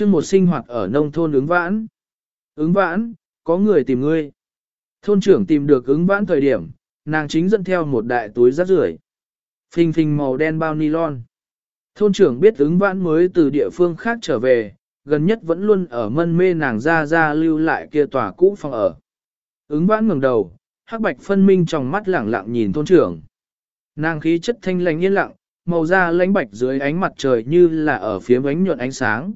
chương một sinh hoạt ở nông thôn ứng vãn. Ứng vãn, có người tìm ngươi. Thôn trưởng tìm được ứng vãn thời điểm, nàng chính dẫn theo một đại túi rác rưởi Phình phình màu đen bao nylon. Thôn trưởng biết ứng vãn mới từ địa phương khác trở về, gần nhất vẫn luôn ở mân mê nàng ra ra lưu lại kia tòa cũ phòng ở. Ứng vãn ngẩng đầu, hắc bạch phân minh trong mắt lẳng lặng nhìn thôn trưởng. Nàng khí chất thanh lành yên lặng, màu da lãnh bạch dưới ánh mặt trời như là ở phía ánh nhuận ánh sáng.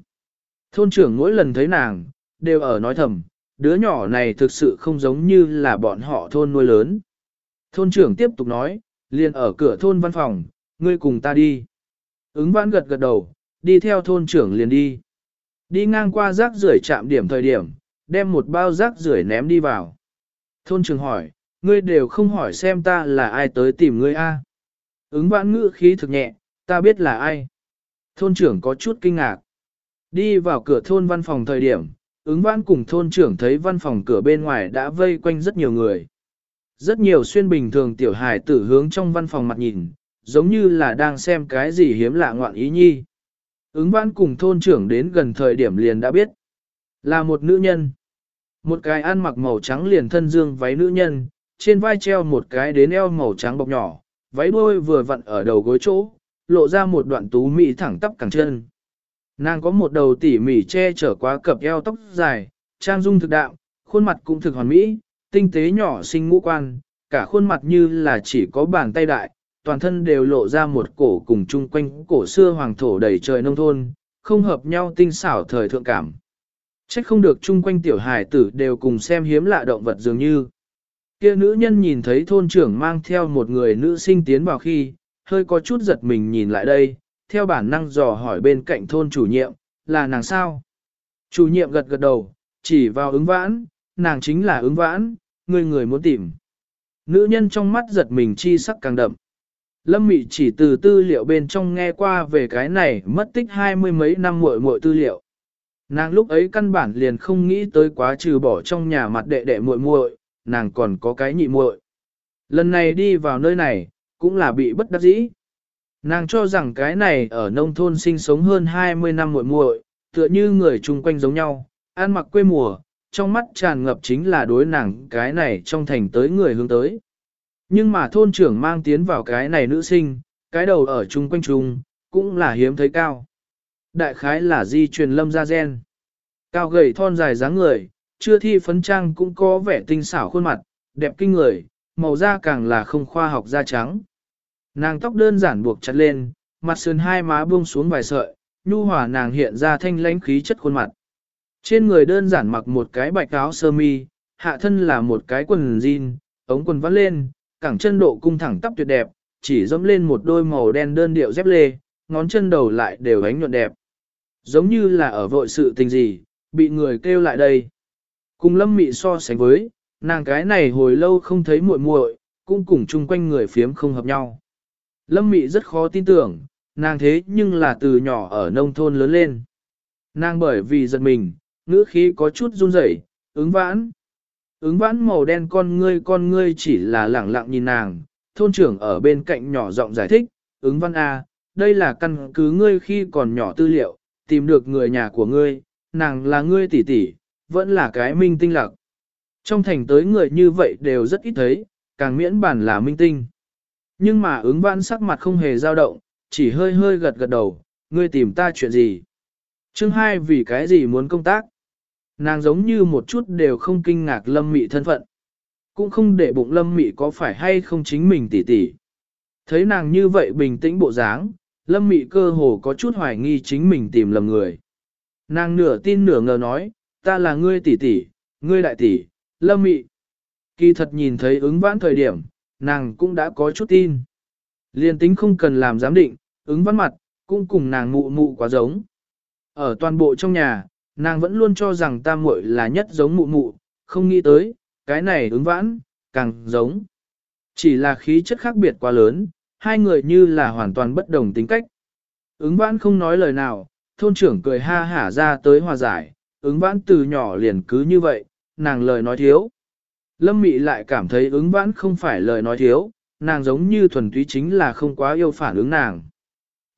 Thôn trưởng mỗi lần thấy nàng, đều ở nói thầm, đứa nhỏ này thực sự không giống như là bọn họ thôn nuôi lớn. Thôn trưởng tiếp tục nói, liền ở cửa thôn văn phòng, ngươi cùng ta đi. Ứng vãn gật gật đầu, đi theo thôn trưởng liền đi. Đi ngang qua rác rưởi chạm điểm thời điểm, đem một bao rác rưởi ném đi vào. Thôn trưởng hỏi, ngươi đều không hỏi xem ta là ai tới tìm ngươi a? Ứng vãn ngữ khí thực nhẹ, ta biết là ai. Thôn trưởng có chút kinh ngạc. Đi vào cửa thôn văn phòng thời điểm, ứng văn cùng thôn trưởng thấy văn phòng cửa bên ngoài đã vây quanh rất nhiều người. Rất nhiều xuyên bình thường tiểu hài tử hướng trong văn phòng mặt nhìn, giống như là đang xem cái gì hiếm lạ ngoạn ý nhi. Ứng văn cùng thôn trưởng đến gần thời điểm liền đã biết. Là một nữ nhân. Một cái ăn mặc màu trắng liền thân dương váy nữ nhân, trên vai treo một cái đến eo màu trắng bọc nhỏ, váy đuôi vừa vặn ở đầu gối chỗ, lộ ra một đoạn tú mị thẳng tắp cẳng chân. Nàng có một đầu tỉ mỉ che chở quá cập eo tóc dài, trang dung thực đạo, khuôn mặt cũng thực hoàn mỹ, tinh tế nhỏ xinh ngũ quan, cả khuôn mặt như là chỉ có bàn tay đại, toàn thân đều lộ ra một cổ cùng chung quanh cổ xưa hoàng thổ đầy trời nông thôn, không hợp nhau tinh xảo thời thượng cảm. Trách không được chung quanh tiểu hài tử đều cùng xem hiếm lạ động vật dường như. Kia nữ nhân nhìn thấy thôn trưởng mang theo một người nữ sinh tiến vào khi, hơi có chút giật mình nhìn lại đây, theo bản năng dò hỏi bên cạnh thôn chủ nhiệm, là nàng sao? Chủ nhiệm gật gật đầu, chỉ vào ứng vãn, nàng chính là ứng vãn, người người muốn tìm. Nữ nhân trong mắt giật mình chi sắc càng đậm. Lâm Mị chỉ từ tư liệu bên trong nghe qua về cái này mất tích hai mươi mấy năm muội muội tư liệu. Nàng lúc ấy căn bản liền không nghĩ tới quá trừ bỏ trong nhà mặt đệ đệ muội muội, nàng còn có cái nhị muội. Lần này đi vào nơi này, cũng là bị bất đắc dĩ. Nàng cho rằng cái này ở nông thôn sinh sống hơn 20 năm muội muội, tựa như người chung quanh giống nhau, ăn mặc quê mùa, trong mắt tràn ngập chính là đối nàng cái này trong thành tới người hướng tới. Nhưng mà thôn trưởng mang tiến vào cái này nữ sinh, cái đầu ở chung quanh chung, cũng là hiếm thấy cao. Đại khái là di truyền lâm ra gen. Cao gầy thon dài dáng người, chưa thi phấn trang cũng có vẻ tinh xảo khuôn mặt, đẹp kinh người, màu da càng là không khoa học da trắng. Nàng tóc đơn giản buộc chặt lên, mặt sườn hai má buông xuống vài sợi, nhu hòa nàng hiện ra thanh lãnh khí chất khuôn mặt. Trên người đơn giản mặc một cái bạch áo sơ mi, hạ thân là một cái quần jean, ống quần vắt lên, cẳng chân độ cung thẳng tắp tuyệt đẹp, chỉ dẫm lên một đôi màu đen đơn điệu dép lê, ngón chân đầu lại đều ánh nhuận đẹp. Giống như là ở vội sự tình gì, bị người kêu lại đây. Cùng lâm mị so sánh với, nàng cái này hồi lâu không thấy muội muội, cũng cùng chung quanh người phiếm không hợp nhau. Lâm mị rất khó tin tưởng, nàng thế nhưng là từ nhỏ ở nông thôn lớn lên. Nàng bởi vì giật mình, ngữ khí có chút run rẩy, ứng vãn. Ứng vãn màu đen con ngươi con ngươi chỉ là lẳng lặng nhìn nàng, thôn trưởng ở bên cạnh nhỏ giọng giải thích, ứng văn A, à, đây là căn cứ ngươi khi còn nhỏ tư liệu, tìm được người nhà của ngươi, nàng là ngươi tỷ tỷ, vẫn là cái minh tinh lạc. Trong thành tới người như vậy đều rất ít thấy, càng miễn bản là minh tinh. Nhưng mà ứng vãn sắc mặt không hề dao động, chỉ hơi hơi gật gật đầu, ngươi tìm ta chuyện gì? Chương hai vì cái gì muốn công tác? Nàng giống như một chút đều không kinh ngạc lâm mị thân phận. Cũng không để bụng lâm mị có phải hay không chính mình tỉ tỉ. Thấy nàng như vậy bình tĩnh bộ dáng, lâm mị cơ hồ có chút hoài nghi chính mình tìm lầm người. Nàng nửa tin nửa ngờ nói, ta là ngươi tỷ tỷ, ngươi đại tỷ, lâm mị. Kỳ thật nhìn thấy ứng vãn thời điểm, nàng cũng đã có chút tin. Liên tính không cần làm giám định, ứng vãn mặt, cũng cùng nàng mụ mụ quá giống. Ở toàn bộ trong nhà, nàng vẫn luôn cho rằng tam muội là nhất giống mụ mụ, không nghĩ tới, cái này ứng vãn, càng giống. Chỉ là khí chất khác biệt quá lớn, hai người như là hoàn toàn bất đồng tính cách. Ứng vãn không nói lời nào, thôn trưởng cười ha hả ra tới hòa giải, ứng vãn từ nhỏ liền cứ như vậy, nàng lời nói thiếu. Lâm mị lại cảm thấy ứng vãn không phải lời nói thiếu, nàng giống như thuần túy chính là không quá yêu phản ứng nàng.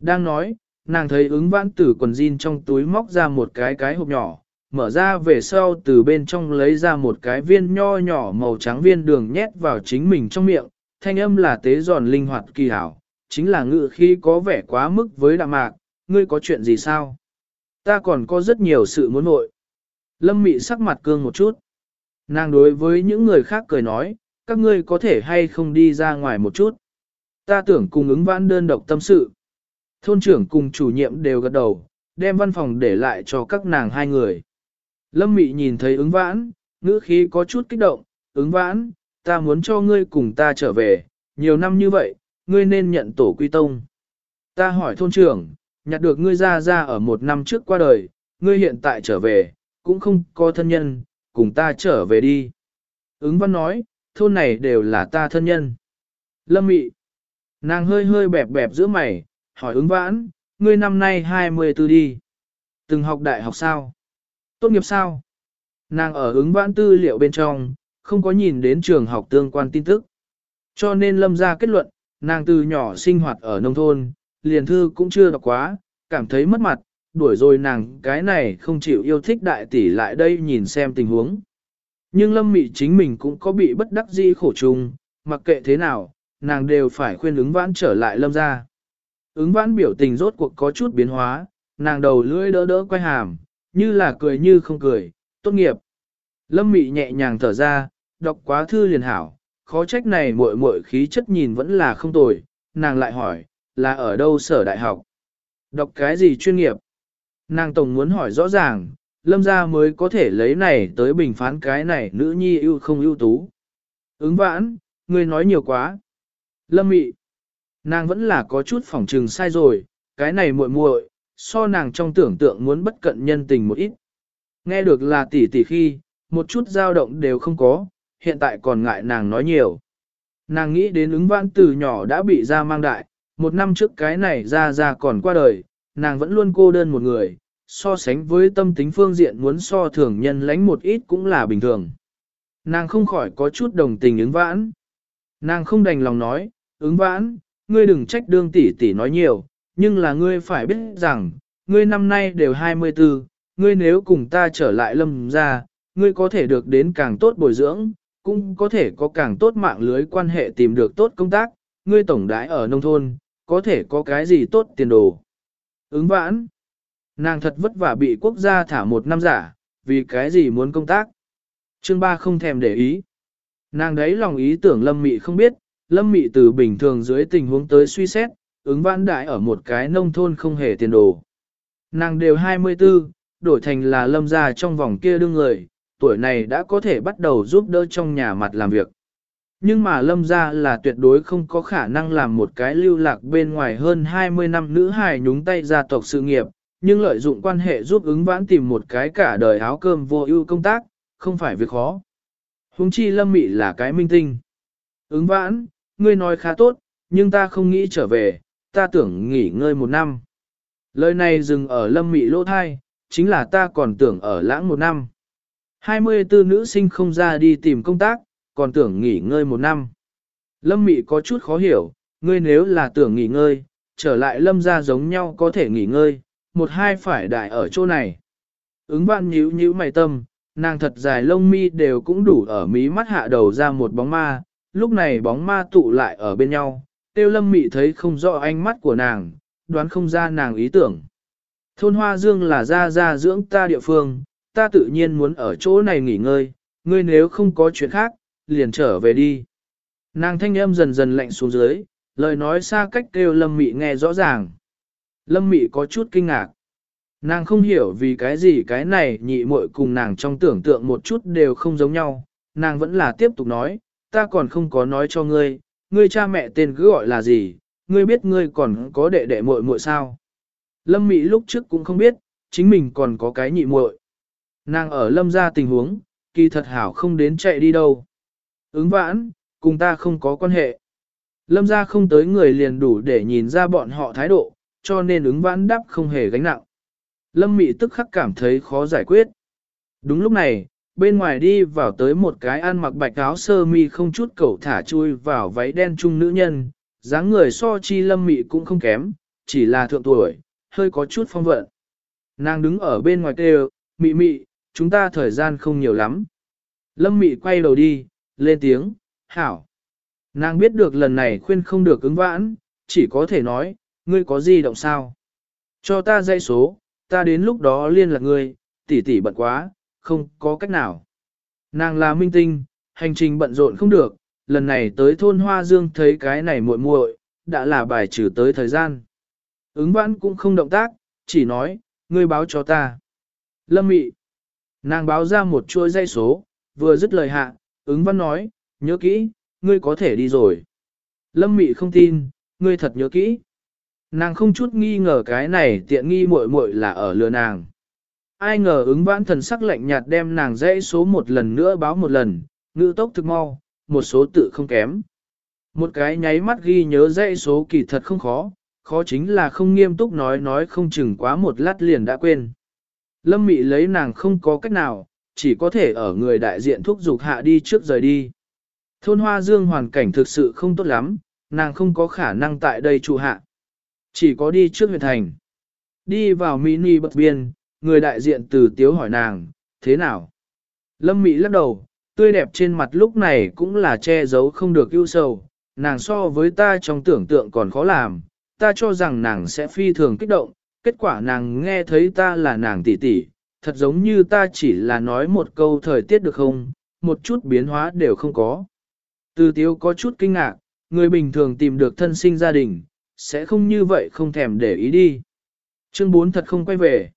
Đang nói, nàng thấy ứng vãn từ quần jean trong túi móc ra một cái cái hộp nhỏ, mở ra về sau từ bên trong lấy ra một cái viên nho nhỏ màu trắng viên đường nhét vào chính mình trong miệng, thanh âm là tế giòn linh hoạt kỳ hảo, chính là ngự khi có vẻ quá mức với đạm mạc, ngươi có chuyện gì sao? Ta còn có rất nhiều sự muốn nội. Lâm mị sắc mặt cương một chút. Nàng đối với những người khác cười nói, các ngươi có thể hay không đi ra ngoài một chút. Ta tưởng cùng ứng vãn đơn độc tâm sự. Thôn trưởng cùng chủ nhiệm đều gật đầu, đem văn phòng để lại cho các nàng hai người. Lâm Mị nhìn thấy ứng vãn, ngữ khí có chút kích động, ứng vãn, ta muốn cho ngươi cùng ta trở về, nhiều năm như vậy, ngươi nên nhận tổ quy tông. Ta hỏi thôn trưởng, nhặt được ngươi ra ra ở một năm trước qua đời, ngươi hiện tại trở về, cũng không có thân nhân, cùng ta trở về đi. Ứng văn nói, thôn này đều là ta thân nhân. Lâm mị, nàng hơi hơi bẹp bẹp giữa mày, hỏi ứng vãn, ngươi năm nay 24 đi. Từng học đại học sao? Tốt nghiệp sao? Nàng ở ứng vãn tư liệu bên trong, không có nhìn đến trường học tương quan tin tức. Cho nên lâm ra kết luận, nàng từ nhỏ sinh hoạt ở nông thôn, liền thư cũng chưa đọc quá, cảm thấy mất mặt, đuổi rồi nàng cái này không chịu yêu thích đại tỷ lại đây nhìn xem tình huống. Nhưng lâm mị chính mình cũng có bị bất đắc dĩ khổ chung, mặc kệ thế nào, nàng đều phải khuyên ứng vãn trở lại lâm ra. Ứng vãn biểu tình rốt cuộc có chút biến hóa, nàng đầu lưỡi đỡ đỡ quay hàm, như là cười như không cười, tốt nghiệp. Lâm mị nhẹ nhàng thở ra, đọc quá thư liền hảo, khó trách này muội muội khí chất nhìn vẫn là không tồi, nàng lại hỏi, là ở đâu sở đại học? Đọc cái gì chuyên nghiệp? Nàng tổng muốn hỏi rõ ràng, lâm gia mới có thể lấy này tới bình phán cái này nữ nhi ưu không ưu tú. Ứng vãn, ngươi nói nhiều quá. Lâm mị, nàng vẫn là có chút phỏng trừng sai rồi, cái này muội muội, so nàng trong tưởng tượng muốn bất cận nhân tình một ít. Nghe được là tỷ tỷ khi, một chút dao động đều không có, hiện tại còn ngại nàng nói nhiều. Nàng nghĩ đến ứng vãn từ nhỏ đã bị ra mang đại, một năm trước cái này ra ra còn qua đời, nàng vẫn luôn cô đơn một người, so sánh với tâm tính phương diện muốn so thường nhân lánh một ít cũng là bình thường. Nàng không khỏi có chút đồng tình ứng vãn. Nàng không đành lòng nói, ứng vãn, ngươi đừng trách đương tỷ tỷ nói nhiều, nhưng là ngươi phải biết rằng, ngươi năm nay đều 24, ngươi nếu cùng ta trở lại lâm ra, ngươi có thể được đến càng tốt bồi dưỡng, cũng có thể có càng tốt mạng lưới quan hệ tìm được tốt công tác, ngươi tổng đái ở nông thôn, có thể có cái gì tốt tiền đồ. Ứng vãn, nàng thật vất vả bị quốc gia thả một năm giả, vì cái gì muốn công tác. Chương ba không thèm để ý. Nàng đấy lòng ý tưởng lâm mị không biết, lâm mị từ bình thường dưới tình huống tới suy xét, ứng vãn đại ở một cái nông thôn không hề tiền đồ. Nàng đều 24, đổi thành là lâm gia trong vòng kia đương người, tuổi này đã có thể bắt đầu giúp đỡ trong nhà mặt làm việc. Nhưng mà lâm gia là tuyệt đối không có khả năng làm một cái lưu lạc bên ngoài hơn 20 năm nữ hài nhúng tay gia tộc sự nghiệp, nhưng lợi dụng quan hệ giúp ứng vãn tìm một cái cả đời áo cơm vô ưu công tác, không phải việc khó. Hùng chi lâm mị là cái minh tinh. Ứng vãn, ngươi nói khá tốt, nhưng ta không nghĩ trở về, ta tưởng nghỉ ngơi một năm. Lời này dừng ở lâm mị lỗ thai, chính là ta còn tưởng ở lãng một năm. 24 nữ sinh không ra đi tìm công tác, còn tưởng nghỉ ngơi một năm. Lâm mị có chút khó hiểu, ngươi nếu là tưởng nghỉ ngơi, trở lại lâm ra giống nhau có thể nghỉ ngơi, một hai phải đại ở chỗ này. Ứng vạn nhíu nhíu mày tâm, nàng thật dài lông mi đều cũng đủ ở mí mắt hạ đầu ra một bóng ma, lúc này bóng ma tụ lại ở bên nhau, tiêu lâm mị thấy không rõ ánh mắt của nàng, đoán không ra nàng ý tưởng. Thôn Hoa Dương là ra ra dưỡng ta địa phương, ta tự nhiên muốn ở chỗ này nghỉ ngơi, ngươi nếu không có chuyện khác, liền trở về đi. Nàng thanh âm dần dần lạnh xuống dưới, lời nói xa cách kêu Lâm Mị nghe rõ ràng. Lâm Mị có chút kinh ngạc. Nàng không hiểu vì cái gì cái này nhị muội cùng nàng trong tưởng tượng một chút đều không giống nhau, nàng vẫn là tiếp tục nói, ta còn không có nói cho ngươi, ngươi cha mẹ tên cứ gọi là gì, ngươi biết ngươi còn có đệ đệ muội muội sao. Lâm Mị lúc trước cũng không biết, chính mình còn có cái nhị muội. Nàng ở lâm ra tình huống, kỳ thật hảo không đến chạy đi đâu. Ứng vãn, cùng ta không có quan hệ. Lâm ra không tới người liền đủ để nhìn ra bọn họ thái độ, cho nên ứng vãn đáp không hề gánh nặng. Lâm mị tức khắc cảm thấy khó giải quyết. Đúng lúc này, bên ngoài đi vào tới một cái ăn mặc bạch áo sơ mi không chút cẩu thả chui vào váy đen trung nữ nhân, dáng người so chi lâm mị cũng không kém, chỉ là thượng tuổi, hơi có chút phong vận. Nàng đứng ở bên ngoài kêu, mị mị, chúng ta thời gian không nhiều lắm. Lâm mị quay đầu đi, lên tiếng, hảo. Nàng biết được lần này khuyên không được ứng vãn, chỉ có thể nói, ngươi có gì động sao? Cho ta dây số, ta đến lúc đó liên lạc ngươi, tỷ tỷ bận quá, không có cách nào. Nàng là minh tinh, hành trình bận rộn không được, lần này tới thôn Hoa Dương thấy cái này muội muội, đã là bài trừ tới thời gian. Ứng vãn cũng không động tác, chỉ nói, ngươi báo cho ta. Lâm mị. Nàng báo ra một chuỗi dây số, vừa dứt lời hạ, ứng văn nói, nhớ kỹ, ngươi có thể đi rồi. Lâm mị không tin, ngươi thật nhớ kỹ. Nàng không chút nghi ngờ cái này tiện nghi muội muội là ở lừa nàng. Ai ngờ ứng vãn thần sắc lạnh nhạt đem nàng dãy số một lần nữa báo một lần, ngữ tốc thực mau, một số tự không kém. Một cái nháy mắt ghi nhớ dãy số kỳ thật không khó, khó chính là không nghiêm túc nói nói không chừng quá một lát liền đã quên. Lâm Mị lấy nàng không có cách nào, chỉ có thể ở người đại diện thúc giục hạ đi trước rời đi. Thôn Hoa Dương hoàn cảnh thực sự không tốt lắm, nàng không có khả năng tại đây trụ hạ. Chỉ có đi trước huyện thành. Đi vào mini bật biên, người đại diện từ tiếu hỏi nàng, thế nào? Lâm mỹ lắc đầu, tươi đẹp trên mặt lúc này cũng là che giấu không được ưu sầu, nàng so với ta trong tưởng tượng còn khó làm, ta cho rằng nàng sẽ phi thường kích động, kết quả nàng nghe thấy ta là nàng tỷ tỷ, thật giống như ta chỉ là nói một câu thời tiết được không, một chút biến hóa đều không có. Từ tiếu có chút kinh ngạc, người bình thường tìm được thân sinh gia đình, sẽ không như vậy không thèm để ý đi. Chương 4 thật không quay về.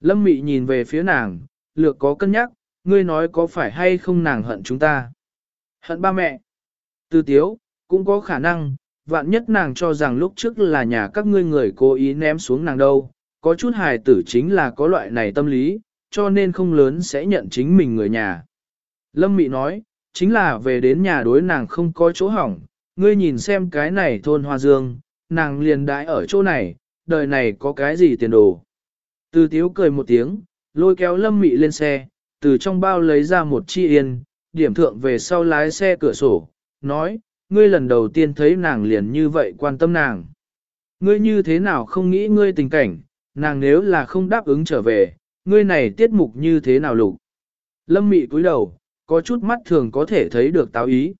Lâm Mị nhìn về phía nàng, lược có cân nhắc, ngươi nói có phải hay không nàng hận chúng ta. Hận ba mẹ. Từ tiếu, cũng có khả năng, vạn nhất nàng cho rằng lúc trước là nhà các ngươi người cố ý ném xuống nàng đâu, có chút hài tử chính là có loại này tâm lý, cho nên không lớn sẽ nhận chính mình người nhà. Lâm Mị nói, chính là về đến nhà đối nàng không có chỗ hỏng, ngươi nhìn xem cái này thôn hoa dương, nàng liền đãi ở chỗ này, đời này có cái gì tiền đồ. Từ tiếu cười một tiếng, lôi kéo Lâm Mị lên xe, từ trong bao lấy ra một chi yên, điểm thượng về sau lái xe cửa sổ, nói, ngươi lần đầu tiên thấy nàng liền như vậy quan tâm nàng. Ngươi như thế nào không nghĩ ngươi tình cảnh, nàng nếu là không đáp ứng trở về, ngươi này tiết mục như thế nào lục. Lâm mị cúi đầu, có chút mắt thường có thể thấy được táo ý.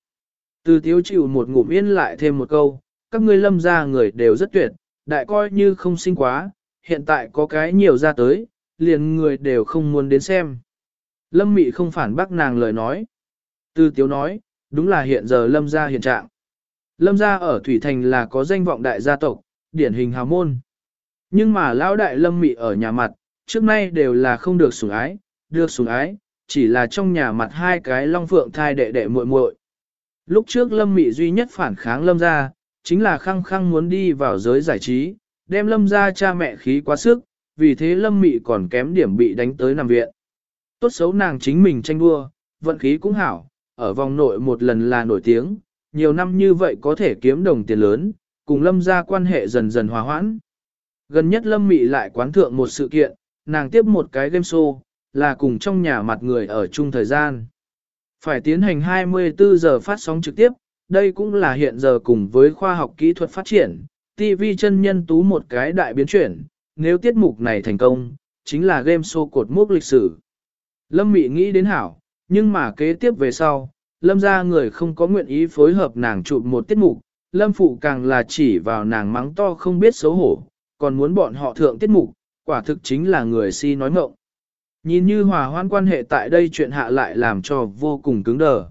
Từ tiếu chịu một ngụm yên lại thêm một câu, các ngươi lâm ra người đều rất tuyệt, đại coi như không sinh quá, hiện tại có cái nhiều ra tới, liền người đều không muốn đến xem. Lâm mị không phản bác nàng lời nói. Từ tiếu nói, đúng là hiện giờ lâm gia hiện trạng. Lâm gia ở Thủy Thành là có danh vọng đại gia tộc, điển hình hào môn. Nhưng mà lão đại lâm mị ở nhà mặt, trước nay đều là không được sủng ái, được sủng ái, chỉ là trong nhà mặt hai cái long phượng thai đệ đệ muội muội. Lúc trước lâm mị duy nhất phản kháng lâm gia, chính là khăng khăng muốn đi vào giới giải trí, đem lâm gia cha mẹ khí quá sức, vì thế lâm mị còn kém điểm bị đánh tới nằm viện. Tốt xấu nàng chính mình tranh đua, vận khí cũng hảo, ở vòng nội một lần là nổi tiếng, nhiều năm như vậy có thể kiếm đồng tiền lớn, cùng lâm gia quan hệ dần dần hòa hoãn. Gần nhất lâm mị lại quán thượng một sự kiện, nàng tiếp một cái game show, là cùng trong nhà mặt người ở chung thời gian. Phải tiến hành 24 giờ phát sóng trực tiếp, đây cũng là hiện giờ cùng với khoa học kỹ thuật phát triển, TV chân nhân tú một cái đại biến chuyển, nếu tiết mục này thành công, chính là game show cột mốc lịch sử. Lâm Mị nghĩ đến hảo, nhưng mà kế tiếp về sau, lâm ra người không có nguyện ý phối hợp nàng chụp một tiết mục, lâm phụ càng là chỉ vào nàng mắng to không biết xấu hổ, còn muốn bọn họ thượng tiết mục, quả thực chính là người si nói ngộng. Nhìn như hòa hoan quan hệ tại đây chuyện hạ lại làm cho vô cùng cứng đờ.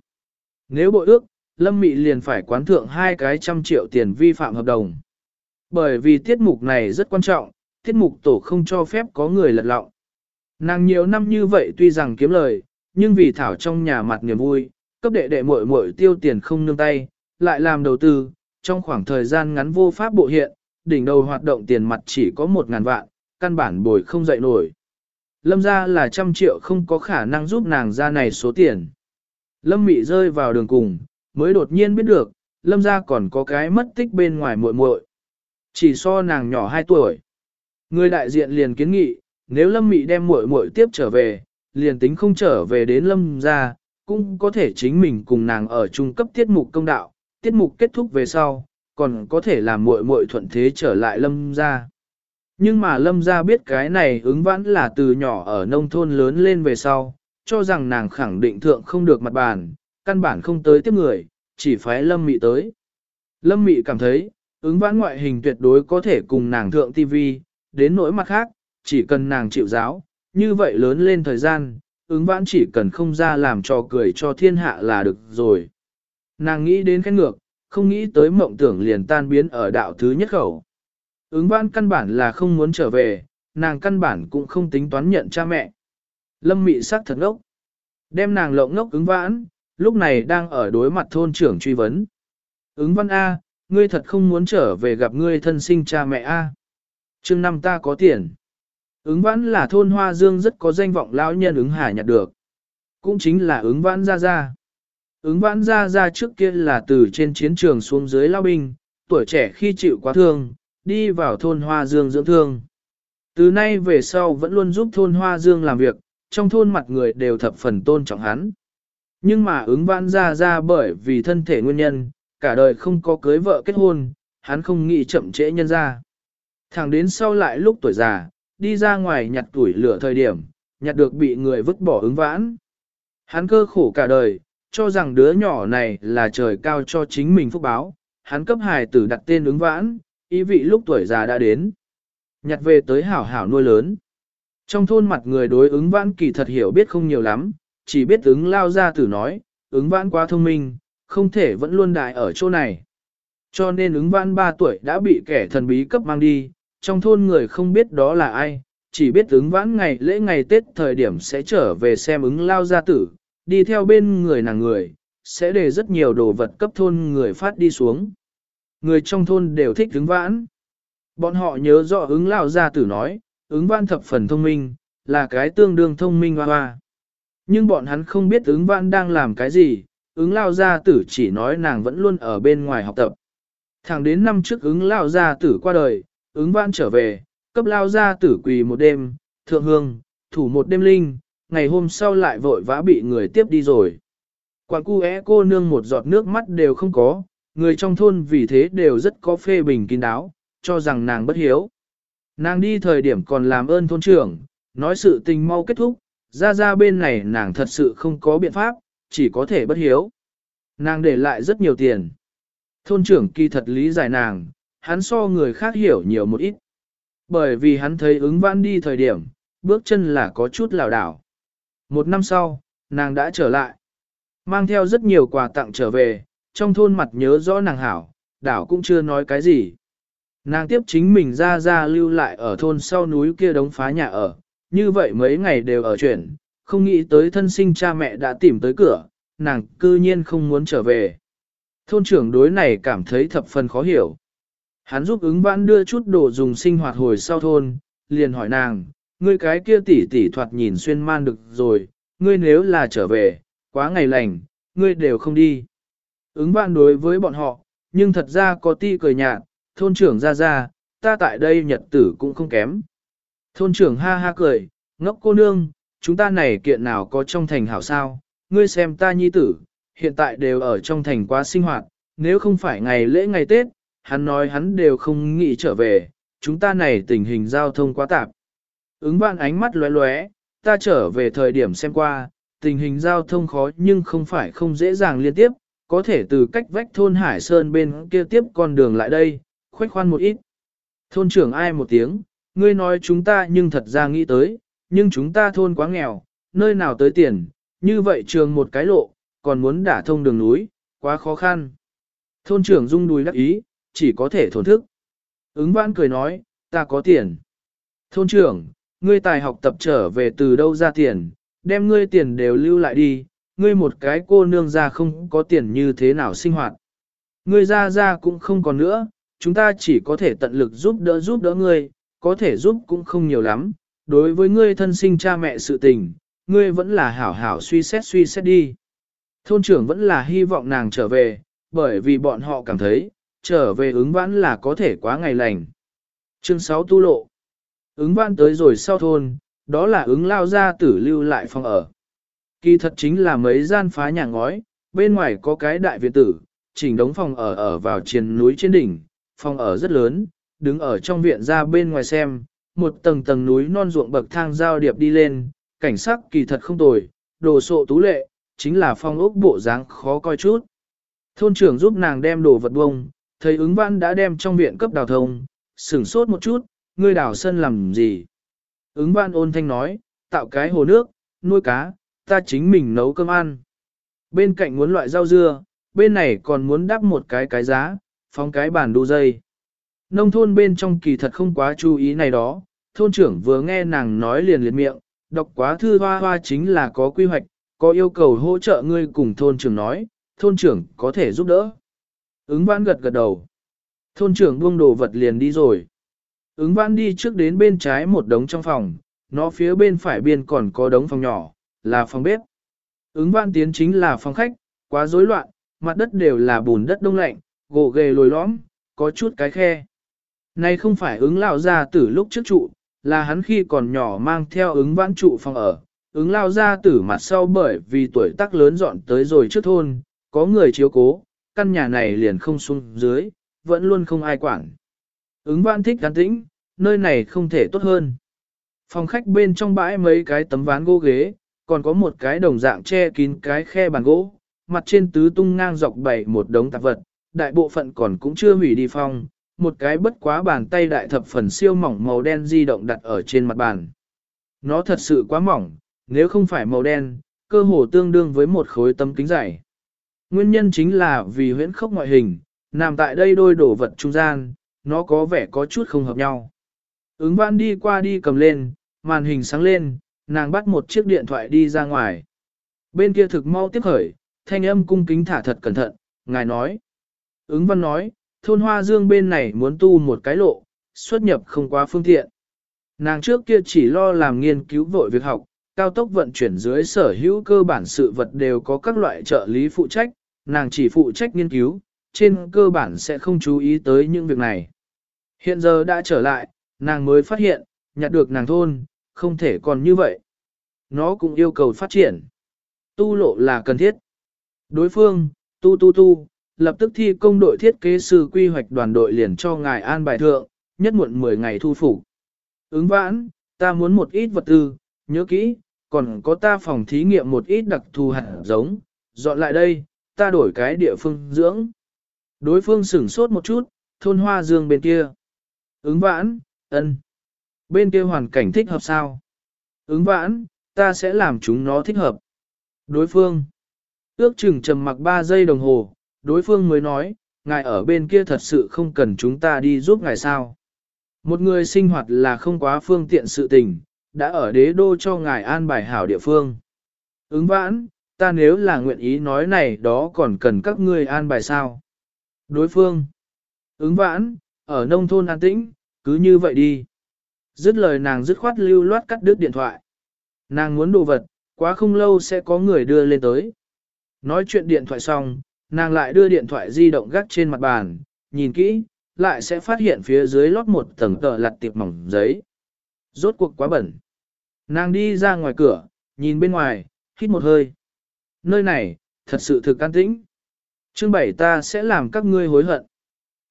Nếu bội ước, Lâm Mị liền phải quán thượng hai cái trăm triệu tiền vi phạm hợp đồng. Bởi vì tiết mục này rất quan trọng, tiết mục tổ không cho phép có người lật lọng. Nàng nhiều năm như vậy tuy rằng kiếm lời, nhưng vì Thảo trong nhà mặt niềm vui, cấp đệ đệ muội muội tiêu tiền không nương tay, lại làm đầu tư, trong khoảng thời gian ngắn vô pháp bộ hiện, đỉnh đầu hoạt động tiền mặt chỉ có một ngàn vạn, căn bản bồi không dậy nổi. Lâm ra là trăm triệu không có khả năng giúp nàng ra này số tiền. Lâm mị rơi vào đường cùng, mới đột nhiên biết được, lâm ra còn có cái mất tích bên ngoài muội muội Chỉ so nàng nhỏ 2 tuổi. Người đại diện liền kiến nghị, nếu lâm mị đem muội muội tiếp trở về, liền tính không trở về đến lâm ra, cũng có thể chính mình cùng nàng ở trung cấp tiết mục công đạo, tiết mục kết thúc về sau, còn có thể làm muội muội thuận thế trở lại lâm Gia, Nhưng mà lâm Gia biết cái này ứng vãn là từ nhỏ ở nông thôn lớn lên về sau, cho rằng nàng khẳng định thượng không được mặt bàn, căn bản không tới tiếp người, chỉ phái lâm mị tới. Lâm mị cảm thấy, ứng vãn ngoại hình tuyệt đối có thể cùng nàng thượng TV, đến nỗi mặt khác, chỉ cần nàng chịu giáo, như vậy lớn lên thời gian, ứng vãn chỉ cần không ra làm trò cười cho thiên hạ là được rồi. Nàng nghĩ đến cái ngược, không nghĩ tới mộng tưởng liền tan biến ở đạo thứ nhất khẩu. Ứng văn căn bản là không muốn trở về, nàng căn bản cũng không tính toán nhận cha mẹ. Lâm mị sắc thật ngốc. Đem nàng lộng ngốc ứng vãn, lúc này đang ở đối mặt thôn trưởng truy vấn. Ứng văn A, ngươi thật không muốn trở về gặp ngươi thân sinh cha mẹ A. chương năm ta có tiền. Ứng vãn là thôn Hoa Dương rất có danh vọng lão nhân ứng hải nhặt được. Cũng chính là ứng vãn ra ra. Ứng vãn ra ra trước kia là từ trên chiến trường xuống dưới lao binh, tuổi trẻ khi chịu quá thương, đi vào thôn Hoa Dương dưỡng thương. Từ nay về sau vẫn luôn giúp thôn Hoa Dương làm việc, trong thôn mặt người đều thập phần tôn trọng hắn. Nhưng mà ứng vãn ra ra bởi vì thân thể nguyên nhân, cả đời không có cưới vợ kết hôn, hắn không nghĩ chậm trễ nhân ra. Thẳng đến sau lại lúc tuổi già, đi ra ngoài nhặt tuổi lửa thời điểm, nhặt được bị người vứt bỏ ứng vãn. Hắn cơ khổ cả đời, cho rằng đứa nhỏ này là trời cao cho chính mình phúc báo, hắn cấp hài tử đặt tên ứng vãn, ý vị lúc tuổi già đã đến. Nhặt về tới hảo hảo nuôi lớn. Trong thôn mặt người đối ứng vãn kỳ thật hiểu biết không nhiều lắm, chỉ biết ứng lao ra tử nói, ứng vãn quá thông minh, không thể vẫn luôn đại ở chỗ này. Cho nên ứng vãn 3 tuổi đã bị kẻ thần bí cấp mang đi, trong thôn người không biết đó là ai, chỉ biết ứng vãn ngày lễ ngày Tết thời điểm sẽ trở về xem ứng lao gia tử, đi theo bên người nàng người, sẽ để rất nhiều đồ vật cấp thôn người phát đi xuống. Người trong thôn đều thích ứng vãn. Bọn họ nhớ rõ ứng lao gia tử nói, ứng vãn thập phần thông minh, là cái tương đương thông minh hoa hoa. Nhưng bọn hắn không biết ứng vãn đang làm cái gì, ứng lao gia tử chỉ nói nàng vẫn luôn ở bên ngoài học tập. Thẳng đến năm trước ứng lao gia tử qua đời, ứng vãn trở về, cấp lao gia tử quỳ một đêm, thượng hương, thủ một đêm linh, ngày hôm sau lại vội vã bị người tiếp đi rồi. Quảng cu é cô nương một giọt nước mắt đều không có, người trong thôn vì thế đều rất có phê bình kín đáo, cho rằng nàng bất hiếu. Nàng đi thời điểm còn làm ơn thôn trưởng, nói sự tình mau kết thúc, ra ra bên này nàng thật sự không có biện pháp, chỉ có thể bất hiếu. Nàng để lại rất nhiều tiền. Thôn trưởng kỳ thật lý giải nàng, hắn so người khác hiểu nhiều một ít. Bởi vì hắn thấy ứng vãn đi thời điểm, bước chân là có chút lảo đảo. Một năm sau, nàng đã trở lại. Mang theo rất nhiều quà tặng trở về, trong thôn mặt nhớ rõ nàng hảo, đảo cũng chưa nói cái gì. Nàng tiếp chính mình ra ra lưu lại ở thôn sau núi kia đống phá nhà ở, như vậy mấy ngày đều ở chuyển, không nghĩ tới thân sinh cha mẹ đã tìm tới cửa, nàng cư nhiên không muốn trở về. Thôn trưởng đối này cảm thấy thập phần khó hiểu. Hắn giúp ứng vãn đưa chút đồ dùng sinh hoạt hồi sau thôn, liền hỏi nàng, ngươi cái kia tỷ tỷ thoạt nhìn xuyên man được rồi, ngươi nếu là trở về, quá ngày lành, ngươi đều không đi. Ứng vãn đối với bọn họ, nhưng thật ra có ti cười nhạt, thôn trưởng ra ra, ta tại đây nhật tử cũng không kém. Thôn trưởng ha ha cười, ngốc cô nương, chúng ta này kiện nào có trong thành hảo sao, ngươi xem ta nhi tử, hiện tại đều ở trong thành quá sinh hoạt, nếu không phải ngày lễ ngày Tết, hắn nói hắn đều không nghĩ trở về, chúng ta này tình hình giao thông quá tạp. Ứng vạn ánh mắt lóe lóe, ta trở về thời điểm xem qua, tình hình giao thông khó nhưng không phải không dễ dàng liên tiếp, có thể từ cách vách thôn Hải Sơn bên kia tiếp con đường lại đây, khoách khoan một ít. Thôn trưởng ai một tiếng, ngươi nói chúng ta nhưng thật ra nghĩ tới, nhưng chúng ta thôn quá nghèo, nơi nào tới tiền, như vậy trường một cái lộ, còn muốn đả thông đường núi, quá khó khăn. Thôn trưởng rung đùi đắc ý, chỉ có thể thổn thức. Ứng vãn cười nói, ta có tiền. Thôn trưởng, ngươi tài học tập trở về từ đâu ra tiền, đem ngươi tiền đều lưu lại đi, ngươi một cái cô nương ra không có tiền như thế nào sinh hoạt. Ngươi ra ra cũng không còn nữa, chúng ta chỉ có thể tận lực giúp đỡ giúp đỡ ngươi, có thể giúp cũng không nhiều lắm, đối với ngươi thân sinh cha mẹ sự tình, ngươi vẫn là hảo hảo suy xét suy xét đi. Thôn trưởng vẫn là hy vọng nàng trở về, bởi vì bọn họ cảm thấy, trở về ứng vãn là có thể quá ngày lành. Chương 6 tu lộ. Ứng vãn tới rồi sau thôn, đó là ứng lao ra tử lưu lại phòng ở. Kỳ thật chính là mấy gian phá nhà ngói, bên ngoài có cái đại viện tử, chỉnh đống phòng ở ở vào trên núi trên đỉnh, phòng ở rất lớn, đứng ở trong viện ra bên ngoài xem, một tầng tầng núi non ruộng bậc thang giao điệp đi lên, cảnh sắc kỳ thật không tồi, đồ sộ tú lệ, chính là phong ốc bộ dáng khó coi chút. Thôn trưởng giúp nàng đem đồ vật bông, thấy ứng văn đã đem trong viện cấp đào thông, sửng sốt một chút, ngươi đào sân làm gì? Ứng văn ôn thanh nói, tạo cái hồ nước, nuôi cá, ta chính mình nấu cơm ăn. Bên cạnh muốn loại rau dưa, bên này còn muốn đắp một cái cái giá, phóng cái bàn đu dây. Nông thôn bên trong kỳ thật không quá chú ý này đó, thôn trưởng vừa nghe nàng nói liền liệt miệng, đọc quá thư hoa hoa chính là có quy hoạch, có yêu cầu hỗ trợ ngươi cùng thôn trưởng nói, thôn trưởng có thể giúp đỡ. Ứng vãn gật gật đầu. Thôn trưởng buông đồ vật liền đi rồi. Ứng vãn đi trước đến bên trái một đống trong phòng, nó phía bên phải biên còn có đống phòng nhỏ, là phòng bếp. Ứng vãn tiến chính là phòng khách, quá rối loạn, mặt đất đều là bùn đất đông lạnh, gỗ ghề lồi lõm, có chút cái khe. Này không phải ứng lao ra tử lúc trước trụ, là hắn khi còn nhỏ mang theo ứng vãn trụ phòng ở. Ứng lao ra tử mặt sau bởi vì tuổi tác lớn dọn tới rồi trước thôn, có người chiếu cố, căn nhà này liền không xuống dưới, vẫn luôn không ai quản. Ứng vãn thích gắn tĩnh, nơi này không thể tốt hơn. Phòng khách bên trong bãi mấy cái tấm ván gỗ ghế, còn có một cái đồng dạng che kín cái khe bàn gỗ, mặt trên tứ tung ngang dọc bày một đống tạp vật, đại bộ phận còn cũng chưa hủy đi phong, một cái bất quá bàn tay đại thập phần siêu mỏng màu đen di động đặt ở trên mặt bàn. Nó thật sự quá mỏng, nếu không phải màu đen, cơ hồ tương đương với một khối tấm kính dày. Nguyên nhân chính là vì huyễn khốc ngoại hình, nằm tại đây đôi đổ vật trung gian, nó có vẻ có chút không hợp nhau. Ứng vãn đi qua đi cầm lên, màn hình sáng lên, nàng bắt một chiếc điện thoại đi ra ngoài. Bên kia thực mau tiếp khởi, thanh âm cung kính thả thật cẩn thận, ngài nói. Ứng văn nói, thôn hoa dương bên này muốn tu một cái lộ, xuất nhập không quá phương tiện. Nàng trước kia chỉ lo làm nghiên cứu vội việc học, cao tốc vận chuyển dưới sở hữu cơ bản sự vật đều có các loại trợ lý phụ trách, nàng chỉ phụ trách nghiên cứu, trên cơ bản sẽ không chú ý tới những việc này. Hiện giờ đã trở lại, nàng mới phát hiện, nhặt được nàng thôn, không thể còn như vậy. Nó cũng yêu cầu phát triển. Tu lộ là cần thiết. Đối phương, tu tu tu, lập tức thi công đội thiết kế sư quy hoạch đoàn đội liền cho ngài an bài thượng, nhất muộn 10 ngày thu phục. Ứng vãn, ta muốn một ít vật tư, nhớ kỹ, còn có ta phòng thí nghiệm một ít đặc thù hạt giống, dọn lại đây, ta đổi cái địa phương dưỡng. Đối phương sửng sốt một chút, thôn hoa dương bên kia. Ứng vãn, ân. Bên kia hoàn cảnh thích hợp sao? Ứng vãn, ta sẽ làm chúng nó thích hợp. Đối phương. Ước chừng trầm mặc 3 giây đồng hồ, đối phương mới nói, ngài ở bên kia thật sự không cần chúng ta đi giúp ngài sao. Một người sinh hoạt là không quá phương tiện sự tình, đã ở đế đô cho ngài an bài hảo địa phương. Ứng vãn, ta nếu là nguyện ý nói này đó còn cần các ngươi an bài sao. Đối phương, ứng vãn, ở nông thôn an tĩnh, cứ như vậy đi. Dứt lời nàng dứt khoát lưu loát cắt đứt điện thoại. Nàng muốn đồ vật, quá không lâu sẽ có người đưa lên tới. Nói chuyện điện thoại xong, nàng lại đưa điện thoại di động gác trên mặt bàn, nhìn kỹ, lại sẽ phát hiện phía dưới lót một tầng tờ lặt tiệp mỏng giấy. Rốt cuộc quá bẩn. Nàng đi ra ngoài cửa, nhìn bên ngoài, hít một hơi. Nơi này, thật sự thực an tĩnh. Chương bảy ta sẽ làm các ngươi hối hận.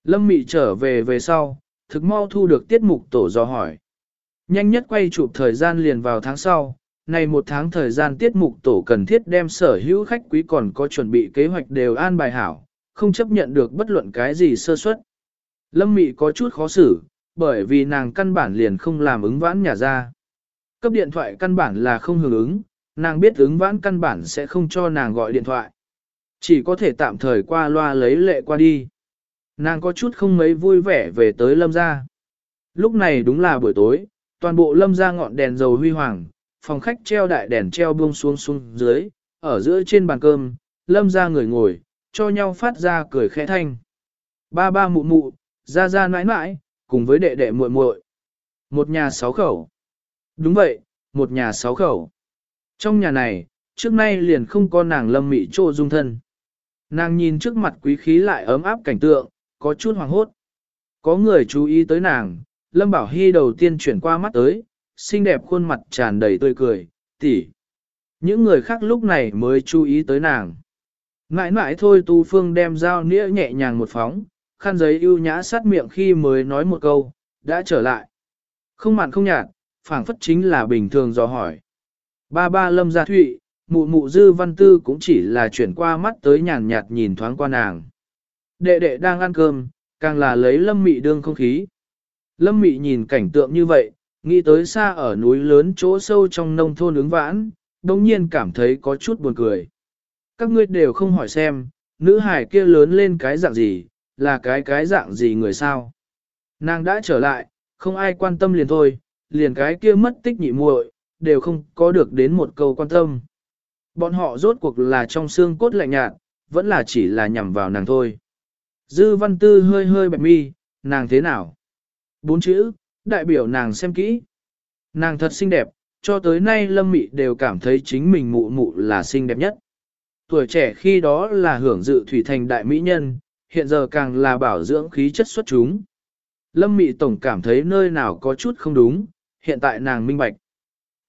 Lâm Mị trở về về sau, thực mau thu được tiết mục tổ dò hỏi. Nhanh nhất quay chụp thời gian liền vào tháng sau, này một tháng thời gian tiết mục tổ cần thiết đem sở hữu khách quý còn có chuẩn bị kế hoạch đều an bài hảo, không chấp nhận được bất luận cái gì sơ suất. Lâm Mị có chút khó xử, bởi vì nàng căn bản liền không làm ứng vãn nhà ra. Cấp điện thoại căn bản là không hưởng ứng, nàng biết ứng vãn căn bản sẽ không cho nàng gọi điện thoại. Chỉ có thể tạm thời qua loa lấy lệ qua đi. Nàng có chút không mấy vui vẻ về tới lâm gia. Lúc này đúng là buổi tối, toàn bộ lâm gia ngọn đèn dầu huy hoàng, phòng khách treo đại đèn treo buông xuống xuống dưới, ở giữa trên bàn cơm, lâm gia người ngồi, cho nhau phát ra cười khẽ thanh. Ba ba mụ mụ, ra ra nãi nãi, cùng với đệ đệ muội muội. Một nhà sáu khẩu. Đúng vậy, một nhà sáu khẩu. Trong nhà này, trước nay liền không có nàng lâm mị trô dung thân. Nàng nhìn trước mặt quý khí lại ấm áp cảnh tượng, có chút hoàng hốt. Có người chú ý tới nàng, Lâm Bảo Hy đầu tiên chuyển qua mắt tới, xinh đẹp khuôn mặt tràn đầy tươi cười, tỷ. Những người khác lúc này mới chú ý tới nàng. Ngại ngại thôi Tu Phương đem dao nĩa nhẹ nhàng một phóng, khăn giấy ưu nhã sát miệng khi mới nói một câu, đã trở lại. Không mặn không nhạt, phảng phất chính là bình thường dò hỏi. Ba ba lâm gia thụy, mụ mụ dư văn tư cũng chỉ là chuyển qua mắt tới nhàn nhạt nhìn thoáng qua nàng. Đệ đệ đang ăn cơm, càng là lấy lâm mị đương không khí. Lâm mị nhìn cảnh tượng như vậy, nghĩ tới xa ở núi lớn chỗ sâu trong nông thôn ứng vãn, đồng nhiên cảm thấy có chút buồn cười. Các ngươi đều không hỏi xem, nữ hải kia lớn lên cái dạng gì, là cái cái dạng gì người sao. Nàng đã trở lại, không ai quan tâm liền thôi, liền cái kia mất tích nhị muội, đều không có được đến một câu quan tâm. Bọn họ rốt cuộc là trong xương cốt lạnh nhạt, vẫn là chỉ là nhằm vào nàng thôi. Dư văn tư hơi hơi bẹp mi, nàng thế nào? Bốn chữ, đại biểu nàng xem kỹ. Nàng thật xinh đẹp, cho tới nay lâm mị đều cảm thấy chính mình mụ mụ là xinh đẹp nhất. Tuổi trẻ khi đó là hưởng dự thủy thành đại mỹ nhân, hiện giờ càng là bảo dưỡng khí chất xuất chúng. Lâm mị tổng cảm thấy nơi nào có chút không đúng, hiện tại nàng minh bạch.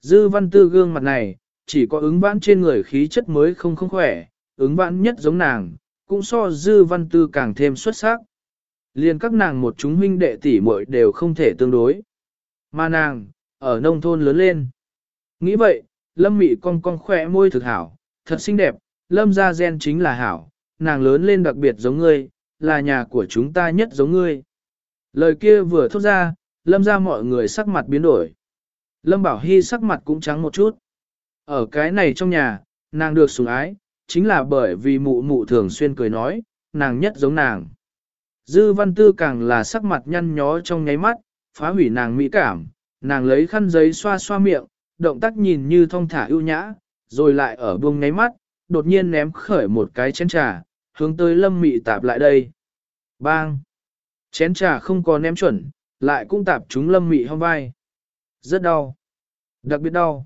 Dư văn tư gương mặt này, chỉ có ứng vãn trên người khí chất mới không không khỏe, ứng vãn nhất giống nàng, cũng so dư văn tư càng thêm xuất sắc. liền các nàng một chúng huynh đệ tỷ muội đều không thể tương đối. Mà nàng, ở nông thôn lớn lên. Nghĩ vậy, lâm mị con con khỏe môi thực hảo, thật xinh đẹp, lâm ra gen chính là hảo, nàng lớn lên đặc biệt giống ngươi, là nhà của chúng ta nhất giống ngươi. Lời kia vừa thốt ra, lâm ra mọi người sắc mặt biến đổi. Lâm Bảo Hy sắc mặt cũng trắng một chút. Ở cái này trong nhà, nàng được sủng ái, chính là bởi vì mụ mụ thường xuyên cười nói, nàng nhất giống nàng. Dư văn tư càng là sắc mặt nhăn nhó trong nháy mắt, phá hủy nàng mỹ cảm, nàng lấy khăn giấy xoa xoa miệng, động tác nhìn như thong thả ưu nhã, rồi lại ở buông nháy mắt, đột nhiên ném khởi một cái chén trà, hướng tới lâm mị tạp lại đây. Bang! Chén trà không có ném chuẩn, lại cũng tạp chúng lâm mị hông vai. Rất đau. Đặc biệt đau.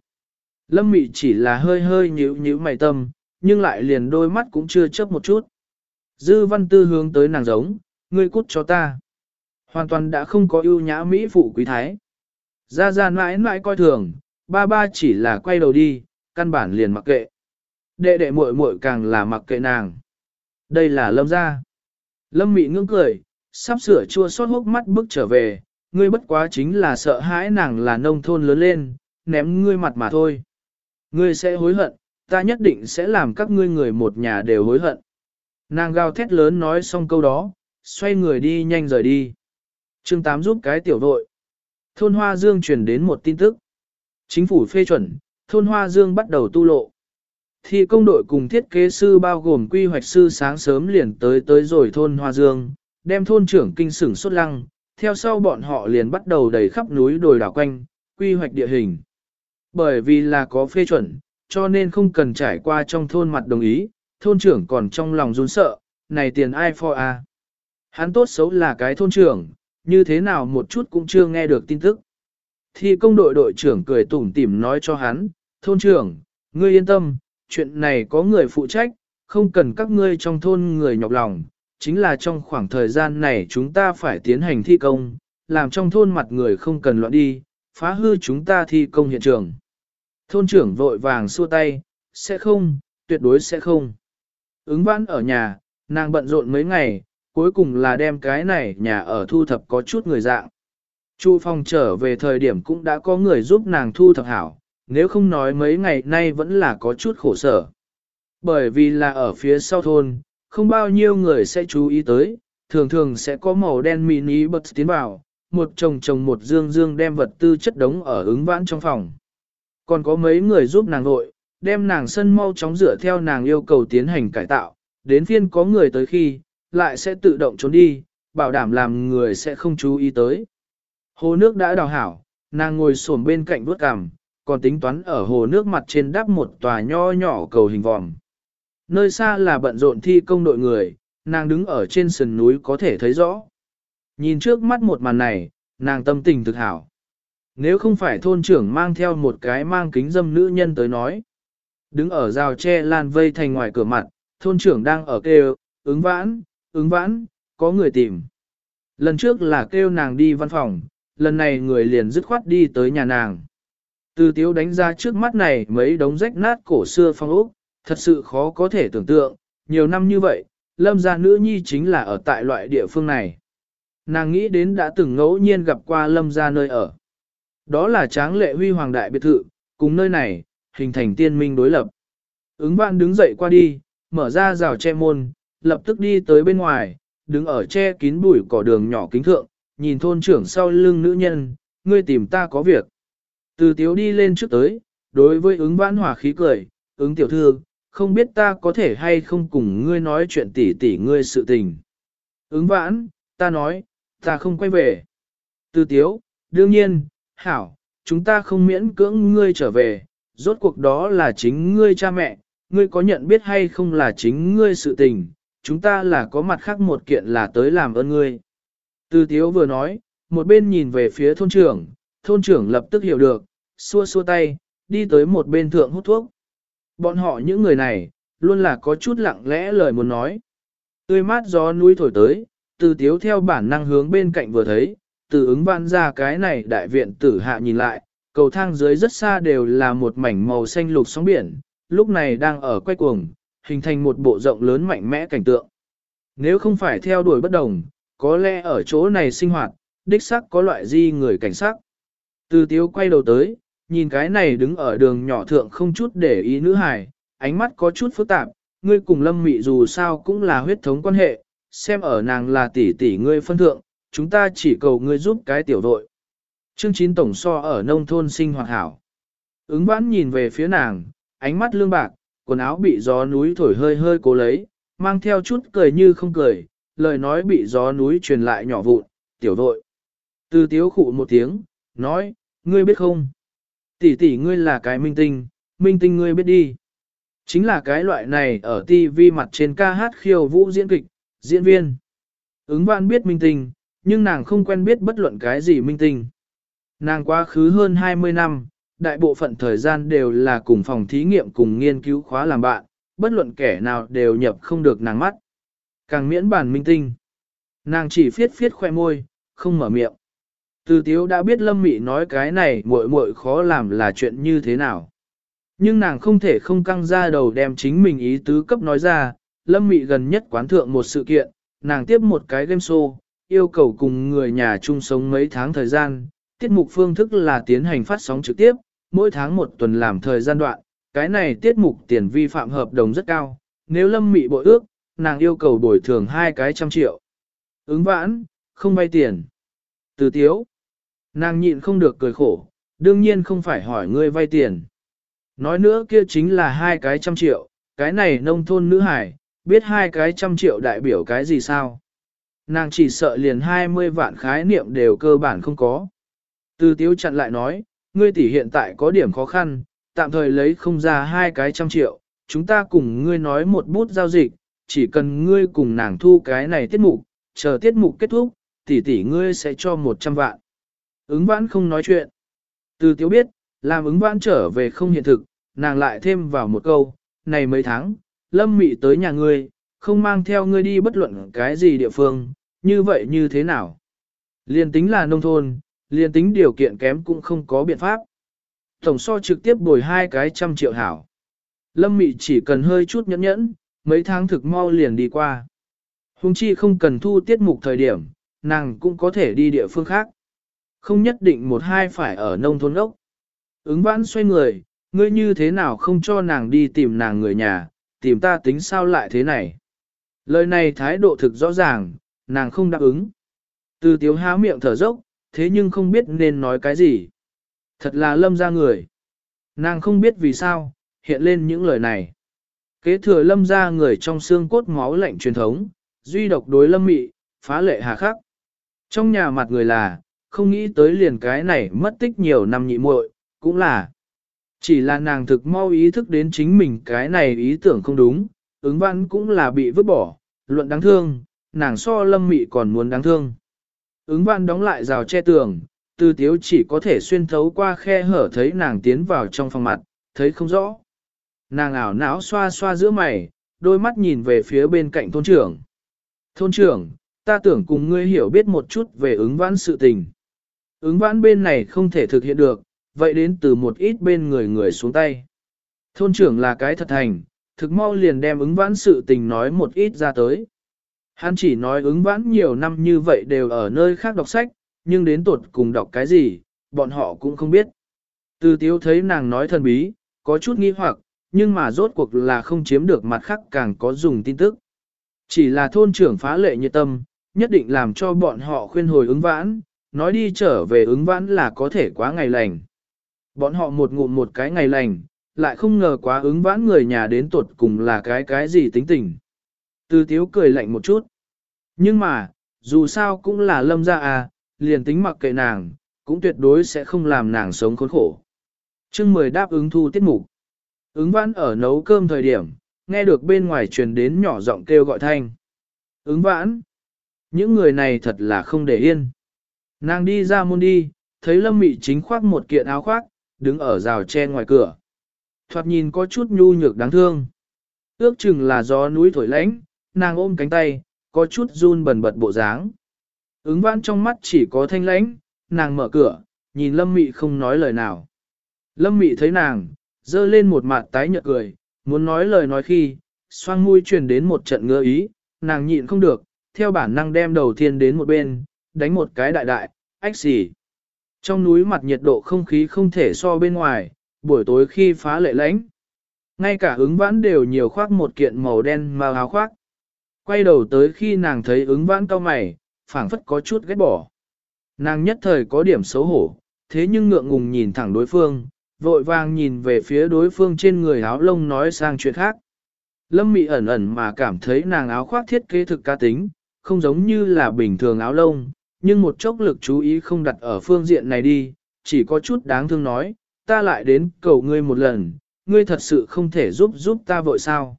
Lâm mị chỉ là hơi hơi nhíu nhíu mày tâm, nhưng lại liền đôi mắt cũng chưa chớp một chút. Dư văn tư hướng tới nàng giống, ngươi cút cho ta. Hoàn toàn đã không có ưu nhã mỹ phụ quý thái. Ra ra mãi mãi coi thường, ba ba chỉ là quay đầu đi, căn bản liền mặc kệ. Đệ đệ muội muội càng là mặc kệ nàng. Đây là lâm gia. Lâm mị ngưỡng cười, sắp sửa chua xót hốc mắt bước trở về, ngươi bất quá chính là sợ hãi nàng là nông thôn lớn lên, ném ngươi mặt mà thôi. Ngươi sẽ hối hận, ta nhất định sẽ làm các ngươi người một nhà đều hối hận. Nàng gào thét lớn nói xong câu đó, xoay người đi nhanh rời đi. Chương 8 giúp cái tiểu đội. Thôn Hoa Dương truyền đến một tin tức. Chính phủ phê chuẩn, thôn Hoa Dương bắt đầu tu lộ. Thì công đội cùng thiết kế sư bao gồm quy hoạch sư sáng sớm liền tới tới rồi thôn Hoa Dương, đem thôn trưởng kinh sửng xuất lăng, theo sau bọn họ liền bắt đầu đầy khắp núi đồi đảo quanh, quy hoạch địa hình. Bởi vì là có phê chuẩn, cho nên không cần trải qua trong thôn mặt đồng ý, thôn trưởng còn trong lòng run sợ, này tiền ai for a? Hắn tốt xấu là cái thôn trưởng, như thế nào một chút cũng chưa nghe được tin tức. Thì công đội đội trưởng cười tủm tỉm nói cho hắn, thôn trưởng, ngươi yên tâm, chuyện này có người phụ trách, không cần các ngươi trong thôn người nhọc lòng, chính là trong khoảng thời gian này chúng ta phải tiến hành thi công, làm trong thôn mặt người không cần loạn đi, phá hư chúng ta thi công hiện trường. Thôn trưởng vội vàng xua tay, sẽ không, tuyệt đối sẽ không. Ứng vãn ở nhà, nàng bận rộn mấy ngày, cuối cùng là đem cái này nhà ở thu thập có chút người dạng. Chu phòng trở về thời điểm cũng đã có người giúp nàng thu thập hảo, nếu không nói mấy ngày nay vẫn là có chút khổ sở. Bởi vì là ở phía sau thôn, không bao nhiêu người sẽ chú ý tới, thường thường sẽ có màu đen mini bật tiến vào, một chồng chồng một dương dương đem vật tư chất đống ở ứng vãn trong phòng. Còn có mấy người giúp nàng vội, đem nàng sân mau chóng rửa theo nàng yêu cầu tiến hành cải tạo, đến phiên có người tới khi, lại sẽ tự động trốn đi, bảo đảm làm người sẽ không chú ý tới. Hồ nước đã đào hảo, nàng ngồi xổm bên cạnh vuốt cằm, còn tính toán ở hồ nước mặt trên đắp một tòa nho nhỏ cầu hình vòm. Nơi xa là bận rộn thi công đội người, nàng đứng ở trên sườn núi có thể thấy rõ. Nhìn trước mắt một màn này, nàng tâm tình thực hảo. Nếu không phải thôn trưởng mang theo một cái mang kính dâm nữ nhân tới nói. Đứng ở rào tre lan vây thành ngoài cửa mặt, thôn trưởng đang ở kêu, ứng vãn, ứng vãn, có người tìm. Lần trước là kêu nàng đi văn phòng, lần này người liền dứt khoát đi tới nhà nàng. Từ tiếu đánh ra trước mắt này mấy đống rách nát cổ xưa phong ốc, thật sự khó có thể tưởng tượng, nhiều năm như vậy, lâm gia nữ nhi chính là ở tại loại địa phương này. Nàng nghĩ đến đã từng ngẫu nhiên gặp qua lâm gia nơi ở. Đó là tráng lệ huy hoàng đại biệt thự, cùng nơi này, hình thành tiên minh đối lập. Ứng vạn đứng dậy qua đi, mở ra rào che môn, lập tức đi tới bên ngoài, đứng ở che kín bụi cỏ đường nhỏ kính thượng, nhìn thôn trưởng sau lưng nữ nhân, ngươi tìm ta có việc. Từ tiếu đi lên trước tới, đối với ứng vãn hòa khí cười, ứng tiểu thư, không biết ta có thể hay không cùng ngươi nói chuyện tỉ tỉ ngươi sự tình. Ứng vãn, ta nói, ta không quay về. Từ tiếu, đương nhiên, hảo, chúng ta không miễn cưỡng ngươi trở về, rốt cuộc đó là chính ngươi cha mẹ, ngươi có nhận biết hay không là chính ngươi sự tình, chúng ta là có mặt khác một kiện là tới làm ơn ngươi. Từ tiếu vừa nói, một bên nhìn về phía thôn trưởng, thôn trưởng lập tức hiểu được, xua xua tay, đi tới một bên thượng hút thuốc. Bọn họ những người này, luôn là có chút lặng lẽ lời muốn nói. Tươi mát gió núi thổi tới, từ tiếu theo bản năng hướng bên cạnh vừa thấy, từ ứng văn ra cái này đại viện tử hạ nhìn lại, cầu thang dưới rất xa đều là một mảnh màu xanh lục sóng biển, lúc này đang ở quay cuồng, hình thành một bộ rộng lớn mạnh mẽ cảnh tượng. Nếu không phải theo đuổi bất đồng, có lẽ ở chỗ này sinh hoạt, đích sắc có loại di người cảnh sắc. Từ tiếu quay đầu tới, nhìn cái này đứng ở đường nhỏ thượng không chút để ý nữ hài, ánh mắt có chút phức tạp, ngươi cùng lâm mị dù sao cũng là huyết thống quan hệ, xem ở nàng là tỷ tỷ ngươi phân thượng, chúng ta chỉ cầu ngươi giúp cái tiểu đội. Chương 9 tổng so ở nông thôn sinh hoạt hảo. Ứng vãn nhìn về phía nàng, ánh mắt lương bạc, quần áo bị gió núi thổi hơi hơi cố lấy, mang theo chút cười như không cười, lời nói bị gió núi truyền lại nhỏ vụn, tiểu đội. Từ tiếu khụ một tiếng, nói, ngươi biết không? Tỷ tỷ ngươi là cái minh tinh, minh tinh ngươi biết đi. Chính là cái loại này ở TV mặt trên ca hát khiêu vũ diễn kịch, diễn viên. Ứng vãn biết minh tinh, nhưng nàng không quen biết bất luận cái gì minh tinh. Nàng quá khứ hơn 20 năm, đại bộ phận thời gian đều là cùng phòng thí nghiệm cùng nghiên cứu khóa làm bạn, bất luận kẻ nào đều nhập không được nàng mắt. Càng miễn bản minh tinh. Nàng chỉ phiết phiết khoe môi, không mở miệng. Từ tiếu đã biết lâm mị nói cái này muội muội khó làm là chuyện như thế nào. Nhưng nàng không thể không căng ra đầu đem chính mình ý tứ cấp nói ra, lâm mị gần nhất quán thượng một sự kiện, nàng tiếp một cái game show, yêu cầu cùng người nhà chung sống mấy tháng thời gian, tiết mục phương thức là tiến hành phát sóng trực tiếp, mỗi tháng một tuần làm thời gian đoạn, cái này tiết mục tiền vi phạm hợp đồng rất cao, nếu lâm mị bội ước, nàng yêu cầu bồi thường hai cái trăm triệu. Ứng vãn, không vay tiền. Từ tiếu. Nàng nhịn không được cười khổ, đương nhiên không phải hỏi ngươi vay tiền. Nói nữa kia chính là hai cái trăm triệu, cái này nông thôn nữ hải, biết hai cái trăm triệu đại biểu cái gì sao? Nàng chỉ sợ liền hai mươi vạn khái niệm đều cơ bản không có. Từ tiếu chặn lại nói, ngươi tỷ hiện tại có điểm khó khăn, tạm thời lấy không ra hai cái trăm triệu, chúng ta cùng ngươi nói một bút giao dịch, chỉ cần ngươi cùng nàng thu cái này tiết mục, chờ tiết mục kết thúc, tỷ tỷ ngươi sẽ cho một trăm vạn. Ứng vãn không nói chuyện. Từ tiếu biết, làm ứng vãn trở về không hiện thực, nàng lại thêm vào một câu, này mấy tháng, lâm mị tới nhà ngươi, không mang theo ngươi đi bất luận cái gì địa phương, như vậy như thế nào? Liên tính là nông thôn, liên tính điều kiện kém cũng không có biện pháp. Tổng so trực tiếp bồi hai cái trăm triệu hảo. Lâm mị chỉ cần hơi chút nhẫn nhẫn, mấy tháng thực mau liền đi qua. Hùng chi không cần thu tiết mục thời điểm, nàng cũng có thể đi địa phương khác. Không nhất định một hai phải ở nông thôn ốc. Ứng vãn xoay người, ngươi như thế nào không cho nàng đi tìm nàng người nhà, tìm ta tính sao lại thế này. Lời này thái độ thực rõ ràng, nàng không đáp ứng. Từ tiếu há miệng thở dốc, thế nhưng không biết nên nói cái gì. Thật là lâm ra người. Nàng không biết vì sao, hiện lên những lời này. Kế thừa lâm ra người trong xương cốt máu lạnh truyền thống, duy độc đối lâm mị, phá lệ hà khắc. Trong nhà mặt người là, không nghĩ tới liền cái này mất tích nhiều năm nhị muội, cũng là. Chỉ là nàng thực mau ý thức đến chính mình cái này ý tưởng không đúng, ứng văn cũng là bị vứt bỏ, luận đáng thương, nàng so lâm mị còn muốn đáng thương. Ứng văn đóng lại rào che tường, tư tiếu chỉ có thể xuyên thấu qua khe hở thấy nàng tiến vào trong phòng mặt, thấy không rõ. Nàng ảo não xoa xoa giữa mày, đôi mắt nhìn về phía bên cạnh thôn trưởng. Thôn trưởng, ta tưởng cùng ngươi hiểu biết một chút về ứng vãn sự tình. Ứng vãn bên này không thể thực hiện được, vậy đến từ một ít bên người người xuống tay. Thôn trưởng là cái thật thành, thực mau liền đem ứng vãn sự tình nói một ít ra tới. Hắn chỉ nói ứng vãn nhiều năm như vậy đều ở nơi khác đọc sách, nhưng đến tuột cùng đọc cái gì, bọn họ cũng không biết. Từ tiếu thấy nàng nói thần bí, có chút nghi hoặc, nhưng mà rốt cuộc là không chiếm được mặt khác càng có dùng tin tức. Chỉ là thôn trưởng phá lệ nhiệt tâm, nhất định làm cho bọn họ khuyên hồi ứng vãn, nói đi trở về ứng vãn là có thể quá ngày lành. Bọn họ một ngụm một cái ngày lành, lại không ngờ quá ứng vãn người nhà đến tuột cùng là cái cái gì tính tình. Từ tiếu cười lạnh một chút. Nhưng mà, dù sao cũng là lâm gia à, liền tính mặc kệ nàng, cũng tuyệt đối sẽ không làm nàng sống khốn khổ. chương 10 đáp ứng thu tiết mục. Ứng vãn ở nấu cơm thời điểm, nghe được bên ngoài truyền đến nhỏ giọng kêu gọi thanh. Ứng vãn. Những người này thật là không để yên. Nàng đi ra môn đi, thấy lâm mị chính khoác một kiện áo khoác, đứng ở rào tre ngoài cửa. Thoạt nhìn có chút nhu nhược đáng thương. Ước chừng là gió núi thổi lãnh, nàng ôm cánh tay, có chút run bần bật bộ dáng. Ứng vãn trong mắt chỉ có thanh lãnh, nàng mở cửa, nhìn lâm mị không nói lời nào. Lâm mị thấy nàng, dơ lên một mặt tái nhợt cười, muốn nói lời nói khi, xoang mũi truyền đến một trận ngứa ý, nàng nhịn không được, theo bản năng đem đầu tiên đến một bên, đánh một cái đại đại, ách xỉ. Trong núi mặt nhiệt độ không khí không thể so bên ngoài, buổi tối khi phá lệ lãnh. Ngay cả ứng vãn đều nhiều khoác một kiện màu đen mà áo khoác. Quay đầu tới khi nàng thấy ứng vãn cao mày, phảng phất có chút ghét bỏ. Nàng nhất thời có điểm xấu hổ, thế nhưng ngượng ngùng nhìn thẳng đối phương, vội vàng nhìn về phía đối phương trên người áo lông nói sang chuyện khác. Lâm Mị ẩn ẩn mà cảm thấy nàng áo khoác thiết kế thực ca tính, không giống như là bình thường áo lông, nhưng một chốc lực chú ý không đặt ở phương diện này đi, chỉ có chút đáng thương nói, ta lại đến cầu ngươi một lần, ngươi thật sự không thể giúp giúp ta vội sao.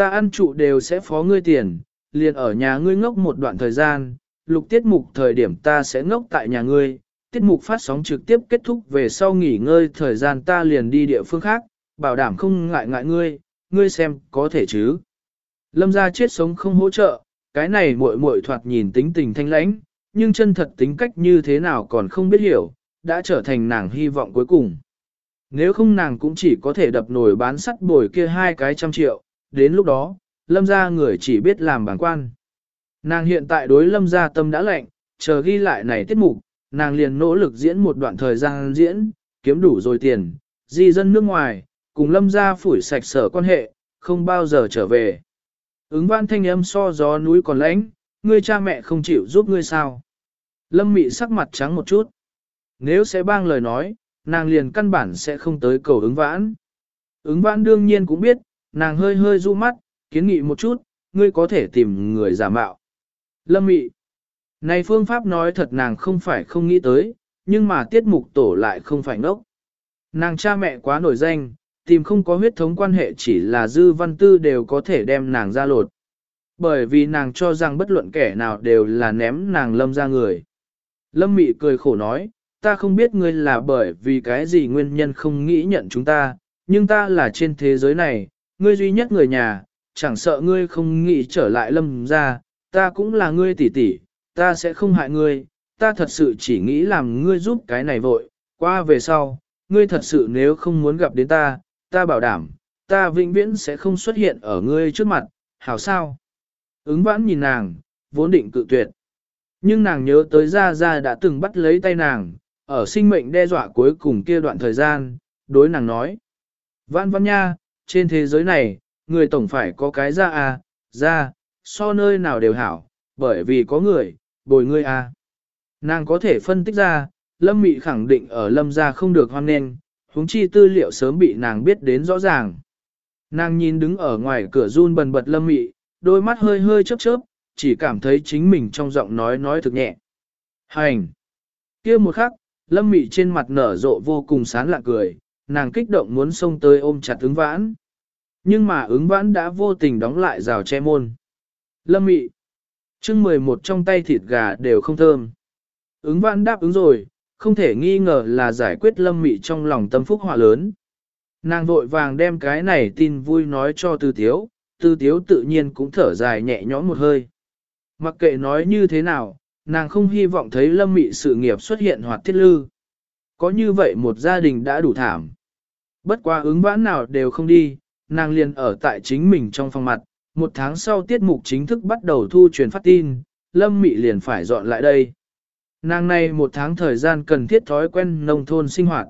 Ta ăn trụ đều sẽ phó ngươi tiền, liền ở nhà ngươi ngốc một đoạn thời gian, lục tiết mục thời điểm ta sẽ ngốc tại nhà ngươi, tiết mục phát sóng trực tiếp kết thúc về sau nghỉ ngơi thời gian ta liền đi địa phương khác, bảo đảm không ngại ngại ngươi, ngươi xem có thể chứ. Lâm gia chết sống không hỗ trợ, cái này muội muội thoạt nhìn tính tình thanh lãnh, nhưng chân thật tính cách như thế nào còn không biết hiểu, đã trở thành nàng hy vọng cuối cùng. Nếu không nàng cũng chỉ có thể đập nổi bán sắt bồi kia hai cái trăm triệu, đến lúc đó, lâm gia người chỉ biết làm bảng quan. Nàng hiện tại đối lâm gia tâm đã lạnh, chờ ghi lại này tiết mục, nàng liền nỗ lực diễn một đoạn thời gian diễn, kiếm đủ rồi tiền, di dân nước ngoài, cùng lâm gia phủi sạch sở quan hệ, không bao giờ trở về. Ứng văn thanh âm so gió núi còn lãnh, ngươi cha mẹ không chịu giúp ngươi sao. Lâm mị sắc mặt trắng một chút. Nếu sẽ bang lời nói, nàng liền căn bản sẽ không tới cầu ứng vãn. Ứng vãn đương nhiên cũng biết, nàng hơi hơi du mắt, kiến nghị một chút, ngươi có thể tìm người giả mạo. Lâm mị. Này phương pháp nói thật nàng không phải không nghĩ tới, nhưng mà tiết mục tổ lại không phải ngốc. Nàng cha mẹ quá nổi danh, tìm không có huyết thống quan hệ chỉ là dư văn tư đều có thể đem nàng ra lột. Bởi vì nàng cho rằng bất luận kẻ nào đều là ném nàng lâm ra người. Lâm mị cười khổ nói, ta không biết ngươi là bởi vì cái gì nguyên nhân không nghĩ nhận chúng ta, nhưng ta là trên thế giới này, ngươi duy nhất người nhà, chẳng sợ ngươi không nghĩ trở lại lâm ra, ta cũng là ngươi tỷ tỷ, ta sẽ không hại ngươi, ta thật sự chỉ nghĩ làm ngươi giúp cái này vội, qua về sau, ngươi thật sự nếu không muốn gặp đến ta, ta bảo đảm, ta vĩnh viễn sẽ không xuất hiện ở ngươi trước mặt, hảo sao? Ứng vãn nhìn nàng, vốn định cự tuyệt. Nhưng nàng nhớ tới Gia Gia đã từng bắt lấy tay nàng, ở sinh mệnh đe dọa cuối cùng kia đoạn thời gian, đối nàng nói. Vãn vãn nha, trên thế giới này, người tổng phải có cái ra à, ra, so nơi nào đều hảo, bởi vì có người, bồi ngươi à. Nàng có thể phân tích ra, Lâm Mị khẳng định ở Lâm gia không được hoan nghênh, huống chi tư liệu sớm bị nàng biết đến rõ ràng. Nàng nhìn đứng ở ngoài cửa run bần bật Lâm Mị, đôi mắt hơi hơi chớp chớp, chỉ cảm thấy chính mình trong giọng nói nói thực nhẹ. Hành! kia một khắc, Lâm Mị trên mặt nở rộ vô cùng sán lạ cười, nàng kích động muốn xông tới ôm chặt ứng vãn. Nhưng mà ứng vãn đã vô tình đóng lại rào che môn. Lâm Mị! chương 11 trong tay thịt gà đều không thơm. Ứng vãn đáp ứng rồi, không thể nghi ngờ là giải quyết lâm mị trong lòng tâm phúc họa lớn. Nàng vội vàng đem cái này tin vui nói cho tư tiếu, tư tiếu tự nhiên cũng thở dài nhẹ nhõm một hơi. Mặc kệ nói như thế nào, nàng không hy vọng thấy lâm mị sự nghiệp xuất hiện hoạt thiết lư. Có như vậy một gia đình đã đủ thảm. Bất quá ứng vãn nào đều không đi, nàng liền ở tại chính mình trong phòng mặt, một tháng sau tiết mục chính thức bắt đầu thu truyền phát tin, lâm mị liền phải dọn lại đây. Nàng này một tháng thời gian cần thiết thói quen nông thôn sinh hoạt.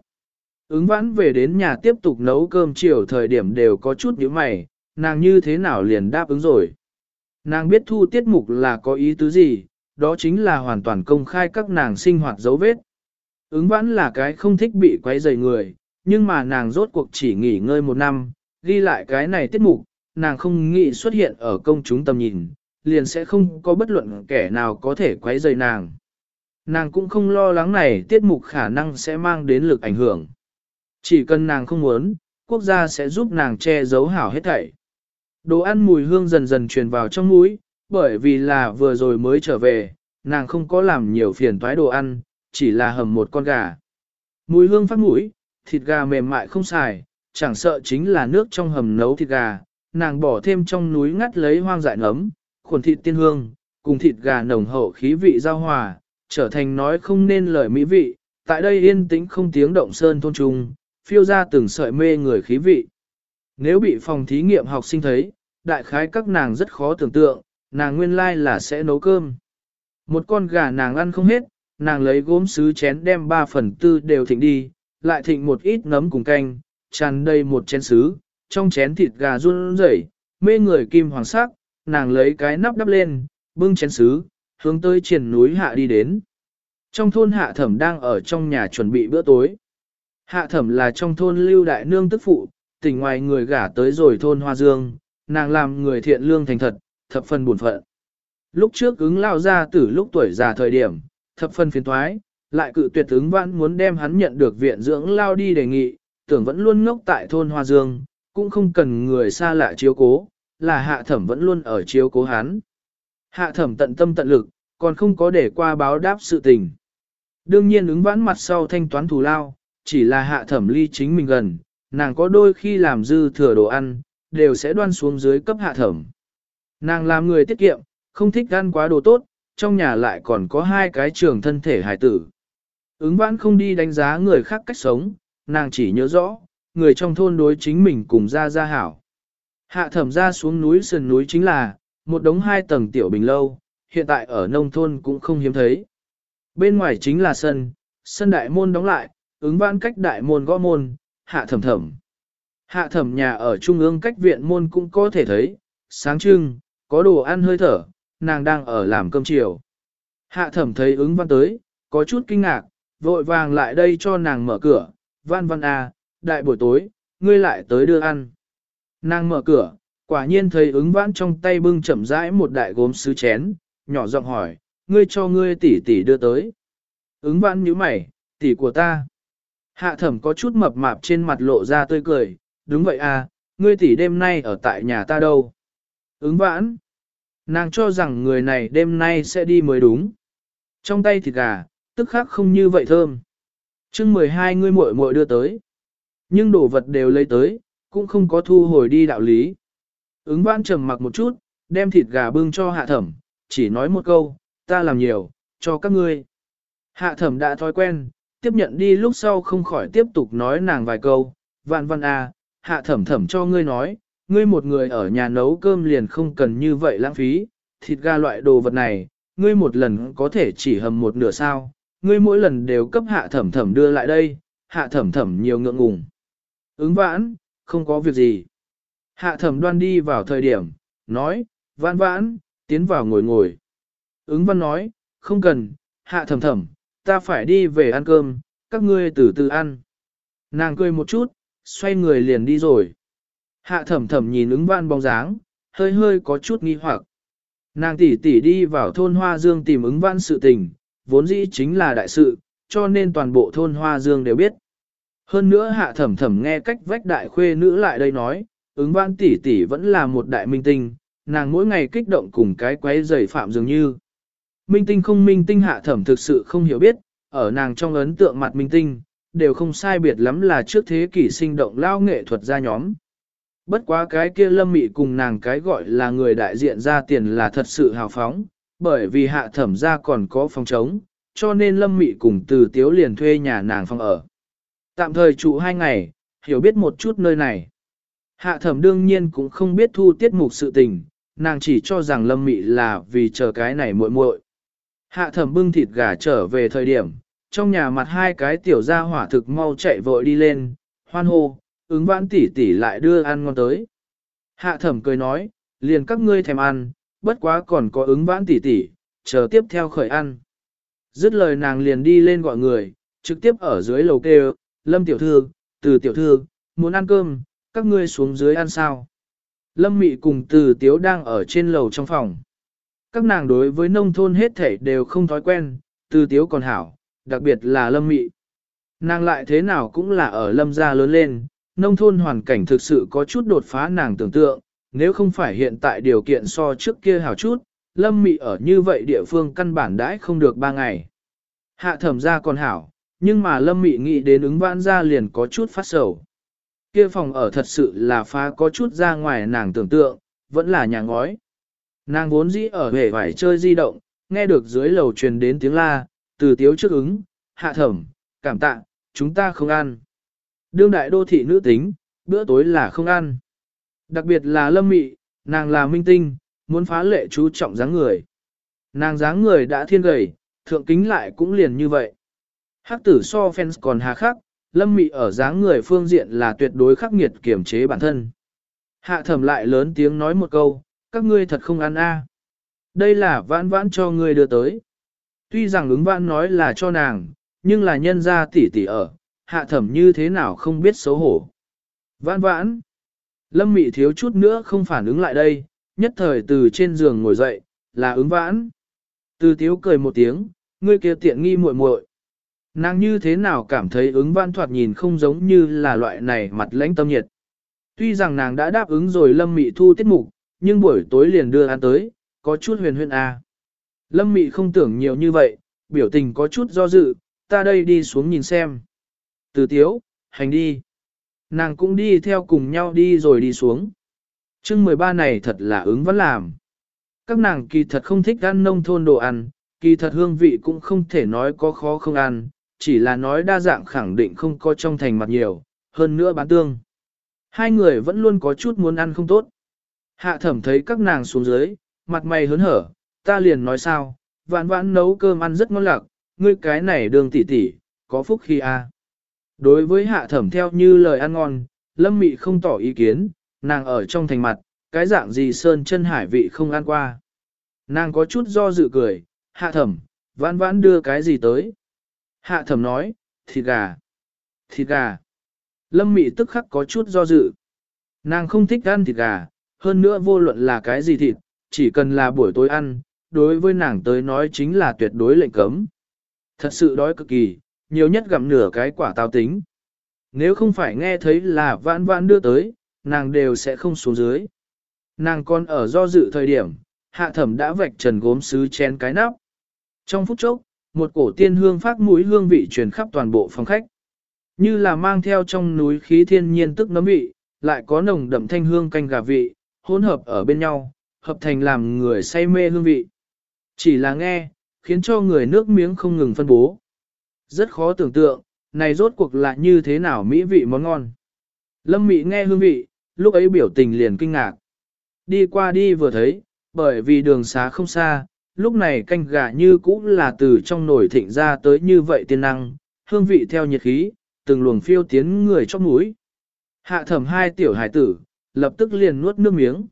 Ứng vãn về đến nhà tiếp tục nấu cơm chiều thời điểm đều có chút nhíu mày, nàng như thế nào liền đáp ứng rồi. Nàng biết thu tiết mục là có ý tứ gì, đó chính là hoàn toàn công khai các nàng sinh hoạt dấu vết. Ứng vãn là cái không thích bị quấy rầy người, nhưng mà nàng rốt cuộc chỉ nghỉ ngơi một năm, ghi lại cái này tiết mục, nàng không nghĩ xuất hiện ở công chúng tầm nhìn, liền sẽ không có bất luận kẻ nào có thể quấy rầy nàng. Nàng cũng không lo lắng này tiết mục khả năng sẽ mang đến lực ảnh hưởng. Chỉ cần nàng không muốn, quốc gia sẽ giúp nàng che giấu hảo hết thảy. Đồ ăn mùi hương dần dần truyền vào trong mũi, bởi vì là vừa rồi mới trở về, nàng không có làm nhiều phiền toái đồ ăn, chỉ là hầm một con gà. Mùi hương phát mũi, thịt gà mềm mại không xài, chẳng sợ chính là nước trong hầm nấu thịt gà, nàng bỏ thêm trong núi ngắt lấy hoang dại nấm, khuẩn thịt tiên hương, cùng thịt gà nồng hậu khí vị giao hòa, trở thành nói không nên lời mỹ vị, tại đây yên tĩnh không tiếng động sơn thôn trung, phiêu ra từng sợi mê người khí vị. Nếu bị phòng thí nghiệm học sinh thấy, đại khái các nàng rất khó tưởng tượng, nàng nguyên lai là sẽ nấu cơm. Một con gà nàng ăn không hết, nàng lấy gốm sứ chén đem 3 phần tư đều thịnh đi, lại thịnh một ít nấm cùng canh, tràn đầy một chén sứ, trong chén thịt gà run rẩy, mê người kim hoàng sắc, nàng lấy cái nắp đắp lên, bưng chén sứ, hướng tới triển núi hạ đi đến. Trong thôn hạ thẩm đang ở trong nhà chuẩn bị bữa tối. Hạ thẩm là trong thôn lưu đại nương tức phụ, tỉnh ngoài người gả tới rồi thôn Hoa Dương, nàng làm người thiện lương thành thật, thập phần buồn phận. Lúc trước ứng lao ra từ lúc tuổi già thời điểm, thập phần phiền thoái, lại cự tuyệt ứng vãn muốn đem hắn nhận được viện dưỡng lao đi đề nghị, tưởng vẫn luôn ngốc tại thôn Hoa Dương, cũng không cần người xa lạ chiếu cố, là hạ thẩm vẫn luôn ở chiếu cố hắn. Hạ thẩm tận tâm tận lực, còn không có để qua báo đáp sự tình. Đương nhiên ứng vãn mặt sau thanh toán thù lao, chỉ là hạ thẩm ly chính mình gần, nàng có đôi khi làm dư thừa đồ ăn, đều sẽ đoan xuống dưới cấp hạ thẩm. Nàng làm người tiết kiệm, không thích ăn quá đồ tốt, trong nhà lại còn có hai cái trường thân thể hải tử. Ứng vãn không đi đánh giá người khác cách sống, nàng chỉ nhớ rõ, người trong thôn đối chính mình cùng ra ra hảo. Hạ thẩm ra xuống núi sườn núi chính là, một đống hai tầng tiểu bình lâu, hiện tại ở nông thôn cũng không hiếm thấy. Bên ngoài chính là sân, sân đại môn đóng lại, ứng vãn cách đại môn gõ môn, hạ thẩm thẩm. Hạ thẩm nhà ở trung ương cách viện môn cũng có thể thấy, sáng trưng, có đồ ăn hơi thở, nàng đang ở làm cơm chiều. Hạ thẩm thấy ứng văn tới, có chút kinh ngạc, vội vàng lại đây cho nàng mở cửa, văn văn à, đại buổi tối, ngươi lại tới đưa ăn. Nàng mở cửa, quả nhiên thấy ứng vãn trong tay bưng chậm rãi một đại gốm sứ chén, nhỏ giọng hỏi, ngươi cho ngươi tỷ tỷ đưa tới. Ứng vãn nhíu mày, tỷ của ta. Hạ thẩm có chút mập mạp trên mặt lộ ra tươi cười, đúng vậy à, ngươi tỷ đêm nay ở tại nhà ta đâu. Ứng vãn. Nàng cho rằng người này đêm nay sẽ đi mới đúng. Trong tay thịt gà, tức khác không như vậy thơm. chương 12 ngươi muội muội đưa tới. Nhưng đồ vật đều lấy tới, cũng không có thu hồi đi đạo lý. Ứng vãn trầm mặc một chút, đem thịt gà bưng cho hạ thẩm, chỉ nói một câu, ta làm nhiều, cho các ngươi. Hạ thẩm đã thói quen, tiếp nhận đi lúc sau không khỏi tiếp tục nói nàng vài câu, vạn văn à, hạ thẩm thẩm cho ngươi nói, ngươi một người ở nhà nấu cơm liền không cần như vậy lãng phí, thịt gà loại đồ vật này, ngươi một lần có thể chỉ hầm một nửa sao, ngươi mỗi lần đều cấp hạ thẩm thẩm đưa lại đây, hạ thẩm thẩm nhiều ngượng ngùng. Ứng vãn, không có việc gì. Hạ thẩm đoan đi vào thời điểm, nói, vãn vãn, tiến vào ngồi ngồi. Ứng văn nói, không cần, hạ thẩm thẩm, ta phải đi về ăn cơm, các ngươi từ từ ăn. Nàng cười một chút, xoay người liền đi rồi. Hạ thẩm thẩm nhìn ứng văn bóng dáng, hơi hơi có chút nghi hoặc. Nàng tỷ tỷ đi vào thôn Hoa Dương tìm ứng văn sự tình, vốn dĩ chính là đại sự, cho nên toàn bộ thôn Hoa Dương đều biết. Hơn nữa hạ thẩm thẩm nghe cách vách đại khuê nữ lại đây nói, ứng văn tỷ tỷ vẫn là một đại minh tinh, nàng mỗi ngày kích động cùng cái quấy giày phạm dường như. Minh tinh không minh tinh hạ thẩm thực sự không hiểu biết, ở nàng trong ấn tượng mặt minh tinh, đều không sai biệt lắm là trước thế kỷ sinh động lao nghệ thuật ra nhóm. Bất quá cái kia lâm mị cùng nàng cái gọi là người đại diện ra tiền là thật sự hào phóng, bởi vì hạ thẩm ra còn có phòng trống, cho nên lâm mị cùng từ tiếu liền thuê nhà nàng phòng ở. Tạm thời trụ hai ngày, hiểu biết một chút nơi này. Hạ thẩm đương nhiên cũng không biết thu tiết mục sự tình, nàng chỉ cho rằng lâm mị là vì chờ cái này muội muội. Hạ thẩm bưng thịt gà trở về thời điểm, trong nhà mặt hai cái tiểu gia hỏa thực mau chạy vội đi lên, hoan hô, ứng vãn tỷ tỷ lại đưa ăn ngon tới. Hạ thẩm cười nói, liền các ngươi thèm ăn, bất quá còn có ứng vãn tỷ tỷ, chờ tiếp theo khởi ăn. Dứt lời nàng liền đi lên gọi người, trực tiếp ở dưới lầu kêu, lâm tiểu thư, từ tiểu thư, muốn ăn cơm, các ngươi xuống dưới ăn sao. Lâm mị cùng từ tiếu đang ở trên lầu trong phòng. Các nàng đối với nông thôn hết thể đều không thói quen, từ tiếu còn hảo, đặc biệt là lâm mị. Nàng lại thế nào cũng là ở lâm gia lớn lên, nông thôn hoàn cảnh thực sự có chút đột phá nàng tưởng tượng, nếu không phải hiện tại điều kiện so trước kia hảo chút, lâm mị ở như vậy địa phương căn bản đãi không được ba ngày. Hạ thẩm ra còn hảo, nhưng mà lâm mị nghĩ đến ứng vãn ra liền có chút phát sầu. Kia phòng ở thật sự là phá có chút ra ngoài nàng tưởng tượng, vẫn là nhà ngói. Nàng vốn dĩ ở hề vải chơi di động, nghe được dưới lầu truyền đến tiếng la, từ tiếu trước ứng, hạ thẩm, cảm tạ, chúng ta không ăn. Đương đại đô thị nữ tính, bữa tối là không ăn. Đặc biệt là lâm mị, nàng là minh tinh, muốn phá lệ chú trọng dáng người. Nàng dáng người đã thiên gầy, thượng kính lại cũng liền như vậy. Hắc tử so fans còn hà khắc, lâm mị ở dáng người phương diện là tuyệt đối khắc nghiệt kiểm chế bản thân. Hạ thẩm lại lớn tiếng nói một câu, các ngươi thật không ăn a. Đây là vãn vãn cho ngươi đưa tới. Tuy rằng ứng vãn nói là cho nàng, nhưng là nhân ra tỷ tỷ ở, hạ thẩm như thế nào không biết xấu hổ. Vãn vãn. Lâm mị thiếu chút nữa không phản ứng lại đây, nhất thời từ trên giường ngồi dậy, là ứng vãn. Từ tiếu cười một tiếng, ngươi kia tiện nghi muội muội. Nàng như thế nào cảm thấy ứng vãn thoạt nhìn không giống như là loại này mặt lãnh tâm nhiệt. Tuy rằng nàng đã đáp ứng rồi lâm mị thu tiết mục, nhưng buổi tối liền đưa ăn tới, có chút huyền huyền a. Lâm mị không tưởng nhiều như vậy, biểu tình có chút do dự, ta đây đi xuống nhìn xem. Từ tiếu, hành đi. Nàng cũng đi theo cùng nhau đi rồi đi xuống. chương 13 này thật là ứng vẫn làm. Các nàng kỳ thật không thích ăn nông thôn đồ ăn, kỳ thật hương vị cũng không thể nói có khó không ăn, chỉ là nói đa dạng khẳng định không có trong thành mặt nhiều, hơn nữa bán tương. Hai người vẫn luôn có chút muốn ăn không tốt. Hạ thẩm thấy các nàng xuống dưới, mặt mày hớn hở, ta liền nói sao, vạn vãn nấu cơm ăn rất ngon lạc, ngươi cái này đường tỉ tỉ, có phúc khi a. Đối với hạ thẩm theo như lời ăn ngon, lâm mị không tỏ ý kiến, nàng ở trong thành mặt, cái dạng gì sơn chân hải vị không ăn qua. Nàng có chút do dự cười, hạ thẩm, vãn vãn đưa cái gì tới. Hạ thẩm nói, thịt gà, thịt gà. Lâm mị tức khắc có chút do dự. Nàng không thích ăn thịt gà, hơn nữa vô luận là cái gì thịt, chỉ cần là buổi tối ăn, đối với nàng tới nói chính là tuyệt đối lệnh cấm. Thật sự đói cực kỳ, nhiều nhất gặm nửa cái quả táo tính. Nếu không phải nghe thấy là vãn vãn đưa tới, nàng đều sẽ không xuống dưới. Nàng còn ở do dự thời điểm, hạ thẩm đã vạch trần gốm sứ chén cái nắp. Trong phút chốc, một cổ tiên hương phát mũi hương vị truyền khắp toàn bộ phòng khách. Như là mang theo trong núi khí thiên nhiên tức nấm vị, lại có nồng đậm thanh hương canh gà vị, hỗn hợp ở bên nhau, hợp thành làm người say mê hương vị. Chỉ là nghe, khiến cho người nước miếng không ngừng phân bố. Rất khó tưởng tượng, này rốt cuộc là như thế nào mỹ vị món ngon. Lâm Mị nghe hương vị, lúc ấy biểu tình liền kinh ngạc. Đi qua đi vừa thấy, bởi vì đường xá không xa, lúc này canh gà như cũng là từ trong nồi thịnh ra tới như vậy tiên năng, hương vị theo nhiệt khí, từng luồng phiêu tiến người trong mũi. Hạ thẩm hai tiểu hải tử, lập tức liền nuốt nước miếng.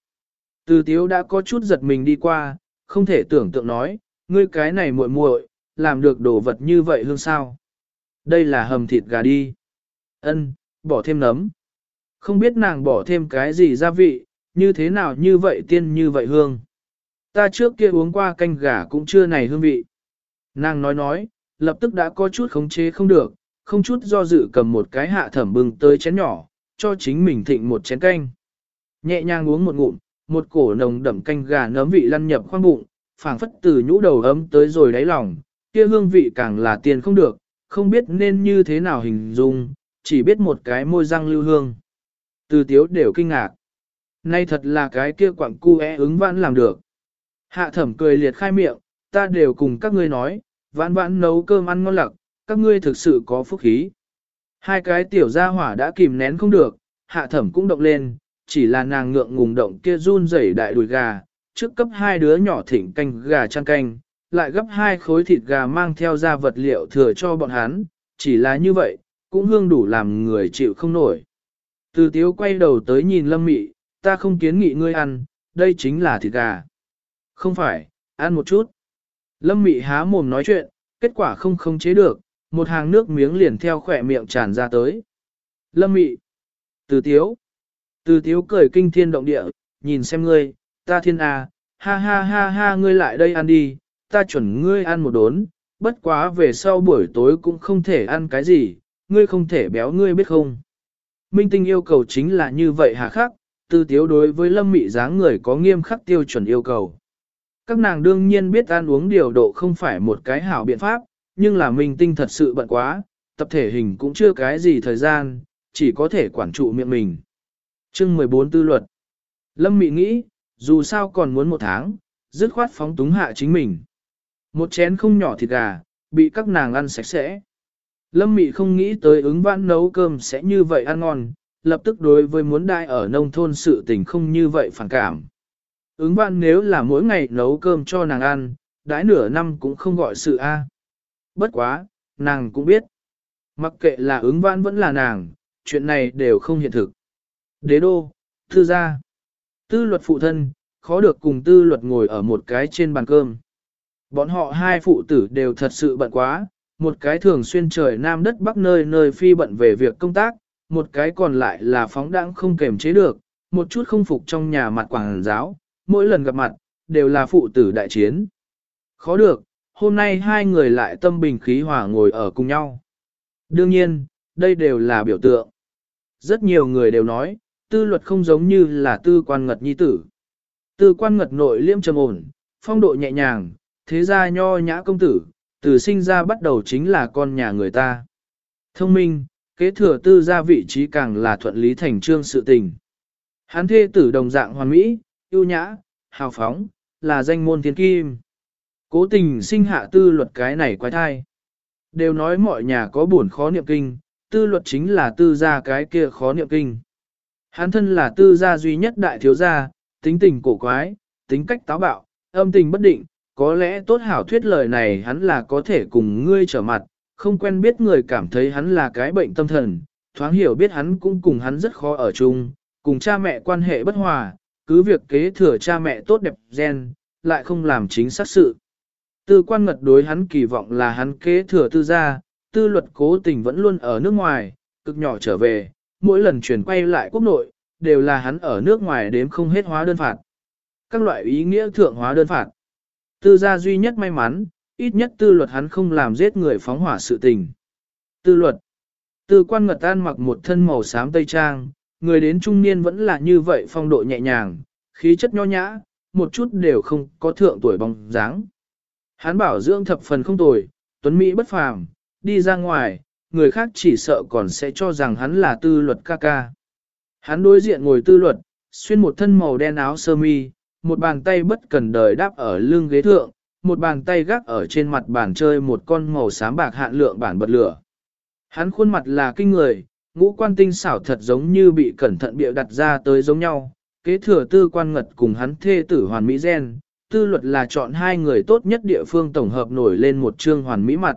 Từ tiếu đã có chút giật mình đi qua, không thể tưởng tượng nói, ngươi cái này muội muội, làm được đồ vật như vậy hương sao. Đây là hầm thịt gà đi. Ân, bỏ thêm nấm. Không biết nàng bỏ thêm cái gì gia vị, như thế nào như vậy tiên như vậy hương. Ta trước kia uống qua canh gà cũng chưa này hương vị. Nàng nói nói, lập tức đã có chút khống chế không được, không chút do dự cầm một cái hạ thẩm bừng tới chén nhỏ, cho chính mình thịnh một chén canh. Nhẹ nhàng uống một ngụm, một cổ nồng đậm canh gà nấm vị lăn nhập khoang bụng, phảng phất từ nhũ đầu ấm tới rồi đáy lòng, kia hương vị càng là tiền không được, không biết nên như thế nào hình dung, chỉ biết một cái môi răng lưu hương. Từ tiếu đều kinh ngạc. Nay thật là cái kia quặng cu é ứng vãn làm được. Hạ thẩm cười liệt khai miệng, ta đều cùng các ngươi nói, vãn vãn nấu cơm ăn ngon lặc, các ngươi thực sự có phúc khí. Hai cái tiểu gia hỏa đã kìm nén không được, hạ thẩm cũng động lên, chỉ là nàng ngượng ngùng động kia run rẩy đại đùi gà, trước cấp hai đứa nhỏ thỉnh canh gà chăn canh, lại gấp hai khối thịt gà mang theo ra vật liệu thừa cho bọn hắn, chỉ là như vậy, cũng hương đủ làm người chịu không nổi. Từ tiếu quay đầu tới nhìn lâm mị, ta không kiến nghị ngươi ăn, đây chính là thịt gà. Không phải, ăn một chút. Lâm mị há mồm nói chuyện, kết quả không khống chế được, một hàng nước miếng liền theo khỏe miệng tràn ra tới. Lâm mị. Từ tiếu. Từ tiếu cười kinh thiên động địa, nhìn xem ngươi, ta thiên à, ha ha ha ha ngươi lại đây ăn đi, ta chuẩn ngươi ăn một đốn, bất quá về sau buổi tối cũng không thể ăn cái gì, ngươi không thể béo ngươi biết không. Minh tinh yêu cầu chính là như vậy hà khắc, tư tiếu đối với lâm mị dáng người có nghiêm khắc tiêu chuẩn yêu cầu. Các nàng đương nhiên biết ăn uống điều độ không phải một cái hảo biện pháp, nhưng là minh tinh thật sự bận quá, tập thể hình cũng chưa cái gì thời gian, chỉ có thể quản trụ miệng mình. Chương 14 tư luật Lâm mị nghĩ, dù sao còn muốn một tháng, dứt khoát phóng túng hạ chính mình. Một chén không nhỏ thịt gà, bị các nàng ăn sạch sẽ. Lâm Mị không nghĩ tới ứng vãn nấu cơm sẽ như vậy ăn ngon, lập tức đối với muốn đại ở nông thôn sự tình không như vậy phản cảm. Ứng vãn nếu là mỗi ngày nấu cơm cho nàng ăn, đãi nửa năm cũng không gọi sự A. Bất quá, nàng cũng biết. Mặc kệ là ứng vãn vẫn là nàng, chuyện này đều không hiện thực. Đế đô, thư gia, tư luật phụ thân, khó được cùng tư luật ngồi ở một cái trên bàn cơm. Bọn họ hai phụ tử đều thật sự bận quá, một cái thường xuyên trời nam đất bắc nơi nơi phi bận về việc công tác, một cái còn lại là phóng đãng không kềm chế được, một chút không phục trong nhà mặt quảng giáo, mỗi lần gặp mặt, đều là phụ tử đại chiến. Khó được, hôm nay hai người lại tâm bình khí hòa ngồi ở cùng nhau. Đương nhiên, đây đều là biểu tượng. Rất nhiều người đều nói, tư luật không giống như là tư quan ngật nhi tử. Tư quan ngật nội liêm trầm ổn, phong độ nhẹ nhàng, thế gia nho nhã công tử, từ sinh ra bắt đầu chính là con nhà người ta. Thông minh, kế thừa tư gia vị trí càng là thuận lý thành trương sự tình. Hán thê tử đồng dạng hoàn mỹ, yêu nhã, hào phóng, là danh môn thiên kim. Cố tình sinh hạ tư luật cái này quái thai. Đều nói mọi nhà có buồn khó niệm kinh, tư luật chính là tư gia cái kia khó niệm kinh. Hán thân là tư gia duy nhất đại thiếu gia, tính tình cổ quái, tính cách táo bạo, âm tình bất định, có lẽ tốt hảo thuyết lời này hắn là có thể cùng ngươi trở mặt, không quen biết người cảm thấy hắn là cái bệnh tâm thần, thoáng hiểu biết hắn cũng cùng hắn rất khó ở chung, cùng cha mẹ quan hệ bất hòa, cứ việc kế thừa cha mẹ tốt đẹp gen, lại không làm chính xác sự. Tư quan ngật đối hắn kỳ vọng là hắn kế thừa tư gia, tư luật cố tình vẫn luôn ở nước ngoài, cực nhỏ trở về, mỗi lần chuyển quay lại quốc nội, đều là hắn ở nước ngoài đếm không hết hóa đơn phạt. Các loại ý nghĩa thượng hóa đơn phạt. Tư gia duy nhất may mắn, ít nhất tư luật hắn không làm giết người phóng hỏa sự tình. Tư luật. Tư quan ngật an mặc một thân màu xám tây trang, người đến trung niên vẫn là như vậy phong độ nhẹ nhàng, khí chất nho nhã, một chút đều không có thượng tuổi bóng dáng. Hắn bảo dưỡng thập phần không tồi, tuấn Mỹ bất phàm, đi ra ngoài, người khác chỉ sợ còn sẽ cho rằng hắn là tư luật ca ca. Hắn đối diện ngồi tư luật, xuyên một thân màu đen áo sơ mi, một bàn tay bất cần đời đáp ở lưng ghế thượng, một bàn tay gác ở trên mặt bàn chơi một con màu xám bạc hạn lượng bản bật lửa. Hắn khuôn mặt là kinh người, ngũ quan tinh xảo thật giống như bị cẩn thận bịa đặt ra tới giống nhau, kế thừa tư quan ngật cùng hắn thê tử hoàn mỹ gen, tư luật là chọn hai người tốt nhất địa phương tổng hợp nổi lên một trương hoàn mỹ mặt.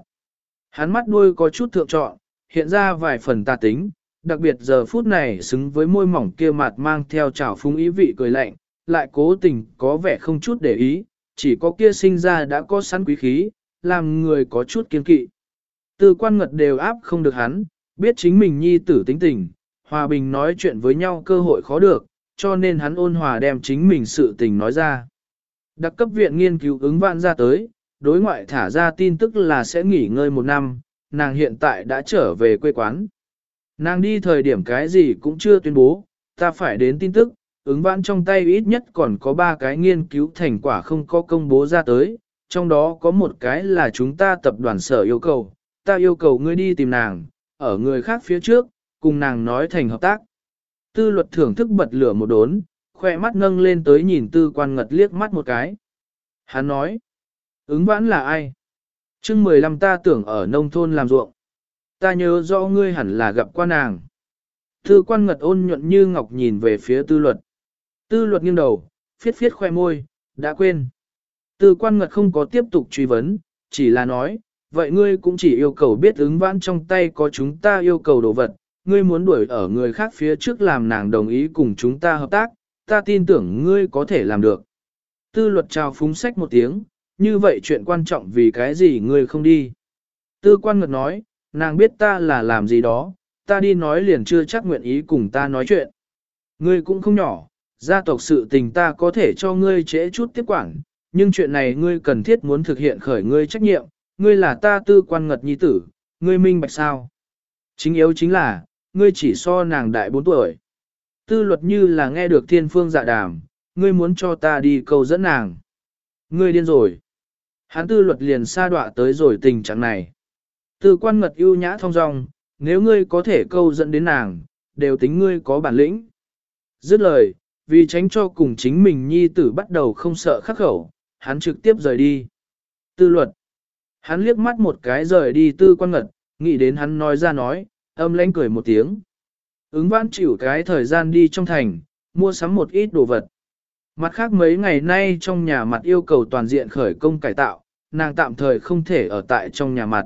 Hắn mắt đuôi có chút thượng chọn, hiện ra vài phần tà tính, đặc biệt giờ phút này xứng với môi mỏng kia mặt mang theo trào phúng ý vị cười lạnh, lại cố tình có vẻ không chút để ý, chỉ có kia sinh ra đã có sẵn quý khí, làm người có chút kiên kỵ. Tư quan ngật đều áp không được hắn, biết chính mình nhi tử tính tình, hòa bình nói chuyện với nhau cơ hội khó được, cho nên hắn ôn hòa đem chính mình sự tình nói ra. Đặc cấp viện nghiên cứu ứng vạn ra tới, đối ngoại thả ra tin tức là sẽ nghỉ ngơi một năm, nàng hiện tại đã trở về quê quán. Nàng đi thời điểm cái gì cũng chưa tuyên bố, ta phải đến tin tức, ứng vãn trong tay ít nhất còn có 3 cái nghiên cứu thành quả không có công bố ra tới, trong đó có một cái là chúng ta tập đoàn sở yêu cầu, ta yêu cầu ngươi đi tìm nàng, ở người khác phía trước, cùng nàng nói thành hợp tác. Tư luật thưởng thức bật lửa một đốn, khoe mắt nâng lên tới nhìn tư quan ngật liếc mắt một cái. Hắn nói, ứng vãn là ai? chương 15 ta tưởng ở nông thôn làm ruộng. Ta nhớ rõ ngươi hẳn là gặp qua nàng. Tư quan ngật ôn nhuận như ngọc nhìn về phía tư luật. Tư luật nghiêng đầu, phiết phiết khoe môi, đã quên. Tư quan ngật không có tiếp tục truy vấn, chỉ là nói, vậy ngươi cũng chỉ yêu cầu biết ứng vãn trong tay có chúng ta yêu cầu đồ vật, ngươi muốn đuổi ở người khác phía trước làm nàng đồng ý cùng chúng ta hợp tác, ta tin tưởng ngươi có thể làm được. Tư luật chào phúng sách một tiếng, như vậy chuyện quan trọng vì cái gì ngươi không đi. Tư quan ngật nói, nàng biết ta là làm gì đó, ta đi nói liền chưa chắc nguyện ý cùng ta nói chuyện. Ngươi cũng không nhỏ, gia tộc sự tình ta có thể cho ngươi trễ chút tiếp quản, nhưng chuyện này ngươi cần thiết muốn thực hiện khởi ngươi trách nhiệm, ngươi là ta tư quan ngật nhi tử, ngươi minh bạch sao. Chính yếu chính là, ngươi chỉ so nàng đại 4 tuổi. Tư luật như là nghe được thiên phương dạ đàm, ngươi muốn cho ta đi cầu dẫn nàng. Ngươi điên rồi. Hắn tư luật liền sa đọa tới rồi tình trạng này. Tư quan ngật ưu nhã thong dong, nếu ngươi có thể câu dẫn đến nàng, đều tính ngươi có bản lĩnh. Dứt lời, vì tránh cho cùng chính mình nhi tử bắt đầu không sợ khắc khẩu, hắn trực tiếp rời đi. Tư luật. Hắn liếc mắt một cái rời đi tư quan ngật, nghĩ đến hắn nói ra nói, âm lãnh cười một tiếng. Ứng vãn chịu cái thời gian đi trong thành, mua sắm một ít đồ vật. Mặt khác mấy ngày nay trong nhà mặt yêu cầu toàn diện khởi công cải tạo, nàng tạm thời không thể ở tại trong nhà mặt.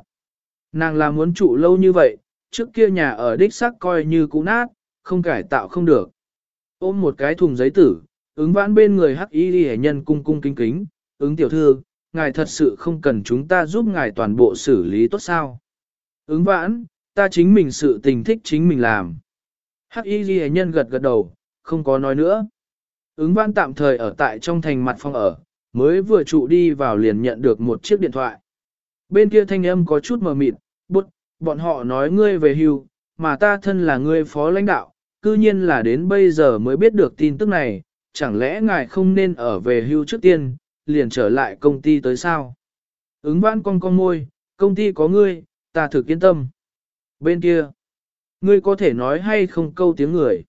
Nàng là muốn trụ lâu như vậy, trước kia nhà ở đích sắc coi như cũ nát, không cải tạo không được. Ôm một cái thùng giấy tử, ứng vãn bên người hắc y đi nhân cung cung kính kính, ứng tiểu thư, ngài thật sự không cần chúng ta giúp ngài toàn bộ xử lý tốt sao. Ứng vãn, ta chính mình sự tình thích chính mình làm. Hắc y ghi nhân gật gật đầu, không có nói nữa. Ứng vãn tạm thời ở tại trong thành mặt phòng ở, mới vừa trụ đi vào liền nhận được một chiếc điện thoại. Bên kia thanh âm có chút mờ mịt, bút, bọn họ nói ngươi về hưu, mà ta thân là ngươi phó lãnh đạo, cư nhiên là đến bây giờ mới biết được tin tức này, chẳng lẽ ngài không nên ở về hưu trước tiên, liền trở lại công ty tới sao? Ứng vãn con con môi, công ty có ngươi, ta thực yên tâm. Bên kia, ngươi có thể nói hay không câu tiếng người.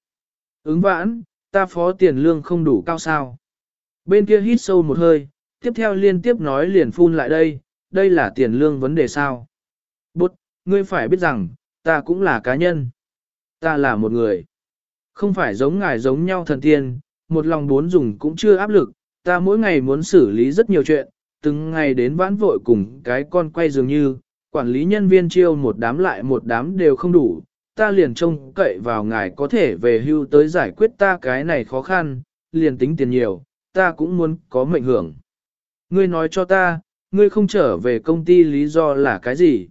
Ứng vãn, ta phó tiền lương không đủ cao sao. Bên kia hít sâu một hơi, tiếp theo liên tiếp nói liền phun lại đây, đây là tiền lương vấn đề sao. Bút, ngươi phải biết rằng, ta cũng là cá nhân. Ta là một người. Không phải giống ngài giống nhau thần tiên, một lòng bốn dùng cũng chưa áp lực, ta mỗi ngày muốn xử lý rất nhiều chuyện, từng ngày đến vãn vội cùng cái con quay dường như, quản lý nhân viên chiêu một đám lại một đám đều không đủ, ta liền trông cậy vào ngài có thể về hưu tới giải quyết ta cái này khó khăn, liền tính tiền nhiều, ta cũng muốn có mệnh hưởng. Ngươi nói cho ta, ngươi không trở về công ty lý do là cái gì?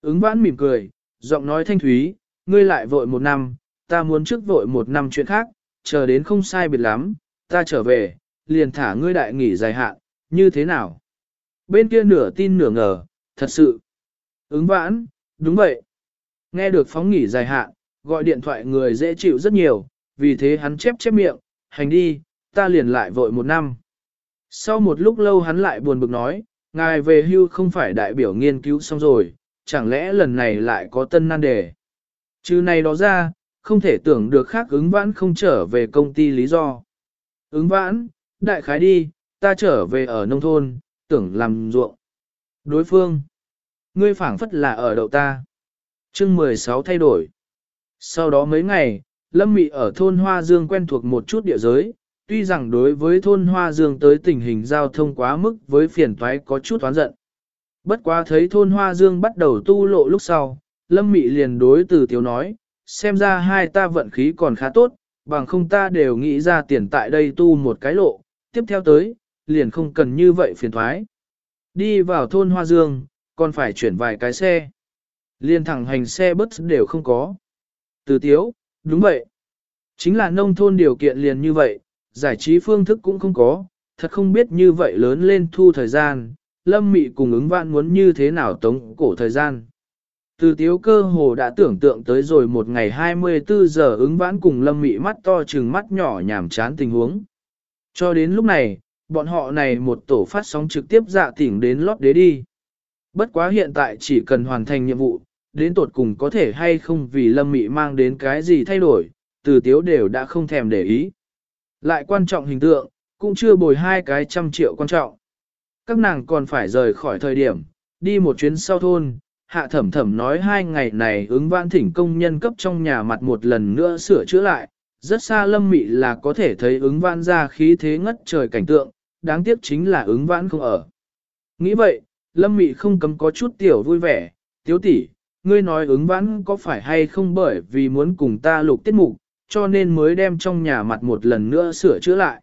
Ứng vãn mỉm cười, giọng nói thanh thúy, ngươi lại vội một năm, ta muốn trước vội một năm chuyện khác, chờ đến không sai biệt lắm, ta trở về, liền thả ngươi đại nghỉ dài hạn, như thế nào? Bên kia nửa tin nửa ngờ, thật sự. Ứng vãn, đúng vậy. Nghe được phóng nghỉ dài hạn, gọi điện thoại người dễ chịu rất nhiều, vì thế hắn chép chép miệng, hành đi, ta liền lại vội một năm. Sau một lúc lâu hắn lại buồn bực nói, ngài về hưu không phải đại biểu nghiên cứu xong rồi, chẳng lẽ lần này lại có tân nan đề. Chứ này đó ra, không thể tưởng được khác ứng vãn không trở về công ty lý do. Ứng vãn, đại khái đi, ta trở về ở nông thôn, tưởng làm ruộng. Đối phương, ngươi phảng phất là ở đậu ta. chương 16 thay đổi. Sau đó mấy ngày, Lâm Mị ở thôn Hoa Dương quen thuộc một chút địa giới, tuy rằng đối với thôn Hoa Dương tới tình hình giao thông quá mức với phiền toái có chút toán giận. Bất quá thấy thôn Hoa Dương bắt đầu tu lộ lúc sau, Lâm Mị liền đối từ tiếu nói, xem ra hai ta vận khí còn khá tốt, bằng không ta đều nghĩ ra tiền tại đây tu một cái lộ, tiếp theo tới, liền không cần như vậy phiền thoái. Đi vào thôn Hoa Dương, còn phải chuyển vài cái xe. Liên thẳng hành xe bus đều không có. Từ tiếu, đúng vậy. Chính là nông thôn điều kiện liền như vậy, giải trí phương thức cũng không có, thật không biết như vậy lớn lên thu thời gian, lâm mị cùng ứng vạn muốn như thế nào tống cổ thời gian. Từ tiếu cơ hồ đã tưởng tượng tới rồi một ngày 24 giờ ứng vãn cùng lâm mị mắt to trừng mắt nhỏ nhảm chán tình huống. Cho đến lúc này, bọn họ này một tổ phát sóng trực tiếp dạ tỉnh đến lót đế đi. Bất quá hiện tại chỉ cần hoàn thành nhiệm vụ, đến tột cùng có thể hay không vì lâm mị mang đến cái gì thay đổi, từ tiếu đều đã không thèm để ý. Lại quan trọng hình tượng, cũng chưa bồi hai cái trăm triệu quan trọng. Các nàng còn phải rời khỏi thời điểm, đi một chuyến sau thôn, hạ thẩm thẩm nói hai ngày này ứng vãn thỉnh công nhân cấp trong nhà mặt một lần nữa sửa chữa lại, rất xa lâm mị là có thể thấy ứng vãn ra khí thế ngất trời cảnh tượng, đáng tiếc chính là ứng vãn không ở. Nghĩ vậy, Lâm Mị không cấm có chút tiểu vui vẻ, tiếu tỷ, ngươi nói ứng vãn có phải hay không bởi vì muốn cùng ta lục tiết mục, cho nên mới đem trong nhà mặt một lần nữa sửa chữa lại.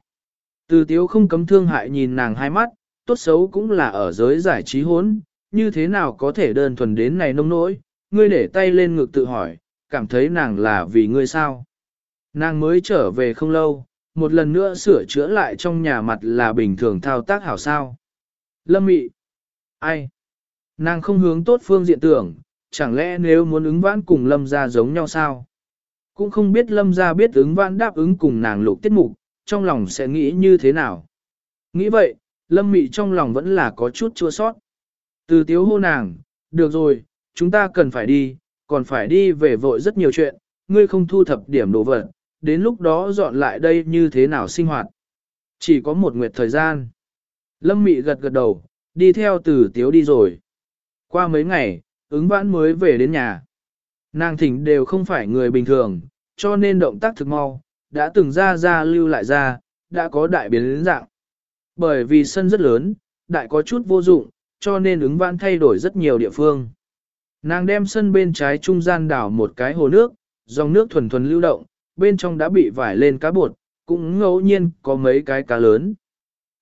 Từ tiếu không cấm thương hại nhìn nàng hai mắt, tốt xấu cũng là ở giới giải trí hốn, như thế nào có thể đơn thuần đến này nông nỗi, ngươi để tay lên ngực tự hỏi, cảm thấy nàng là vì ngươi sao. Nàng mới trở về không lâu, một lần nữa sửa chữa lại trong nhà mặt là bình thường thao tác hảo sao. Lâm mị. Ai? Nàng không hướng tốt phương diện tưởng, chẳng lẽ nếu muốn ứng vãn cùng lâm ra giống nhau sao? Cũng không biết lâm ra biết ứng vãn đáp ứng cùng nàng lục tiết mục, trong lòng sẽ nghĩ như thế nào. Nghĩ vậy, lâm mị trong lòng vẫn là có chút chua sót. Từ tiếu hô nàng, được rồi, chúng ta cần phải đi, còn phải đi về vội rất nhiều chuyện, ngươi không thu thập điểm đồ vật, đến lúc đó dọn lại đây như thế nào sinh hoạt. Chỉ có một nguyệt thời gian. Lâm mị gật gật đầu, đi theo từ tiếu đi rồi. Qua mấy ngày, ứng vãn mới về đến nhà. Nàng thỉnh đều không phải người bình thường, cho nên động tác thực mau, đã từng ra ra lưu lại ra, đã có đại biến đến dạng. Bởi vì sân rất lớn, đại có chút vô dụng, cho nên ứng vãn thay đổi rất nhiều địa phương. Nàng đem sân bên trái trung gian đảo một cái hồ nước, dòng nước thuần thuần lưu động, bên trong đã bị vải lên cá bột, cũng ngẫu nhiên có mấy cái cá lớn.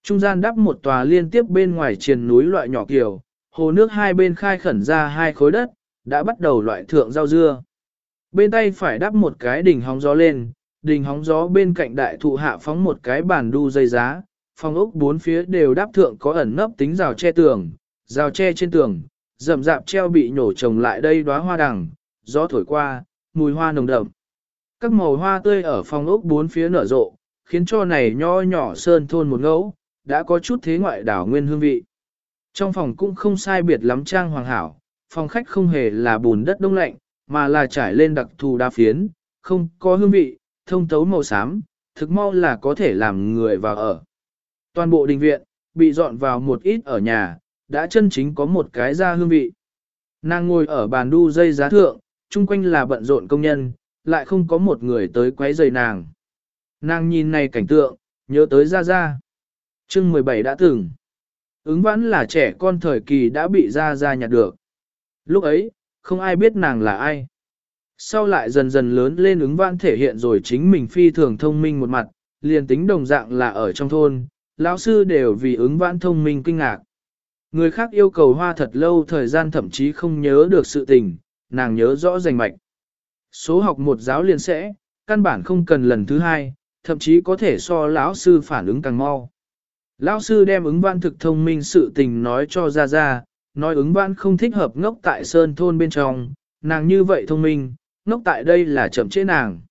Trung gian đắp một tòa liên tiếp bên ngoài triền núi loại nhỏ kiểu hồ nước hai bên khai khẩn ra hai khối đất, đã bắt đầu loại thượng rau dưa. Bên tay phải đắp một cái đỉnh hóng gió lên, đỉnh hóng gió bên cạnh đại thụ hạ phóng một cái bàn đu dây giá, phòng ốc bốn phía đều đắp thượng có ẩn nấp tính rào che tường, rào tre trên tường, rậm rạp treo bị nhổ trồng lại đây đóa hoa đằng, gió thổi qua, mùi hoa nồng đậm. Các màu hoa tươi ở phòng ốc bốn phía nở rộ, khiến cho này nho nhỏ sơn thôn một ngẫu, đã có chút thế ngoại đảo nguyên hương vị. Trong phòng cũng không sai biệt lắm trang hoàng hảo, phòng khách không hề là bùn đất đông lạnh, mà là trải lên đặc thù đa phiến, không có hương vị, thông tấu màu xám, thực mau là có thể làm người vào ở. Toàn bộ đình viện, bị dọn vào một ít ở nhà, đã chân chính có một cái ra hương vị. Nàng ngồi ở bàn đu dây giá thượng, chung quanh là bận rộn công nhân, lại không có một người tới quấy rầy nàng. Nàng nhìn này cảnh tượng, nhớ tới Gia Gia. chương 17 đã từng. Ứng vãn là trẻ con thời kỳ đã bị gia gia nhặt được. Lúc ấy, không ai biết nàng là ai. Sau lại dần dần lớn lên ứng vãn thể hiện rồi chính mình phi thường thông minh một mặt, liền tính đồng dạng là ở trong thôn, lão sư đều vì ứng vãn thông minh kinh ngạc. Người khác yêu cầu hoa thật lâu thời gian thậm chí không nhớ được sự tình, nàng nhớ rõ rành mạch. Số học một giáo liền sẽ, căn bản không cần lần thứ hai, thậm chí có thể so lão sư phản ứng càng mau. Lão sư đem ứng văn thực thông minh sự tình nói cho ra ra, nói ứng văn không thích hợp ngốc tại sơn thôn bên trong, nàng như vậy thông minh, ngốc tại đây là chậm chế nàng.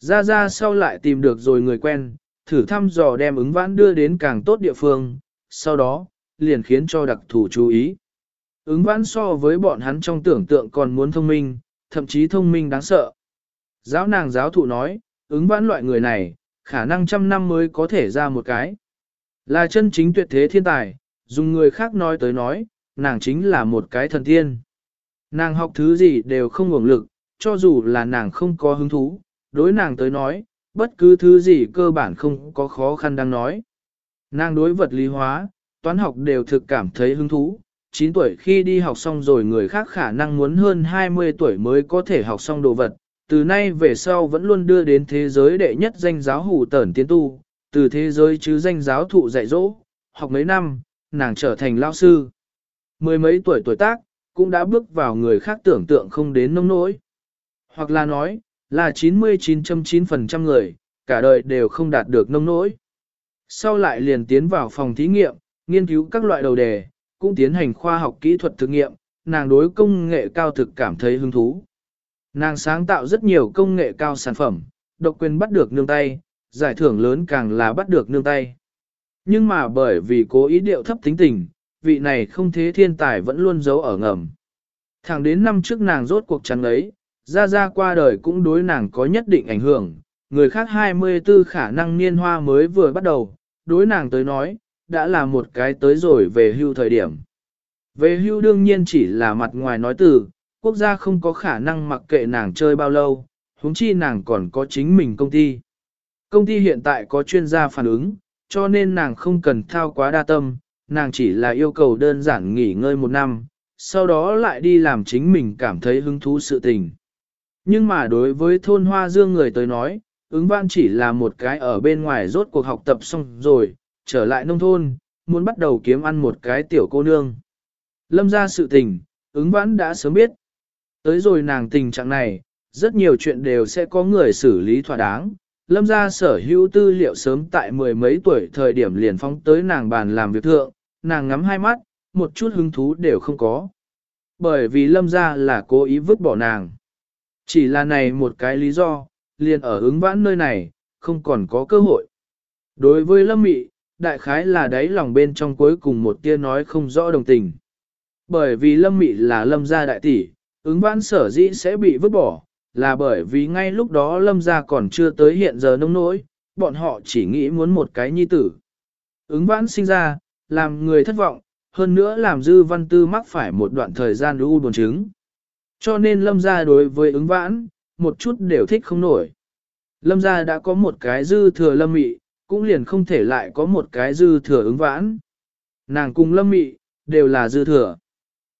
Ra ra sau lại tìm được rồi người quen, thử thăm dò đem ứng vãn đưa đến càng tốt địa phương, sau đó, liền khiến cho đặc thù chú ý. Ứng vãn so với bọn hắn trong tưởng tượng còn muốn thông minh, thậm chí thông minh đáng sợ. Giáo nàng giáo thụ nói, ứng vãn loại người này, khả năng trăm năm mới có thể ra một cái. Là chân chính tuyệt thế thiên tài, dùng người khác nói tới nói, nàng chính là một cái thần tiên. Nàng học thứ gì đều không ngưỡng lực, cho dù là nàng không có hứng thú, đối nàng tới nói, bất cứ thứ gì cơ bản không có khó khăn đang nói. Nàng đối vật lý hóa, toán học đều thực cảm thấy hứng thú, 9 tuổi khi đi học xong rồi người khác khả năng muốn hơn 20 tuổi mới có thể học xong đồ vật, từ nay về sau vẫn luôn đưa đến thế giới đệ nhất danh giáo hủ tẩn tiến tu, từ thế giới chứ danh giáo thụ dạy dỗ, học mấy năm, nàng trở thành lao sư. Mười mấy tuổi tuổi tác, cũng đã bước vào người khác tưởng tượng không đến nông nỗi. Hoặc là nói, là 99.9% người, cả đời đều không đạt được nông nỗi. Sau lại liền tiến vào phòng thí nghiệm, nghiên cứu các loại đầu đề, cũng tiến hành khoa học kỹ thuật thực nghiệm, nàng đối công nghệ cao thực cảm thấy hứng thú. Nàng sáng tạo rất nhiều công nghệ cao sản phẩm, độc quyền bắt được nương tay, giải thưởng lớn càng là bắt được nương tay. Nhưng mà bởi vì cố ý điệu thấp tính tình, vị này không thế thiên tài vẫn luôn giấu ở ngầm. Thẳng đến năm trước nàng rốt cuộc trắng ấy, ra ra qua đời cũng đối nàng có nhất định ảnh hưởng, người khác 24 khả năng niên hoa mới vừa bắt đầu, đối nàng tới nói, đã là một cái tới rồi về hưu thời điểm. Về hưu đương nhiên chỉ là mặt ngoài nói từ, quốc gia không có khả năng mặc kệ nàng chơi bao lâu, huống chi nàng còn có chính mình công ty. Công ty hiện tại có chuyên gia phản ứng, cho nên nàng không cần thao quá đa tâm, nàng chỉ là yêu cầu đơn giản nghỉ ngơi một năm, sau đó lại đi làm chính mình cảm thấy hứng thú sự tình. Nhưng mà đối với thôn hoa dương người tới nói, ứng văn chỉ là một cái ở bên ngoài rốt cuộc học tập xong rồi, trở lại nông thôn, muốn bắt đầu kiếm ăn một cái tiểu cô nương. Lâm ra sự tình, ứng vãn đã sớm biết. Tới rồi nàng tình trạng này, rất nhiều chuyện đều sẽ có người xử lý thỏa đáng. Lâm ra sở hữu tư liệu sớm tại mười mấy tuổi thời điểm liền phóng tới nàng bàn làm việc thượng, nàng ngắm hai mắt, một chút hứng thú đều không có. Bởi vì lâm ra là cố ý vứt bỏ nàng. Chỉ là này một cái lý do, liền ở ứng vãn nơi này, không còn có cơ hội. Đối với lâm mị, đại khái là đáy lòng bên trong cuối cùng một tia nói không rõ đồng tình. Bởi vì lâm mị là lâm gia đại tỷ, ứng vãn sở dĩ sẽ bị vứt bỏ, là bởi vì ngay lúc đó lâm gia còn chưa tới hiện giờ nông nỗi, bọn họ chỉ nghĩ muốn một cái nhi tử. Ứng vãn sinh ra, làm người thất vọng, hơn nữa làm dư văn tư mắc phải một đoạn thời gian lưu buồn chứng. Cho nên lâm gia đối với ứng vãn, một chút đều thích không nổi. Lâm gia đã có một cái dư thừa lâm mị, cũng liền không thể lại có một cái dư thừa ứng vãn. Nàng cùng lâm mị, đều là dư thừa.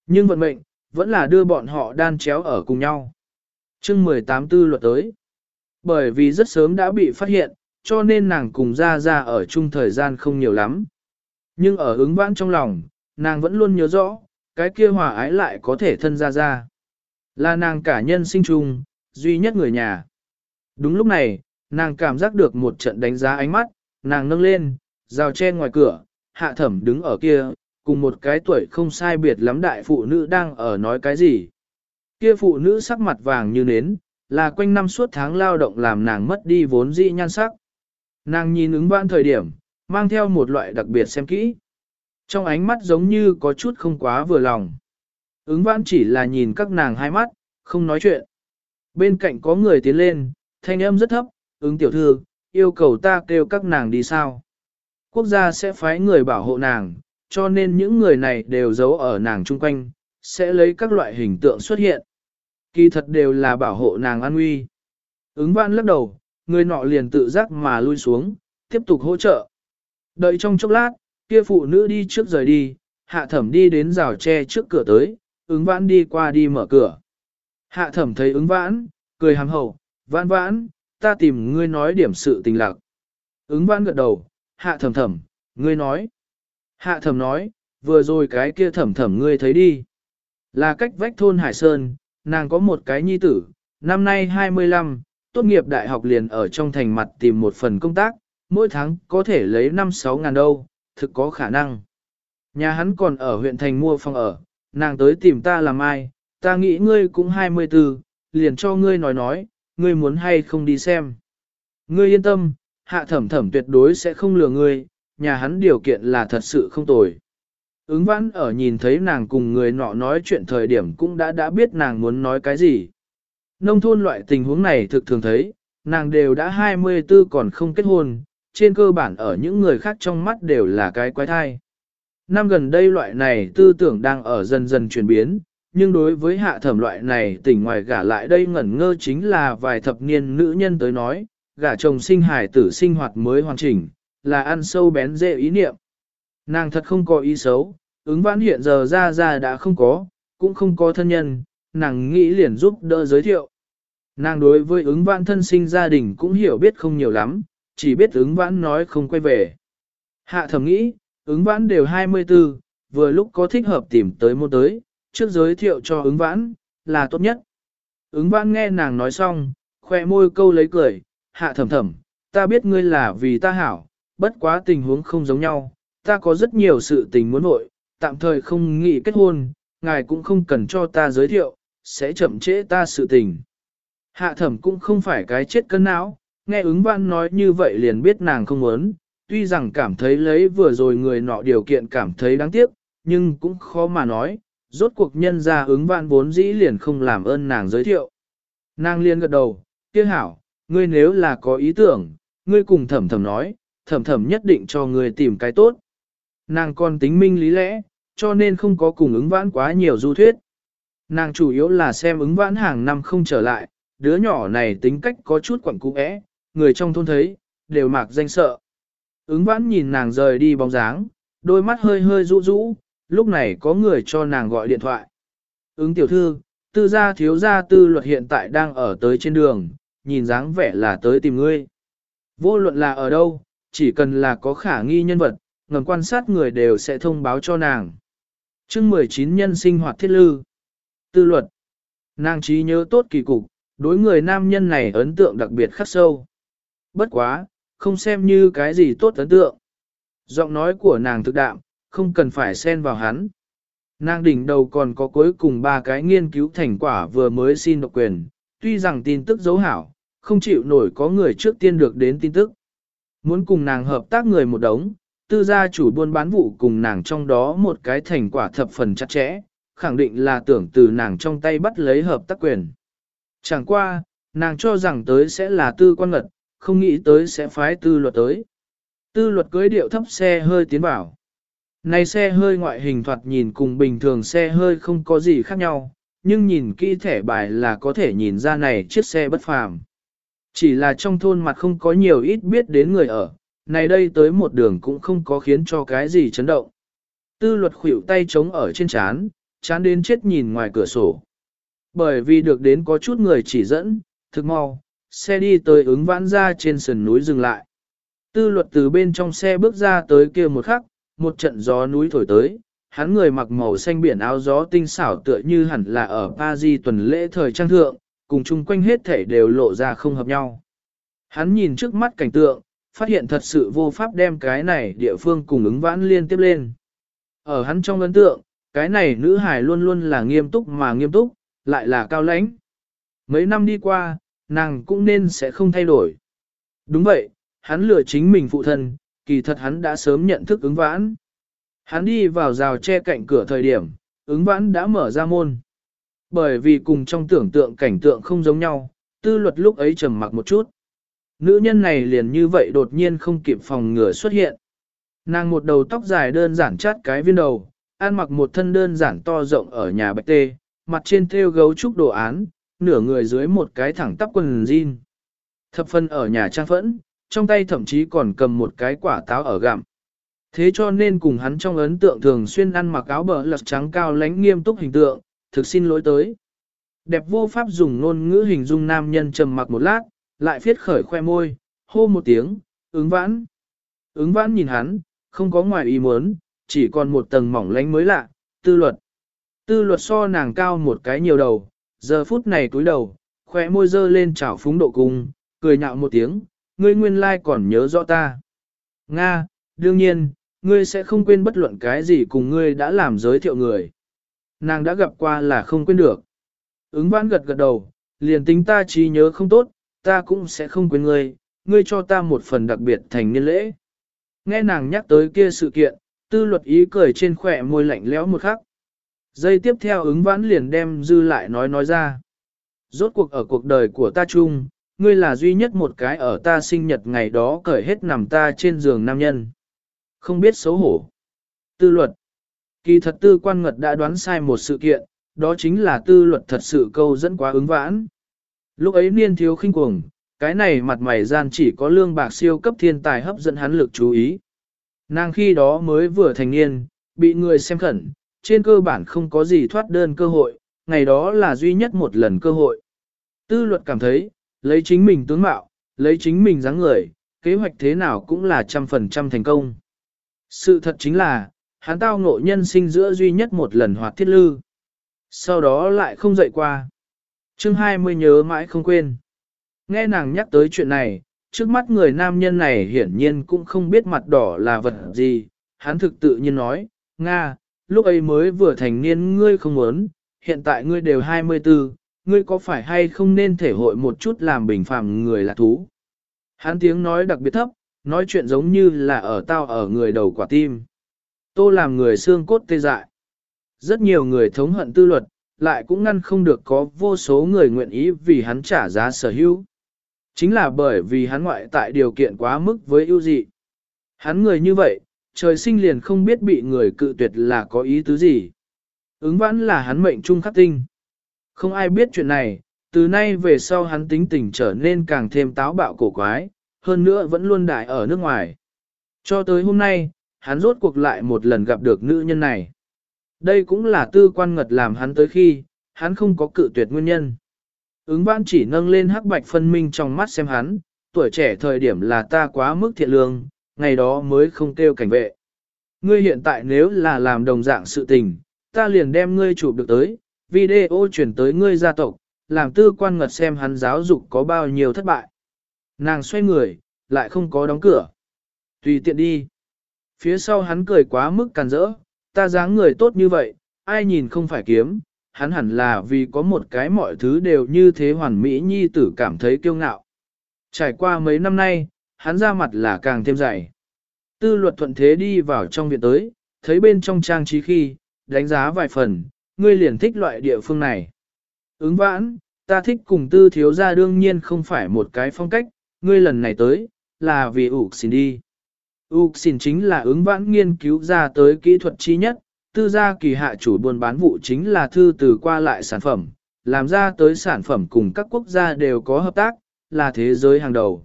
Nhưng vận mệnh, vẫn là đưa bọn họ đan chéo ở cùng nhau. chương 18 tư luật tới. Bởi vì rất sớm đã bị phát hiện, cho nên nàng cùng ra ra ở chung thời gian không nhiều lắm. Nhưng ở ứng vãn trong lòng, nàng vẫn luôn nhớ rõ, cái kia hòa ái lại có thể thân ra ra. Là nàng cả nhân sinh chung, duy nhất người nhà. Đúng lúc này, nàng cảm giác được một trận đánh giá ánh mắt, nàng nâng lên, rào che ngoài cửa, hạ thẩm đứng ở kia, cùng một cái tuổi không sai biệt lắm đại phụ nữ đang ở nói cái gì. Kia phụ nữ sắc mặt vàng như nến, là quanh năm suốt tháng lao động làm nàng mất đi vốn dĩ nhan sắc. Nàng nhìn ứng vãn thời điểm, mang theo một loại đặc biệt xem kỹ. Trong ánh mắt giống như có chút không quá vừa lòng. Ứng vãn chỉ là nhìn các nàng hai mắt, không nói chuyện. Bên cạnh có người tiến lên, thanh âm rất thấp, ứng tiểu thư, yêu cầu ta kêu các nàng đi sao. Quốc gia sẽ phái người bảo hộ nàng, cho nên những người này đều giấu ở nàng chung quanh, sẽ lấy các loại hình tượng xuất hiện. Kỳ thật đều là bảo hộ nàng an nguy. Ứng văn lắc đầu, người nọ liền tự giác mà lui xuống, tiếp tục hỗ trợ. Đợi trong chốc lát, kia phụ nữ đi trước rời đi, hạ thẩm đi đến rào tre trước cửa tới, ứng vãn đi qua đi mở cửa. Hạ thẩm thấy ứng vãn, cười hàm hậu, vãn vãn, ta tìm ngươi nói điểm sự tình lạc. Ứng vãn gật đầu, hạ thầm thầm, ngươi nói. Hạ thầm nói, vừa rồi cái kia thầm thầm ngươi thấy đi. Là cách vách thôn Hải Sơn, nàng có một cái nhi tử, năm nay 25, tốt nghiệp đại học liền ở trong thành mặt tìm một phần công tác, mỗi tháng có thể lấy 5-6 ngàn đâu, thực có khả năng. Nhà hắn còn ở huyện thành mua phòng ở, nàng tới tìm ta làm ai, ta nghĩ ngươi cũng 24, liền cho ngươi nói nói, ngươi muốn hay không đi xem. Ngươi yên tâm, hạ thẩm thẩm tuyệt đối sẽ không lừa ngươi, nhà hắn điều kiện là thật sự không tồi. Ứng vãn ở nhìn thấy nàng cùng người nọ nói chuyện thời điểm cũng đã đã biết nàng muốn nói cái gì. Nông thôn loại tình huống này thực thường thấy, nàng đều đã 24 còn không kết hôn, trên cơ bản ở những người khác trong mắt đều là cái quái thai. Năm gần đây loại này tư tưởng đang ở dần dần chuyển biến, nhưng đối với hạ thẩm loại này tỉnh ngoài gả lại đây ngẩn ngơ chính là vài thập niên nữ nhân tới nói, gả chồng sinh hài tử sinh hoạt mới hoàn chỉnh, là ăn sâu bén dễ ý niệm. Nàng thật không có ý xấu, ứng vãn hiện giờ ra ra đã không có, cũng không có thân nhân, nàng nghĩ liền giúp đỡ giới thiệu. Nàng đối với ứng vãn thân sinh gia đình cũng hiểu biết không nhiều lắm, chỉ biết ứng vãn nói không quay về. Hạ thầm nghĩ, ứng vãn đều 24, vừa lúc có thích hợp tìm tới môn tới, trước giới thiệu cho ứng vãn, là tốt nhất. Ứng vãn nghe nàng nói xong, khoe môi câu lấy cười, hạ thầm thầm, ta biết ngươi là vì ta hảo, bất quá tình huống không giống nhau, ta có rất nhiều sự tình muốn nội, tạm thời không nghĩ kết hôn, ngài cũng không cần cho ta giới thiệu, sẽ chậm trễ ta sự tình. Hạ thẩm cũng không phải cái chết cân não, nghe ứng văn nói như vậy liền biết nàng không muốn, tuy rằng cảm thấy lấy vừa rồi người nọ điều kiện cảm thấy đáng tiếc, nhưng cũng khó mà nói, rốt cuộc nhân ra ứng vạn vốn dĩ liền không làm ơn nàng giới thiệu. Nàng liền gật đầu, kia hảo, ngươi nếu là có ý tưởng, ngươi cùng thẩm thẩm nói, thẩm thẩm nhất định cho người tìm cái tốt. Nàng còn tính minh lý lẽ, cho nên không có cùng ứng vãn quá nhiều du thuyết. Nàng chủ yếu là xem ứng vãn hàng năm không trở lại, đứa nhỏ này tính cách có chút quẩn cú ẽ, người trong thôn thấy, đều mạc danh sợ. Ứng vãn nhìn nàng rời đi bóng dáng, đôi mắt hơi hơi rũ rũ, lúc này có người cho nàng gọi điện thoại. Ứng tiểu thư, tư gia thiếu gia tư luật hiện tại đang ở tới trên đường, nhìn dáng vẻ là tới tìm ngươi. Vô luận là ở đâu, chỉ cần là có khả nghi nhân vật, ngầm quan sát người đều sẽ thông báo cho nàng. chương 19 nhân sinh hoạt thiết lư. Tư luật. Nàng trí nhớ tốt kỳ cục, đối người nam nhân này ấn tượng đặc biệt khắc sâu. Bất quá, không xem như cái gì tốt ấn tượng. Giọng nói của nàng thực đạm, không cần phải xen vào hắn. Nàng đỉnh đầu còn có cuối cùng ba cái nghiên cứu thành quả vừa mới xin độc quyền, tuy rằng tin tức dấu hảo, không chịu nổi có người trước tiên được đến tin tức. Muốn cùng nàng hợp tác người một đống, tư gia chủ buôn bán vụ cùng nàng trong đó một cái thành quả thập phần chặt chẽ, khẳng định là tưởng từ nàng trong tay bắt lấy hợp tác quyền. Chẳng qua, nàng cho rằng tới sẽ là tư quan ngật, không nghĩ tới sẽ phái tư luật tới. Tư luật cưới điệu thấp xe hơi tiến vào. Này xe hơi ngoại hình thoạt nhìn cùng bình thường xe hơi không có gì khác nhau, nhưng nhìn kỹ thẻ bài là có thể nhìn ra này chiếc xe bất phàm. Chỉ là trong thôn mặt không có nhiều ít biết đến người ở, này đây tới một đường cũng không có khiến cho cái gì chấn động. Tư luật khuỷu tay trống ở trên chán, chán đến chết nhìn ngoài cửa sổ. Bởi vì được đến có chút người chỉ dẫn, thực mau, xe đi tới ứng vãn ra trên sườn núi dừng lại. Tư luật từ bên trong xe bước ra tới kia một khắc, một trận gió núi thổi tới, hắn người mặc màu xanh biển áo gió tinh xảo tựa như hẳn là ở Paris tuần lễ thời trang thượng, cùng chung quanh hết thể đều lộ ra không hợp nhau. Hắn nhìn trước mắt cảnh tượng, phát hiện thật sự vô pháp đem cái này địa phương cùng ứng vãn liên tiếp lên. Ở hắn trong ấn tượng, cái này nữ hài luôn luôn là nghiêm túc mà nghiêm túc, lại là cao lãnh. Mấy năm đi qua, nàng cũng nên sẽ không thay đổi. Đúng vậy, hắn lừa chính mình phụ thân, kỳ thật hắn đã sớm nhận thức ứng vãn. Hắn đi vào rào che cạnh cửa thời điểm, ứng vãn đã mở ra môn. Bởi vì cùng trong tưởng tượng cảnh tượng không giống nhau, tư luật lúc ấy trầm mặc một chút. Nữ nhân này liền như vậy đột nhiên không kịp phòng ngừa xuất hiện. Nàng một đầu tóc dài đơn giản chát cái viên đầu, ăn mặc một thân đơn giản to rộng ở nhà bạch tê, mặt trên thêu gấu trúc đồ án, nửa người dưới một cái thẳng tắp quần jean. Thập phân ở nhà trang phẫn, trong tay thậm chí còn cầm một cái quả táo ở gặm. Thế cho nên cùng hắn trong ấn tượng thường xuyên ăn mặc áo bờ lật trắng cao lánh nghiêm túc hình tượng, thực xin lỗi tới. Đẹp vô pháp dùng ngôn ngữ hình dung nam nhân trầm mặc một lát, lại phiết khởi khoe môi, hô một tiếng, ứng vãn. Ứng vãn nhìn hắn, không có ngoài ý muốn, chỉ còn một tầng mỏng lánh mới lạ, tư luật. Tư luật so nàng cao một cái nhiều đầu, giờ phút này túi đầu, khoe môi dơ lên chảo phúng độ cung, cười nhạo một tiếng, ngươi nguyên lai còn nhớ rõ ta. Nga, đương nhiên, ngươi sẽ không quên bất luận cái gì cùng ngươi đã làm giới thiệu người. Nàng đã gặp qua là không quên được. Ứng vãn gật gật đầu, liền tính ta trí nhớ không tốt, ta cũng sẽ không quên ngươi, ngươi cho ta một phần đặc biệt thành niên lễ. Nghe nàng nhắc tới kia sự kiện, tư luật ý cười trên khỏe môi lạnh lẽo một khắc. Giây tiếp theo ứng vãn liền đem dư lại nói nói ra. Rốt cuộc ở cuộc đời của ta chung, ngươi là duy nhất một cái ở ta sinh nhật ngày đó cởi hết nằm ta trên giường nam nhân. Không biết xấu hổ. Tư luật. Kỳ thật tư quan ngật đã đoán sai một sự kiện, đó chính là tư luật thật sự câu dẫn quá ứng vãn. Lúc ấy niên thiếu khinh cuồng, cái này mặt mày gian chỉ có lương bạc siêu cấp thiên tài hấp dẫn hắn lực chú ý. Nàng khi đó mới vừa thành niên, bị người xem khẩn, trên cơ bản không có gì thoát đơn cơ hội, ngày đó là duy nhất một lần cơ hội. Tư luật cảm thấy, lấy chính mình tướng mạo, lấy chính mình dáng người, kế hoạch thế nào cũng là trăm phần trăm thành công. Sự thật chính là, hắn tao ngộ nhân sinh giữa duy nhất một lần hoạt thiết lư. Sau đó lại không dậy qua. chương 20 nhớ mãi không quên. Nghe nàng nhắc tới chuyện này, trước mắt người nam nhân này hiển nhiên cũng không biết mặt đỏ là vật gì. Hắn thực tự nhiên nói, Nga, lúc ấy mới vừa thành niên ngươi không muốn, hiện tại ngươi đều 24, ngươi có phải hay không nên thể hội một chút làm bình phàm người là thú. Hắn tiếng nói đặc biệt thấp, nói chuyện giống như là ở tao ở người đầu quả tim. Tô làm người xương cốt tê dại. Rất nhiều người thống hận tư luật, lại cũng ngăn không được có vô số người nguyện ý vì hắn trả giá sở hữu. Chính là bởi vì hắn ngoại tại điều kiện quá mức với ưu dị. Hắn người như vậy, trời sinh liền không biết bị người cự tuyệt là có ý tứ gì. Ứng vãn là hắn mệnh trung khắc tinh. Không ai biết chuyện này, từ nay về sau hắn tính tình trở nên càng thêm táo bạo cổ quái, hơn nữa vẫn luôn đại ở nước ngoài. Cho tới hôm nay, hắn rốt cuộc lại một lần gặp được nữ nhân này. Đây cũng là tư quan ngật làm hắn tới khi, hắn không có cự tuyệt nguyên nhân. Ứng ban chỉ nâng lên hắc bạch phân minh trong mắt xem hắn, tuổi trẻ thời điểm là ta quá mức thiện lương, ngày đó mới không kêu cảnh vệ. Ngươi hiện tại nếu là làm đồng dạng sự tình, ta liền đem ngươi chụp được tới, video chuyển tới ngươi gia tộc, làm tư quan ngật xem hắn giáo dục có bao nhiêu thất bại. Nàng xoay người, lại không có đóng cửa. Tùy tiện đi. Phía sau hắn cười quá mức càn rỡ, ta dáng người tốt như vậy, ai nhìn không phải kiếm, hắn hẳn là vì có một cái mọi thứ đều như thế hoàn mỹ nhi tử cảm thấy kiêu ngạo. Trải qua mấy năm nay, hắn ra mặt là càng thêm dày. Tư luật thuận thế đi vào trong viện tới, thấy bên trong trang trí khi, đánh giá vài phần, ngươi liền thích loại địa phương này. Ứng vãn, ta thích cùng tư thiếu gia đương nhiên không phải một cái phong cách, ngươi lần này tới, là vì ủ xin đi. Úc xin chính là ứng vãn nghiên cứu ra tới kỹ thuật chi nhất, tư gia kỳ hạ chủ buôn bán vụ chính là thư từ qua lại sản phẩm, làm ra tới sản phẩm cùng các quốc gia đều có hợp tác, là thế giới hàng đầu.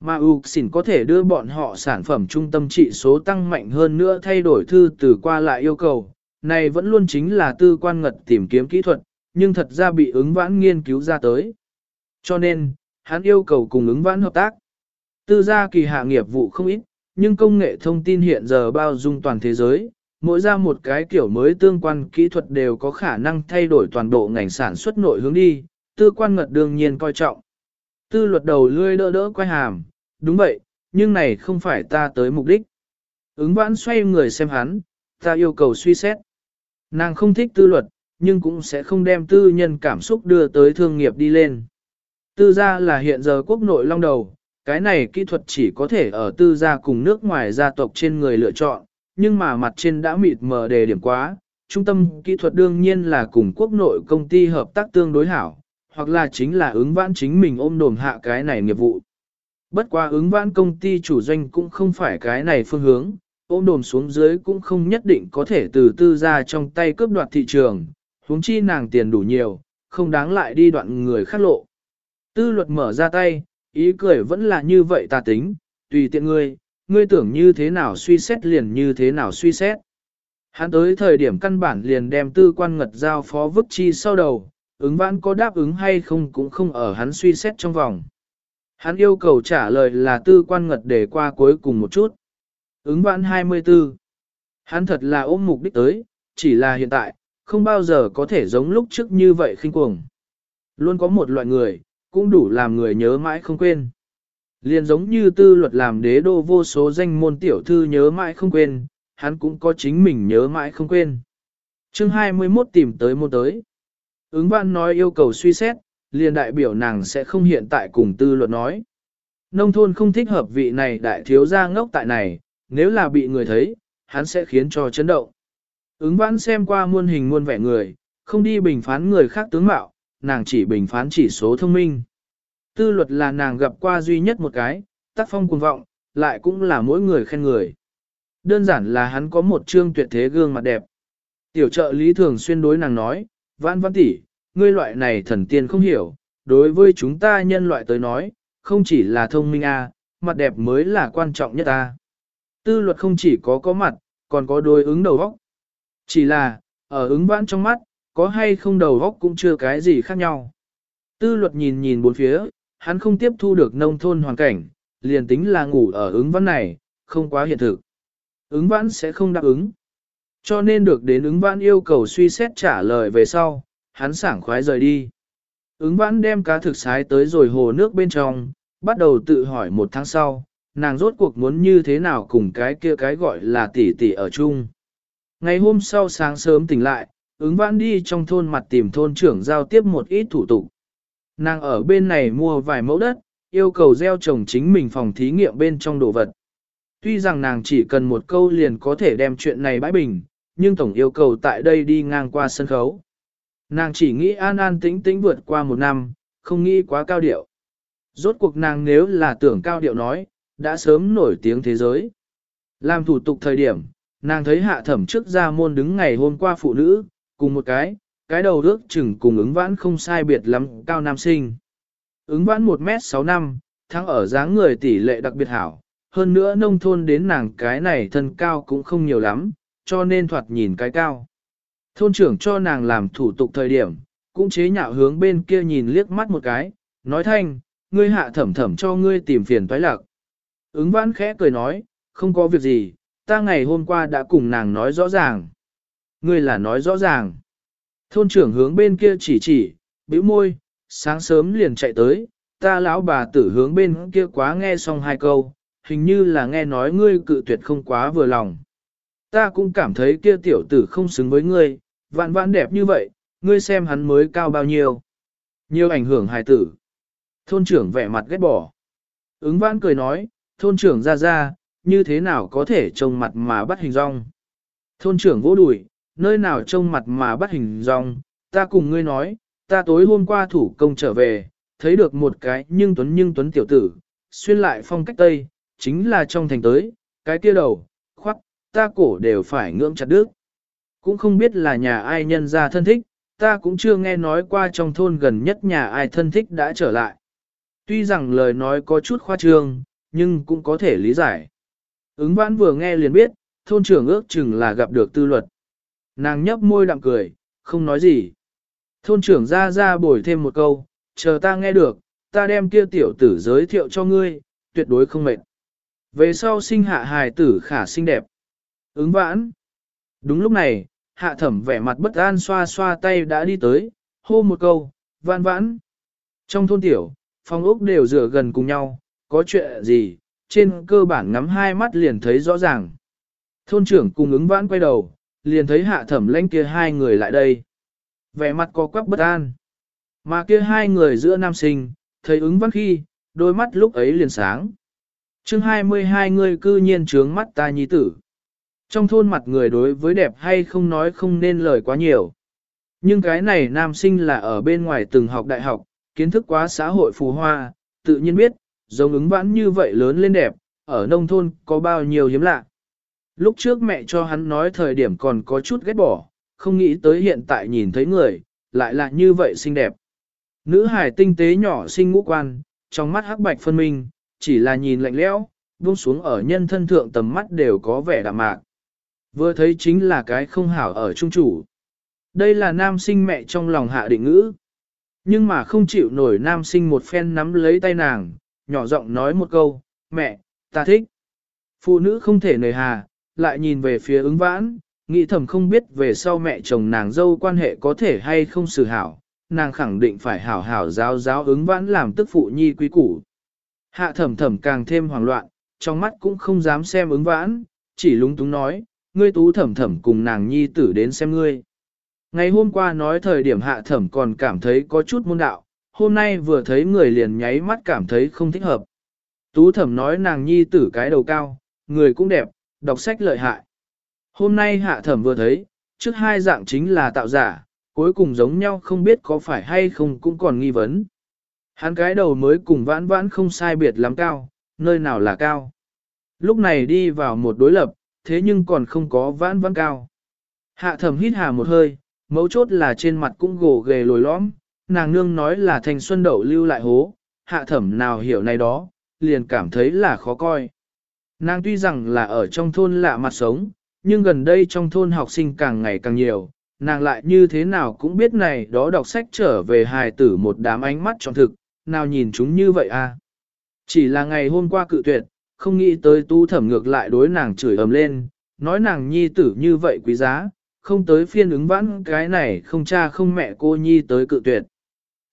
Mà Uxin có thể đưa bọn họ sản phẩm trung tâm trị số tăng mạnh hơn nữa thay đổi thư từ qua lại yêu cầu, này vẫn luôn chính là tư quan ngật tìm kiếm kỹ thuật, nhưng thật ra bị ứng vãn nghiên cứu ra tới. Cho nên, hắn yêu cầu cùng ứng vãn hợp tác. Tư gia kỳ hạ nghiệp vụ không ít, nhưng công nghệ thông tin hiện giờ bao dung toàn thế giới, mỗi ra một cái kiểu mới tương quan kỹ thuật đều có khả năng thay đổi toàn bộ ngành sản xuất nội hướng đi, tư quan ngật đương nhiên coi trọng. Tư luật đầu lươi đỡ đỡ quay hàm, đúng vậy, nhưng này không phải ta tới mục đích. Ứng vãn xoay người xem hắn, ta yêu cầu suy xét. Nàng không thích tư luật, nhưng cũng sẽ không đem tư nhân cảm xúc đưa tới thương nghiệp đi lên. Tư gia là hiện giờ quốc nội long đầu, cái này kỹ thuật chỉ có thể ở tư gia cùng nước ngoài gia tộc trên người lựa chọn, nhưng mà mặt trên đã mịt mờ đề điểm quá. Trung tâm kỹ thuật đương nhiên là cùng quốc nội công ty hợp tác tương đối hảo, hoặc là chính là ứng vãn chính mình ôm đồm hạ cái này nghiệp vụ. Bất quá ứng vãn công ty chủ doanh cũng không phải cái này phương hướng, ôm đồm xuống dưới cũng không nhất định có thể từ tư ra trong tay cướp đoạt thị trường, huống chi nàng tiền đủ nhiều, không đáng lại đi đoạn người khác lộ. Tư luật mở ra tay, ý cười vẫn là như vậy ta tính, tùy tiện ngươi, ngươi tưởng như thế nào suy xét liền như thế nào suy xét. Hắn tới thời điểm căn bản liền đem tư quan ngật giao phó vức chi sau đầu, ứng vãn có đáp ứng hay không cũng không ở hắn suy xét trong vòng. Hắn yêu cầu trả lời là tư quan ngật để qua cuối cùng một chút. Ứng vãn 24. Hắn thật là ôm mục đích tới, chỉ là hiện tại, không bao giờ có thể giống lúc trước như vậy khinh cuồng. Luôn có một loại người, cũng đủ làm người nhớ mãi không quên. Liền giống như tư luật làm đế đô vô số danh môn tiểu thư nhớ mãi không quên, hắn cũng có chính mình nhớ mãi không quên. chương 21 tìm tới môn tới. Ứng văn nói yêu cầu suy xét, liền đại biểu nàng sẽ không hiện tại cùng tư luật nói. Nông thôn không thích hợp vị này đại thiếu gia ngốc tại này, nếu là bị người thấy, hắn sẽ khiến cho chấn động. Ứng Vãn xem qua muôn hình muôn vẻ người, không đi bình phán người khác tướng mạo, nàng chỉ bình phán chỉ số thông minh. Tư luật là nàng gặp qua duy nhất một cái, tác phong cuồng vọng, lại cũng là mỗi người khen người. Đơn giản là hắn có một trương tuyệt thế gương mặt đẹp. Tiểu trợ lý thường xuyên đối nàng nói, vãn vãn tỷ, ngươi loại này thần tiên không hiểu, đối với chúng ta nhân loại tới nói, không chỉ là thông minh a, mặt đẹp mới là quan trọng nhất ta. Tư luật không chỉ có có mặt, còn có đối ứng đầu góc. Chỉ là, ở ứng vãn trong mắt, có hay không đầu góc cũng chưa cái gì khác nhau. Tư luật nhìn nhìn bốn phía, hắn không tiếp thu được nông thôn hoàn cảnh, liền tính là ngủ ở ứng vãn này, không quá hiện thực. Ứng vãn sẽ không đáp ứng. Cho nên được đến ứng vãn yêu cầu suy xét trả lời về sau, hắn sảng khoái rời đi. Ứng vãn đem cá thực sái tới rồi hồ nước bên trong, bắt đầu tự hỏi một tháng sau, nàng rốt cuộc muốn như thế nào cùng cái kia cái gọi là tỷ tỷ ở chung. Ngày hôm sau sáng sớm tỉnh lại, ứng vãn đi trong thôn mặt tìm thôn trưởng giao tiếp một ít thủ tục. Nàng ở bên này mua vài mẫu đất, yêu cầu gieo trồng chính mình phòng thí nghiệm bên trong đồ vật. Tuy rằng nàng chỉ cần một câu liền có thể đem chuyện này bãi bình, nhưng tổng yêu cầu tại đây đi ngang qua sân khấu. Nàng chỉ nghĩ an an tĩnh tĩnh vượt qua một năm, không nghĩ quá cao điệu. Rốt cuộc nàng nếu là tưởng cao điệu nói, đã sớm nổi tiếng thế giới. Làm thủ tục thời điểm, nàng thấy hạ thẩm trước ra môn đứng ngày hôm qua phụ nữ, cùng một cái, cái đầu ước chừng cùng ứng vãn không sai biệt lắm cao nam sinh. Ứng vãn 1 mét 6 năm, thắng ở dáng người tỷ lệ đặc biệt hảo, hơn nữa nông thôn đến nàng cái này thân cao cũng không nhiều lắm, cho nên thoạt nhìn cái cao. Thôn trưởng cho nàng làm thủ tục thời điểm, cũng chế nhạo hướng bên kia nhìn liếc mắt một cái, nói thanh, ngươi hạ thẩm thẩm cho ngươi tìm phiền toái lạc. Ứng vãn khẽ cười nói, không có việc gì, ta ngày hôm qua đã cùng nàng nói rõ ràng. Ngươi là nói rõ ràng. Thôn trưởng hướng bên kia chỉ chỉ, bĩu môi, sáng sớm liền chạy tới, ta lão bà tử hướng bên kia quá nghe xong hai câu, hình như là nghe nói ngươi cự tuyệt không quá vừa lòng. Ta cũng cảm thấy kia tiểu tử không xứng với ngươi, vạn vạn đẹp như vậy, ngươi xem hắn mới cao bao nhiêu. Nhiều ảnh hưởng hài tử. Thôn trưởng vẻ mặt ghét bỏ. Ứng vãn cười nói, thôn trưởng ra ra, như thế nào có thể trông mặt mà bắt hình rong. Thôn trưởng vỗ đùi, nơi nào trông mặt mà bắt hình rong, ta cùng ngươi nói, ta tối hôm qua thủ công trở về, thấy được một cái nhưng tuấn nhưng tuấn tiểu tử, xuyên lại phong cách tây, chính là trong thành tới, cái kia đầu, khoác, ta cổ đều phải ngưỡng chặt đứt. Cũng không biết là nhà ai nhân ra thân thích, ta cũng chưa nghe nói qua trong thôn gần nhất nhà ai thân thích đã trở lại. Tuy rằng lời nói có chút khoa trương, nhưng cũng có thể lý giải. Ứng vãn vừa nghe liền biết, thôn trưởng ước chừng là gặp được tư luật. Nàng nhấp môi đạm cười, không nói gì. Thôn trưởng ra ra bồi thêm một câu, chờ ta nghe được, ta đem kia tiểu tử giới thiệu cho ngươi, tuyệt đối không mệt. Về sau sinh hạ hài tử khả xinh đẹp. Ứng vãn. Đúng lúc này, hạ thẩm vẻ mặt bất an xoa xoa tay đã đi tới, hô một câu, vãn vãn. Trong thôn tiểu, phòng ốc đều rửa gần cùng nhau, có chuyện gì, trên cơ bản ngắm hai mắt liền thấy rõ ràng. Thôn trưởng cùng ứng vãn quay đầu, liền thấy hạ thẩm lãnh kia hai người lại đây. Vẻ mặt có quắc bất an. Mà kia hai người giữa nam sinh, thấy ứng vãn khi, đôi mắt lúc ấy liền sáng. chương 22 người cư nhiên trướng mắt ta nhi tử. Trong thôn mặt người đối với đẹp hay không nói không nên lời quá nhiều. Nhưng cái này nam sinh là ở bên ngoài từng học đại học, kiến thức quá xã hội phù hoa, tự nhiên biết, giống ứng vãn như vậy lớn lên đẹp, ở nông thôn có bao nhiêu hiếm lạ. Lúc trước mẹ cho hắn nói thời điểm còn có chút ghét bỏ, không nghĩ tới hiện tại nhìn thấy người, lại là như vậy xinh đẹp. Nữ hải tinh tế nhỏ xinh ngũ quan, trong mắt hắc bạch phân minh, chỉ là nhìn lạnh lẽo, buông xuống ở nhân thân thượng tầm mắt đều có vẻ đạm mạc. Vừa thấy chính là cái không hảo ở trung chủ. Đây là nam sinh mẹ trong lòng hạ định ngữ. Nhưng mà không chịu nổi nam sinh một phen nắm lấy tay nàng, nhỏ giọng nói một câu, mẹ, ta thích. Phụ nữ không thể nời hà, lại nhìn về phía ứng vãn, nghĩ thầm không biết về sau mẹ chồng nàng dâu quan hệ có thể hay không xử hảo, nàng khẳng định phải hảo hảo giáo giáo ứng vãn làm tức phụ nhi quý củ. Hạ thẩm thẩm càng thêm hoảng loạn, trong mắt cũng không dám xem ứng vãn, chỉ lúng túng nói, ngươi tú thẩm thẩm cùng nàng nhi tử đến xem ngươi. Ngày hôm qua nói thời điểm hạ thẩm còn cảm thấy có chút môn đạo, hôm nay vừa thấy người liền nháy mắt cảm thấy không thích hợp. Tú thẩm nói nàng nhi tử cái đầu cao, người cũng đẹp, đọc sách lợi hại. Hôm nay hạ thẩm vừa thấy, trước hai dạng chính là tạo giả, cuối cùng giống nhau không biết có phải hay không cũng còn nghi vấn. Hắn cái đầu mới cùng vãn vãn không sai biệt lắm cao, nơi nào là cao. Lúc này đi vào một đối lập, thế nhưng còn không có vãn vãn cao. Hạ thẩm hít hà một hơi, mấu chốt là trên mặt cũng gồ ghề lồi lõm, nàng nương nói là thành xuân đậu lưu lại hố, hạ thẩm nào hiểu này đó, liền cảm thấy là khó coi. Nàng tuy rằng là ở trong thôn lạ mặt sống, nhưng gần đây trong thôn học sinh càng ngày càng nhiều, nàng lại như thế nào cũng biết này đó đọc sách trở về hài tử một đám ánh mắt trọn thực, nào nhìn chúng như vậy à. Chỉ là ngày hôm qua cự tuyệt, không nghĩ tới tu thẩm ngược lại đối nàng chửi ầm lên, nói nàng nhi tử như vậy quý giá, không tới phiên ứng vãn cái này không cha không mẹ cô nhi tới cự tuyệt.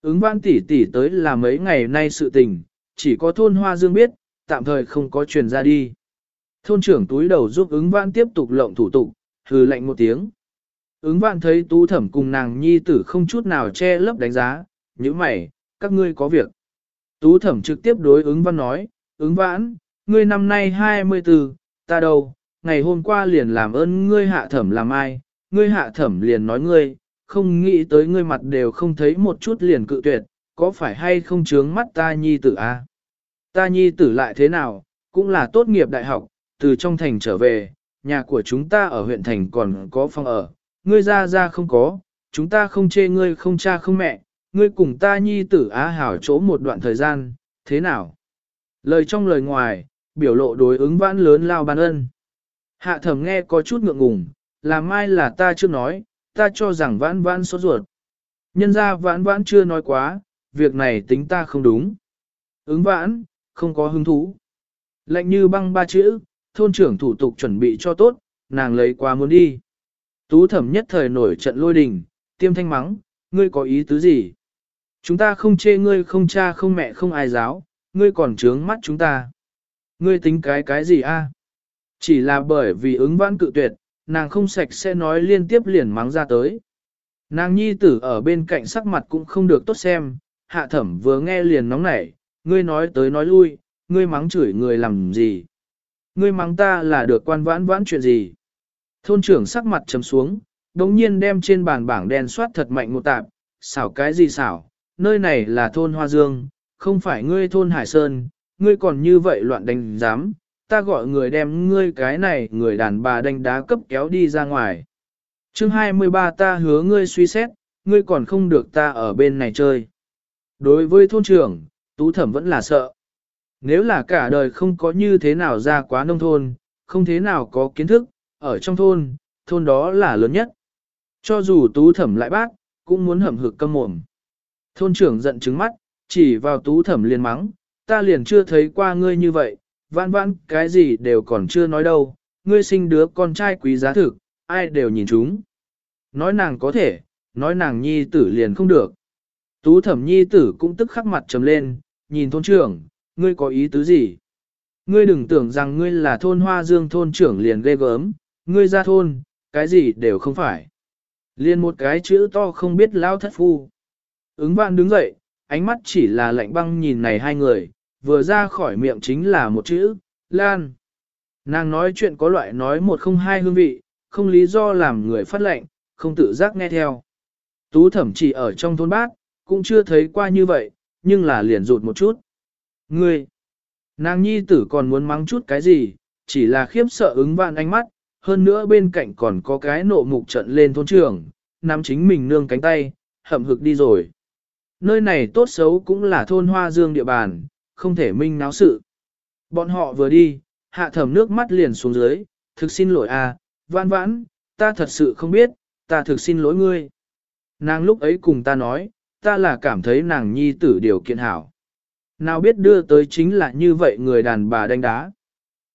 Ứng vãn tỷ tỷ tới là mấy ngày nay sự tình, chỉ có thôn Hoa Dương biết, tạm thời không có truyền ra đi. Thôn trưởng túi đầu giúp ứng vãn tiếp tục lộng thủ tục, hừ lạnh một tiếng. Ứng vãn thấy tú thẩm cùng nàng nhi tử không chút nào che lấp đánh giá, như mày, các ngươi có việc. Tú thẩm trực tiếp đối ứng văn nói, ứng vãn, ngươi năm nay 24, ta đâu, ngày hôm qua liền làm ơn ngươi hạ thẩm làm ai, ngươi hạ thẩm liền nói ngươi, không nghĩ tới ngươi mặt đều không thấy một chút liền cự tuyệt, có phải hay không chướng mắt ta nhi tử a? À? Ta nhi tử lại thế nào, cũng là tốt nghiệp đại học, từ trong thành trở về, nhà của chúng ta ở huyện thành còn có phòng ở, ngươi ra ra không có, chúng ta không chê ngươi không cha không mẹ, ngươi cùng ta nhi tử á hảo chỗ một đoạn thời gian, thế nào? Lời trong lời ngoài, biểu lộ đối ứng vãn lớn lao ban ân. Hạ thẩm nghe có chút ngượng ngùng, là mai là ta chưa nói, ta cho rằng vãn vãn sốt ruột. Nhân ra vãn vãn chưa nói quá, việc này tính ta không đúng. Ứng vãn, không có hứng thú. Lệnh như băng ba chữ, thôn trưởng thủ tục chuẩn bị cho tốt, nàng lấy quá muốn đi. Tú thẩm nhất thời nổi trận lôi đình, tiêm thanh mắng, ngươi có ý tứ gì? Chúng ta không chê ngươi không cha không mẹ không ai giáo, ngươi còn trướng mắt chúng ta. Ngươi tính cái cái gì a? Chỉ là bởi vì ứng vãn cự tuyệt, nàng không sạch sẽ nói liên tiếp liền mắng ra tới. Nàng nhi tử ở bên cạnh sắc mặt cũng không được tốt xem, hạ thẩm vừa nghe liền nóng nảy, ngươi nói tới nói lui, ngươi mắng chửi người làm gì. Ngươi mắng ta là được quan vãn vãn chuyện gì. Thôn trưởng sắc mặt trầm xuống, đống nhiên đem trên bàn bảng đen soát thật mạnh một tạp, xảo cái gì xảo, nơi này là thôn Hoa Dương, không phải ngươi thôn Hải Sơn, ngươi còn như vậy loạn đánh giám, ta gọi người đem ngươi cái này người đàn bà đánh đá cấp kéo đi ra ngoài. chương 23 ta hứa ngươi suy xét, ngươi còn không được ta ở bên này chơi. Đối với thôn trưởng, tú thẩm vẫn là sợ. Nếu là cả đời không có như thế nào ra quá nông thôn, không thế nào có kiến thức, ở trong thôn, thôn đó là lớn nhất. Cho dù tú thẩm lại bác, cũng muốn hầm hực câm mồm. Thôn trưởng giận trứng mắt, chỉ vào tú thẩm liền mắng, ta liền chưa thấy qua ngươi như vậy, vãn vãn cái gì đều còn chưa nói đâu, ngươi sinh đứa con trai quý giá thực, ai đều nhìn chúng. Nói nàng có thể, nói nàng nhi tử liền không được. Tú thẩm nhi tử cũng tức khắc mặt trầm lên, nhìn thôn trưởng, ngươi có ý tứ gì? Ngươi đừng tưởng rằng ngươi là thôn hoa dương thôn trưởng liền ghê gớm, ngươi ra thôn, cái gì đều không phải. Liên một cái chữ to không biết lao thất phu. Ứng vạn đứng dậy, ánh mắt chỉ là lạnh băng nhìn này hai người, vừa ra khỏi miệng chính là một chữ, Lan. Nàng nói chuyện có loại nói một không hai hương vị, không lý do làm người phát lệnh, không tự giác nghe theo. Tú thẩm chỉ ở trong thôn bát, cũng chưa thấy qua như vậy, nhưng là liền rụt một chút. Ngươi, nàng nhi tử còn muốn mắng chút cái gì, chỉ là khiếp sợ ứng vạn ánh mắt, hơn nữa bên cạnh còn có cái nộ mục trận lên thôn trường, nắm chính mình nương cánh tay, hậm hực đi rồi. Nơi này tốt xấu cũng là thôn hoa dương địa bàn, không thể minh náo sự. Bọn họ vừa đi, hạ thẩm nước mắt liền xuống dưới, thực xin lỗi à, vãn vãn, ta thật sự không biết, ta thực xin lỗi ngươi. Nàng lúc ấy cùng ta nói, ta là cảm thấy nàng nhi tử điều kiện hảo. Nào biết đưa tới chính là như vậy người đàn bà đánh đá.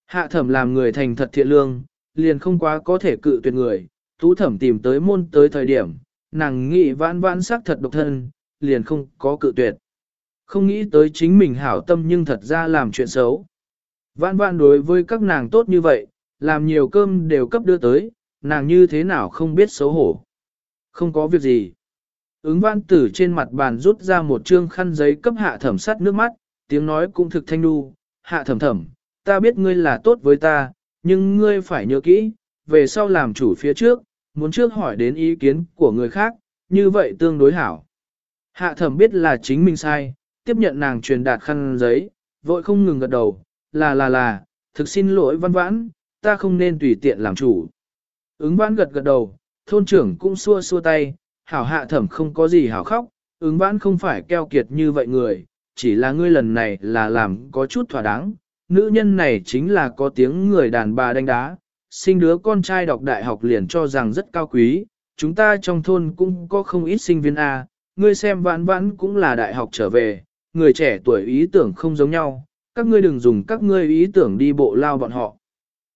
Hạ thẩm làm người thành thật thiện lương, liền không quá có thể cự tuyệt người, tú thẩm tìm tới môn tới thời điểm, nàng nghĩ vãn vãn sắc thật độc thân, liền không có cự tuyệt. Không nghĩ tới chính mình hảo tâm nhưng thật ra làm chuyện xấu. Vãn vãn đối với các nàng tốt như vậy, làm nhiều cơm đều cấp đưa tới, nàng như thế nào không biết xấu hổ. Không có việc gì. Ứng văn tử trên mặt bàn rút ra một trương khăn giấy cấp hạ thẩm sắt nước mắt, tiếng nói cũng thực thanh đu, hạ thẩm thẩm, ta biết ngươi là tốt với ta, nhưng ngươi phải nhớ kỹ, về sau làm chủ phía trước, muốn trước hỏi đến ý kiến của người khác, như vậy tương đối hảo. Hạ thẩm biết là chính mình sai, tiếp nhận nàng truyền đạt khăn giấy, vội không ngừng gật đầu, là là là, thực xin lỗi văn vãn, ta không nên tùy tiện làm chủ. Ứng vãn gật gật đầu, thôn trưởng cũng xua xua tay, hảo hạ thẩm không có gì hảo khóc, ứng vãn không phải keo kiệt như vậy người, chỉ là ngươi lần này là làm có chút thỏa đáng, nữ nhân này chính là có tiếng người đàn bà đánh đá, sinh đứa con trai đọc đại học liền cho rằng rất cao quý, chúng ta trong thôn cũng có không ít sinh viên A, ngươi xem vãn vãn cũng là đại học trở về, người trẻ tuổi ý tưởng không giống nhau, các ngươi đừng dùng các ngươi ý tưởng đi bộ lao bọn họ.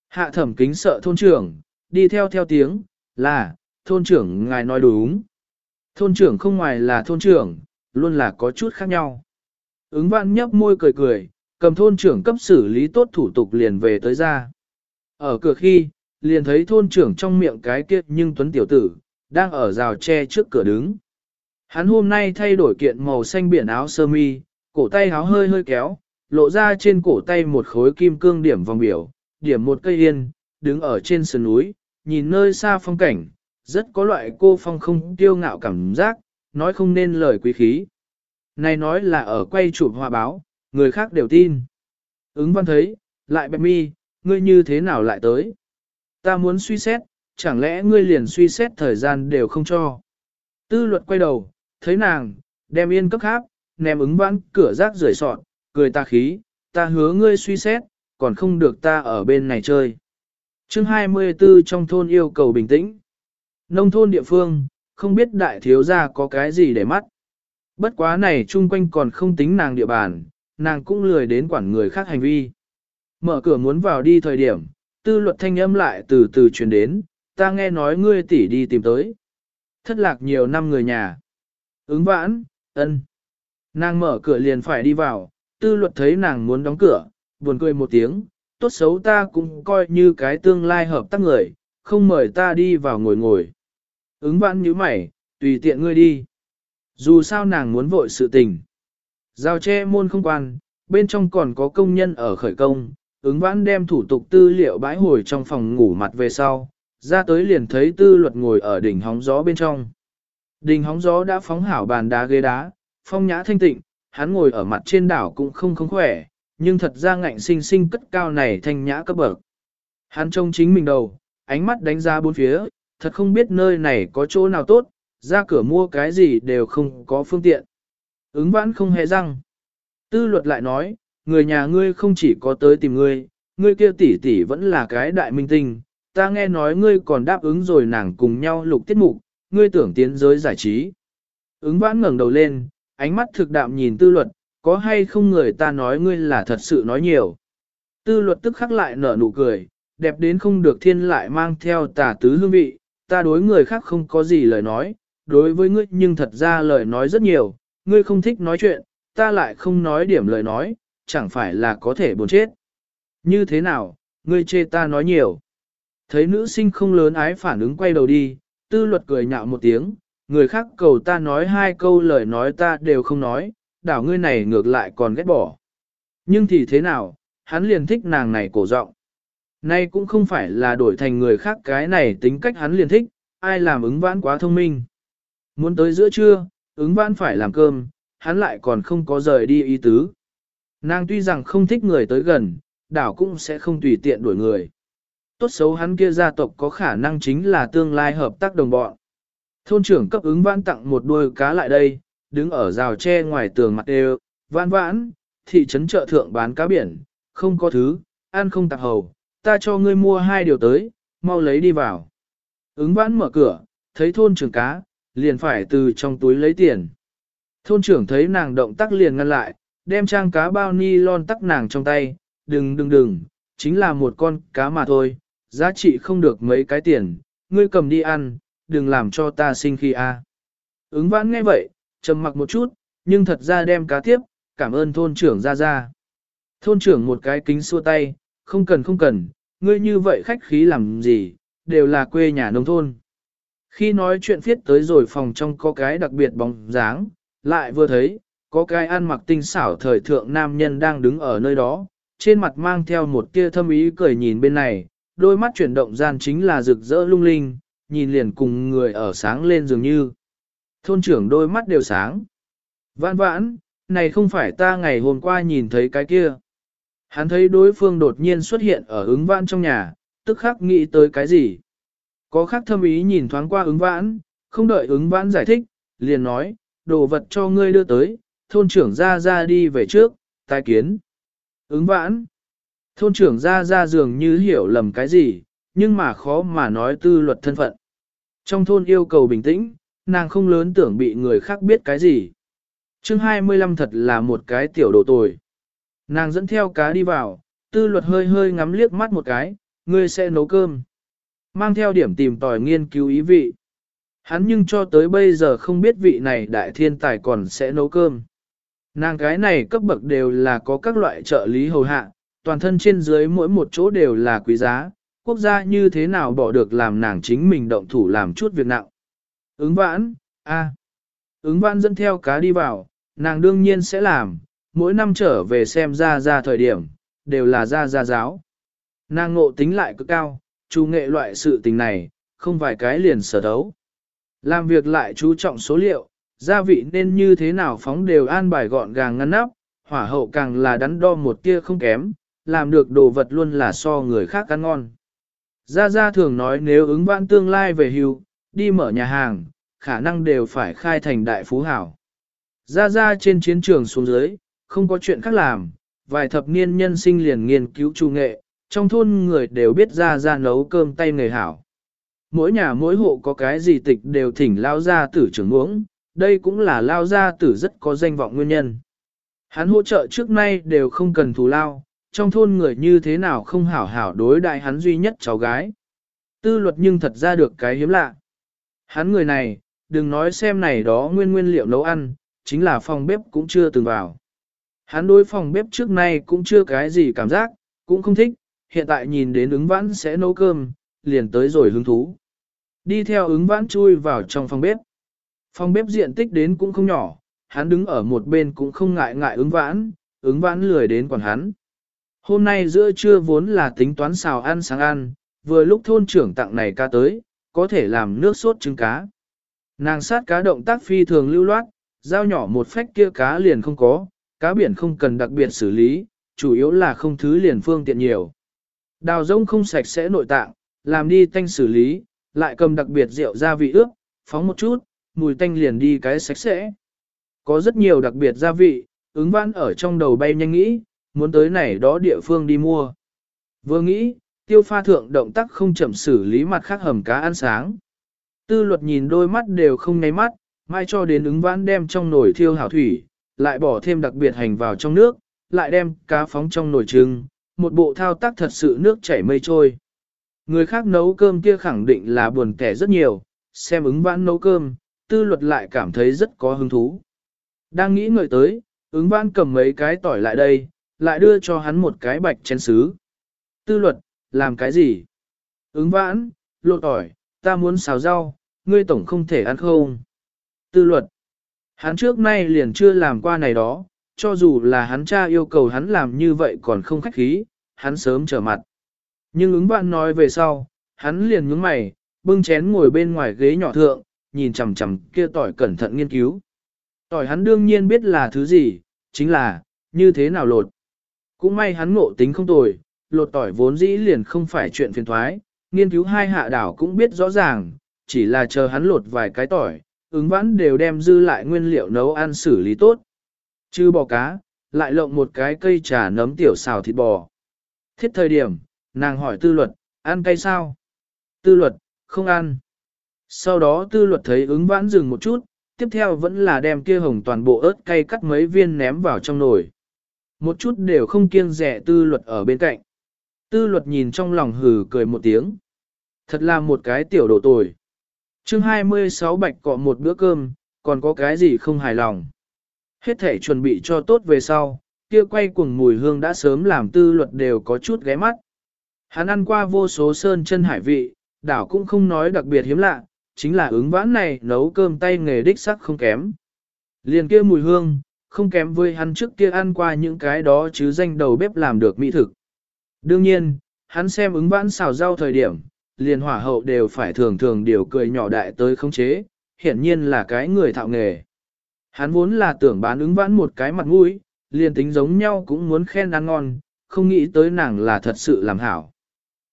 Hạ thẩm kính sợ thôn trưởng, đi theo theo tiếng, là, thôn trưởng ngài nói đúng. Thôn trưởng không ngoài là thôn trưởng, luôn là có chút khác nhau. Ứng vạn nhấp môi cười cười, cầm thôn trưởng cấp xử lý tốt thủ tục liền về tới ra. Ở cửa khi, liền thấy thôn trưởng trong miệng cái kia nhưng tuấn tiểu tử, đang ở rào tre trước cửa đứng. Hắn hôm nay thay đổi kiện màu xanh biển áo sơ mi, cổ tay áo hơi hơi kéo, lộ ra trên cổ tay một khối kim cương điểm vòng biểu, điểm một cây yên, đứng ở trên sườn núi, nhìn nơi xa phong cảnh, rất có loại cô phong không tiêu ngạo cảm giác, nói không nên lời quý khí. Này nói là ở quay chụp hòa báo, người khác đều tin. Ứng văn thấy, lại bẹp mi, ngươi như thế nào lại tới? Ta muốn suy xét, chẳng lẽ ngươi liền suy xét thời gian đều không cho? Tư luật quay đầu, thấy nàng, đem yên cấp khác, ném ứng vãn cửa rác rưởi sọt, cười ta khí, ta hứa ngươi suy xét, còn không được ta ở bên này chơi. chương 24 trong thôn yêu cầu bình tĩnh. Nông thôn địa phương, không biết đại thiếu gia có cái gì để mắt. Bất quá này chung quanh còn không tính nàng địa bàn, nàng cũng lười đến quản người khác hành vi. Mở cửa muốn vào đi thời điểm, tư luật thanh âm lại từ từ truyền đến, ta nghe nói ngươi tỷ đi tìm tới. Thất lạc nhiều năm người nhà. Ứng vãn, ân. Nàng mở cửa liền phải đi vào, tư luật thấy nàng muốn đóng cửa, buồn cười một tiếng, tốt xấu ta cũng coi như cái tương lai hợp tác người, không mời ta đi vào ngồi ngồi. Ứng vãn như mày, tùy tiện ngươi đi. Dù sao nàng muốn vội sự tình. Giao che môn không quan, bên trong còn có công nhân ở khởi công, ứng vãn đem thủ tục tư liệu bãi hồi trong phòng ngủ mặt về sau, ra tới liền thấy tư luật ngồi ở đỉnh hóng gió bên trong. Đỉnh hóng gió đã phóng hảo bàn đá ghế đá, phong nhã thanh tịnh, hắn ngồi ở mặt trên đảo cũng không không khỏe, nhưng thật ra ngạnh sinh sinh cất cao này thanh nhã cấp bậc. Hắn trông chính mình đầu, ánh mắt đánh ra bốn phía, thật không biết nơi này có chỗ nào tốt, ra cửa mua cái gì đều không có phương tiện. Ứng vãn không hề răng. Tư luật lại nói, người nhà ngươi không chỉ có tới tìm ngươi, ngươi kia tỷ tỷ vẫn là cái đại minh tinh, ta nghe nói ngươi còn đáp ứng rồi nàng cùng nhau lục tiết mục, ngươi tưởng tiến giới giải trí. Ứng vãn ngẩng đầu lên, ánh mắt thực đạm nhìn tư luật, có hay không người ta nói ngươi là thật sự nói nhiều. Tư luật tức khắc lại nở nụ cười, đẹp đến không được thiên lại mang theo tà tứ hương vị, ta đối người khác không có gì lời nói, đối với ngươi nhưng thật ra lời nói rất nhiều, ngươi không thích nói chuyện, ta lại không nói điểm lời nói, chẳng phải là có thể buồn chết. Như thế nào, ngươi chê ta nói nhiều. Thấy nữ sinh không lớn ái phản ứng quay đầu đi, tư luật cười nhạo một tiếng, người khác cầu ta nói hai câu lời nói ta đều không nói, đảo ngươi này ngược lại còn ghét bỏ. Nhưng thì thế nào, hắn liền thích nàng này cổ rộng. Nay cũng không phải là đổi thành người khác cái này tính cách hắn liền thích, ai làm ứng vãn quá thông minh. Muốn tới giữa trưa, ứng vãn phải làm cơm, hắn lại còn không có rời đi ý tứ. Nàng tuy rằng không thích người tới gần, đảo cũng sẽ không tùy tiện đuổi người. Tốt xấu hắn kia gia tộc có khả năng chính là tương lai hợp tác đồng bọn. Thôn trưởng cấp ứng vãn tặng một đôi cá lại đây, đứng ở rào tre ngoài tường mặt đều, vãn vãn, thị trấn chợ thượng bán cá biển, không có thứ, ăn không tạp hầu, ta cho ngươi mua hai điều tới, mau lấy đi vào. Ứng vãn mở cửa, thấy thôn trưởng cá, liền phải từ trong túi lấy tiền. Thôn trưởng thấy nàng động tác liền ngăn lại, đem trang cá bao ni lon tắc nàng trong tay, đừng đừng đừng, chính là một con cá mà thôi, giá trị không được mấy cái tiền, ngươi cầm đi ăn, đừng làm cho ta sinh khi a. Ứng vãn nghe vậy, trầm mặc một chút, nhưng thật ra đem cá tiếp, cảm ơn thôn trưởng ra ra. Thôn trưởng một cái kính xua tay, không cần không cần, ngươi như vậy khách khí làm gì, đều là quê nhà nông thôn. Khi nói chuyện phiết tới rồi phòng trong có cái đặc biệt bóng dáng, lại vừa thấy, có cái ăn mặc tinh xảo thời thượng nam nhân đang đứng ở nơi đó, trên mặt mang theo một tia thâm ý cười nhìn bên này, đôi mắt chuyển động gian chính là rực rỡ lung linh, nhìn liền cùng người ở sáng lên dường như. Thôn trưởng đôi mắt đều sáng. Vãn vãn, này không phải ta ngày hôm qua nhìn thấy cái kia. Hắn thấy đối phương đột nhiên xuất hiện ở ứng vãn trong nhà, tức khắc nghĩ tới cái gì. Có khắc thâm ý nhìn thoáng qua ứng vãn, không đợi ứng vãn giải thích, liền nói, đồ vật cho ngươi đưa tới, thôn trưởng ra ra đi về trước, tai kiến. Ứng vãn, thôn trưởng ra ra dường như hiểu lầm cái gì, nhưng mà khó mà nói tư luật thân phận. Trong thôn yêu cầu bình tĩnh, nàng không lớn tưởng bị người khác biết cái gì. chương 25 thật là một cái tiểu đồ tồi. Nàng dẫn theo cá đi vào, tư luật hơi hơi ngắm liếc mắt một cái, ngươi sẽ nấu cơm. Mang theo điểm tìm tòi nghiên cứu ý vị. Hắn nhưng cho tới bây giờ không biết vị này đại thiên tài còn sẽ nấu cơm. Nàng cái này cấp bậc đều là có các loại trợ lý hầu hạ, toàn thân trên dưới mỗi một chỗ đều là quý giá, quốc gia như thế nào bỏ được làm nàng chính mình động thủ làm chút việc nặng. Ứng vãn, a, ứng vãn dẫn theo cá đi vào, nàng đương nhiên sẽ làm, mỗi năm trở về xem ra ra thời điểm, đều là ra ra giáo. Nàng ngộ tính lại cực cao, chú nghệ loại sự tình này, không vài cái liền sở đấu. Làm việc lại chú trọng số liệu, gia vị nên như thế nào phóng đều an bài gọn gàng ngăn nắp, hỏa hậu càng là đắn đo một tia không kém, làm được đồ vật luôn là so người khác ăn ngon. Gia Gia thường nói nếu ứng vãn tương lai về hưu, đi mở nhà hàng, khả năng đều phải khai thành đại phú hảo. Gia Gia trên chiến trường xuống dưới, không có chuyện khác làm, vài thập niên nhân sinh liền nghiên cứu trung nghệ, trong thôn người đều biết ra ra nấu cơm tay nghề hảo. Mỗi nhà mỗi hộ có cái gì tịch đều thỉnh lao gia tử trưởng uống, đây cũng là lao gia tử rất có danh vọng nguyên nhân. Hắn hỗ trợ trước nay đều không cần thù lao, trong thôn người như thế nào không hảo hảo đối đại hắn duy nhất cháu gái. Tư luật nhưng thật ra được cái hiếm lạ. Hắn người này, đừng nói xem này đó nguyên nguyên liệu nấu ăn, chính là phòng bếp cũng chưa từng vào. Hắn đối phòng bếp trước nay cũng chưa cái gì cảm giác, cũng không thích, hiện tại nhìn đến ứng vãn sẽ nấu cơm, liền tới rồi hứng thú. Đi theo ứng vãn chui vào trong phòng bếp. Phòng bếp diện tích đến cũng không nhỏ, hắn đứng ở một bên cũng không ngại ngại ứng vãn, ứng vãn lười đến quản hắn. Hôm nay giữa trưa vốn là tính toán xào ăn sáng ăn, vừa lúc thôn trưởng tặng này ca tới, có thể làm nước sốt trứng cá. Nàng sát cá động tác phi thường lưu loát, dao nhỏ một phách kia cá liền không có, cá biển không cần đặc biệt xử lý, chủ yếu là không thứ liền phương tiện nhiều. Đào rông không sạch sẽ nội tạng, làm đi tanh xử lý, lại cầm đặc biệt rượu gia vị ướp, phóng một chút, mùi tanh liền đi cái sạch sẽ. Có rất nhiều đặc biệt gia vị, ứng văn ở trong đầu bay nhanh nghĩ, muốn tới này đó địa phương đi mua. Vừa nghĩ, tiêu pha thượng động tác không chậm xử lý mặt khác hầm cá ăn sáng. Tư luật nhìn đôi mắt đều không nháy mắt, mai cho đến ứng vãn đem trong nồi thiêu hảo thủy, lại bỏ thêm đặc biệt hành vào trong nước, lại đem cá phóng trong nồi trưng, một bộ thao tác thật sự nước chảy mây trôi. Người khác nấu cơm kia khẳng định là buồn kẻ rất nhiều, xem ứng vãn nấu cơm, tư luật lại cảm thấy rất có hứng thú. Đang nghĩ ngợi tới, ứng vãn cầm mấy cái tỏi lại đây, lại đưa cho hắn một cái bạch chén sứ. Tư luật, làm cái gì? Ứng vãn, lộ tỏi, ta muốn xào rau, ngươi tổng không thể ăn không? Tư luật, hắn trước nay liền chưa làm qua này đó, cho dù là hắn cha yêu cầu hắn làm như vậy còn không khách khí, hắn sớm trở mặt. Nhưng ứng vãn nói về sau, hắn liền nhướng mày, bưng chén ngồi bên ngoài ghế nhỏ thượng, nhìn chằm chằm kia tỏi cẩn thận nghiên cứu. Tỏi hắn đương nhiên biết là thứ gì, chính là, như thế nào lột. Cũng may hắn ngộ tính không tồi, lột tỏi vốn dĩ liền không phải chuyện phiền thoái, nghiên cứu hai hạ đảo cũng biết rõ ràng, chỉ là chờ hắn lột vài cái tỏi, ứng vãn đều đem dư lại nguyên liệu nấu ăn xử lý tốt. Chứ bò cá, lại lộng một cái cây trà nấm tiểu xào thịt bò. Thiết thời điểm, nàng hỏi tư luật, ăn cay sao? Tư luật, không ăn. Sau đó tư luật thấy ứng vãn dừng một chút, tiếp theo vẫn là đem kia hồng toàn bộ ớt cay cắt mấy viên ném vào trong nồi. Một chút đều không kiêng rẻ tư luật ở bên cạnh. Tư luật nhìn trong lòng hừ cười một tiếng. Thật là một cái tiểu đồ tồi. chương 26 bạch cọ một bữa cơm, còn có cái gì không hài lòng. Hết thể chuẩn bị cho tốt về sau, kia quay cuồng mùi hương đã sớm làm tư luật đều có chút ghé mắt. Hắn ăn qua vô số sơn chân hải vị, đảo cũng không nói đặc biệt hiếm lạ, chính là ứng vãn này nấu cơm tay nghề đích sắc không kém. Liền kia mùi hương, không kém với hắn trước kia ăn qua những cái đó chứ danh đầu bếp làm được mỹ thực. Đương nhiên, hắn xem ứng vãn xào rau thời điểm, liền hỏa hậu đều phải thường thường điều cười nhỏ đại tới không chế, hiển nhiên là cái người thạo nghề. Hắn vốn là tưởng bán ứng vãn một cái mặt mũi, liền tính giống nhau cũng muốn khen ăn ngon, không nghĩ tới nàng là thật sự làm hảo.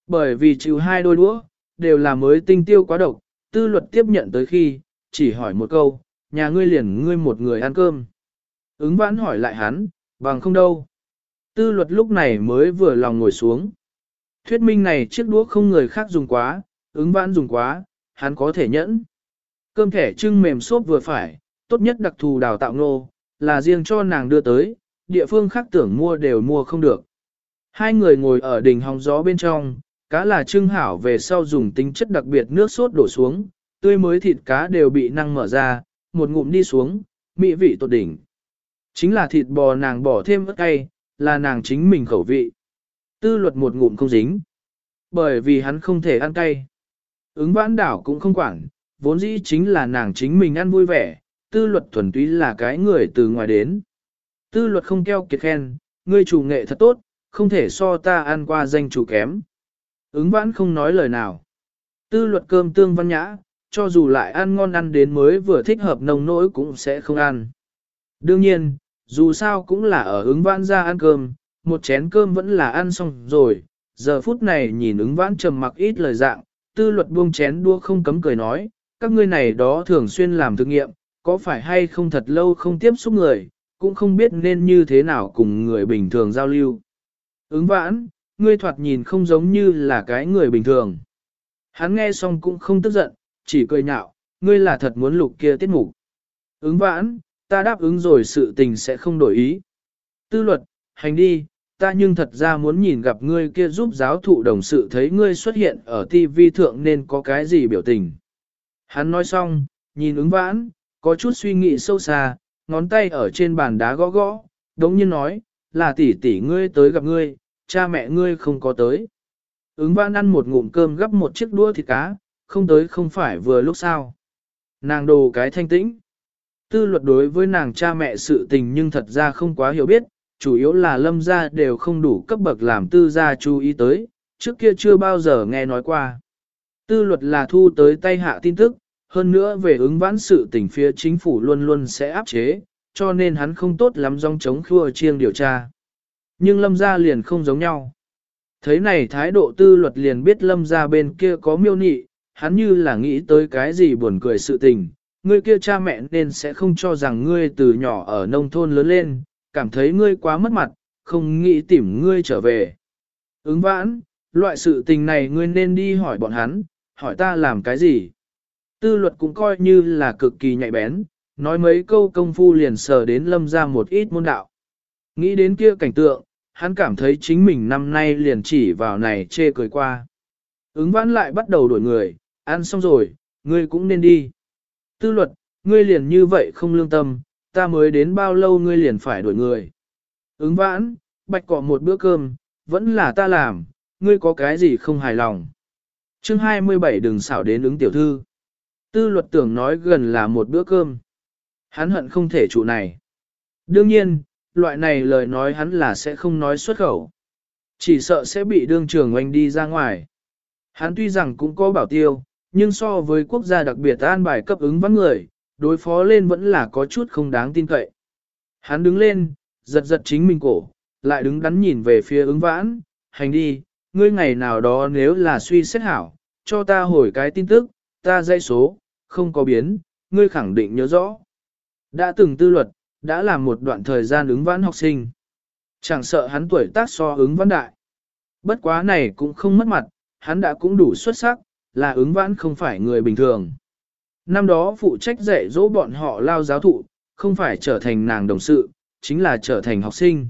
Bởi vì chịu hai đôi đũa, đều là mới tinh tiêu quá độc, tư luật tiếp nhận tới khi, chỉ hỏi một câu, nhà ngươi liền ngươi một người ăn cơm. Ứng vãn hỏi lại hắn, bằng không đâu. Tư luật lúc này mới vừa lòng ngồi xuống. Thuyết minh này chiếc đũa không người khác dùng quá, ứng vãn dùng quá, hắn có thể nhẫn. Cơm thẻ trưng mềm xốp vừa phải, tốt nhất đặc thù đào tạo nô, là riêng cho nàng đưa tới, địa phương khác tưởng mua đều mua không được. Hai người ngồi ở đỉnh hóng gió bên trong, cá là trưng hảo về sau dùng tính chất đặc biệt nước sốt đổ xuống, tươi mới thịt cá đều bị năng mở ra, một ngụm đi xuống, mỹ vị tột đỉnh. Chính là thịt bò nàng bỏ thêm ớt cay, là nàng chính mình khẩu vị. Tư luật một ngụm không dính, bởi vì hắn không thể ăn cay. Ứng vãn đảo cũng không quản, vốn dĩ chính là nàng chính mình ăn vui vẻ, tư luật thuần túy là cái người từ ngoài đến. Tư luật không keo kiệt khen, ngươi chủ nghệ thật tốt, không thể so ta ăn qua danh chủ kém. Ứng vãn không nói lời nào. Tư luật cơm tương văn nhã, cho dù lại ăn ngon ăn đến mới vừa thích hợp nồng nỗi cũng sẽ không ăn. Đương nhiên, dù sao cũng là ở ứng vãn ra ăn cơm, một chén cơm vẫn là ăn xong rồi, giờ phút này nhìn ứng vãn trầm mặc ít lời dạng, tư luật buông chén đua không cấm cười nói, các ngươi này đó thường xuyên làm thực nghiệm, có phải hay không thật lâu không tiếp xúc người, cũng không biết nên như thế nào cùng người bình thường giao lưu. Ứng vãn, ngươi thoạt nhìn không giống như là cái người bình thường. Hắn nghe xong cũng không tức giận, chỉ cười nhạo, ngươi là thật muốn lục kia tiết mục. Ứng vãn, ta đáp ứng rồi sự tình sẽ không đổi ý. Tư luật, hành đi, ta nhưng thật ra muốn nhìn gặp ngươi kia giúp giáo thụ đồng sự thấy ngươi xuất hiện ở TV thượng nên có cái gì biểu tình. Hắn nói xong, nhìn ứng vãn, có chút suy nghĩ sâu xa, ngón tay ở trên bàn đá gõ gõ, đống nhiên nói, là tỷ tỷ ngươi tới gặp ngươi, cha mẹ ngươi không có tới. Ứng vãn ăn một ngụm cơm gấp một chiếc đũa thịt cá, không tới không phải vừa lúc sao. Nàng đồ cái thanh tĩnh. Tư luật đối với nàng cha mẹ sự tình nhưng thật ra không quá hiểu biết, chủ yếu là lâm gia đều không đủ cấp bậc làm tư gia chú ý tới, trước kia chưa bao giờ nghe nói qua. Tư luật là thu tới tay hạ tin tức, hơn nữa về ứng vãn sự tình phía chính phủ luôn luôn sẽ áp chế, cho nên hắn không tốt lắm dòng chống khua chiêng điều tra. Nhưng lâm gia liền không giống nhau. Thấy này thái độ tư luật liền biết lâm gia bên kia có miêu nị, hắn như là nghĩ tới cái gì buồn cười sự tình, ngươi kia cha mẹ nên sẽ không cho rằng ngươi từ nhỏ ở nông thôn lớn lên, cảm thấy ngươi quá mất mặt, không nghĩ tìm ngươi trở về. Ứng vãn, loại sự tình này ngươi nên đi hỏi bọn hắn, hỏi ta làm cái gì. Tư luật cũng coi như là cực kỳ nhạy bén, nói mấy câu công phu liền sờ đến lâm ra một ít môn đạo. Nghĩ đến kia cảnh tượng, hắn cảm thấy chính mình năm nay liền chỉ vào này chê cười qua. Ứng vãn lại bắt đầu đổi người, ăn xong rồi, ngươi cũng nên đi. Tư luật, ngươi liền như vậy không lương tâm, ta mới đến bao lâu ngươi liền phải đổi người. Ứng vãn, bạch cọ một bữa cơm, vẫn là ta làm, ngươi có cái gì không hài lòng. chương 27 đừng xảo đến ứng tiểu thư. Tư luật tưởng nói gần là một bữa cơm. Hắn hận không thể trụ này. Đương nhiên, loại này lời nói hắn là sẽ không nói xuất khẩu. Chỉ sợ sẽ bị đương trường oanh đi ra ngoài. Hắn tuy rằng cũng có bảo tiêu, nhưng so với quốc gia đặc biệt an bài cấp ứng vắng người, đối phó lên vẫn là có chút không đáng tin cậy. Hắn đứng lên, giật giật chính mình cổ, lại đứng đắn nhìn về phía ứng vãn, hành đi, ngươi ngày nào đó nếu là suy xét hảo, cho ta hồi cái tin tức, ta dây số, không có biến, ngươi khẳng định nhớ rõ. Đã từng tư luật, đã làm một đoạn thời gian ứng vãn học sinh. Chẳng sợ hắn tuổi tác so ứng vãn đại. Bất quá này cũng không mất mặt, hắn đã cũng đủ xuất sắc, là ứng vãn không phải người bình thường. Năm đó phụ trách dạy dỗ bọn họ lao giáo thụ, không phải trở thành nàng đồng sự, chính là trở thành học sinh.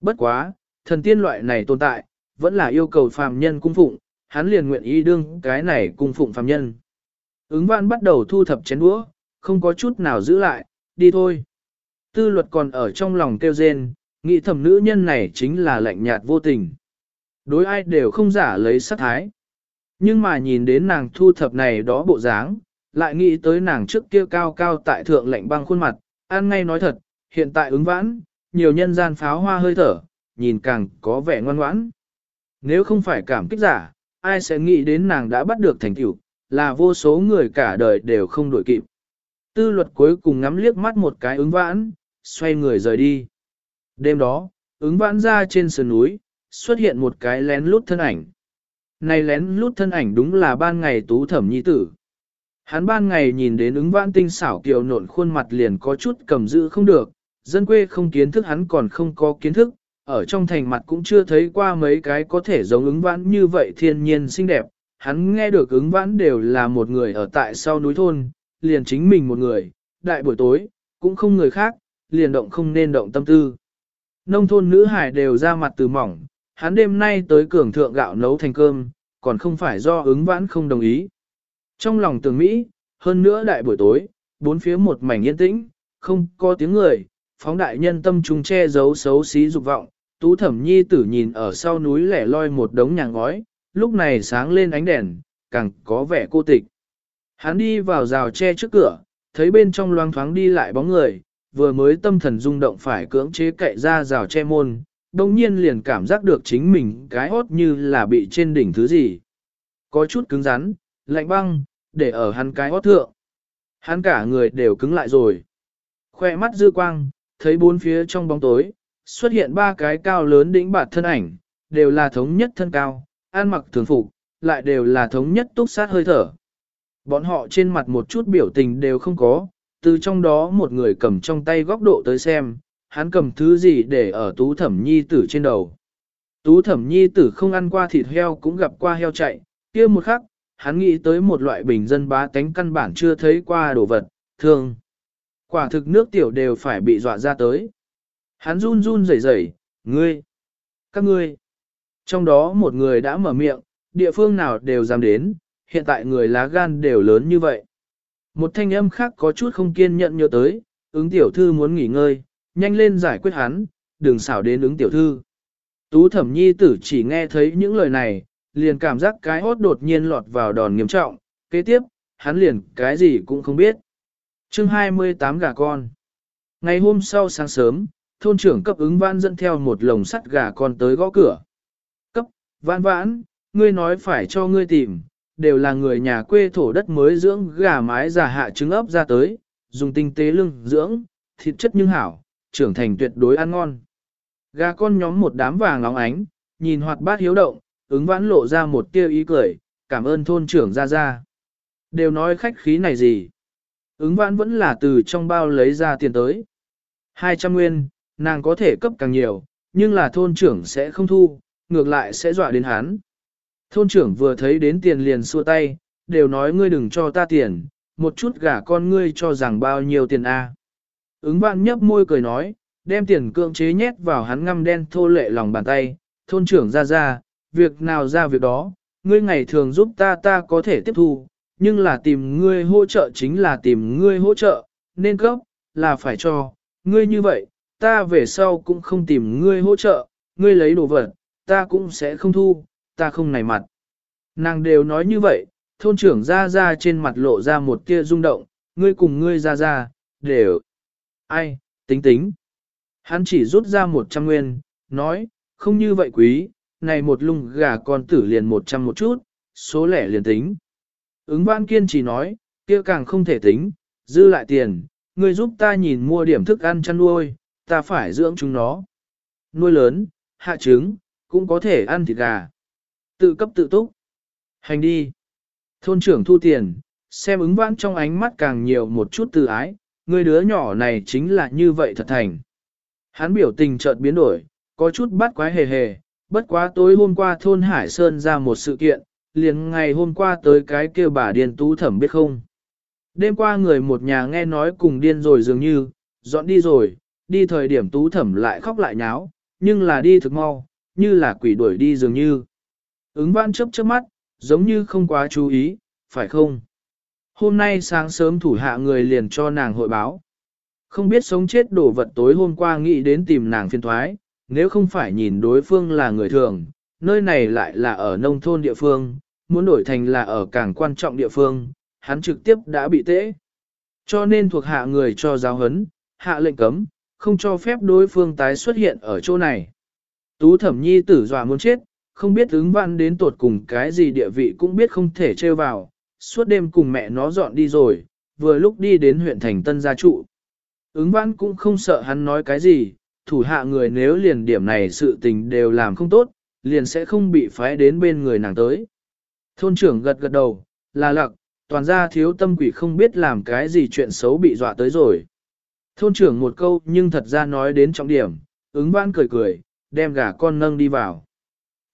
Bất quá, thần tiên loại này tồn tại, vẫn là yêu cầu phàm nhân cung phụng, hắn liền nguyện ý đương cái này cung phụng phàm nhân. Ứng vãn bắt đầu thu thập chén đũa, không có chút nào giữ lại, đi thôi. Tư luật còn ở trong lòng kêu rên, nghĩ thầm nữ nhân này chính là lạnh nhạt vô tình. Đối ai đều không giả lấy sát thái. Nhưng mà nhìn đến nàng thu thập này đó bộ dáng, lại nghĩ tới nàng trước kia cao cao tại thượng lạnh băng khuôn mặt, ăn ngay nói thật, hiện tại ứng vãn, nhiều nhân gian pháo hoa hơi thở, nhìn càng có vẻ ngoan ngoãn. Nếu không phải cảm kích giả, ai sẽ nghĩ đến nàng đã bắt được thành tựu, là vô số người cả đời đều không đổi kịp. Tư luật cuối cùng ngắm liếc mắt một cái ứng vãn, xoay người rời đi. Đêm đó, ứng vãn ra trên sườn núi, xuất hiện một cái lén lút thân ảnh. Này lén lút thân ảnh đúng là ban ngày tú thẩm nhi tử. Hắn ban ngày nhìn đến ứng vãn tinh xảo kiều nộn khuôn mặt liền có chút cầm giữ không được, dân quê không kiến thức hắn còn không có kiến thức, ở trong thành mặt cũng chưa thấy qua mấy cái có thể giống ứng vãn như vậy thiên nhiên xinh đẹp. Hắn nghe được ứng vãn đều là một người ở tại sau núi thôn, liền chính mình một người, đại buổi tối, cũng không người khác, liền động không nên động tâm tư. Nông thôn nữ hải đều ra mặt từ mỏng, hắn đêm nay tới cường thượng gạo nấu thành cơm, còn không phải do ứng vãn không đồng ý. Trong lòng tường Mỹ, hơn nữa đại buổi tối, bốn phía một mảnh yên tĩnh, không có tiếng người, phóng đại nhân tâm trung che giấu xấu xí dục vọng, tú thẩm nhi tử nhìn ở sau núi lẻ loi một đống nhà ngói, lúc này sáng lên ánh đèn, càng có vẻ cô tịch. Hắn đi vào rào tre trước cửa, thấy bên trong loang thoáng đi lại bóng người, vừa mới tâm thần rung động phải cưỡng chế cậy ra rào tre môn, đồng nhiên liền cảm giác được chính mình cái hốt như là bị trên đỉnh thứ gì. Có chút cứng rắn, lạnh băng, để ở hắn cái hốt thượng. Hắn cả người đều cứng lại rồi. Khoe mắt dư quang, thấy bốn phía trong bóng tối, xuất hiện ba cái cao lớn đỉnh bạt thân ảnh, đều là thống nhất thân cao, an mặc thường phục, lại đều là thống nhất túc sát hơi thở. Bọn họ trên mặt một chút biểu tình đều không có, từ trong đó một người cầm trong tay góc độ tới xem, hắn cầm thứ gì để ở tú thẩm nhi tử trên đầu. Tú thẩm nhi tử không ăn qua thịt heo cũng gặp qua heo chạy, kia một khắc, hắn nghĩ tới một loại bình dân bá tánh căn bản chưa thấy qua đồ vật, thương. Quả thực nước tiểu đều phải bị dọa ra tới. Hắn run run rẩy rẩy, ngươi, các ngươi. Trong đó một người đã mở miệng, địa phương nào đều dám đến, hiện tại người lá gan đều lớn như vậy. Một thanh âm khác có chút không kiên nhận nhớ tới, ứng tiểu thư muốn nghỉ ngơi, nhanh lên giải quyết hắn, đừng xảo đến ứng tiểu thư. Tú thẩm nhi tử chỉ nghe thấy những lời này, liền cảm giác cái hốt đột nhiên lọt vào đòn nghiêm trọng, kế tiếp, hắn liền cái gì cũng không biết. chương 28 gà con Ngày hôm sau sáng sớm, thôn trưởng cấp ứng vãn dẫn theo một lồng sắt gà con tới gõ cửa. Cấp, vãn vãn, ngươi nói phải cho ngươi tìm, đều là người nhà quê thổ đất mới dưỡng gà mái già hạ trứng ấp ra tới, dùng tinh tế lưng dưỡng, thịt chất nhưng hảo, trưởng thành tuyệt đối ăn ngon. Gà con nhóm một đám vàng óng ánh, nhìn hoạt bát hiếu động, ứng vãn lộ ra một tia ý cười, cảm ơn thôn trưởng ra ra. Đều nói khách khí này gì. Ứng vãn vẫn là từ trong bao lấy ra tiền tới. 200 nguyên, nàng có thể cấp càng nhiều, nhưng là thôn trưởng sẽ không thu, ngược lại sẽ dọa đến hắn. Thôn trưởng vừa thấy đến tiền liền xua tay, đều nói ngươi đừng cho ta tiền, một chút gả con ngươi cho rằng bao nhiêu tiền a. Ứng vạn nhấp môi cười nói, đem tiền cưỡng chế nhét vào hắn ngăm đen thô lệ lòng bàn tay, thôn trưởng ra ra, việc nào ra việc đó, ngươi ngày thường giúp ta ta có thể tiếp thu, nhưng là tìm ngươi hỗ trợ chính là tìm ngươi hỗ trợ, nên cấp, là phải cho, ngươi như vậy, ta về sau cũng không tìm ngươi hỗ trợ, ngươi lấy đồ vật, ta cũng sẽ không thu, ta không nảy mặt. Nàng đều nói như vậy, thôn trưởng ra ra trên mặt lộ ra một tia rung động, ngươi cùng ngươi ra ra, đều. Ai, tính tính. Hắn chỉ rút ra một trăm nguyên, nói, không như vậy quý, này một lung gà con tử liền một trăm một chút, số lẻ liền tính. Ứng văn kiên chỉ nói, kia càng không thể tính, dư lại tiền, ngươi giúp ta nhìn mua điểm thức ăn chăn nuôi, ta phải dưỡng chúng nó. Nuôi lớn, hạ trứng, cũng có thể ăn thịt gà. Tự cấp tự túc. Hành đi. Thôn trưởng thu tiền, xem ứng vãn trong ánh mắt càng nhiều một chút từ ái, người đứa nhỏ này chính là như vậy thật thành. Hắn biểu tình chợt biến đổi, có chút bắt quái hề hề, bất quá tối hôm qua thôn Hải Sơn ra một sự kiện, liền ngày hôm qua tới cái kia bà điên tú thẩm biết không. Đêm qua người một nhà nghe nói cùng điên rồi dường như, dọn đi rồi, đi thời điểm tú thẩm lại khóc lại nháo, nhưng là đi thực mau, như là quỷ đuổi đi dường như. Ứng văn chấp chớp mắt, giống như không quá chú ý, phải không? Hôm nay sáng sớm thủ hạ người liền cho nàng hội báo. Không biết sống chết đổ vật tối hôm qua nghĩ đến tìm nàng phiên thoái, nếu không phải nhìn đối phương là người thường, nơi này lại là ở nông thôn địa phương, muốn đổi thành là ở càng quan trọng địa phương, hắn trực tiếp đã bị tễ. Cho nên thuộc hạ người cho giáo hấn, hạ lệnh cấm, không cho phép đối phương tái xuất hiện ở chỗ này. Tú thẩm nhi tử dọa muốn chết, không biết ứng văn đến tột cùng cái gì địa vị cũng biết không thể trêu vào, suốt đêm cùng mẹ nó dọn đi rồi, vừa lúc đi đến huyện thành tân gia trụ. Ứng văn cũng không sợ hắn nói cái gì, thủ hạ người nếu liền điểm này sự tình đều làm không tốt, liền sẽ không bị phái đến bên người nàng tới. Thôn trưởng gật gật đầu, là lặc, toàn gia thiếu tâm quỷ không biết làm cái gì chuyện xấu bị dọa tới rồi. Thôn trưởng một câu nhưng thật ra nói đến trọng điểm, ứng văn cười cười, đem gà con nâng đi vào.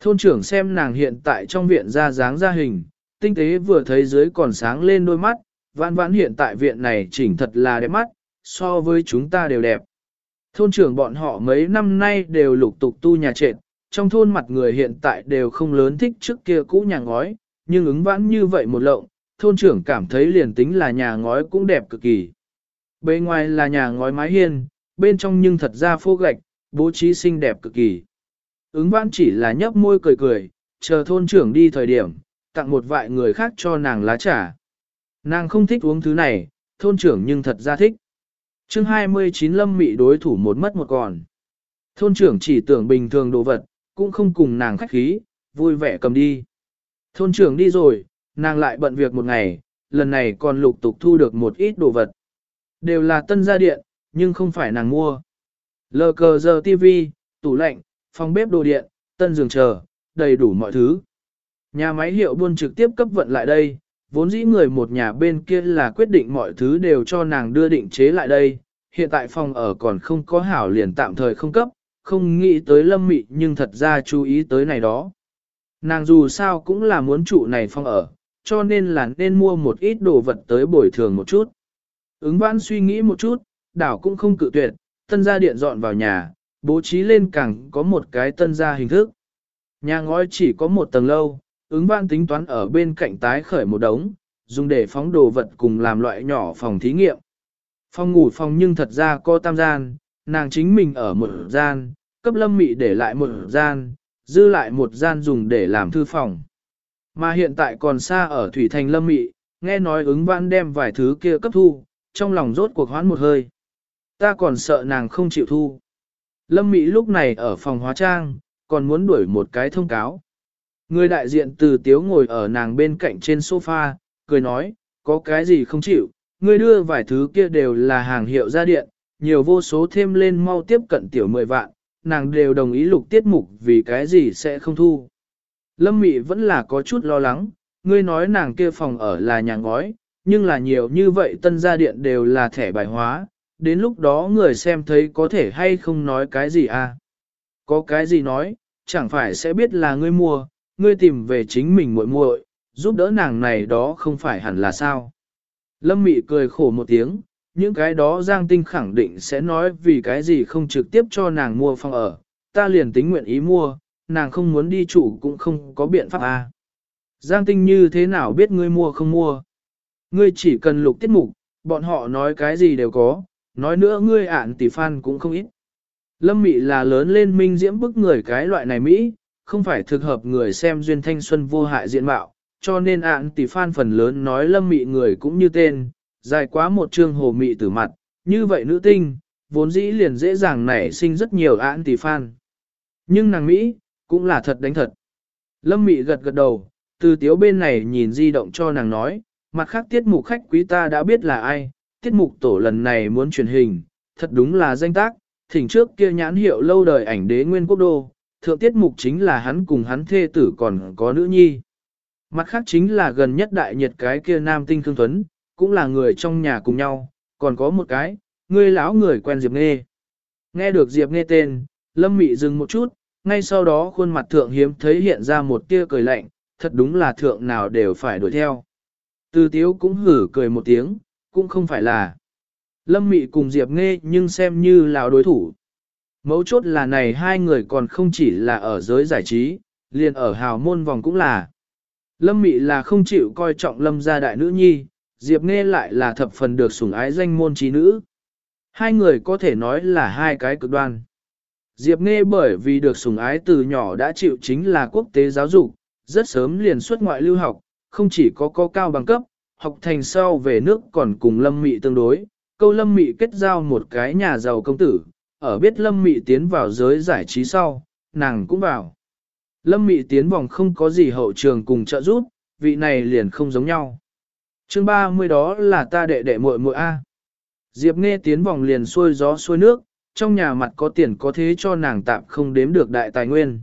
Thôn trưởng xem nàng hiện tại trong viện ra dáng ra hình, tinh tế vừa thấy dưới còn sáng lên đôi mắt, vãn vãn hiện tại viện này chỉnh thật là đẹp mắt, so với chúng ta đều đẹp. Thôn trưởng bọn họ mấy năm nay đều lục tục tu nhà trệt, trong thôn mặt người hiện tại đều không lớn thích trước kia cũ nhà ngói, nhưng ứng vãn như vậy một lộng, thôn trưởng cảm thấy liền tính là nhà ngói cũng đẹp cực kỳ. Bên ngoài là nhà ngói mái hiên, bên trong nhưng thật ra phô gạch, bố trí xinh đẹp cực kỳ. Ứng vãn chỉ là nhấp môi cười cười, chờ thôn trưởng đi thời điểm, tặng một vài người khác cho nàng lá trà. Nàng không thích uống thứ này, thôn trưởng nhưng thật ra thích. chương 29 lâm mị đối thủ một mất một còn. Thôn trưởng chỉ tưởng bình thường đồ vật, cũng không cùng nàng khách khí, vui vẻ cầm đi. Thôn trưởng đi rồi, nàng lại bận việc một ngày, lần này còn lục tục thu được một ít đồ vật. Đều là tân gia điện, nhưng không phải nàng mua. Lờ cờ giờ TV, tủ lạnh, phòng bếp đồ điện, tân giường chờ, đầy đủ mọi thứ. Nhà máy hiệu buôn trực tiếp cấp vận lại đây, vốn dĩ người một nhà bên kia là quyết định mọi thứ đều cho nàng đưa định chế lại đây, hiện tại phòng ở còn không có hảo liền tạm thời không cấp, không nghĩ tới lâm mị nhưng thật ra chú ý tới này đó. Nàng dù sao cũng là muốn trụ này phòng ở, cho nên là nên mua một ít đồ vật tới bồi thường một chút. Ứng vãn suy nghĩ một chút, đảo cũng không cự tuyệt, tân gia điện dọn vào nhà, bố trí lên cẳng có một cái tân gia hình thức. Nhà ngói chỉ có một tầng lâu, ứng vãn tính toán ở bên cạnh tái khởi một đống, dùng để phóng đồ vật cùng làm loại nhỏ phòng thí nghiệm. Phòng ngủ phòng nhưng thật ra có tam gian, nàng chính mình ở một gian, cấp lâm mị để lại một gian, dư lại một gian dùng để làm thư phòng. Mà hiện tại còn xa ở Thủy Thành lâm mị, nghe nói ứng vãn đem vài thứ kia cấp thu, trong lòng rốt cuộc hoán một hơi. Ta còn sợ nàng không chịu thu. Lâm Mỹ lúc này ở phòng hóa trang, còn muốn đuổi một cái thông cáo. Người đại diện từ tiếu ngồi ở nàng bên cạnh trên sofa, cười nói, có cái gì không chịu, người đưa vài thứ kia đều là hàng hiệu gia điện, nhiều vô số thêm lên mau tiếp cận tiểu mười vạn, nàng đều đồng ý lục tiết mục vì cái gì sẽ không thu. Lâm Mị vẫn là có chút lo lắng, ngươi nói nàng kia phòng ở là nhà ngói, nhưng là nhiều như vậy tân gia điện đều là thẻ bài hóa, đến lúc đó người xem thấy có thể hay không nói cái gì à. Có cái gì nói, chẳng phải sẽ biết là ngươi mua, ngươi tìm về chính mình muội muội, giúp đỡ nàng này đó không phải hẳn là sao. Lâm Mị cười khổ một tiếng, những cái đó Giang Tinh khẳng định sẽ nói vì cái gì không trực tiếp cho nàng mua phòng ở, ta liền tính nguyện ý mua, nàng không muốn đi chủ cũng không có biện pháp à. Giang Tinh như thế nào biết ngươi mua không mua? Ngươi chỉ cần lục tiết mục, bọn họ nói cái gì đều có, nói nữa ngươi ạn tỷ fan cũng không ít. Lâm Mị là lớn lên minh diễm bức người cái loại này Mỹ, không phải thực hợp người xem duyên thanh xuân vô hại diện mạo, cho nên ạn tỷ phan phần lớn nói Lâm Mị người cũng như tên, dài quá một chương hồ mị tử mặt, như vậy nữ tinh, vốn dĩ liền dễ dàng nảy sinh rất nhiều ạn tỷ phan, Nhưng nàng Mỹ, cũng là thật đánh thật. Lâm Mị gật gật đầu, từ tiếu bên này nhìn di động cho nàng nói, mặt khác tiết mục khách quý ta đã biết là ai, tiết mục tổ lần này muốn truyền hình, thật đúng là danh tác, thỉnh trước kia nhãn hiệu lâu đời ảnh đế nguyên quốc đô, thượng tiết mục chính là hắn cùng hắn thê tử còn có nữ nhi. Mặt khác chính là gần nhất đại nhiệt cái kia nam tinh thương tuấn, cũng là người trong nhà cùng nhau, còn có một cái, người lão người quen Diệp Nghê. Nghe được Diệp Nghê tên, Lâm Mị dừng một chút, ngay sau đó khuôn mặt thượng hiếm thấy hiện ra một tia cười lạnh, thật đúng là thượng nào đều phải đuổi theo. Từ tiếu cũng hử cười một tiếng, cũng không phải là. Lâm Mị cùng Diệp Nghê nhưng xem như là đối thủ. Mấu chốt là này hai người còn không chỉ là ở giới giải trí, liền ở hào môn vòng cũng là. Lâm Mị là không chịu coi trọng Lâm gia đại nữ nhi, Diệp Nghe lại là thập phần được sủng ái danh môn trí nữ. Hai người có thể nói là hai cái cực đoan. Diệp Nghe bởi vì được sủng ái từ nhỏ đã chịu chính là quốc tế giáo dục, rất sớm liền xuất ngoại lưu học, không chỉ có có cao bằng cấp, học thành sau về nước còn cùng Lâm Mị tương đối, câu Lâm Mị kết giao một cái nhà giàu công tử, ở biết Lâm Mị tiến vào giới giải trí sau, nàng cũng vào. Lâm Mị tiến vòng không có gì hậu trường cùng trợ giúp, vị này liền không giống nhau. Chương 30 đó là ta đệ đệ muội muội A. Diệp nghe tiến vòng liền xuôi gió xuôi nước, trong nhà mặt có tiền có thế cho nàng tạm không đếm được đại tài nguyên.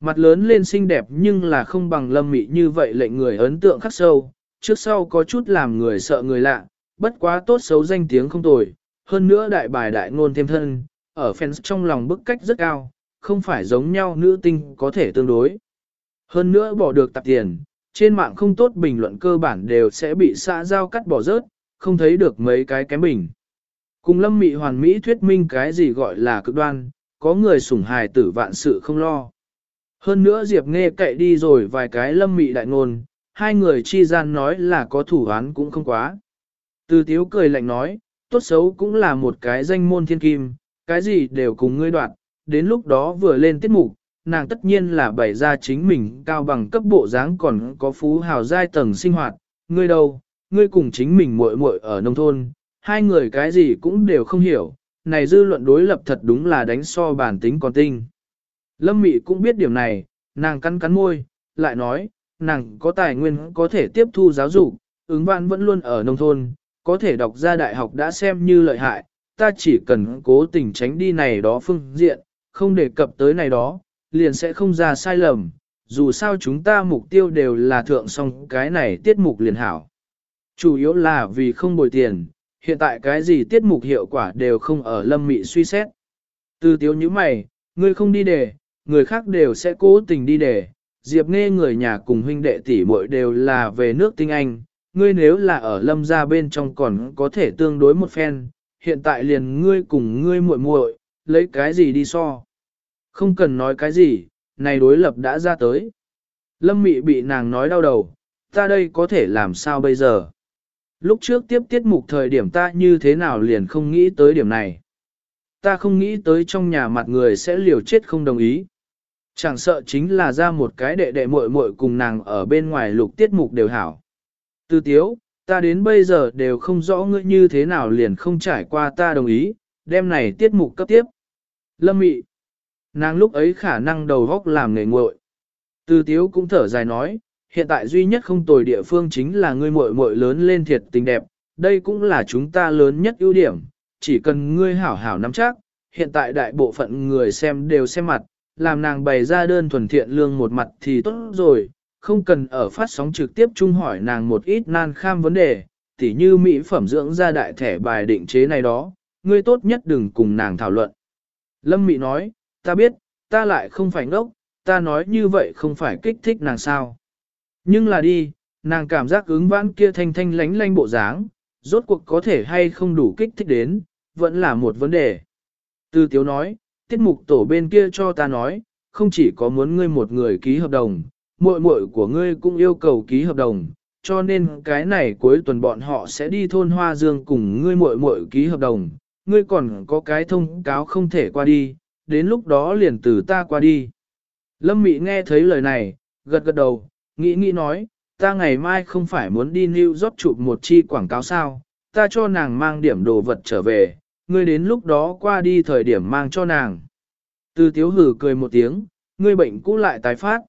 Mặt lớn lên xinh đẹp nhưng là không bằng lâm mị như vậy lệnh người ấn tượng khắc sâu, trước sau có chút làm người sợ người lạ, bất quá tốt xấu danh tiếng không tồi, hơn nữa đại bài đại ngôn thêm thân, ở fans trong lòng bức cách rất cao, không phải giống nhau nữ tinh có thể tương đối. Hơn nữa bỏ được tạp tiền, trên mạng không tốt bình luận cơ bản đều sẽ bị xã giao cắt bỏ rớt, không thấy được mấy cái kém bình. Cùng lâm mị hoàn mỹ thuyết minh cái gì gọi là cực đoan, có người sủng hài tử vạn sự không lo. Hơn nữa Diệp nghe cậy đi rồi vài cái lâm mị đại ngôn, hai người chi gian nói là có thủ án cũng không quá. Từ tiếu cười lạnh nói, tốt xấu cũng là một cái danh môn thiên kim, cái gì đều cùng ngươi đoạn, đến lúc đó vừa lên tiết mục, nàng tất nhiên là bày ra chính mình cao bằng cấp bộ dáng còn có phú hào giai tầng sinh hoạt, ngươi đâu, ngươi cùng chính mình muội muội ở nông thôn, hai người cái gì cũng đều không hiểu, này dư luận đối lập thật đúng là đánh so bản tính còn tinh. Lâm Mị cũng biết điểm này, nàng cắn cắn môi, lại nói, nàng có tài nguyên có thể tiếp thu giáo dục, ứng văn vẫn luôn ở nông thôn, có thể đọc ra đại học đã xem như lợi hại, ta chỉ cần cố tình tránh đi này đó phương diện, không đề cập tới này đó, liền sẽ không ra sai lầm, dù sao chúng ta mục tiêu đều là thượng song cái này tiết mục liền hảo. Chủ yếu là vì không bồi tiền, hiện tại cái gì tiết mục hiệu quả đều không ở lâm mị suy xét. Từ tiếu như mày, ngươi không đi đề, người khác đều sẽ cố tình đi đề, Diệp nghe người nhà cùng huynh đệ tỷ muội đều là về nước tinh anh, ngươi nếu là ở lâm gia bên trong còn có thể tương đối một phen, hiện tại liền ngươi cùng ngươi muội muội, lấy cái gì đi so. Không cần nói cái gì, này đối lập đã ra tới. Lâm mị bị nàng nói đau đầu, ta đây có thể làm sao bây giờ? Lúc trước tiếp tiết mục thời điểm ta như thế nào liền không nghĩ tới điểm này. Ta không nghĩ tới trong nhà mặt người sẽ liều chết không đồng ý. Chẳng sợ chính là ra một cái đệ đệ muội muội cùng nàng ở bên ngoài lục tiết mục đều hảo. Tư tiếu, ta đến bây giờ đều không rõ ngươi như thế nào liền không trải qua ta đồng ý, đêm này tiết mục cấp tiếp. Lâm mị, nàng lúc ấy khả năng đầu góc làm nghề nguội. Tư tiếu cũng thở dài nói, hiện tại duy nhất không tồi địa phương chính là ngươi muội muội lớn lên thiệt tình đẹp, đây cũng là chúng ta lớn nhất ưu điểm, chỉ cần ngươi hảo hảo nắm chắc, hiện tại đại bộ phận người xem đều xem mặt, làm nàng bày ra đơn thuần thiện lương một mặt thì tốt rồi, không cần ở phát sóng trực tiếp chung hỏi nàng một ít nan kham vấn đề, tỉ như mỹ phẩm dưỡng ra đại thẻ bài định chế này đó, ngươi tốt nhất đừng cùng nàng thảo luận. Lâm Mị nói, ta biết, ta lại không phải ngốc, ta nói như vậy không phải kích thích nàng sao. Nhưng là đi, nàng cảm giác ứng vãn kia thanh thanh lánh lánh bộ dáng, rốt cuộc có thể hay không đủ kích thích đến, vẫn là một vấn đề. Tư tiếu nói, tiết mục tổ bên kia cho ta nói, không chỉ có muốn ngươi một người ký hợp đồng, muội muội của ngươi cũng yêu cầu ký hợp đồng, cho nên cái này cuối tuần bọn họ sẽ đi thôn Hoa Dương cùng ngươi muội muội ký hợp đồng, ngươi còn có cái thông cáo không thể qua đi, đến lúc đó liền từ ta qua đi. Lâm Mị nghe thấy lời này, gật gật đầu, nghĩ nghĩ nói, ta ngày mai không phải muốn đi New York chụp một chi quảng cáo sao, ta cho nàng mang điểm đồ vật trở về, ngươi đến lúc đó qua đi thời điểm mang cho nàng. Từ tiếu hử cười một tiếng, ngươi bệnh cũ lại tái phát.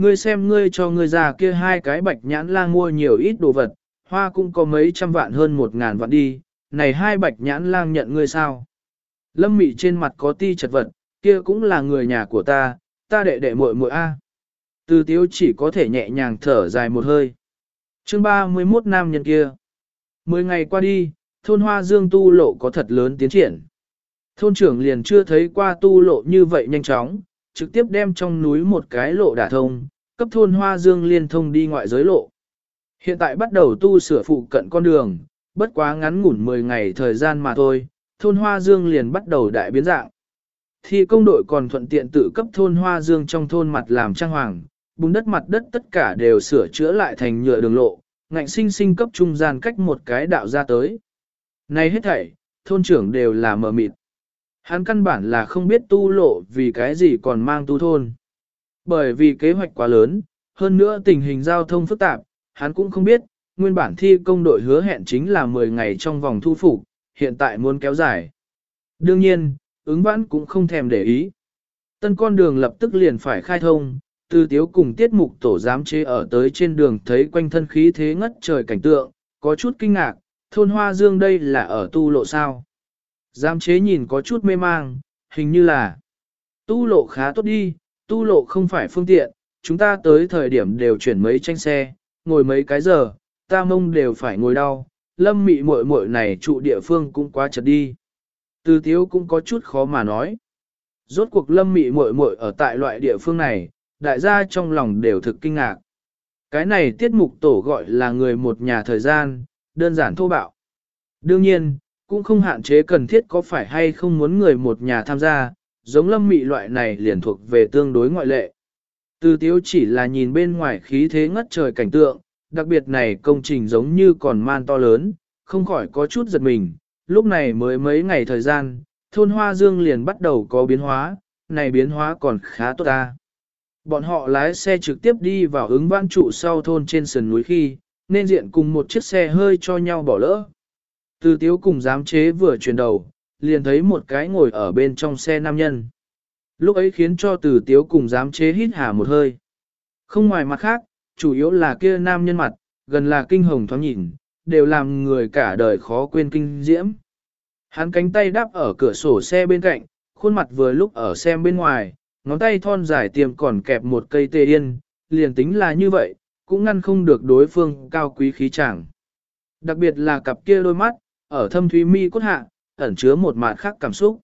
Ngươi xem ngươi cho ngươi già kia hai cái bạch nhãn lang mua nhiều ít đồ vật, hoa cũng có mấy trăm vạn hơn một ngàn vạn đi, này hai bạch nhãn lang nhận ngươi sao? Lâm mị trên mặt có ti chật vật, kia cũng là người nhà của ta, ta đệ đệ muội muội a. Từ tiếu chỉ có thể nhẹ nhàng thở dài một hơi. chương 31 nam nhân kia. Mười ngày qua đi, thôn hoa dương tu lộ có thật lớn tiến triển. Thôn trưởng liền chưa thấy qua tu lộ như vậy nhanh chóng, trực tiếp đem trong núi một cái lộ đả thông, cấp thôn hoa dương liên thông đi ngoại giới lộ. Hiện tại bắt đầu tu sửa phụ cận con đường, bất quá ngắn ngủn 10 ngày thời gian mà thôi, thôn hoa dương liền bắt đầu đại biến dạng. Thì công đội còn thuận tiện tự cấp thôn hoa dương trong thôn mặt làm trang hoàng, bùn đất mặt đất tất cả đều sửa chữa lại thành nhựa đường lộ, ngạnh sinh sinh cấp trung gian cách một cái đạo ra tới. Này hết thảy, thôn trưởng đều là mờ mịt. Hắn căn bản là không biết tu lộ vì cái gì còn mang tu thôn. Bởi vì kế hoạch quá lớn, hơn nữa tình hình giao thông phức tạp, hắn cũng không biết, nguyên bản thi công đội hứa hẹn chính là 10 ngày trong vòng thu phục, hiện tại muốn kéo dài. Đương nhiên, ứng vãn cũng không thèm để ý. Tân con đường lập tức liền phải khai thông, từ tiếu cùng tiết mục tổ giám chế ở tới trên đường thấy quanh thân khí thế ngất trời cảnh tượng, có chút kinh ngạc, thôn hoa dương đây là ở tu lộ sao. Giám chế nhìn có chút mê mang, hình như là tu lộ khá tốt đi, tu lộ không phải phương tiện, chúng ta tới thời điểm đều chuyển mấy tranh xe, ngồi mấy cái giờ, ta mông đều phải ngồi đau, lâm mị muội muội này trụ địa phương cũng quá chật đi. Từ thiếu cũng có chút khó mà nói. Rốt cuộc lâm mị muội muội ở tại loại địa phương này, đại gia trong lòng đều thực kinh ngạc. Cái này tiết mục tổ gọi là người một nhà thời gian, đơn giản thô bạo. Đương nhiên, cũng không hạn chế cần thiết có phải hay không muốn người một nhà tham gia, giống lâm mị loại này liền thuộc về tương đối ngoại lệ. Từ tiếu chỉ là nhìn bên ngoài khí thế ngất trời cảnh tượng, đặc biệt này công trình giống như còn man to lớn, không khỏi có chút giật mình, lúc này mới mấy ngày thời gian, thôn Hoa Dương liền bắt đầu có biến hóa, này biến hóa còn khá tốt ta. Bọn họ lái xe trực tiếp đi vào ứng vãn trụ sau thôn trên sườn núi khi, nên diện cùng một chiếc xe hơi cho nhau bỏ lỡ. Từ tiếu cùng giám chế vừa chuyển đầu, liền thấy một cái ngồi ở bên trong xe nam nhân. Lúc ấy khiến cho từ tiếu cùng giám chế hít hà một hơi. Không ngoài mặt khác, chủ yếu là kia nam nhân mặt, gần là kinh hồng thoáng nhìn, đều làm người cả đời khó quên kinh diễm. Hắn cánh tay đáp ở cửa sổ xe bên cạnh, khuôn mặt vừa lúc ở xem bên ngoài, ngón tay thon dài tiềm còn kẹp một cây tê yên, liền tính là như vậy, cũng ngăn không được đối phương cao quý khí chẳng. Đặc biệt là cặp kia đôi mắt, ở thâm thúy mi cốt hạ, ẩn chứa một mạt khác cảm xúc.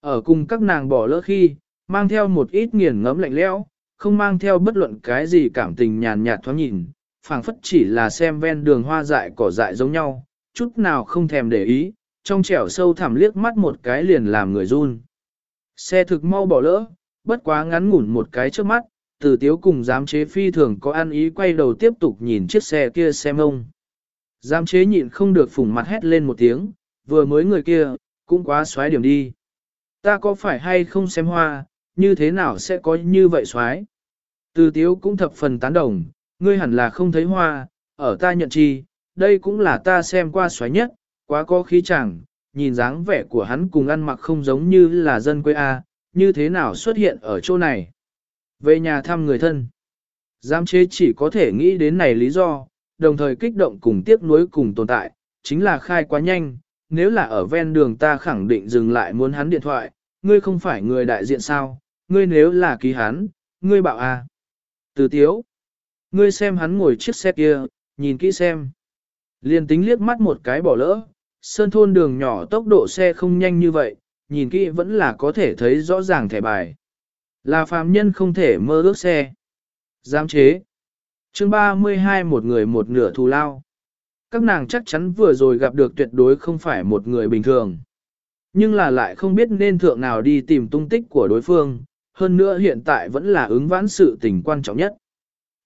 Ở cùng các nàng bỏ lỡ khi, mang theo một ít nghiền ngẫm lạnh lẽo, không mang theo bất luận cái gì cảm tình nhàn nhạt thoáng nhìn, phảng phất chỉ là xem ven đường hoa dại cỏ dại giống nhau, chút nào không thèm để ý, trong trẻo sâu thẳm liếc mắt một cái liền làm người run. Xe thực mau bỏ lỡ, bất quá ngắn ngủn một cái trước mắt, từ tiếu cùng giám chế phi thường có ăn ý quay đầu tiếp tục nhìn chiếc xe kia xem ông. Giám chế nhịn không được phủng mặt hét lên một tiếng, vừa mới người kia, cũng quá xoáy điểm đi. Ta có phải hay không xem hoa, như thế nào sẽ có như vậy xoáy? Từ tiếu cũng thập phần tán đồng, ngươi hẳn là không thấy hoa, ở ta nhận chi, đây cũng là ta xem qua xoáy nhất, quá có khí chẳng, nhìn dáng vẻ của hắn cùng ăn mặc không giống như là dân quê A, như thế nào xuất hiện ở chỗ này. Về nhà thăm người thân, giám chế chỉ có thể nghĩ đến này lý do, đồng thời kích động cùng tiếc nuối cùng tồn tại, chính là khai quá nhanh, nếu là ở ven đường ta khẳng định dừng lại muốn hắn điện thoại, ngươi không phải người đại diện sao, ngươi nếu là ký hắn, ngươi bảo à. Từ tiếu, ngươi xem hắn ngồi chiếc xe kia, nhìn kỹ xem. Liên tính liếc mắt một cái bỏ lỡ, sơn thôn đường nhỏ tốc độ xe không nhanh như vậy, nhìn kỹ vẫn là có thể thấy rõ ràng thẻ bài. Là phàm nhân không thể mơ ước xe. Giám chế chương 32 một người một nửa thù lao. Các nàng chắc chắn vừa rồi gặp được tuyệt đối không phải một người bình thường. Nhưng là lại không biết nên thượng nào đi tìm tung tích của đối phương, hơn nữa hiện tại vẫn là ứng vãn sự tình quan trọng nhất.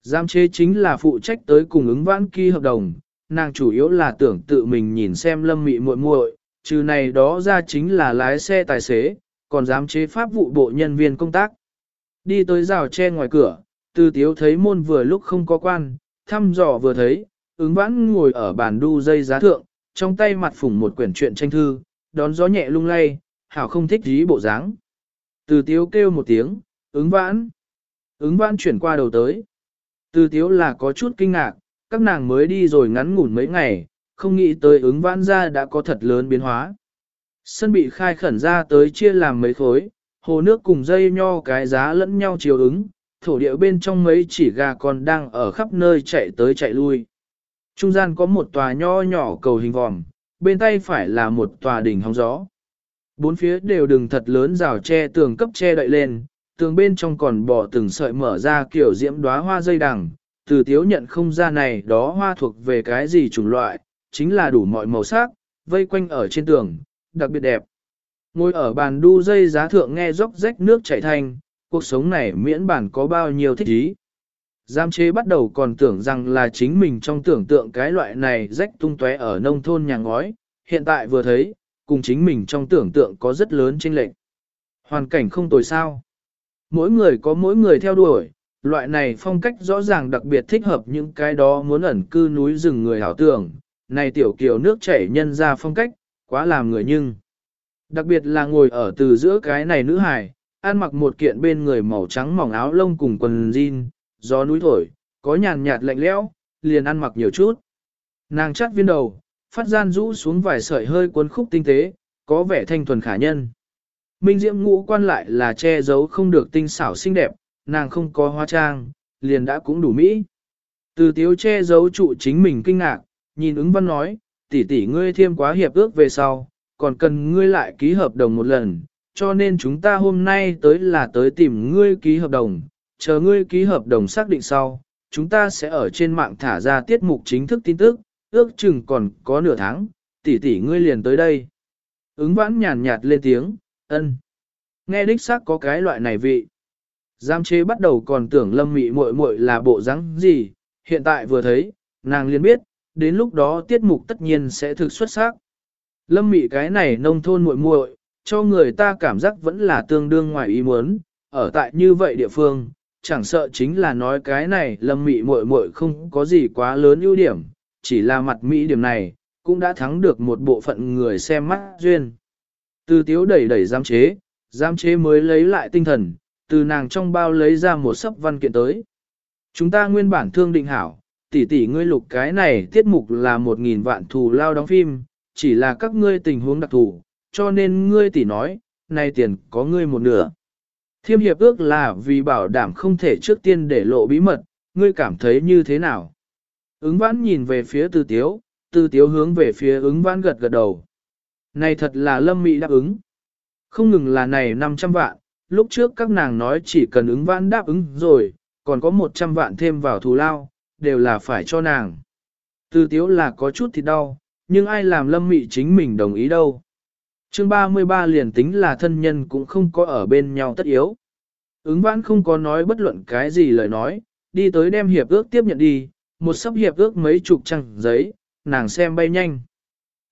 Giám chế chính là phụ trách tới cùng ứng vãn ký hợp đồng, nàng chủ yếu là tưởng tự mình nhìn xem lâm mị muội muội, trừ này đó ra chính là lái xe tài xế, còn giám chế pháp vụ bộ nhân viên công tác. Đi tới rào tre ngoài cửa, từ tiếu thấy môn vừa lúc không có quan, thăm dò vừa thấy, ứng vãn ngồi ở bàn đu dây giá thượng, trong tay mặt phủng một quyển truyện tranh thư, đón gió nhẹ lung lay, hảo không thích dí bộ dáng. Từ tiếu kêu một tiếng, ứng vãn. Ứng vãn chuyển qua đầu tới. Từ tiếu là có chút kinh ngạc, các nàng mới đi rồi ngắn ngủn mấy ngày, không nghĩ tới ứng vãn ra đã có thật lớn biến hóa. Sân bị khai khẩn ra tới chia làm mấy khối, hồ nước cùng dây nho cái giá lẫn nhau chiều ứng, thổ địa bên trong mấy chỉ gà còn đang ở khắp nơi chạy tới chạy lui. Trung gian có một tòa nho nhỏ cầu hình vòm, bên tay phải là một tòa đỉnh hóng gió. Bốn phía đều đừng thật lớn rào tre tường cấp che đậy lên, tường bên trong còn bỏ từng sợi mở ra kiểu diễm đóa hoa dây đằng, từ tiếu nhận không ra này đó hoa thuộc về cái gì chủng loại, chính là đủ mọi màu sắc, vây quanh ở trên tường, đặc biệt đẹp. Ngồi ở bàn đu dây giá thượng nghe róc rách nước chảy thành cuộc sống này miễn bản có bao nhiêu thích ý. Giam chế bắt đầu còn tưởng rằng là chính mình trong tưởng tượng cái loại này rách tung tóe ở nông thôn nhà ngói, hiện tại vừa thấy, cùng chính mình trong tưởng tượng có rất lớn chênh lệch. Hoàn cảnh không tồi sao. Mỗi người có mỗi người theo đuổi, loại này phong cách rõ ràng đặc biệt thích hợp những cái đó muốn ẩn cư núi rừng người hảo tưởng, này tiểu kiểu nước chảy nhân ra phong cách, quá làm người nhưng. Đặc biệt là ngồi ở từ giữa cái này nữ hài, ăn mặc một kiện bên người màu trắng mỏng áo lông cùng quần jean, gió núi thổi, có nhàn nhạt lạnh lẽo, liền ăn mặc nhiều chút. Nàng chắt viên đầu, phát gian rũ xuống vài sợi hơi cuốn khúc tinh tế, có vẻ thanh thuần khả nhân. Minh diễm ngũ quan lại là che giấu không được tinh xảo xinh đẹp, nàng không có hoa trang, liền đã cũng đủ mỹ. Từ tiếu che giấu trụ chính mình kinh ngạc, nhìn ứng văn nói, tỷ tỷ ngươi thêm quá hiệp ước về sau, còn cần ngươi lại ký hợp đồng một lần, cho nên chúng ta hôm nay tới là tới tìm ngươi ký hợp đồng, chờ ngươi ký hợp đồng xác định sau, chúng ta sẽ ở trên mạng thả ra tiết mục chính thức tin tức, ước chừng còn có nửa tháng, tỷ tỷ ngươi liền tới đây. Ứng vãn nhàn nhạt lên tiếng, ân. Nghe đích xác có cái loại này vị. Giam chế bắt đầu còn tưởng lâm mị muội muội là bộ dáng gì, hiện tại vừa thấy, nàng liền biết, đến lúc đó tiết mục tất nhiên sẽ thực xuất sắc. Lâm mị cái này nông thôn muội muội, cho người ta cảm giác vẫn là tương đương ngoài ý muốn, ở tại như vậy địa phương, chẳng sợ chính là nói cái này lâm mị muội muội không có gì quá lớn ưu điểm, chỉ là mặt mỹ điểm này, cũng đã thắng được một bộ phận người xem mắt duyên. Từ tiếu đẩy đẩy giám chế, giám chế mới lấy lại tinh thần, từ nàng trong bao lấy ra một sấp văn kiện tới. Chúng ta nguyên bản thương định hảo, tỷ tỷ ngươi lục cái này tiết mục là một nghìn vạn thù lao đóng phim, chỉ là các ngươi tình huống đặc thù, cho nên ngươi tỷ nói, này tiền có ngươi một nửa. Thiêm hiệp ước là vì bảo đảm không thể trước tiên để lộ bí mật, ngươi cảm thấy như thế nào? Ứng vãn nhìn về phía từ tiếu, từ tiếu hướng về phía ứng vãn gật gật đầu. Này thật là lâm mị đáp ứng. Không ngừng là này 500 vạn, lúc trước các nàng nói chỉ cần ứng vãn đáp ứng rồi, còn có 100 vạn thêm vào thù lao, đều là phải cho nàng. Từ tiếu là có chút thì đau, nhưng ai làm lâm mị chính mình đồng ý đâu chương 33 liền tính là thân nhân cũng không có ở bên nhau tất yếu. Ứng vãn không có nói bất luận cái gì lời nói, đi tới đem hiệp ước tiếp nhận đi, một sắp hiệp ước mấy chục trang giấy, nàng xem bay nhanh.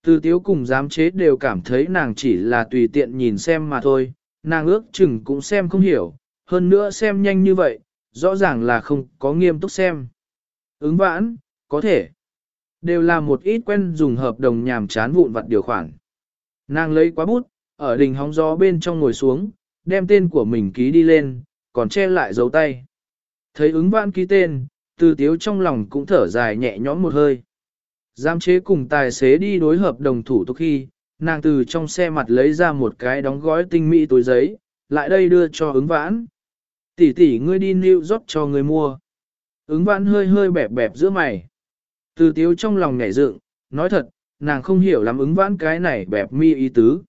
Từ tiếu cùng giám chế đều cảm thấy nàng chỉ là tùy tiện nhìn xem mà thôi, nàng ước chừng cũng xem không hiểu, hơn nữa xem nhanh như vậy, rõ ràng là không có nghiêm túc xem. Ứng vãn, có thể. Đều là một ít quen dùng hợp đồng nhàm chán vụn vặt điều khoản. Nàng lấy quá bút, ở đỉnh hóng gió bên trong ngồi xuống, đem tên của mình ký đi lên, còn che lại dấu tay. Thấy ứng vãn ký tên, từ tiếu trong lòng cũng thở dài nhẹ nhõm một hơi. Giám chế cùng tài xế đi đối hợp đồng thủ tục khi, nàng từ trong xe mặt lấy ra một cái đóng gói tinh mỹ túi giấy, lại đây đưa cho ứng vãn. Tỷ tỷ ngươi đi New York cho người mua. Ứng vãn hơi hơi bẹp bẹp giữa mày. Từ tiếu trong lòng nhảy dựng, nói thật, nàng không hiểu lắm ứng vãn cái này bẹp mi ý tứ.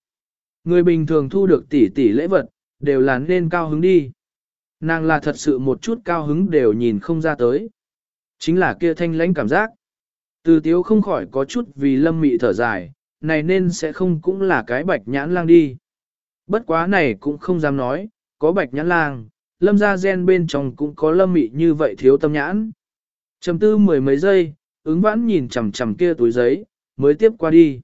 Người bình thường thu được tỷ tỷ lễ vật, đều là nên cao hứng đi. Nàng là thật sự một chút cao hứng đều nhìn không ra tới. Chính là kia thanh lãnh cảm giác. Từ tiếu không khỏi có chút vì lâm mị thở dài, này nên sẽ không cũng là cái bạch nhãn lang đi. Bất quá này cũng không dám nói, có bạch nhãn lang, lâm ra gen bên trong cũng có lâm mị như vậy thiếu tâm nhãn. Chầm tư mười mấy giây, ứng vãn nhìn chằm chằm kia túi giấy, mới tiếp qua đi.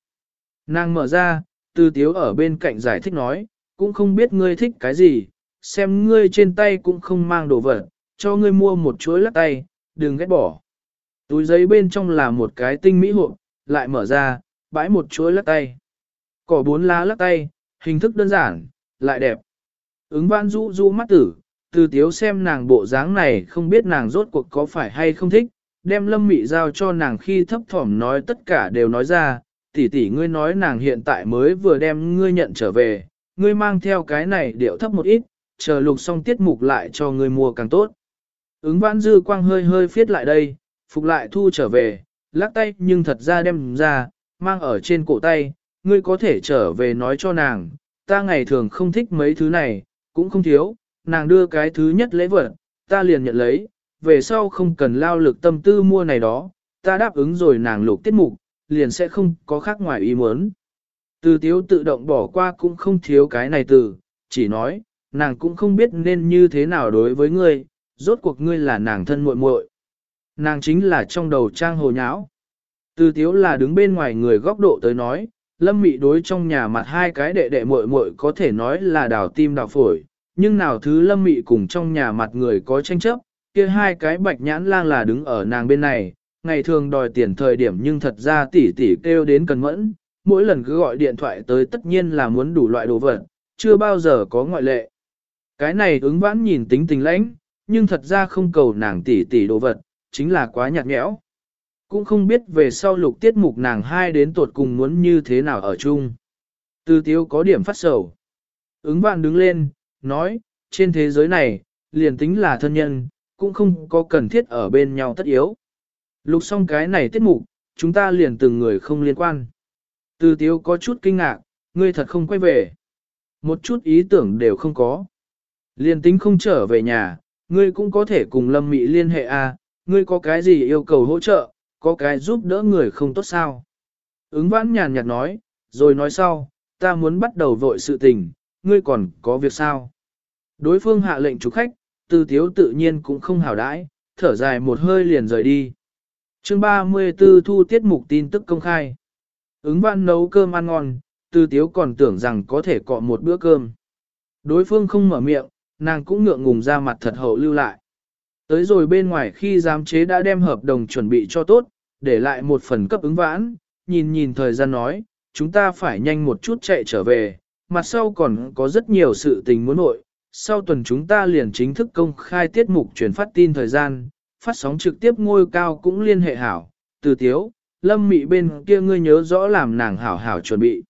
Nàng mở ra, Tư tiếu ở bên cạnh giải thích nói, cũng không biết ngươi thích cái gì, xem ngươi trên tay cũng không mang đồ vật, cho ngươi mua một chuỗi lắc tay, đừng ghét bỏ. Túi giấy bên trong là một cái tinh mỹ hộp, lại mở ra, bãi một chuỗi lắc tay. Cỏ bốn lá lắc tay, hình thức đơn giản, lại đẹp. Ứng văn rũ rũ mắt tử, từ tiếu xem nàng bộ dáng này không biết nàng rốt cuộc có phải hay không thích, đem lâm mị giao cho nàng khi thấp thỏm nói tất cả đều nói ra, tỷ tỷ ngươi nói nàng hiện tại mới vừa đem ngươi nhận trở về, ngươi mang theo cái này điệu thấp một ít, chờ lục xong tiết mục lại cho ngươi mua càng tốt. Ứng vãn dư quang hơi hơi phiết lại đây, phục lại thu trở về, lắc tay nhưng thật ra đem ra, mang ở trên cổ tay, ngươi có thể trở về nói cho nàng, ta ngày thường không thích mấy thứ này, cũng không thiếu, nàng đưa cái thứ nhất lễ vật, ta liền nhận lấy, về sau không cần lao lực tâm tư mua này đó, ta đáp ứng rồi nàng lục tiết mục, liền sẽ không có khác ngoài ý muốn. Từ tiếu tự động bỏ qua cũng không thiếu cái này từ, chỉ nói, nàng cũng không biết nên như thế nào đối với ngươi, rốt cuộc ngươi là nàng thân muội muội. Nàng chính là trong đầu trang hồ nháo. Từ tiếu là đứng bên ngoài người góc độ tới nói, lâm mị đối trong nhà mặt hai cái đệ đệ muội muội có thể nói là đào tim đào phổi, nhưng nào thứ lâm mị cùng trong nhà mặt người có tranh chấp, kia hai cái bạch nhãn lang là đứng ở nàng bên này, ngày thường đòi tiền thời điểm nhưng thật ra tỷ tỷ kêu đến cần mẫn, mỗi lần cứ gọi điện thoại tới tất nhiên là muốn đủ loại đồ vật, chưa bao giờ có ngoại lệ. Cái này ứng vãn nhìn tính tình lãnh, nhưng thật ra không cầu nàng tỷ tỷ đồ vật, chính là quá nhạt nhẽo. Cũng không biết về sau lục tiết mục nàng hai đến tuột cùng muốn như thế nào ở chung. tư tiếu có điểm phát sầu. Ứng vạn đứng lên, nói, trên thế giới này, liền tính là thân nhân, cũng không có cần thiết ở bên nhau tất yếu. Lục xong cái này tiết mục, chúng ta liền từng người không liên quan. Từ tiếu có chút kinh ngạc, ngươi thật không quay về. Một chút ý tưởng đều không có. Liền tính không trở về nhà, ngươi cũng có thể cùng Lâm Mị liên hệ a, à, ngươi có cái gì yêu cầu hỗ trợ, có cái giúp đỡ người không tốt sao. Ứng vãn nhàn nhạt nói, rồi nói sau, ta muốn bắt đầu vội sự tình, ngươi còn có việc sao. Đối phương hạ lệnh chủ khách, từ tiếu tự nhiên cũng không hảo đãi, thở dài một hơi liền rời đi. chương 34 thu tiết mục tin tức công khai. Ứng văn nấu cơm ăn ngon, Từ tiếu còn tưởng rằng có thể cọ một bữa cơm. Đối phương không mở miệng, nàng cũng ngượng ngùng ra mặt thật hậu lưu lại. Tới rồi bên ngoài khi giám chế đã đem hợp đồng chuẩn bị cho tốt, để lại một phần cấp ứng vãn, nhìn nhìn thời gian nói, chúng ta phải nhanh một chút chạy trở về, mặt sau còn có rất nhiều sự tình muốn nội. Sau tuần chúng ta liền chính thức công khai tiết mục truyền phát tin thời gian, phát sóng trực tiếp ngôi cao cũng liên hệ hảo, từ tiếu, lâm mị bên kia ngươi nhớ rõ làm nàng hảo hảo chuẩn bị.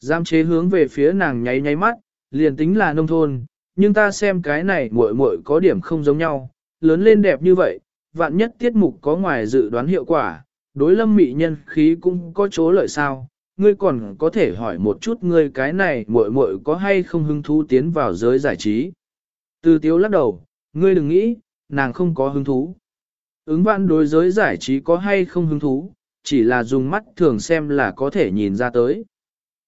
Giám chế hướng về phía nàng nháy nháy mắt, liền tính là nông thôn, nhưng ta xem cái này muội muội có điểm không giống nhau, lớn lên đẹp như vậy, vạn nhất tiết mục có ngoài dự đoán hiệu quả, đối lâm mị nhân khí cũng có chỗ lợi sao, ngươi còn có thể hỏi một chút ngươi cái này muội muội có hay không hứng thú tiến vào giới giải trí. Từ tiếu lắc đầu, ngươi đừng nghĩ, nàng không có hứng thú. Ứng vạn đối giới giải trí có hay không hứng thú, chỉ là dùng mắt thường xem là có thể nhìn ra tới.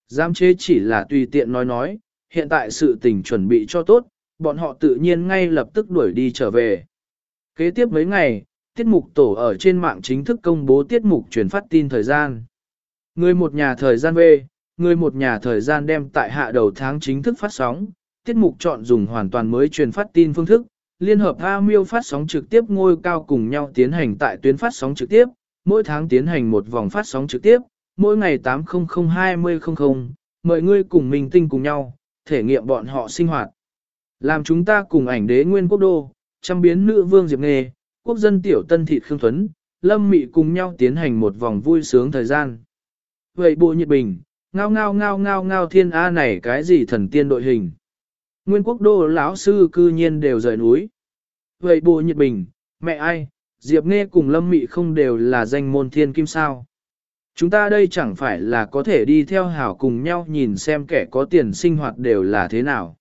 Giám chế chỉ là tùy tiện nói nói, hiện tại sự tình chuẩn bị cho tốt, bọn họ tự nhiên ngay lập tức đuổi đi trở về. Kế tiếp mấy ngày, tiết mục tổ ở trên mạng chính thức công bố tiết mục truyền phát tin thời gian. Người một nhà thời gian về, người một nhà thời gian đem tại hạ đầu tháng chính thức phát sóng, tiết mục chọn dùng hoàn toàn mới truyền phát tin phương thức, liên hợp A Miêu phát sóng trực tiếp ngôi cao cùng nhau tiến hành tại tuyến phát sóng trực tiếp, mỗi tháng tiến hành một vòng phát sóng trực tiếp, mỗi ngày 800-2000, mời ngươi cùng mình tinh cùng nhau, thể nghiệm bọn họ sinh hoạt. Làm chúng ta cùng ảnh đế nguyên quốc đô, trăm biến nữ vương Diệp Nghề, quốc dân tiểu tân thị Khương Thuấn, Lâm Mị cùng nhau tiến hành một vòng vui sướng thời gian. Vậy bộ nhiệt bình, ngao ngao ngao ngao ngao thiên A này cái gì thần tiên đội hình. Nguyên quốc đô lão sư cư nhiên đều rời núi. Vậy bộ nhiệt bình, mẹ ai, Diệp Nghe cùng Lâm Mị không đều là danh môn thiên kim sao. Chúng ta đây chẳng phải là có thể đi theo hảo cùng nhau nhìn xem kẻ có tiền sinh hoạt đều là thế nào.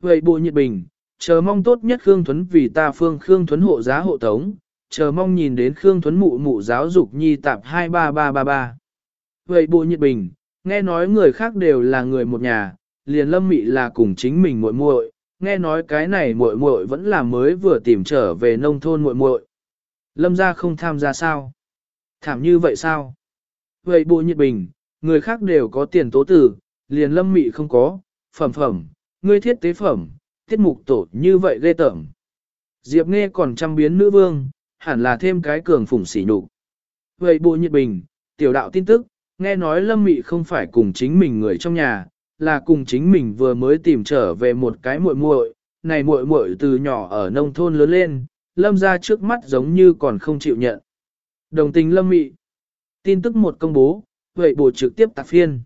Vậy bộ nhiệt bình, chờ mong tốt nhất Khương Thuấn vì ta phương Khương Thuấn hộ giá hộ tống, chờ mong nhìn đến Khương Thuấn mụ mụ giáo dục nhi tạp 23333. Vậy bộ nhiệt bình, nghe nói người khác đều là người một nhà, liền lâm mị là cùng chính mình muội muội, nghe nói cái này muội muội vẫn là mới vừa tìm trở về nông thôn muội muội. Lâm gia không tham gia sao? Thảm như vậy sao? Vậy bộ nhiệt bình, người khác đều có tiền tố tử, liền lâm mị không có, phẩm phẩm, ngươi thiết tế phẩm, tiết mục tổ như vậy ghê tởm. Diệp nghe còn trăm biến nữ vương, hẳn là thêm cái cường phủng xỉ nhục. Vậy bộ nhiệt bình, tiểu đạo tin tức, nghe nói lâm mị không phải cùng chính mình người trong nhà, là cùng chính mình vừa mới tìm trở về một cái muội muội, này muội muội từ nhỏ ở nông thôn lớn lên, lâm ra trước mắt giống như còn không chịu nhận. Đồng tình lâm mị. Tin tức một công bố, vậy bộ trực tiếp tạc phiên.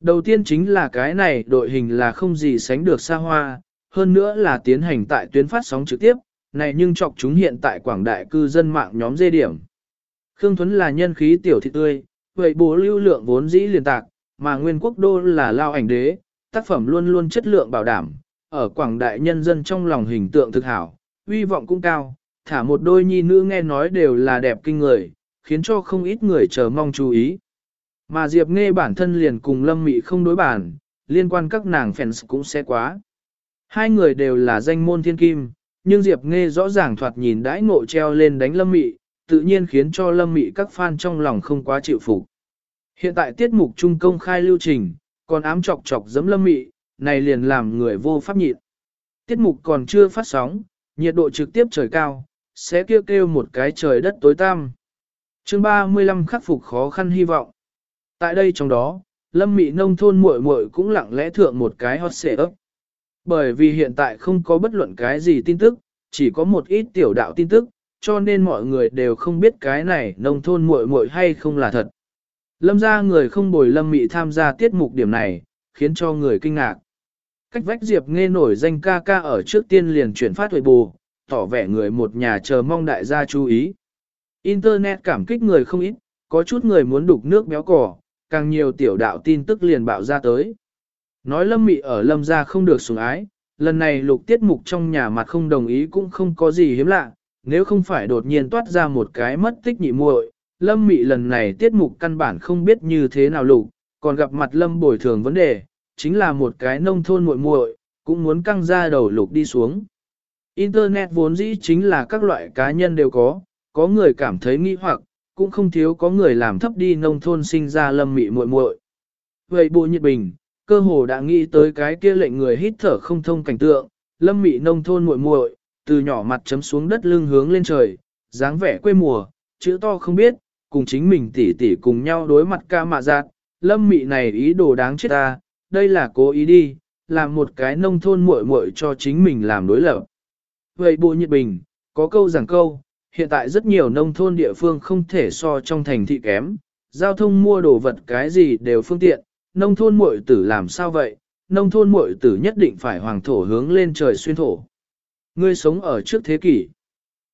Đầu tiên chính là cái này đội hình là không gì sánh được xa hoa, hơn nữa là tiến hành tại tuyến phát sóng trực tiếp, này nhưng chọc chúng hiện tại quảng đại cư dân mạng nhóm dê điểm. Khương Thuấn là nhân khí tiểu thị tươi, vậy bố lưu lượng vốn dĩ liền tạc, mà nguyên quốc đô là lao ảnh đế, tác phẩm luôn luôn chất lượng bảo đảm, ở quảng đại nhân dân trong lòng hình tượng thực hảo, uy vọng cũng cao, thả một đôi nhi nữ nghe nói đều là đẹp kinh người, khiến cho không ít người chờ mong chú ý. Mà Diệp Nghe bản thân liền cùng Lâm Mị không đối bản, liên quan các nàng fans cũng sẽ quá. Hai người đều là danh môn thiên kim, nhưng Diệp Nghe rõ ràng thoạt nhìn đãi ngộ treo lên đánh Lâm Mị, tự nhiên khiến cho Lâm Mị các fan trong lòng không quá chịu phục. Hiện tại tiết mục trung công khai lưu trình, còn ám chọc chọc giấm Lâm Mị, này liền làm người vô pháp nhịn. Tiết mục còn chưa phát sóng, nhiệt độ trực tiếp trời cao, sẽ kêu kêu một cái trời đất tối tăm. Chương 35 khắc phục khó khăn hy vọng. Tại đây trong đó, Lâm Mị nông thôn muội muội cũng lặng lẽ thượng một cái hot xệ ấp. Bởi vì hiện tại không có bất luận cái gì tin tức, chỉ có một ít tiểu đạo tin tức, cho nên mọi người đều không biết cái này nông thôn muội muội hay không là thật. Lâm ra người không bồi Lâm Mị tham gia tiết mục điểm này, khiến cho người kinh ngạc. Cách vách Diệp nghe nổi danh ca ca ở trước tiên liền chuyển phát huệ bù, tỏ vẻ người một nhà chờ mong đại gia chú ý. Internet cảm kích người không ít, có chút người muốn đục nước béo cỏ, càng nhiều tiểu đạo tin tức liền bạo ra tới. Nói lâm mị ở lâm gia không được sủng ái, lần này lục tiết mục trong nhà mặt không đồng ý cũng không có gì hiếm lạ, nếu không phải đột nhiên toát ra một cái mất tích nhị muội, lâm mị lần này tiết mục căn bản không biết như thế nào lục, còn gặp mặt lâm bồi thường vấn đề, chính là một cái nông thôn muội muội, cũng muốn căng ra đầu lục đi xuống. Internet vốn dĩ chính là các loại cá nhân đều có, có người cảm thấy nghi hoặc, cũng không thiếu có người làm thấp đi nông thôn sinh ra lâm mị muội muội. Vậy bộ nhiệt bình, cơ hồ đã nghĩ tới cái kia lệnh người hít thở không thông cảnh tượng, lâm mị nông thôn muội muội, từ nhỏ mặt chấm xuống đất lưng hướng lên trời, dáng vẻ quê mùa, chữ to không biết, cùng chính mình tỉ tỉ cùng nhau đối mặt ca mạ giạt, lâm mị này ý đồ đáng chết ta, đây là cố ý đi, làm một cái nông thôn muội muội cho chính mình làm đối lập. Vậy bộ nhiệt bình, có câu rằng câu, hiện tại rất nhiều nông thôn địa phương không thể so trong thành thị kém, giao thông mua đồ vật cái gì đều phương tiện, nông thôn muội tử làm sao vậy, nông thôn muội tử nhất định phải hoàng thổ hướng lên trời xuyên thổ. Ngươi sống ở trước thế kỷ.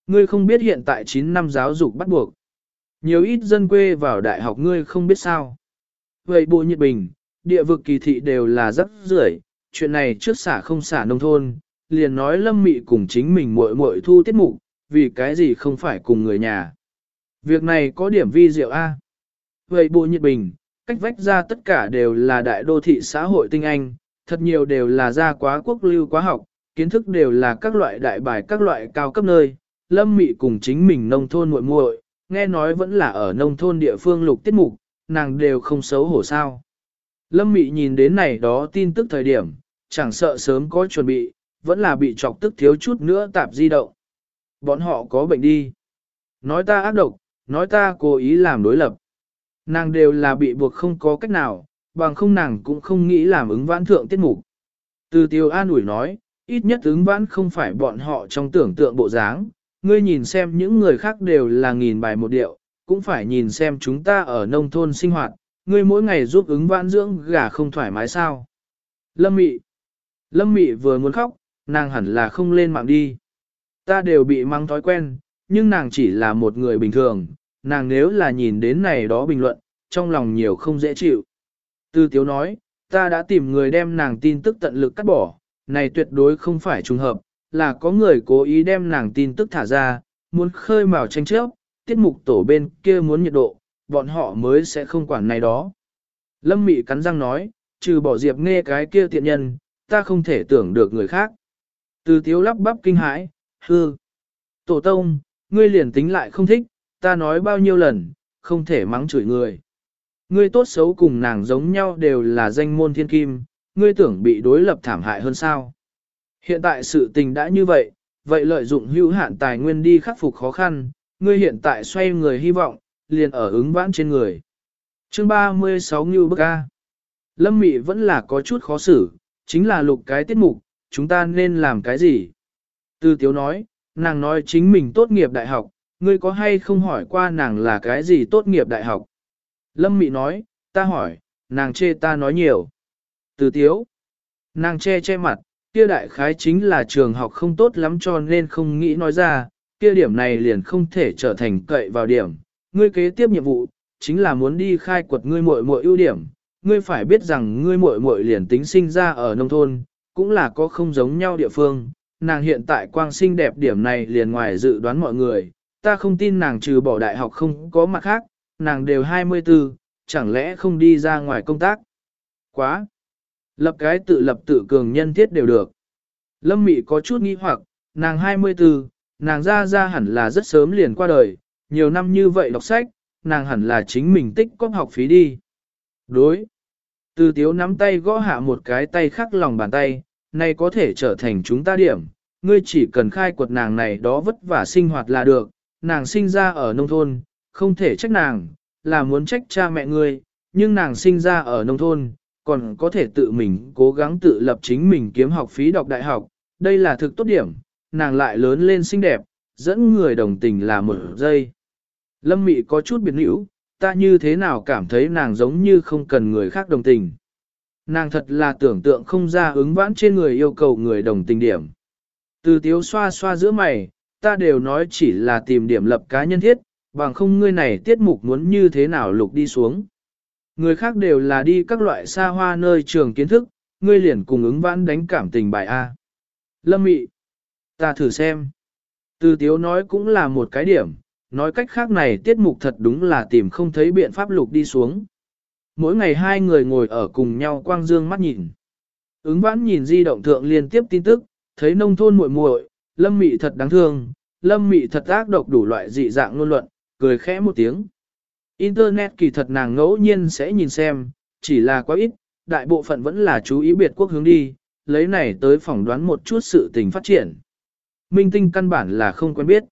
Ngươi không biết hiện tại 9 năm giáo dục bắt buộc. Nhiều ít dân quê vào đại học ngươi không biết sao. Vậy bộ nhiệt bình, địa vực kỳ thị đều là rất rưởi, chuyện này trước xả không xả nông thôn, liền nói lâm mị cùng chính mình muội muội thu tiết mục, vì cái gì không phải cùng người nhà. Việc này có điểm vi diệu A. Vậy bộ nhiệt bình, cách vách ra tất cả đều là đại đô thị xã hội tinh anh, thật nhiều đều là ra quá quốc lưu quá học, kiến thức đều là các loại đại bài các loại cao cấp nơi. Lâm Mị cùng chính mình nông thôn muội muội, nghe nói vẫn là ở nông thôn địa phương lục tiết mục, nàng đều không xấu hổ sao. Lâm Mị nhìn đến này đó tin tức thời điểm, chẳng sợ sớm có chuẩn bị, vẫn là bị chọc tức thiếu chút nữa tạp di động. Bọn họ có bệnh đi. Nói ta ác độc, nói ta cố ý làm đối lập. Nàng đều là bị buộc không có cách nào, bằng không nàng cũng không nghĩ làm ứng vãn thượng tiết mục. Từ tiêu an ủi nói, ít nhất ứng vãn không phải bọn họ trong tưởng tượng bộ dáng, ngươi nhìn xem những người khác đều là nghìn bài một điệu, cũng phải nhìn xem chúng ta ở nông thôn sinh hoạt, ngươi mỗi ngày giúp ứng vãn dưỡng gà không thoải mái sao. Lâm Mị Lâm Mị vừa muốn khóc, nàng hẳn là không lên mạng đi. Ta đều bị mang thói quen, nhưng nàng chỉ là một người bình thường, nàng nếu là nhìn đến này đó bình luận, trong lòng nhiều không dễ chịu. Tư Tiếu nói, ta đã tìm người đem nàng tin tức tận lực cắt bỏ, này tuyệt đối không phải trùng hợp, là có người cố ý đem nàng tin tức thả ra, muốn khơi mào tranh chấp, tiết mục tổ bên kia muốn nhiệt độ, bọn họ mới sẽ không quản này đó. Lâm Mị cắn răng nói, trừ bỏ Diệp nghe cái kia tiện nhân, ta không thể tưởng được người khác. Từ tiếu lắp bắp kinh hãi, hư. Tổ tông, ngươi liền tính lại không thích, ta nói bao nhiêu lần, không thể mắng chửi người. Ngươi tốt xấu cùng nàng giống nhau đều là danh môn thiên kim, ngươi tưởng bị đối lập thảm hại hơn sao. Hiện tại sự tình đã như vậy, vậy lợi dụng hữu hạn tài nguyên đi khắc phục khó khăn, ngươi hiện tại xoay người hy vọng, liền ở ứng vãn trên người. Chương 36 Ngưu Bức A Lâm Mị vẫn là có chút khó xử, chính là lục cái tiết mục, chúng ta nên làm cái gì? Tư Tiếu nói, nàng nói chính mình tốt nghiệp đại học, ngươi có hay không hỏi qua nàng là cái gì tốt nghiệp đại học? Lâm Mị nói, ta hỏi, nàng chê ta nói nhiều. Từ Tiếu, nàng che che mặt, kia đại khái chính là trường học không tốt lắm cho nên không nghĩ nói ra, kia điểm này liền không thể trở thành cậy vào điểm. Ngươi kế tiếp nhiệm vụ, chính là muốn đi khai quật ngươi muội muội ưu điểm. Ngươi phải biết rằng ngươi muội muội liền tính sinh ra ở nông thôn, cũng là có không giống nhau địa phương. Nàng hiện tại quang sinh đẹp điểm này liền ngoài dự đoán mọi người, ta không tin nàng trừ bỏ đại học không có mặt khác, nàng đều 24, chẳng lẽ không đi ra ngoài công tác. Quá! Lập cái tự lập tự cường nhân thiết đều được. Lâm Mị có chút nghi hoặc, nàng 24, nàng ra ra hẳn là rất sớm liền qua đời, nhiều năm như vậy đọc sách, nàng hẳn là chính mình tích có học phí đi. Đối. Từ tiếu nắm tay gõ hạ một cái tay khắc lòng bàn tay, này có thể trở thành chúng ta điểm, ngươi chỉ cần khai quật nàng này đó vất vả sinh hoạt là được, nàng sinh ra ở nông thôn, không thể trách nàng, là muốn trách cha mẹ ngươi, nhưng nàng sinh ra ở nông thôn, còn có thể tự mình cố gắng tự lập chính mình kiếm học phí đọc đại học, đây là thực tốt điểm, nàng lại lớn lên xinh đẹp, dẫn người đồng tình là một giây. Lâm Mị có chút biệt nữ, ta như thế nào cảm thấy nàng giống như không cần người khác đồng tình. Nàng thật là tưởng tượng không ra ứng vãn trên người yêu cầu người đồng tình điểm. Từ tiếu xoa xoa giữa mày, ta đều nói chỉ là tìm điểm lập cá nhân thiết, bằng không ngươi này tiết mục muốn như thế nào lục đi xuống. Người khác đều là đi các loại xa hoa nơi trường kiến thức, ngươi liền cùng ứng vãn đánh cảm tình bài A. Lâm mị, ta thử xem. Từ tiếu nói cũng là một cái điểm, nói cách khác này tiết mục thật đúng là tìm không thấy biện pháp lục đi xuống. Mỗi ngày hai người ngồi ở cùng nhau quang dương mắt nhìn. Ứng vãn nhìn di động thượng liên tiếp tin tức, thấy nông thôn muội muội, lâm mị thật đáng thương, lâm mị thật ác độc đủ loại dị dạng luôn luận, cười khẽ một tiếng. Internet kỳ thật nàng ngẫu nhiên sẽ nhìn xem, chỉ là quá ít, đại bộ phận vẫn là chú ý biệt quốc hướng đi, lấy này tới phỏng đoán một chút sự tình phát triển. Minh tinh căn bản là không quen biết.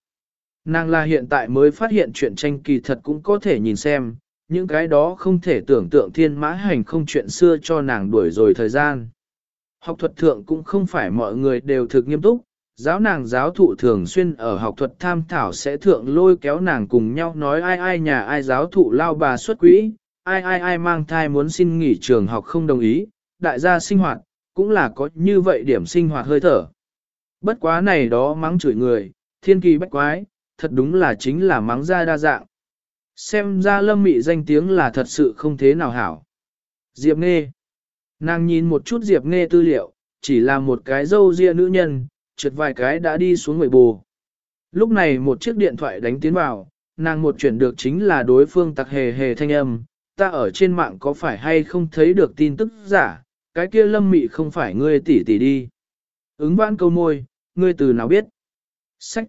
Nàng là hiện tại mới phát hiện chuyện tranh kỳ thật cũng có thể nhìn xem, những cái đó không thể tưởng tượng thiên mã hành không chuyện xưa cho nàng đuổi rồi thời gian. Học thuật thượng cũng không phải mọi người đều thực nghiêm túc, giáo nàng giáo thụ thường xuyên ở học thuật tham thảo sẽ thượng lôi kéo nàng cùng nhau nói ai ai nhà ai giáo thụ lao bà xuất quỹ, ai ai ai mang thai muốn xin nghỉ trường học không đồng ý, đại gia sinh hoạt, cũng là có như vậy điểm sinh hoạt hơi thở. Bất quá này đó mắng chửi người, thiên kỳ bách quái, thật đúng là chính là mắng ra đa dạng. Xem ra lâm mị danh tiếng là thật sự không thế nào hảo. Diệp Nghê Nàng nhìn một chút Diệp Nghê tư liệu, chỉ là một cái dâu ria nữ nhân, trượt vài cái đã đi xuống người bù. Lúc này một chiếc điện thoại đánh tiến vào, nàng một chuyển được chính là đối phương tặc hề hề thanh âm, ta ở trên mạng có phải hay không thấy được tin tức giả, cái kia lâm mị không phải ngươi tỷ tỷ đi. Ứng vãn câu môi, ngươi từ nào biết? Sách.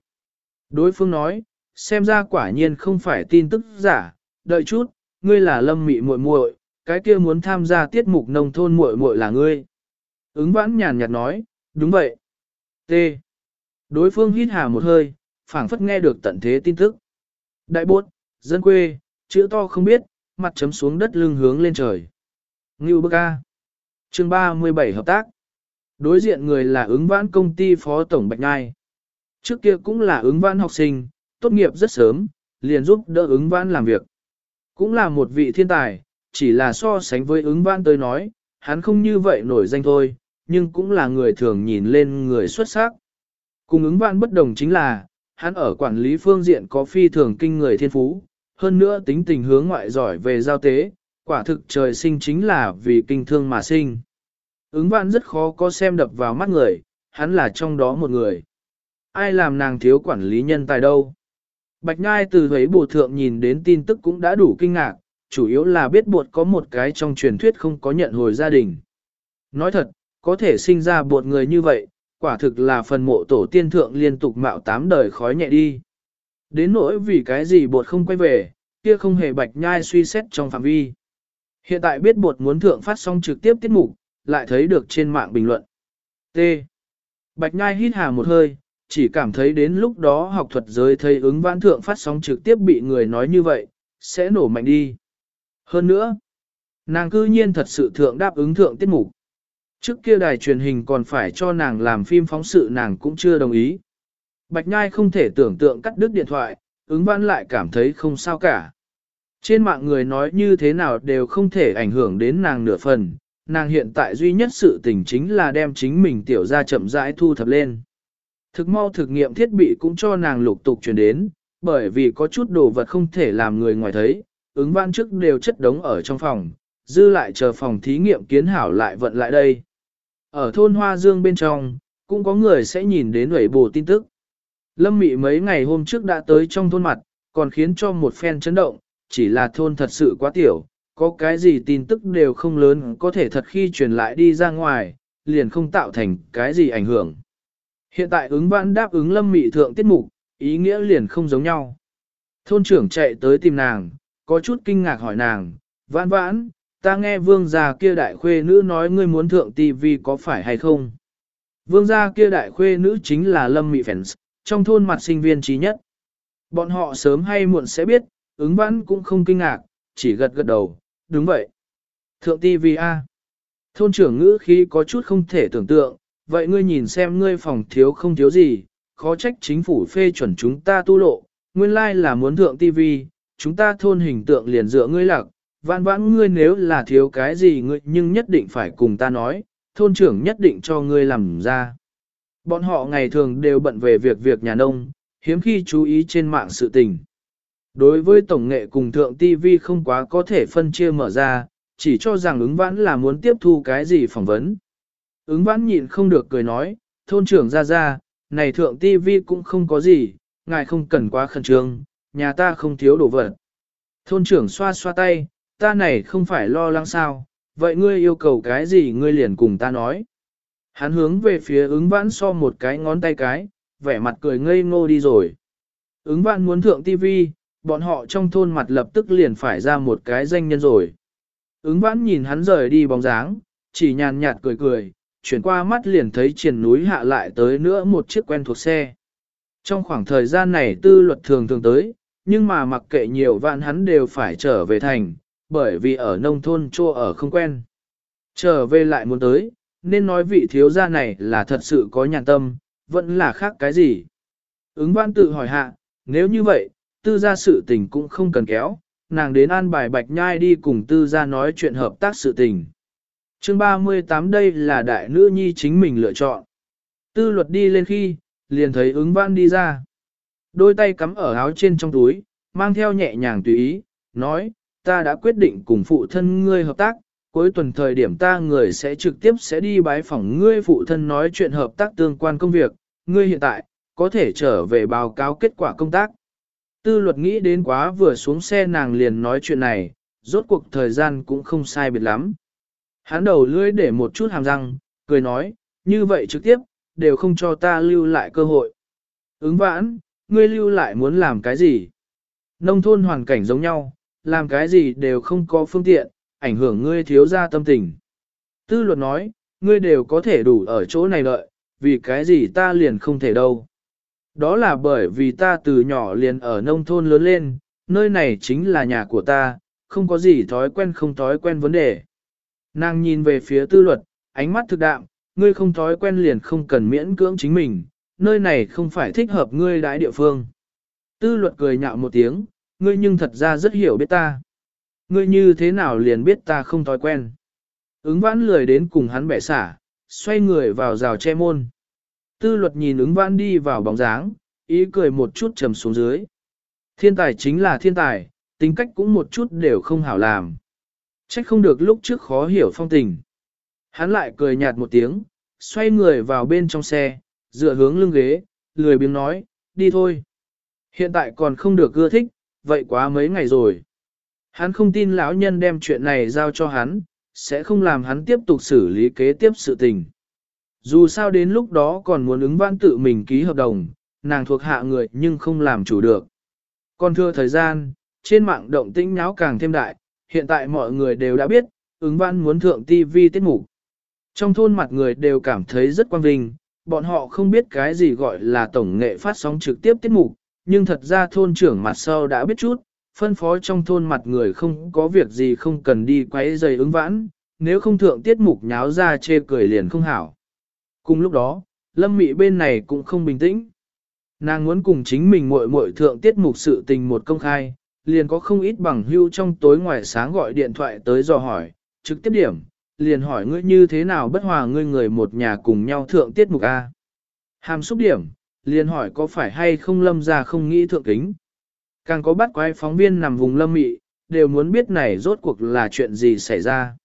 Đối phương nói, xem ra quả nhiên không phải tin tức giả, đợi chút, ngươi là lâm mị muội muội, cái kia muốn tham gia tiết mục nông thôn muội muội là ngươi. Ứng vãn nhàn nhạt nói, đúng vậy. T. Đối phương hít hà một hơi, phảng phất nghe được tận thế tin tức. Đại bốt, dân quê, chữ to không biết, mặt chấm xuống đất lưng hướng lên trời. Ngưu bức A. Chương 37 hợp tác. Đối diện người là ứng vãn công ty phó tổng Bạch Ngai. Trước kia cũng là ứng vãn học sinh, tốt nghiệp rất sớm, liền giúp đỡ ứng vãn làm việc. Cũng là một vị thiên tài, chỉ là so sánh với ứng vãn tới nói, hắn không như vậy nổi danh thôi, nhưng cũng là người thường nhìn lên người xuất sắc. Cùng ứng vạn bất đồng chính là, hắn ở quản lý phương diện có phi thường kinh người thiên phú, hơn nữa tính tình hướng ngoại giỏi về giao tế, quả thực trời sinh chính là vì kinh thương mà sinh. Ứng vạn rất khó có xem đập vào mắt người, hắn là trong đó một người. Ai làm nàng thiếu quản lý nhân tài đâu? Bạch Nhai từ thấy bộ thượng nhìn đến tin tức cũng đã đủ kinh ngạc, chủ yếu là biết buộc có một cái trong truyền thuyết không có nhận hồi gia đình. Nói thật, có thể sinh ra bột người như vậy, quả thực là phần mộ tổ tiên thượng liên tục mạo tám đời khói nhẹ đi. Đến nỗi vì cái gì bột không quay về, kia không hề bạch nhai suy xét trong phạm vi. Hiện tại biết bột muốn thượng phát sóng trực tiếp tiết mục, lại thấy được trên mạng bình luận. T. Bạch nhai hít hà một hơi, chỉ cảm thấy đến lúc đó học thuật giới thấy ứng vãn thượng phát sóng trực tiếp bị người nói như vậy, sẽ nổ mạnh đi. Hơn nữa, nàng cư nhiên thật sự thượng đáp ứng thượng tiết mục. Trước kia đài truyền hình còn phải cho nàng làm phim phóng sự nàng cũng chưa đồng ý. Bạch Nhai không thể tưởng tượng cắt đứt điện thoại, ứng văn lại cảm thấy không sao cả. Trên mạng người nói như thế nào đều không thể ảnh hưởng đến nàng nửa phần, nàng hiện tại duy nhất sự tình chính là đem chính mình tiểu ra chậm rãi thu thập lên. Thực mau thực nghiệm thiết bị cũng cho nàng lục tục truyền đến, bởi vì có chút đồ vật không thể làm người ngoài thấy, ứng văn trước đều chất đống ở trong phòng, dư lại chờ phòng thí nghiệm kiến hảo lại vận lại đây. Ở thôn Hoa Dương bên trong, cũng có người sẽ nhìn đến ủy bổ tin tức. Lâm Mị mấy ngày hôm trước đã tới trong thôn mặt, còn khiến cho một phen chấn động, chỉ là thôn thật sự quá tiểu, có cái gì tin tức đều không lớn có thể thật khi truyền lại đi ra ngoài, liền không tạo thành cái gì ảnh hưởng. Hiện tại ứng vãn đáp ứng Lâm Mị thượng tiết mục, ý nghĩa liền không giống nhau. Thôn trưởng chạy tới tìm nàng, có chút kinh ngạc hỏi nàng, vãn vãn, ta nghe vương gia kia đại khuê nữ nói ngươi muốn thượng tivi có phải hay không? Vương gia kia đại khuê nữ chính là Lâm Mị Phèn, trong thôn mặt sinh viên trí nhất. Bọn họ sớm hay muộn sẽ biết, ứng vãn cũng không kinh ngạc, chỉ gật gật đầu, đúng vậy. Thượng tivi A. Thôn trưởng ngữ khí có chút không thể tưởng tượng, vậy ngươi nhìn xem ngươi phòng thiếu không thiếu gì, khó trách chính phủ phê chuẩn chúng ta tu lộ, nguyên lai là muốn thượng tivi, chúng ta thôn hình tượng liền dựa ngươi lạc, vãn vãn ngươi nếu là thiếu cái gì ngươi nhưng nhất định phải cùng ta nói, thôn trưởng nhất định cho ngươi làm ra. Bọn họ ngày thường đều bận về việc việc nhà nông, hiếm khi chú ý trên mạng sự tình. Đối với tổng nghệ cùng thượng TV không quá có thể phân chia mở ra, chỉ cho rằng ứng vãn là muốn tiếp thu cái gì phỏng vấn. Ứng vãn nhịn không được cười nói, thôn trưởng ra ra, này thượng TV cũng không có gì, ngài không cần quá khẩn trương, nhà ta không thiếu đồ vật. Thôn trưởng xoa xoa tay, ta này không phải lo lắng sao, vậy ngươi yêu cầu cái gì ngươi liền cùng ta nói. Hắn hướng về phía ứng vãn so một cái ngón tay cái, vẻ mặt cười ngây ngô đi rồi. Ứng vãn muốn thượng tivi, bọn họ trong thôn mặt lập tức liền phải ra một cái danh nhân rồi. Ứng vãn nhìn hắn rời đi bóng dáng, chỉ nhàn nhạt cười cười, chuyển qua mắt liền thấy triển núi hạ lại tới nữa một chiếc quen thuộc xe. Trong khoảng thời gian này tư luật thường thường tới, nhưng mà mặc kệ nhiều vạn hắn đều phải trở về thành, bởi vì ở nông thôn chô ở không quen. Trở về lại muốn tới, nên nói vị thiếu gia này là thật sự có nhàn tâm, vẫn là khác cái gì. Ứng văn tự hỏi hạ, nếu như vậy, tư gia sự tình cũng không cần kéo, nàng đến an bài bạch nhai đi cùng tư gia nói chuyện hợp tác sự tình. chương 38 đây là đại nữ nhi chính mình lựa chọn. Tư luật đi lên khi, liền thấy ứng văn đi ra. Đôi tay cắm ở áo trên trong túi, mang theo nhẹ nhàng tùy ý, nói, ta đã quyết định cùng phụ thân ngươi hợp tác, cuối tuần thời điểm ta người sẽ trực tiếp sẽ đi bái phỏng ngươi phụ thân nói chuyện hợp tác tương quan công việc, ngươi hiện tại, có thể trở về báo cáo kết quả công tác. Tư luật nghĩ đến quá vừa xuống xe nàng liền nói chuyện này, rốt cuộc thời gian cũng không sai biệt lắm. Hắn đầu lưỡi để một chút hàm răng, cười nói, như vậy trực tiếp, đều không cho ta lưu lại cơ hội. Ứng vãn, ngươi lưu lại muốn làm cái gì? Nông thôn hoàn cảnh giống nhau, làm cái gì đều không có phương tiện, ảnh hưởng ngươi thiếu ra tâm tình. Tư luật nói, ngươi đều có thể đủ ở chỗ này đợi, vì cái gì ta liền không thể đâu. Đó là bởi vì ta từ nhỏ liền ở nông thôn lớn lên, nơi này chính là nhà của ta, không có gì thói quen không thói quen vấn đề. Nàng nhìn về phía tư luật, ánh mắt thực đạm, ngươi không thói quen liền không cần miễn cưỡng chính mình, nơi này không phải thích hợp ngươi đãi địa phương. Tư luật cười nhạo một tiếng, ngươi nhưng thật ra rất hiểu biết ta. Ngươi như thế nào liền biết ta không thói quen. Ứng vãn lười đến cùng hắn bẻ xả, xoay người vào rào che môn. Tư luật nhìn ứng vãn đi vào bóng dáng, ý cười một chút trầm xuống dưới. Thiên tài chính là thiên tài, tính cách cũng một chút đều không hảo làm. Trách không được lúc trước khó hiểu phong tình. Hắn lại cười nhạt một tiếng, xoay người vào bên trong xe, dựa hướng lưng ghế, lười biếng nói, đi thôi. Hiện tại còn không được ưa thích, vậy quá mấy ngày rồi. Hắn không tin lão nhân đem chuyện này giao cho hắn, sẽ không làm hắn tiếp tục xử lý kế tiếp sự tình. Dù sao đến lúc đó còn muốn ứng vãn tự mình ký hợp đồng, nàng thuộc hạ người nhưng không làm chủ được. Còn thưa thời gian, trên mạng động tĩnh nháo càng thêm đại, hiện tại mọi người đều đã biết, ứng vãn muốn thượng TV tiết mục. Trong thôn mặt người đều cảm thấy rất quan vinh, bọn họ không biết cái gì gọi là tổng nghệ phát sóng trực tiếp tiết mục, nhưng thật ra thôn trưởng mặt sau đã biết chút, phân phó trong thôn mặt người không có việc gì không cần đi quấy giày ứng vãn, nếu không thượng tiết mục nháo ra chê cười liền không hảo. Cùng lúc đó, lâm mị bên này cũng không bình tĩnh. Nàng muốn cùng chính mình muội muội thượng tiết mục sự tình một công khai, liền có không ít bằng hưu trong tối ngoài sáng gọi điện thoại tới dò hỏi, trực tiếp điểm, liền hỏi ngươi như thế nào bất hòa ngươi người một nhà cùng nhau thượng tiết mục A. Hàm xúc điểm, liền hỏi có phải hay không lâm ra không nghĩ thượng kính. Càng có bắt quái phóng viên nằm vùng lâm mị, đều muốn biết này rốt cuộc là chuyện gì xảy ra.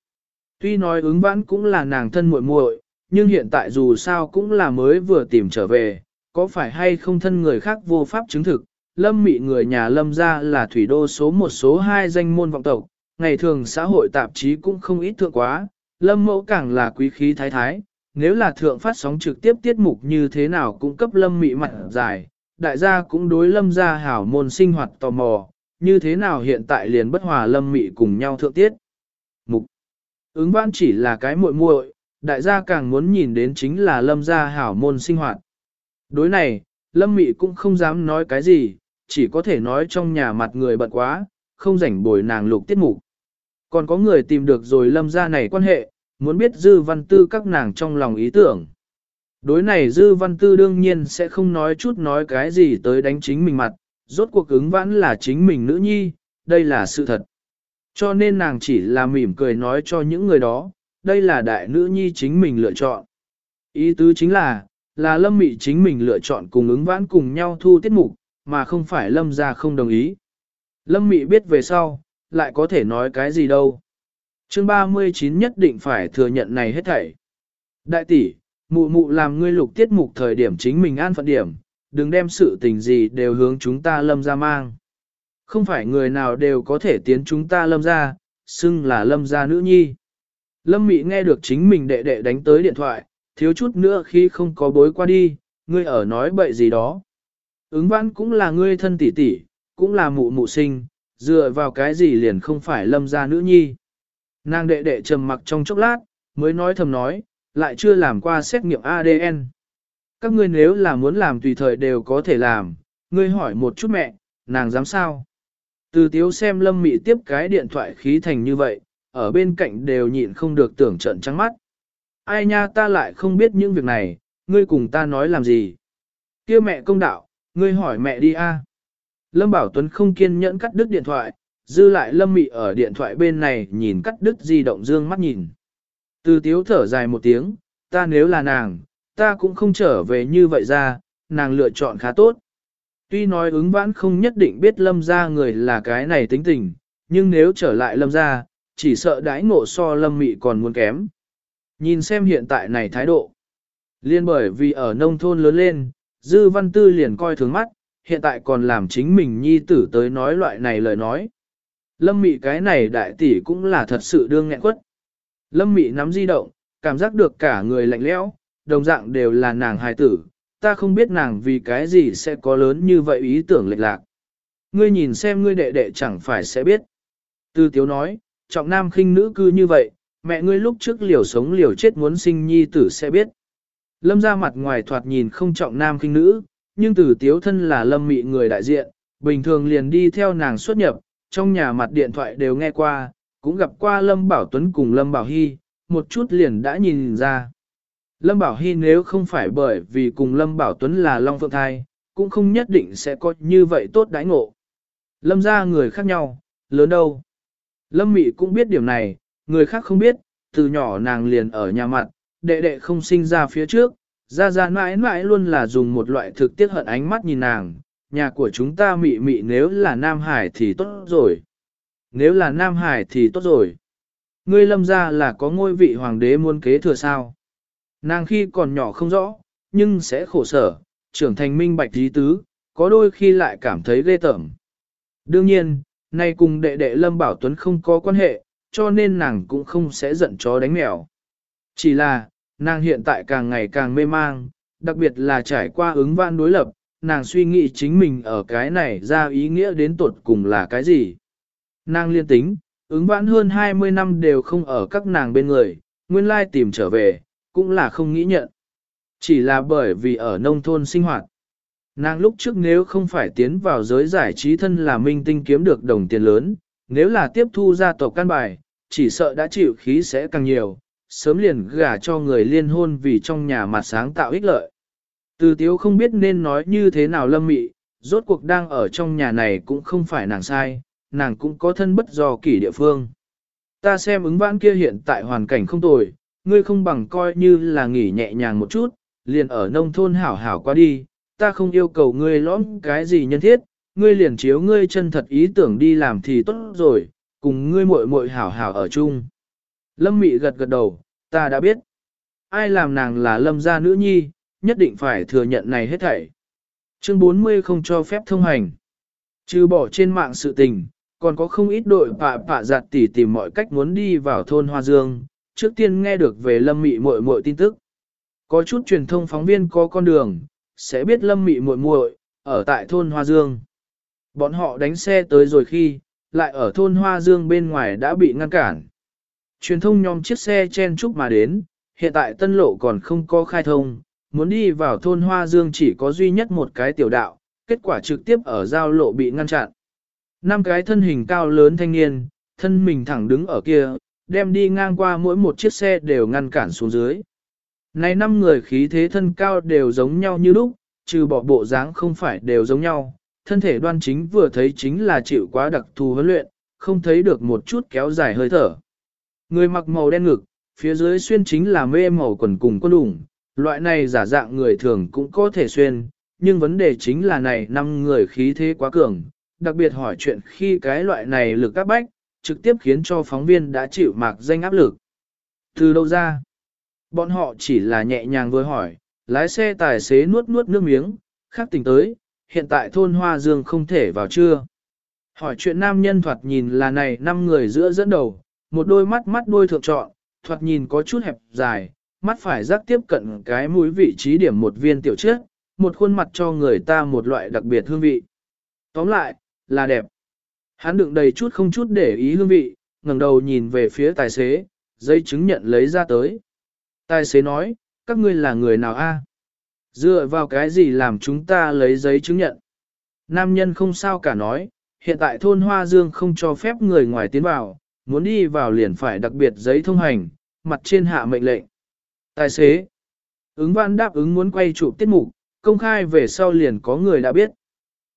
Tuy nói ứng vãn cũng là nàng thân muội muội, nhưng hiện tại dù sao cũng là mới vừa tìm trở về, có phải hay không thân người khác vô pháp chứng thực. Lâm mị người nhà lâm ra là thủy đô số một số hai danh môn vọng tộc, ngày thường xã hội tạp chí cũng không ít thượng quá, lâm mẫu càng là quý khí thái thái, nếu là thượng phát sóng trực tiếp tiết mục như thế nào cũng cấp lâm mị mặt dài, đại gia cũng đối lâm gia hảo môn sinh hoạt tò mò, như thế nào hiện tại liền bất hòa lâm mị cùng nhau thượng tiết. Mục ứng văn chỉ là cái muội muội, đại gia càng muốn nhìn đến chính là lâm gia hảo môn sinh hoạt. Đối này, lâm mị cũng không dám nói cái gì, chỉ có thể nói trong nhà mặt người bận quá, không rảnh bồi nàng lục tiết mục. Còn có người tìm được rồi lâm gia này quan hệ, muốn biết dư văn tư các nàng trong lòng ý tưởng. Đối này dư văn tư đương nhiên sẽ không nói chút nói cái gì tới đánh chính mình mặt, rốt cuộc ứng vãn là chính mình nữ nhi, đây là sự thật. Cho nên nàng chỉ là mỉm cười nói cho những người đó, đây là đại nữ nhi chính mình lựa chọn. Ý tứ chính là, là lâm mị chính mình lựa chọn cùng ứng vãn cùng nhau thu tiết mục, mà không phải lâm ra không đồng ý. Lâm mị biết về sau, lại có thể nói cái gì đâu. Chương 39 nhất định phải thừa nhận này hết thảy. Đại tỷ, mụ mụ làm ngươi lục tiết mục thời điểm chính mình an phận điểm, đừng đem sự tình gì đều hướng chúng ta lâm ra mang. Không phải người nào đều có thể tiến chúng ta lâm ra, xưng là lâm gia nữ nhi. Lâm Mị nghe được chính mình đệ đệ đánh tới điện thoại, thiếu chút nữa khi không có bối qua đi, ngươi ở nói bậy gì đó. Ứng văn cũng là ngươi thân tỷ tỷ, cũng là mụ mụ sinh, dựa vào cái gì liền không phải lâm gia nữ nhi. Nàng đệ đệ trầm mặc trong chốc lát, mới nói thầm nói, lại chưa làm qua xét nghiệm ADN. Các ngươi nếu là muốn làm tùy thời đều có thể làm, ngươi hỏi một chút mẹ, nàng dám sao? Từ tiếu xem lâm mị tiếp cái điện thoại khí thành như vậy, ở bên cạnh đều nhịn không được tưởng trận trắng mắt. Ai nha ta lại không biết những việc này, ngươi cùng ta nói làm gì? kia mẹ công đạo, ngươi hỏi mẹ đi a. Lâm Bảo Tuấn không kiên nhẫn cắt đứt điện thoại, dư lại lâm mị ở điện thoại bên này nhìn cắt đứt di động dương mắt nhìn. Từ tiếu thở dài một tiếng, ta nếu là nàng, ta cũng không trở về như vậy ra, nàng lựa chọn khá tốt. Tuy nói ứng vãn không nhất định biết lâm ra người là cái này tính tình, nhưng nếu trở lại lâm ra, chỉ sợ đãi ngộ so lâm mị còn muốn kém. Nhìn xem hiện tại này thái độ. Liên bởi vì ở nông thôn lớn lên, dư văn tư liền coi thường mắt, hiện tại còn làm chính mình nhi tử tới nói loại này lời nói. Lâm mị cái này đại tỷ cũng là thật sự đương nghẹn quất. Lâm mị nắm di động, cảm giác được cả người lạnh lẽo, đồng dạng đều là nàng hài tử, ta không biết nàng vì cái gì sẽ có lớn như vậy ý tưởng lệch lạc. Ngươi nhìn xem ngươi đệ đệ chẳng phải sẽ biết. Tư tiếu nói, trọng nam khinh nữ cư như vậy, mẹ ngươi lúc trước liều sống liều chết muốn sinh nhi tử sẽ biết. Lâm ra mặt ngoài thoạt nhìn không trọng nam khinh nữ, nhưng tử tiếu thân là lâm mị người đại diện, bình thường liền đi theo nàng xuất nhập, trong nhà mặt điện thoại đều nghe qua, cũng gặp qua Lâm Bảo Tuấn cùng Lâm Bảo Hy, một chút liền đã nhìn ra. Lâm Bảo Hy nếu không phải bởi vì cùng Lâm Bảo Tuấn là Long Phượng Thai, cũng không nhất định sẽ có như vậy tốt đãi ngộ. Lâm ra người khác nhau, lớn đâu. Lâm Mị cũng biết điểm này, người khác không biết, từ nhỏ nàng liền ở nhà mặt, đệ đệ không sinh ra phía trước, ra ra mãi mãi luôn là dùng một loại thực tiết hận ánh mắt nhìn nàng, nhà của chúng ta mị mị nếu là Nam Hải thì tốt rồi. Nếu là Nam Hải thì tốt rồi. Ngươi lâm ra là có ngôi vị hoàng đế muôn kế thừa sao. Nàng khi còn nhỏ không rõ, nhưng sẽ khổ sở, trưởng thành minh bạch trí tứ, có đôi khi lại cảm thấy ghê tởm. Đương nhiên, nay cùng đệ đệ Lâm Bảo Tuấn không có quan hệ, cho nên nàng cũng không sẽ giận chó đánh mèo. Chỉ là, nàng hiện tại càng ngày càng mê mang, đặc biệt là trải qua ứng vãn đối lập, nàng suy nghĩ chính mình ở cái này ra ý nghĩa đến tột cùng là cái gì. Nàng liên tính, ứng vãn hơn 20 năm đều không ở các nàng bên người, nguyên lai tìm trở về, cũng là không nghĩ nhận. Chỉ là bởi vì ở nông thôn sinh hoạt. Nàng lúc trước nếu không phải tiến vào giới giải trí thân là minh tinh kiếm được đồng tiền lớn, nếu là tiếp thu gia tộc căn bài, chỉ sợ đã chịu khí sẽ càng nhiều, sớm liền gả cho người liên hôn vì trong nhà mặt sáng tạo ích lợi. Từ tiếu không biết nên nói như thế nào lâm mị, rốt cuộc đang ở trong nhà này cũng không phải nàng sai, nàng cũng có thân bất do kỷ địa phương. Ta xem ứng vãn kia hiện tại hoàn cảnh không tồi, ngươi không bằng coi như là nghỉ nhẹ nhàng một chút, liền ở nông thôn hảo hảo qua đi, ta không yêu cầu ngươi lõm cái gì nhân thiết, ngươi liền chiếu ngươi chân thật ý tưởng đi làm thì tốt rồi, cùng ngươi muội muội hảo hảo ở chung. Lâm Mị gật gật đầu, ta đã biết. Ai làm nàng là lâm gia nữ nhi, nhất định phải thừa nhận này hết thảy. Chương 40 không cho phép thông hành. Trừ bỏ trên mạng sự tình, còn có không ít đội pạ pạ giặt tỉ tìm mọi cách muốn đi vào thôn Hoa Dương, trước tiên nghe được về lâm mị muội muội tin tức. Có chút truyền thông phóng viên có con đường, sẽ biết lâm mị muội muội ở tại thôn Hoa Dương. Bọn họ đánh xe tới rồi khi, lại ở thôn Hoa Dương bên ngoài đã bị ngăn cản. Truyền thông nhóm chiếc xe chen chúc mà đến, hiện tại tân lộ còn không có khai thông, muốn đi vào thôn Hoa Dương chỉ có duy nhất một cái tiểu đạo, kết quả trực tiếp ở giao lộ bị ngăn chặn. Năm cái thân hình cao lớn thanh niên, thân mình thẳng đứng ở kia, đem đi ngang qua mỗi một chiếc xe đều ngăn cản xuống dưới. Này năm người khí thế thân cao đều giống nhau như lúc, trừ bỏ bộ dáng không phải đều giống nhau, thân thể đoan chính vừa thấy chính là chịu quá đặc thù huấn luyện, không thấy được một chút kéo dài hơi thở. Người mặc màu đen ngực, phía dưới xuyên chính là mê màu quần cùng quân đủng, loại này giả dạng người thường cũng có thể xuyên, nhưng vấn đề chính là này năm người khí thế quá cường, đặc biệt hỏi chuyện khi cái loại này lực các bách, trực tiếp khiến cho phóng viên đã chịu mạc danh áp lực. Từ đâu ra? Bọn họ chỉ là nhẹ nhàng vừa hỏi, lái xe tài xế nuốt nuốt nước miếng, khác tỉnh tới, hiện tại thôn Hoa Dương không thể vào chưa? Hỏi chuyện nam nhân thoạt nhìn là này năm người giữa dẫn đầu, một đôi mắt mắt đôi thượng trọn, thoạt nhìn có chút hẹp dài, mắt phải rắc tiếp cận cái mũi vị trí điểm một viên tiểu chết, một khuôn mặt cho người ta một loại đặc biệt hương vị. Tóm lại, là đẹp. Hắn đựng đầy chút không chút để ý hương vị, ngẩng đầu nhìn về phía tài xế, giấy chứng nhận lấy ra tới. Tài xế nói, các ngươi là người nào a? Dựa vào cái gì làm chúng ta lấy giấy chứng nhận? Nam nhân không sao cả nói, hiện tại thôn Hoa Dương không cho phép người ngoài tiến vào, muốn đi vào liền phải đặc biệt giấy thông hành, mặt trên hạ mệnh lệnh. Tài xế, ứng văn đáp ứng muốn quay chụp tiết mục, công khai về sau liền có người đã biết.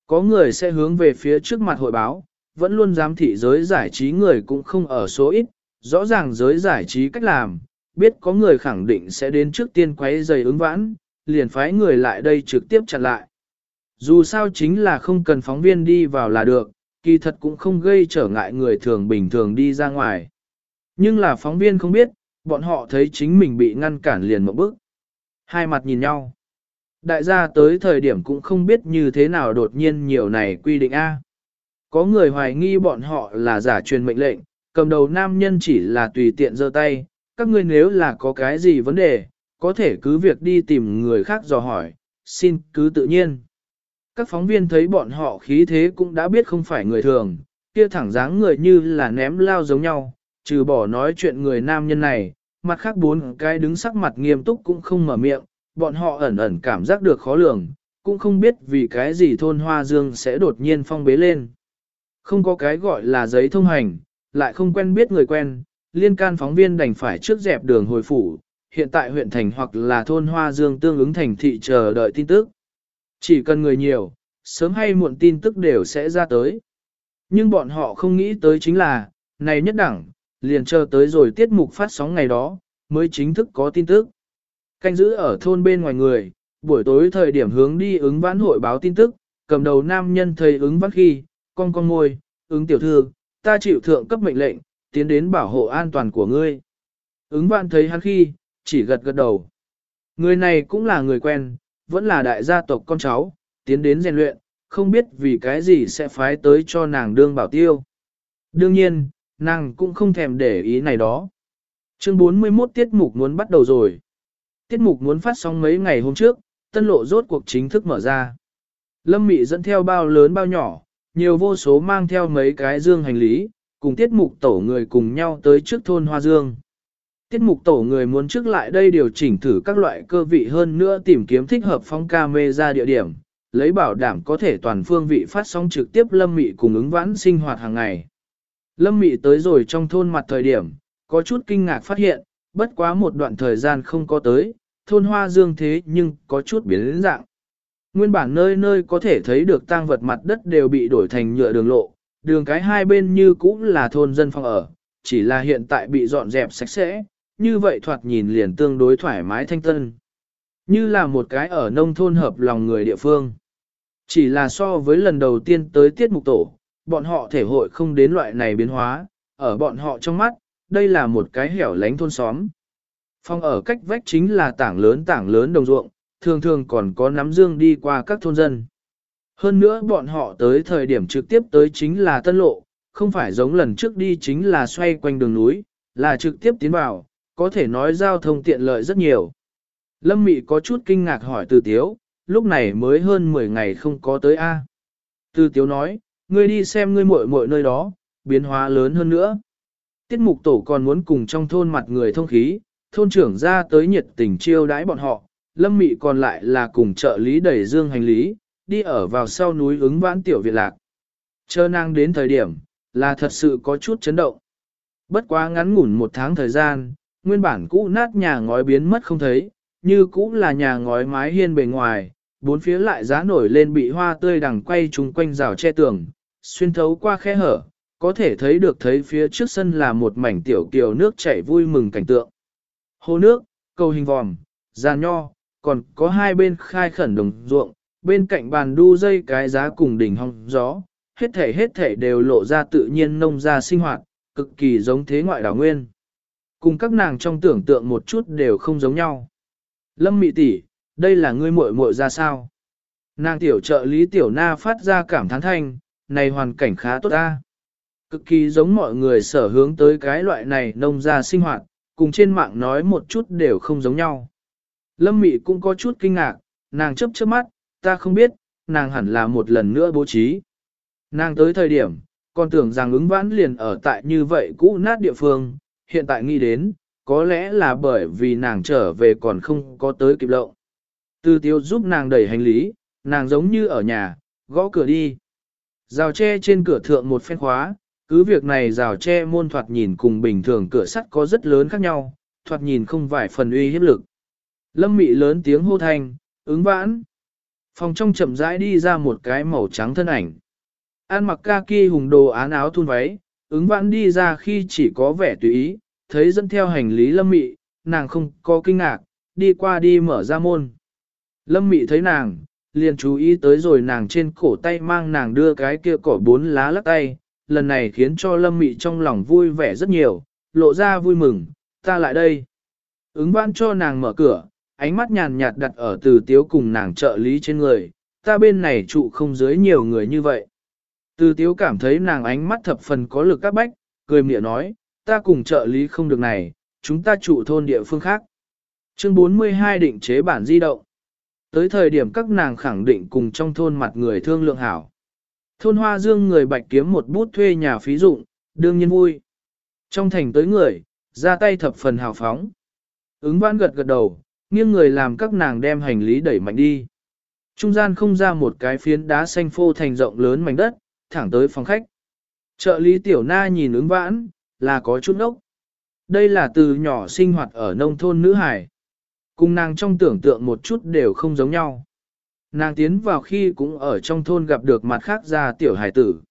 Có người sẽ hướng về phía trước mặt hội báo, vẫn luôn giám thị giới giải trí người cũng không ở số ít, rõ ràng giới giải trí cách làm, biết có người khẳng định sẽ đến trước tiên quấy giày ứng vãn, liền phái người lại đây trực tiếp chặn lại. Dù sao chính là không cần phóng viên đi vào là được, kỳ thật cũng không gây trở ngại người thường bình thường đi ra ngoài. Nhưng là phóng viên không biết, bọn họ thấy chính mình bị ngăn cản liền một bước. Hai mặt nhìn nhau. Đại gia tới thời điểm cũng không biết như thế nào đột nhiên nhiều này quy định A. Có người hoài nghi bọn họ là giả truyền mệnh lệnh, cầm đầu nam nhân chỉ là tùy tiện giơ tay, các ngươi nếu là có cái gì vấn đề, có thể cứ việc đi tìm người khác dò hỏi, xin cứ tự nhiên. Các phóng viên thấy bọn họ khí thế cũng đã biết không phải người thường, kia thẳng dáng người như là ném lao giống nhau, trừ bỏ nói chuyện người nam nhân này, mặt khác bốn cái đứng sắc mặt nghiêm túc cũng không mở miệng, bọn họ ẩn ẩn cảm giác được khó lường, cũng không biết vì cái gì thôn hoa dương sẽ đột nhiên phong bế lên. Không có cái gọi là giấy thông hành, lại không quen biết người quen, liên can phóng viên đành phải trước dẹp đường hồi phủ, hiện tại huyện thành hoặc là thôn hoa dương tương ứng thành thị chờ đợi tin tức. Chỉ cần người nhiều, sớm hay muộn tin tức đều sẽ ra tới. Nhưng bọn họ không nghĩ tới chính là, này nhất đẳng, liền chờ tới rồi tiết mục phát sóng ngày đó, mới chính thức có tin tức. Canh giữ ở thôn bên ngoài người, buổi tối thời điểm hướng đi ứng vãn hội báo tin tức, cầm đầu nam nhân thầy ứng vãn khi, con con ngồi, ứng tiểu thư, ta chịu thượng cấp mệnh lệnh, tiến đến bảo hộ an toàn của ngươi. Ứng vãn thấy hắn khi, chỉ gật gật đầu. Người này cũng là người quen, vẫn là đại gia tộc con cháu, tiến đến rèn luyện, không biết vì cái gì sẽ phái tới cho nàng đương bảo tiêu. Đương nhiên, nàng cũng không thèm để ý này đó. Chương 41 tiết mục muốn bắt đầu rồi. Tiết mục muốn phát sóng mấy ngày hôm trước, tân lộ rốt cuộc chính thức mở ra. Lâm Mị dẫn theo bao lớn bao nhỏ, nhiều vô số mang theo mấy cái dương hành lý, cùng tiết mục tổ người cùng nhau tới trước thôn Hoa Dương. Tiết mục tổ người muốn trước lại đây điều chỉnh thử các loại cơ vị hơn nữa tìm kiếm thích hợp phóng ca mê ra địa điểm, lấy bảo đảm có thể toàn phương vị phát sóng trực tiếp Lâm Mị cùng ứng vãn sinh hoạt hàng ngày. Lâm Mị tới rồi trong thôn mặt thời điểm, có chút kinh ngạc phát hiện, bất quá một đoạn thời gian không có tới, thôn hoa dương thế nhưng có chút biến dạng. Nguyên bản nơi nơi có thể thấy được tang vật mặt đất đều bị đổi thành nhựa đường lộ, đường cái hai bên như cũng là thôn dân phòng ở, chỉ là hiện tại bị dọn dẹp sạch sẽ, như vậy thoạt nhìn liền tương đối thoải mái thanh tân. Như là một cái ở nông thôn hợp lòng người địa phương. Chỉ là so với lần đầu tiên tới tiết mục tổ, bọn họ thể hội không đến loại này biến hóa, ở bọn họ trong mắt, đây là một cái hẻo lánh thôn xóm. Phong ở cách vách chính là tảng lớn tảng lớn đồng ruộng, thường thường còn có nắm dương đi qua các thôn dân. Hơn nữa bọn họ tới thời điểm trực tiếp tới chính là tân lộ, không phải giống lần trước đi chính là xoay quanh đường núi, là trực tiếp tiến vào, có thể nói giao thông tiện lợi rất nhiều. Lâm Mị có chút kinh ngạc hỏi từ tiếu, lúc này mới hơn 10 ngày không có tới A. Từ tiếu nói, ngươi đi xem ngươi muội muội nơi đó, biến hóa lớn hơn nữa. Tiết mục tổ còn muốn cùng trong thôn mặt người thông khí, thôn trưởng ra tới nhiệt tình chiêu đãi bọn họ, lâm mị còn lại là cùng trợ lý đẩy dương hành lý, đi ở vào sau núi ứng vãn tiểu viện lạc. Chờ nàng đến thời điểm, là thật sự có chút chấn động. Bất quá ngắn ngủn một tháng thời gian, nguyên bản cũ nát nhà ngói biến mất không thấy, như cũ là nhà ngói mái hiên bề ngoài, bốn phía lại giá nổi lên bị hoa tươi đằng quay chung quanh rào che tường, xuyên thấu qua khe hở, có thể thấy được thấy phía trước sân là một mảnh tiểu kiều nước chảy vui mừng cảnh tượng. Hồ nước, cầu hình vòm, giàn nho, còn có hai bên khai khẩn đồng ruộng, bên cạnh bàn đu dây cái giá cùng đỉnh hong gió, hết thể hết thể đều lộ ra tự nhiên nông ra sinh hoạt, cực kỳ giống thế ngoại đảo nguyên. Cùng các nàng trong tưởng tượng một chút đều không giống nhau. Lâm mị tỷ, đây là ngươi muội muội ra sao? Nàng tiểu trợ lý tiểu na phát ra cảm thán thanh, này hoàn cảnh khá tốt ta. Cực kỳ giống mọi người sở hướng tới cái loại này nông gia sinh hoạt, cùng trên mạng nói một chút đều không giống nhau. Lâm Mị cũng có chút kinh ngạc, nàng chấp chớp mắt, ta không biết, nàng hẳn là một lần nữa bố trí. Nàng tới thời điểm, còn tưởng rằng ứng vãn liền ở tại như vậy cũ nát địa phương, hiện tại nghĩ đến, có lẽ là bởi vì nàng trở về còn không có tới kịp lộng. Từ tiêu giúp nàng đẩy hành lý, nàng giống như ở nhà, gõ cửa đi. Rào tre trên cửa thượng một phen khóa, cứ việc này rào tre môn thoạt nhìn cùng bình thường cửa sắt có rất lớn khác nhau, thoạt nhìn không vài phần uy hiếp lực. Lâm mị lớn tiếng hô thanh, ứng vãn. Phòng trong chậm rãi đi ra một cái màu trắng thân ảnh. An mặc kaki hùng đồ án áo thun váy, ứng vãn đi ra khi chỉ có vẻ tùy ý, thấy dẫn theo hành lý lâm mị, nàng không có kinh ngạc, đi qua đi mở ra môn. Lâm mị thấy nàng, liền chú ý tới rồi nàng trên cổ tay mang nàng đưa cái kia cỏ bốn lá lắc tay, lần này khiến cho lâm mị trong lòng vui vẻ rất nhiều, lộ ra vui mừng, ta lại đây. Ứng vãn cho nàng mở cửa, ánh mắt nhàn nhạt đặt ở từ tiếu cùng nàng trợ lý trên người, ta bên này trụ không dưới nhiều người như vậy. Từ tiếu cảm thấy nàng ánh mắt thập phần có lực các bách, cười miệng nói, ta cùng trợ lý không được này, chúng ta trụ thôn địa phương khác. Chương 42 định chế bản di động. Tới thời điểm các nàng khẳng định cùng trong thôn mặt người thương lượng hảo. Thôn Hoa Dương người bạch kiếm một bút thuê nhà phí dụng, đương nhiên vui. Trong thành tới người, ra tay thập phần hào phóng. Ứng văn gật gật đầu, nghiêng người làm các nàng đem hành lý đẩy mạnh đi. Trung gian không ra một cái phiến đá xanh phô thành rộng lớn mảnh đất, thẳng tới phòng khách. Trợ lý tiểu na nhìn ứng vãn, là có chút ốc. Đây là từ nhỏ sinh hoạt ở nông thôn nữ hải. Cùng nàng trong tưởng tượng một chút đều không giống nhau. Nàng tiến vào khi cũng ở trong thôn gặp được mặt khác gia tiểu hải tử.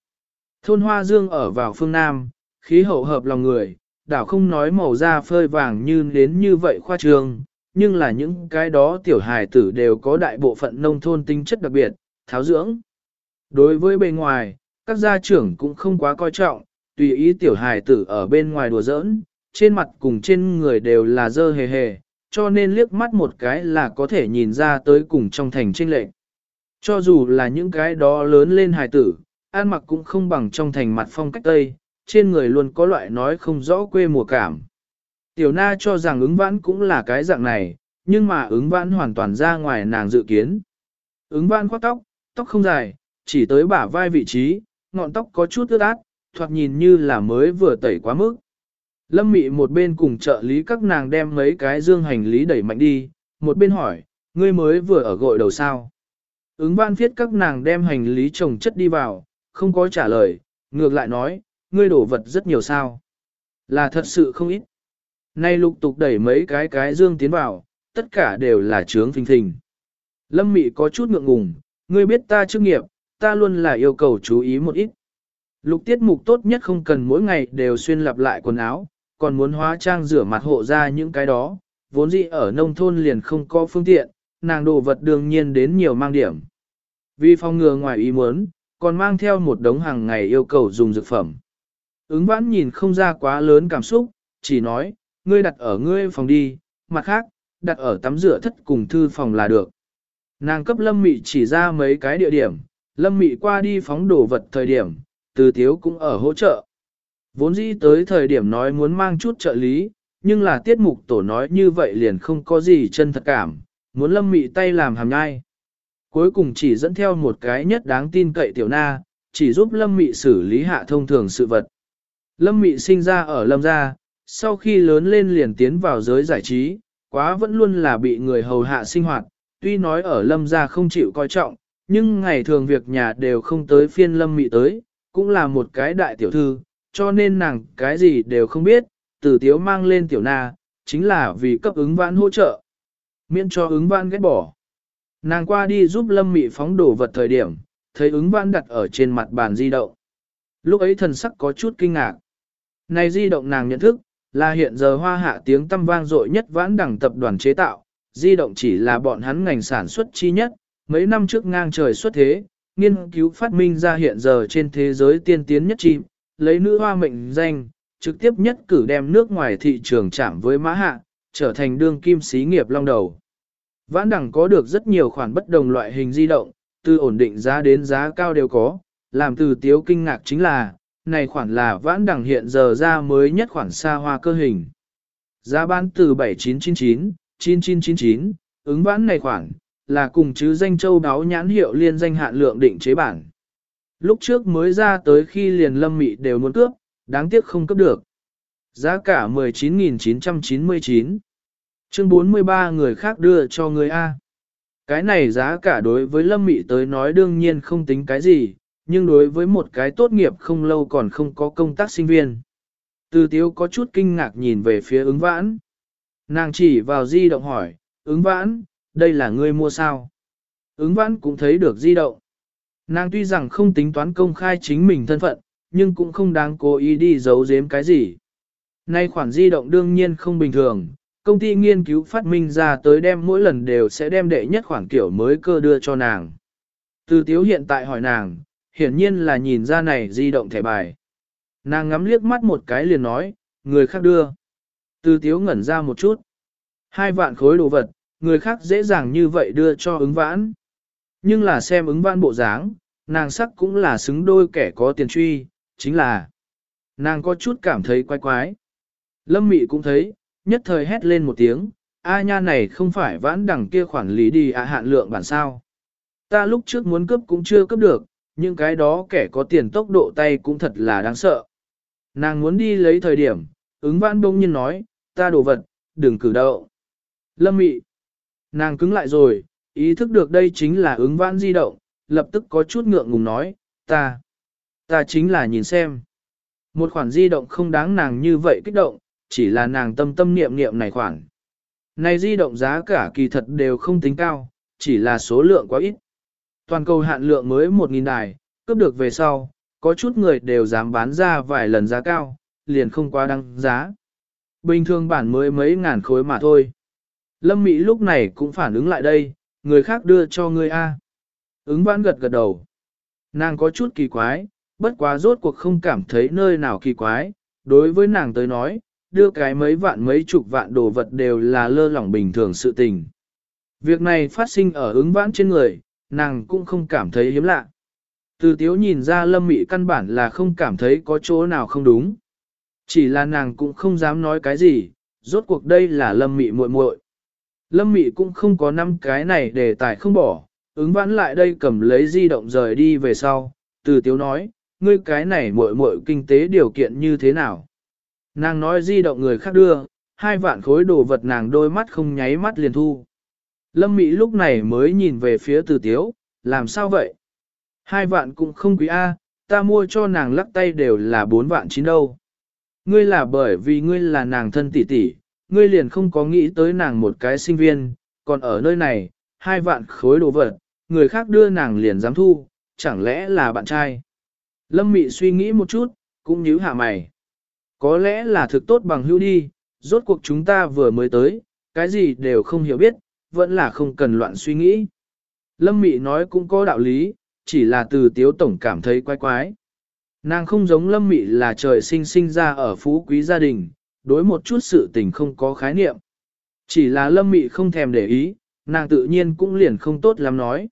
Thôn Hoa Dương ở vào phương Nam, khí hậu hợp lòng người, đảo không nói màu da phơi vàng như đến như vậy khoa trường nhưng là những cái đó tiểu hài tử đều có đại bộ phận nông thôn tính chất đặc biệt, tháo dưỡng. Đối với bề ngoài, các gia trưởng cũng không quá coi trọng, tùy ý tiểu hài tử ở bên ngoài đùa giỡn, trên mặt cùng trên người đều là dơ hề hề, cho nên liếc mắt một cái là có thể nhìn ra tới cùng trong thành trinh lệ. Cho dù là những cái đó lớn lên hài tử, an mặc cũng không bằng trong thành mặt phong cách Tây, trên người luôn có loại nói không rõ quê mùa cảm. Tiểu na cho rằng ứng vãn cũng là cái dạng này, nhưng mà ứng vãn hoàn toàn ra ngoài nàng dự kiến. Ứng vãn khoác tóc, tóc không dài, chỉ tới bả vai vị trí, ngọn tóc có chút ướt át, thoạt nhìn như là mới vừa tẩy quá mức. Lâm mị một bên cùng trợ lý các nàng đem mấy cái dương hành lý đẩy mạnh đi, một bên hỏi, ngươi mới vừa ở gội đầu sao. Ứng Ban viết các nàng đem hành lý trồng chất đi vào, không có trả lời, ngược lại nói, ngươi đổ vật rất nhiều sao. Là thật sự không ít. Nay lục tục đẩy mấy cái cái dương tiến vào, tất cả đều là trướng phình thình. Lâm mị có chút ngượng ngùng, ngươi biết ta chức nghiệp, ta luôn là yêu cầu chú ý một ít. Lục tiết mục tốt nhất không cần mỗi ngày đều xuyên lặp lại quần áo, còn muốn hóa trang rửa mặt hộ ra những cái đó, vốn dĩ ở nông thôn liền không có phương tiện, nàng đồ vật đương nhiên đến nhiều mang điểm. Vì phòng ngừa ngoài ý muốn, còn mang theo một đống hàng ngày yêu cầu dùng dược phẩm. Ứng vãn nhìn không ra quá lớn cảm xúc, chỉ nói, ngươi đặt ở ngươi phòng đi, mặt khác, đặt ở tắm rửa thất cùng thư phòng là được. Nàng cấp lâm mị chỉ ra mấy cái địa điểm, lâm mị qua đi phóng đồ vật thời điểm, từ thiếu cũng ở hỗ trợ. Vốn dĩ tới thời điểm nói muốn mang chút trợ lý, nhưng là tiết mục tổ nói như vậy liền không có gì chân thật cảm, muốn lâm mị tay làm hàm nhai. Cuối cùng chỉ dẫn theo một cái nhất đáng tin cậy tiểu na, chỉ giúp lâm mị xử lý hạ thông thường sự vật. Lâm mị sinh ra ở lâm gia, sau khi lớn lên liền tiến vào giới giải trí, quá vẫn luôn là bị người hầu hạ sinh hoạt, tuy nói ở lâm gia không chịu coi trọng, nhưng ngày thường việc nhà đều không tới phiên lâm mị tới, cũng là một cái đại tiểu thư, cho nên nàng cái gì đều không biết, từ tiếu mang lên tiểu na, chính là vì cấp ứng vãn hỗ trợ, miễn cho ứng vãn ghét bỏ. Nàng qua đi giúp lâm mị phóng đổ vật thời điểm, thấy ứng vãn đặt ở trên mặt bàn di động. Lúc ấy thần sắc có chút kinh ngạc. Này di động nàng nhận thức, là hiện giờ hoa hạ tiếng tâm vang dội nhất vãn đẳng tập đoàn chế tạo, di động chỉ là bọn hắn ngành sản xuất chi nhất, mấy năm trước ngang trời xuất thế, nghiên cứu phát minh ra hiện giờ trên thế giới tiên tiến nhất chi, lấy nữ hoa mệnh danh, trực tiếp nhất cử đem nước ngoài thị trường chạm với mã hạ, trở thành đương kim xí nghiệp long đầu. Vãn đẳng có được rất nhiều khoản bất đồng loại hình di động, từ ổn định giá đến giá cao đều có, làm từ tiếu kinh ngạc chính là, này khoản là vãn đẳng hiện giờ ra mới nhất khoản xa hoa cơ hình. Giá bán từ 7999, 9999, ứng vãn này khoản, là cùng chứ danh châu đáo nhãn hiệu liên danh hạn lượng định chế bản. Lúc trước mới ra tới khi liền lâm mị đều muốn cướp, đáng tiếc không cướp được. Giá cả 19.999. Chương 43 người khác đưa cho người A. Cái này giá cả đối với lâm mị tới nói đương nhiên không tính cái gì, nhưng đối với một cái tốt nghiệp không lâu còn không có công tác sinh viên. Từ tiếu có chút kinh ngạc nhìn về phía ứng vãn. Nàng chỉ vào di động hỏi, ứng vãn, đây là ngươi mua sao? Ứng vãn cũng thấy được di động. Nàng tuy rằng không tính toán công khai chính mình thân phận, nhưng cũng không đáng cố ý đi giấu giếm cái gì. Nay khoản di động đương nhiên không bình thường, công ty nghiên cứu phát minh ra tới đem mỗi lần đều sẽ đem đệ nhất khoản kiểu mới cơ đưa cho nàng. Từ tiếu hiện tại hỏi nàng, hiển nhiên là nhìn ra này di động thẻ bài. Nàng ngắm liếc mắt một cái liền nói, người khác đưa. Từ tiếu ngẩn ra một chút. Hai vạn khối đồ vật, người khác dễ dàng như vậy đưa cho ứng vãn. Nhưng là xem ứng vãn bộ dáng, nàng sắc cũng là xứng đôi kẻ có tiền truy, chính là nàng có chút cảm thấy quái quái. Lâm Mị cũng thấy, nhất thời hét lên một tiếng, a nha này không phải vãn đằng kia khoản lý đi à hạn lượng bản sao. Ta lúc trước muốn cướp cũng chưa cướp được, nhưng cái đó kẻ có tiền tốc độ tay cũng thật là đáng sợ. Nàng muốn đi lấy thời điểm, ứng vãn bỗng nhiên nói, ta đồ vật, đừng cử động. Lâm mị. Nàng cứng lại rồi, ý thức được đây chính là ứng vãn di động, lập tức có chút ngượng ngùng nói, ta, ta chính là nhìn xem. Một khoản di động không đáng nàng như vậy kích động, chỉ là nàng tâm tâm niệm niệm này khoản. Này di động giá cả kỳ thật đều không tính cao, chỉ là số lượng quá ít. Toàn cầu hạn lượng mới 1.000 đài, cướp được về sau, có chút người đều dám bán ra vài lần giá cao, liền không quá đăng giá. Bình thường bản mới mấy ngàn khối mà thôi. Lâm Mỹ lúc này cũng phản ứng lại đây, người khác đưa cho ngươi A. Ứng vãn gật gật đầu. Nàng có chút kỳ quái, bất quá rốt cuộc không cảm thấy nơi nào kỳ quái. Đối với nàng tới nói, đưa cái mấy vạn mấy chục vạn đồ vật đều là lơ lỏng bình thường sự tình. Việc này phát sinh ở ứng vãn trên người, nàng cũng không cảm thấy hiếm lạ. Từ tiếu nhìn ra lâm mị căn bản là không cảm thấy có chỗ nào không đúng. Chỉ là nàng cũng không dám nói cái gì, rốt cuộc đây là lâm mị muội muội. Lâm mị cũng không có năm cái này để tải không bỏ, ứng vãn lại đây cầm lấy di động rời đi về sau. Từ tiếu nói, ngươi cái này muội muội kinh tế điều kiện như thế nào? Nàng nói di động người khác đưa, hai vạn khối đồ vật nàng đôi mắt không nháy mắt liền thu. Lâm Mỹ lúc này mới nhìn về phía từ tiếu, làm sao vậy? Hai vạn cũng không quý A, ta mua cho nàng lắc tay đều là bốn vạn chín đâu. Ngươi là bởi vì ngươi là nàng thân tỷ tỷ, ngươi liền không có nghĩ tới nàng một cái sinh viên, còn ở nơi này, hai vạn khối đồ vật, người khác đưa nàng liền dám thu, chẳng lẽ là bạn trai. Lâm Mị suy nghĩ một chút, cũng nhíu hạ mày. Có lẽ là thực tốt bằng hữu đi, rốt cuộc chúng ta vừa mới tới, cái gì đều không hiểu biết, vẫn là không cần loạn suy nghĩ. Lâm Mị nói cũng có đạo lý, chỉ là từ tiếu tổng cảm thấy quái quái. Nàng không giống Lâm Mị là trời sinh sinh ra ở phú quý gia đình, đối một chút sự tình không có khái niệm. Chỉ là Lâm Mị không thèm để ý, nàng tự nhiên cũng liền không tốt lắm nói.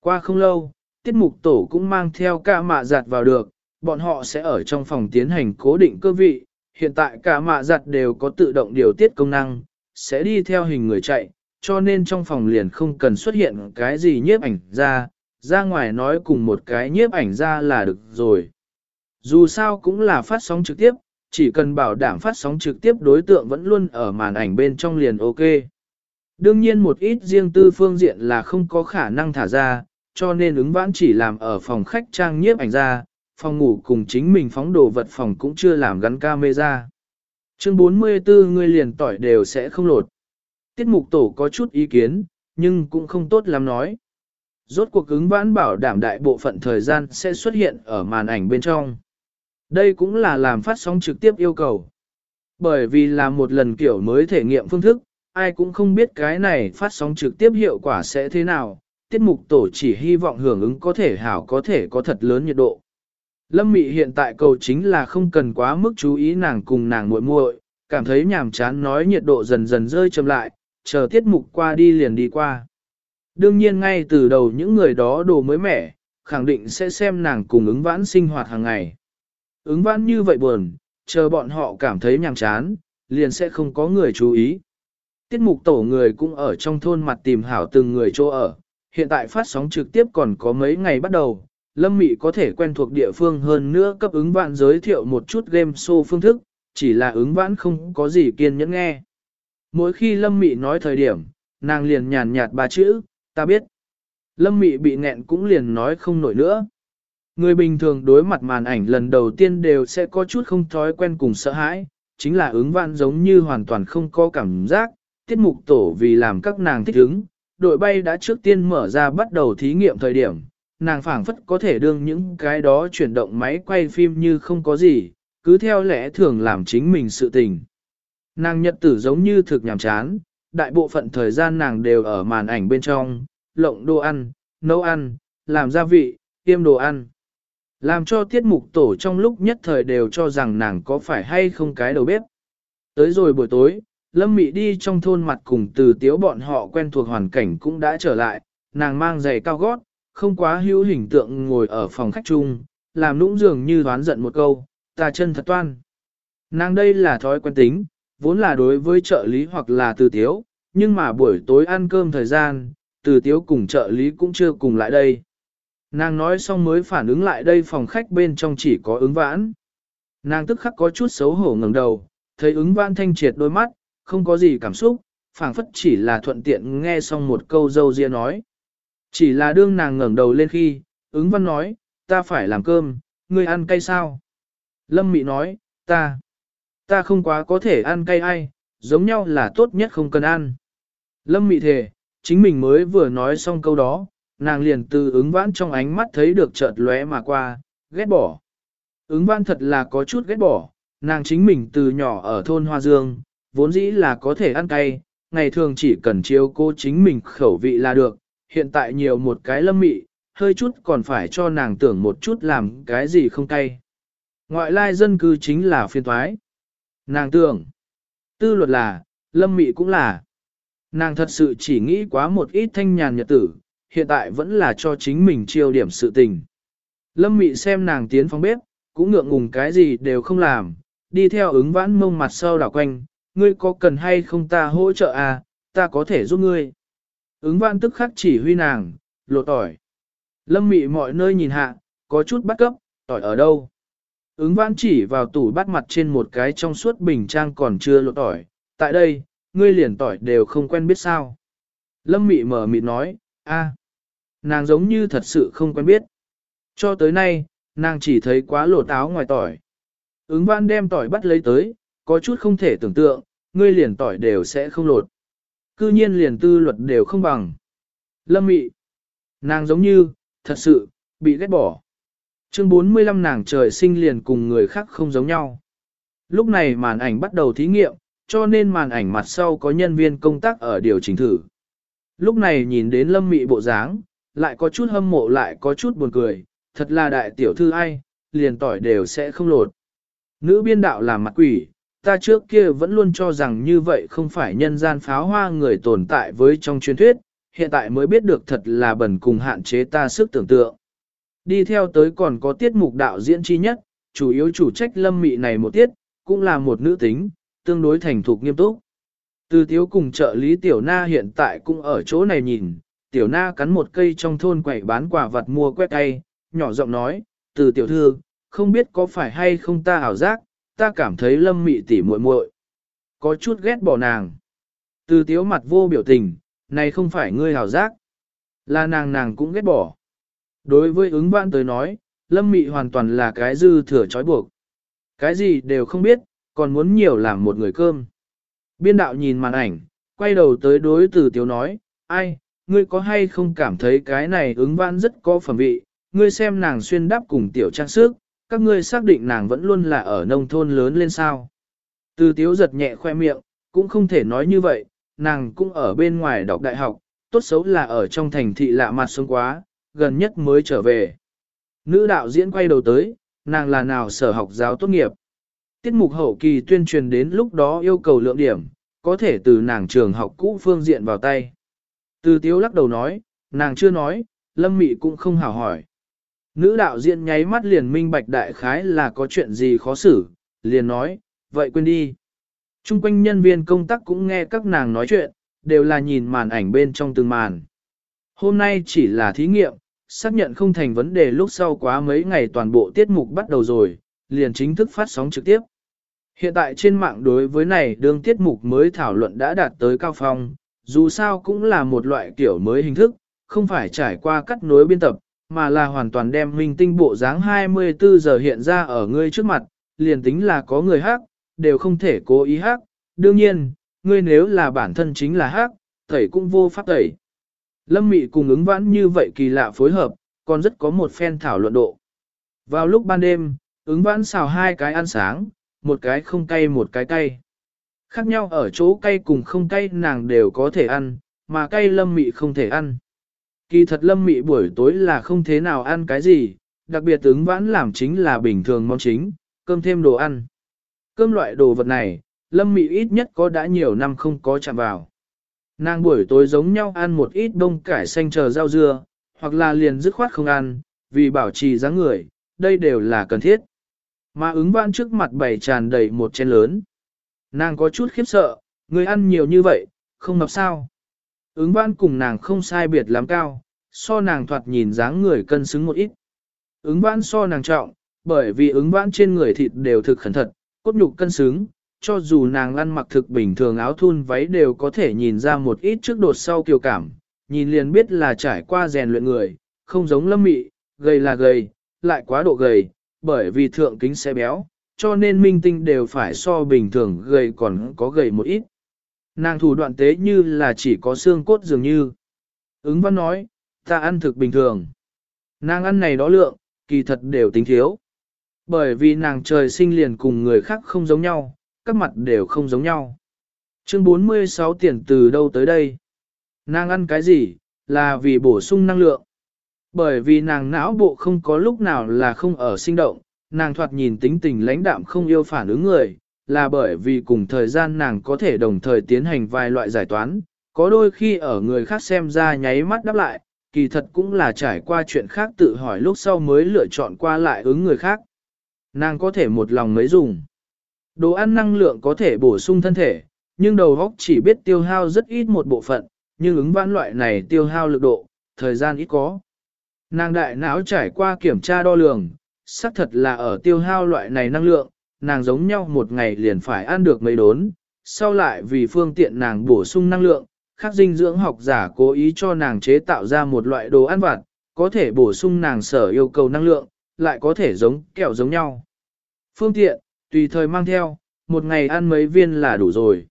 Qua không lâu, tiết mục tổ cũng mang theo cả mạ giặt vào được, bọn họ sẽ ở trong phòng tiến hành cố định cơ vị, hiện tại cả mạ giặt đều có tự động điều tiết công năng, sẽ đi theo hình người chạy, cho nên trong phòng liền không cần xuất hiện cái gì nhiếp ảnh ra, ra ngoài nói cùng một cái nhiếp ảnh ra là được rồi. Dù sao cũng là phát sóng trực tiếp, chỉ cần bảo đảm phát sóng trực tiếp đối tượng vẫn luôn ở màn ảnh bên trong liền ok. Đương nhiên một ít riêng tư phương diện là không có khả năng thả ra, cho nên ứng vãn chỉ làm ở phòng khách trang nhiếp ảnh ra, phòng ngủ cùng chính mình phóng đồ vật phòng cũng chưa làm gắn camera. Chương 44 người liền tỏi đều sẽ không lột. Tiết mục tổ có chút ý kiến, nhưng cũng không tốt lắm nói. Rốt cuộc ứng vãn bảo đảm đại bộ phận thời gian sẽ xuất hiện ở màn ảnh bên trong. Đây cũng là làm phát sóng trực tiếp yêu cầu. Bởi vì là một lần kiểu mới thể nghiệm phương thức, ai cũng không biết cái này phát sóng trực tiếp hiệu quả sẽ thế nào. Tiết mục tổ chỉ hy vọng hưởng ứng có thể hảo có thể có thật lớn nhiệt độ. Lâm Mị hiện tại cầu chính là không cần quá mức chú ý nàng cùng nàng muội muội, cảm thấy nhàm chán nói nhiệt độ dần dần rơi chậm lại, chờ tiết mục qua đi liền đi qua. Đương nhiên ngay từ đầu những người đó đồ mới mẻ, khẳng định sẽ xem nàng cùng ứng vãn sinh hoạt hàng ngày. Ứng vãn như vậy buồn, chờ bọn họ cảm thấy nhàm chán, liền sẽ không có người chú ý. Tiết mục tổ người cũng ở trong thôn mặt tìm hảo từng người chỗ ở, hiện tại phát sóng trực tiếp còn có mấy ngày bắt đầu, Lâm Mị có thể quen thuộc địa phương hơn nữa cấp ứng vãn giới thiệu một chút game show phương thức, chỉ là ứng vãn không có gì kiên nhẫn nghe. Mỗi khi Lâm Mị nói thời điểm, nàng liền nhàn nhạt ba chữ, ta biết. Lâm Mị bị nghẹn cũng liền nói không nổi nữa. Người bình thường đối mặt màn ảnh lần đầu tiên đều sẽ có chút không thói quen cùng sợ hãi, chính là ứng vạn giống như hoàn toàn không có cảm giác, tiết mục tổ vì làm các nàng thích ứng, đội bay đã trước tiên mở ra bắt đầu thí nghiệm thời điểm, nàng phảng phất có thể đương những cái đó chuyển động máy quay phim như không có gì, cứ theo lẽ thường làm chính mình sự tình. Nàng nhật tử giống như thực nhàm chán, đại bộ phận thời gian nàng đều ở màn ảnh bên trong, lộng đồ ăn, nấu ăn, làm gia vị, tiêm đồ ăn. Làm cho tiết mục tổ trong lúc nhất thời đều cho rằng nàng có phải hay không cái đầu bếp. Tới rồi buổi tối, Lâm Mị đi trong thôn mặt cùng từ tiếu bọn họ quen thuộc hoàn cảnh cũng đã trở lại, nàng mang giày cao gót, không quá hữu hình tượng ngồi ở phòng khách chung, làm nũng dường như đoán giận một câu, ta chân thật toan. Nàng đây là thói quen tính, vốn là đối với trợ lý hoặc là từ tiếu, nhưng mà buổi tối ăn cơm thời gian, từ tiếu cùng trợ lý cũng chưa cùng lại đây. Nàng nói xong mới phản ứng lại đây phòng khách bên trong chỉ có ứng vãn. Nàng tức khắc có chút xấu hổ ngẩng đầu, thấy ứng vãn thanh triệt đôi mắt, không có gì cảm xúc, phảng phất chỉ là thuận tiện nghe xong một câu dâu ria nói. Chỉ là đương nàng ngẩng đầu lên khi, ứng văn nói, ta phải làm cơm, ngươi ăn cay sao? Lâm Mị nói, ta, ta không quá có thể ăn cay ai, giống nhau là tốt nhất không cần ăn. Lâm Mị thề, chính mình mới vừa nói xong câu đó, nàng liền từ ứng vãn trong ánh mắt thấy được chợt lóe mà qua, ghét bỏ. Ứng vãn thật là có chút ghét bỏ, nàng chính mình từ nhỏ ở thôn Hoa Dương, vốn dĩ là có thể ăn cay, ngày thường chỉ cần chiếu cô chính mình khẩu vị là được, hiện tại nhiều một cái lâm mị, hơi chút còn phải cho nàng tưởng một chút làm cái gì không cay. Ngoại lai dân cư chính là phiên thoái. Nàng tưởng, tư luật là, lâm mị cũng là. Nàng thật sự chỉ nghĩ quá một ít thanh nhàn nhật tử, hiện tại vẫn là cho chính mình chiêu điểm sự tình. Lâm mị xem nàng tiến phòng bếp, cũng ngượng ngùng cái gì đều không làm, đi theo ứng vãn mông mặt sau đảo quanh, ngươi có cần hay không ta hỗ trợ à, ta có thể giúp ngươi. Ứng vãn tức khắc chỉ huy nàng, lột tỏi. Lâm mị mọi nơi nhìn hạ, có chút bắt cấp, tỏi ở đâu. Ứng vãn chỉ vào tủ bắt mặt trên một cái trong suốt bình trang còn chưa lột tỏi. Tại đây, ngươi liền tỏi đều không quen biết sao. Lâm mị mở mịt nói, a, nàng giống như thật sự không quen biết. Cho tới nay, nàng chỉ thấy quá lột áo ngoài tỏi. Ứng văn đem tỏi bắt lấy tới, có chút không thể tưởng tượng, ngươi liền tỏi đều sẽ không lột. Cư nhiên liền tư luật đều không bằng. Lâm mị, nàng giống như, thật sự, bị ghét bỏ. Chương 45 nàng trời sinh liền cùng người khác không giống nhau. Lúc này màn ảnh bắt đầu thí nghiệm, cho nên màn ảnh mặt sau có nhân viên công tác ở điều chỉnh thử. Lúc này nhìn đến lâm mị bộ dáng, lại có chút hâm mộ lại có chút buồn cười, thật là đại tiểu thư ai, liền tỏi đều sẽ không lột. Nữ biên đạo làm mặt quỷ, ta trước kia vẫn luôn cho rằng như vậy không phải nhân gian pháo hoa người tồn tại với trong truyền thuyết, hiện tại mới biết được thật là bẩn cùng hạn chế ta sức tưởng tượng. Đi theo tới còn có tiết mục đạo diễn chi nhất, chủ yếu chủ trách lâm mị này một tiết, cũng là một nữ tính, tương đối thành thục nghiêm túc. Từ thiếu cùng trợ lý Tiểu Na hiện tại cũng ở chỗ này nhìn, Tiểu Na cắn một cây trong thôn quẩy bán quả vật mua quét tay, nhỏ giọng nói, từ tiểu thư, không biết có phải hay không ta ảo giác, ta cảm thấy lâm mị tỉ muội muội Có chút ghét bỏ nàng. Từ tiếu mặt vô biểu tình, này không phải ngươi hảo giác. Là nàng nàng cũng ghét bỏ. Đối với ứng vãn tới nói, lâm mị hoàn toàn là cái dư thừa trói buộc. Cái gì đều không biết, còn muốn nhiều làm một người cơm. Biên đạo nhìn màn ảnh, quay đầu tới đối từ tiếu nói, ai, ngươi có hay không cảm thấy cái này ứng vãn rất có phẩm vị, ngươi xem nàng xuyên đáp cùng tiểu trang sức, các ngươi xác định nàng vẫn luôn là ở nông thôn lớn lên sao. Từ tiếu giật nhẹ khoe miệng, cũng không thể nói như vậy, nàng cũng ở bên ngoài đọc đại học, tốt xấu là ở trong thành thị lạ mặt sống quá, gần nhất mới trở về. Nữ đạo diễn quay đầu tới, nàng là nào sở học giáo tốt nghiệp. Tiết mục hậu kỳ tuyên truyền đến lúc đó yêu cầu lượng điểm, có thể từ nàng trường học cũ phương diện vào tay. Từ tiếu lắc đầu nói, nàng chưa nói, lâm mị cũng không hào hỏi. Nữ đạo diễn nháy mắt liền minh bạch đại khái là có chuyện gì khó xử, liền nói, vậy quên đi. Trung quanh nhân viên công tác cũng nghe các nàng nói chuyện, đều là nhìn màn ảnh bên trong từng màn. Hôm nay chỉ là thí nghiệm, xác nhận không thành vấn đề lúc sau quá mấy ngày toàn bộ tiết mục bắt đầu rồi, liền chính thức phát sóng trực tiếp. Hiện tại trên mạng đối với này đương tiết mục mới thảo luận đã đạt tới cao phong, dù sao cũng là một loại kiểu mới hình thức, không phải trải qua cắt nối biên tập, mà là hoàn toàn đem minh tinh bộ dáng 24 giờ hiện ra ở ngươi trước mặt, liền tính là có người hát, đều không thể cố ý hát. Đương nhiên, ngươi nếu là bản thân chính là hát, tẩy cũng vô pháp tẩy. Lâm Mị cùng ứng vãn như vậy kỳ lạ phối hợp, còn rất có một phen thảo luận độ. Vào lúc ban đêm, ứng vãn xào hai cái ăn sáng, một cái không cay một cái cay. Khác nhau ở chỗ cay cùng không cay nàng đều có thể ăn, mà cay lâm mị không thể ăn. Kỳ thật lâm mị buổi tối là không thế nào ăn cái gì, đặc biệt ứng vãn làm chính là bình thường món chính, cơm thêm đồ ăn. Cơm loại đồ vật này, lâm mị ít nhất có đã nhiều năm không có chạm vào. Nàng buổi tối giống nhau ăn một ít đông cải xanh chờ rau dưa, hoặc là liền dứt khoát không ăn, vì bảo trì dáng người, đây đều là cần thiết. Mà ứng vãn trước mặt bày tràn đầy một chén lớn. Nàng có chút khiếp sợ, người ăn nhiều như vậy, không mập sao. Ứng vãn cùng nàng không sai biệt lắm cao, so nàng thoạt nhìn dáng người cân xứng một ít. Ứng vãn so nàng trọng, bởi vì ứng vãn trên người thịt đều thực khẩn thật, cốt nhục cân xứng, cho dù nàng ăn mặc thực bình thường áo thun váy đều có thể nhìn ra một ít trước đột sau kiều cảm, nhìn liền biết là trải qua rèn luyện người, không giống lâm mị, gầy là gầy, lại quá độ gầy, bởi vì thượng kính sẽ béo, cho nên minh tinh đều phải so bình thường gầy còn có gầy một ít. Nàng thủ đoạn tế như là chỉ có xương cốt dường như. Ứng văn nói, ta ăn thực bình thường. Nàng ăn này đó lượng, kỳ thật đều tính thiếu. Bởi vì nàng trời sinh liền cùng người khác không giống nhau, các mặt đều không giống nhau. Chương 46 tiền từ đâu tới đây? Nàng ăn cái gì, là vì bổ sung năng lượng. Bởi vì nàng não bộ không có lúc nào là không ở sinh động, nàng thoạt nhìn tính tình lãnh đạm không yêu phản ứng người, là bởi vì cùng thời gian nàng có thể đồng thời tiến hành vài loại giải toán, có đôi khi ở người khác xem ra nháy mắt đáp lại, kỳ thật cũng là trải qua chuyện khác tự hỏi lúc sau mới lựa chọn qua lại ứng người khác. Nàng có thể một lòng mới dùng. Đồ ăn năng lượng có thể bổ sung thân thể, nhưng đầu óc chỉ biết tiêu hao rất ít một bộ phận, nhưng ứng vãn loại này tiêu hao lực độ, thời gian ít có. Nàng đại não trải qua kiểm tra đo lường, xác thật là ở tiêu hao loại này năng lượng, nàng giống nhau một ngày liền phải ăn được mấy đốn, sau lại vì phương tiện nàng bổ sung năng lượng, các dinh dưỡng học giả cố ý cho nàng chế tạo ra một loại đồ ăn vặt, có thể bổ sung nàng sở yêu cầu năng lượng, lại có thể giống kẹo giống nhau. Phương tiện, tùy thời mang theo, một ngày ăn mấy viên là đủ rồi.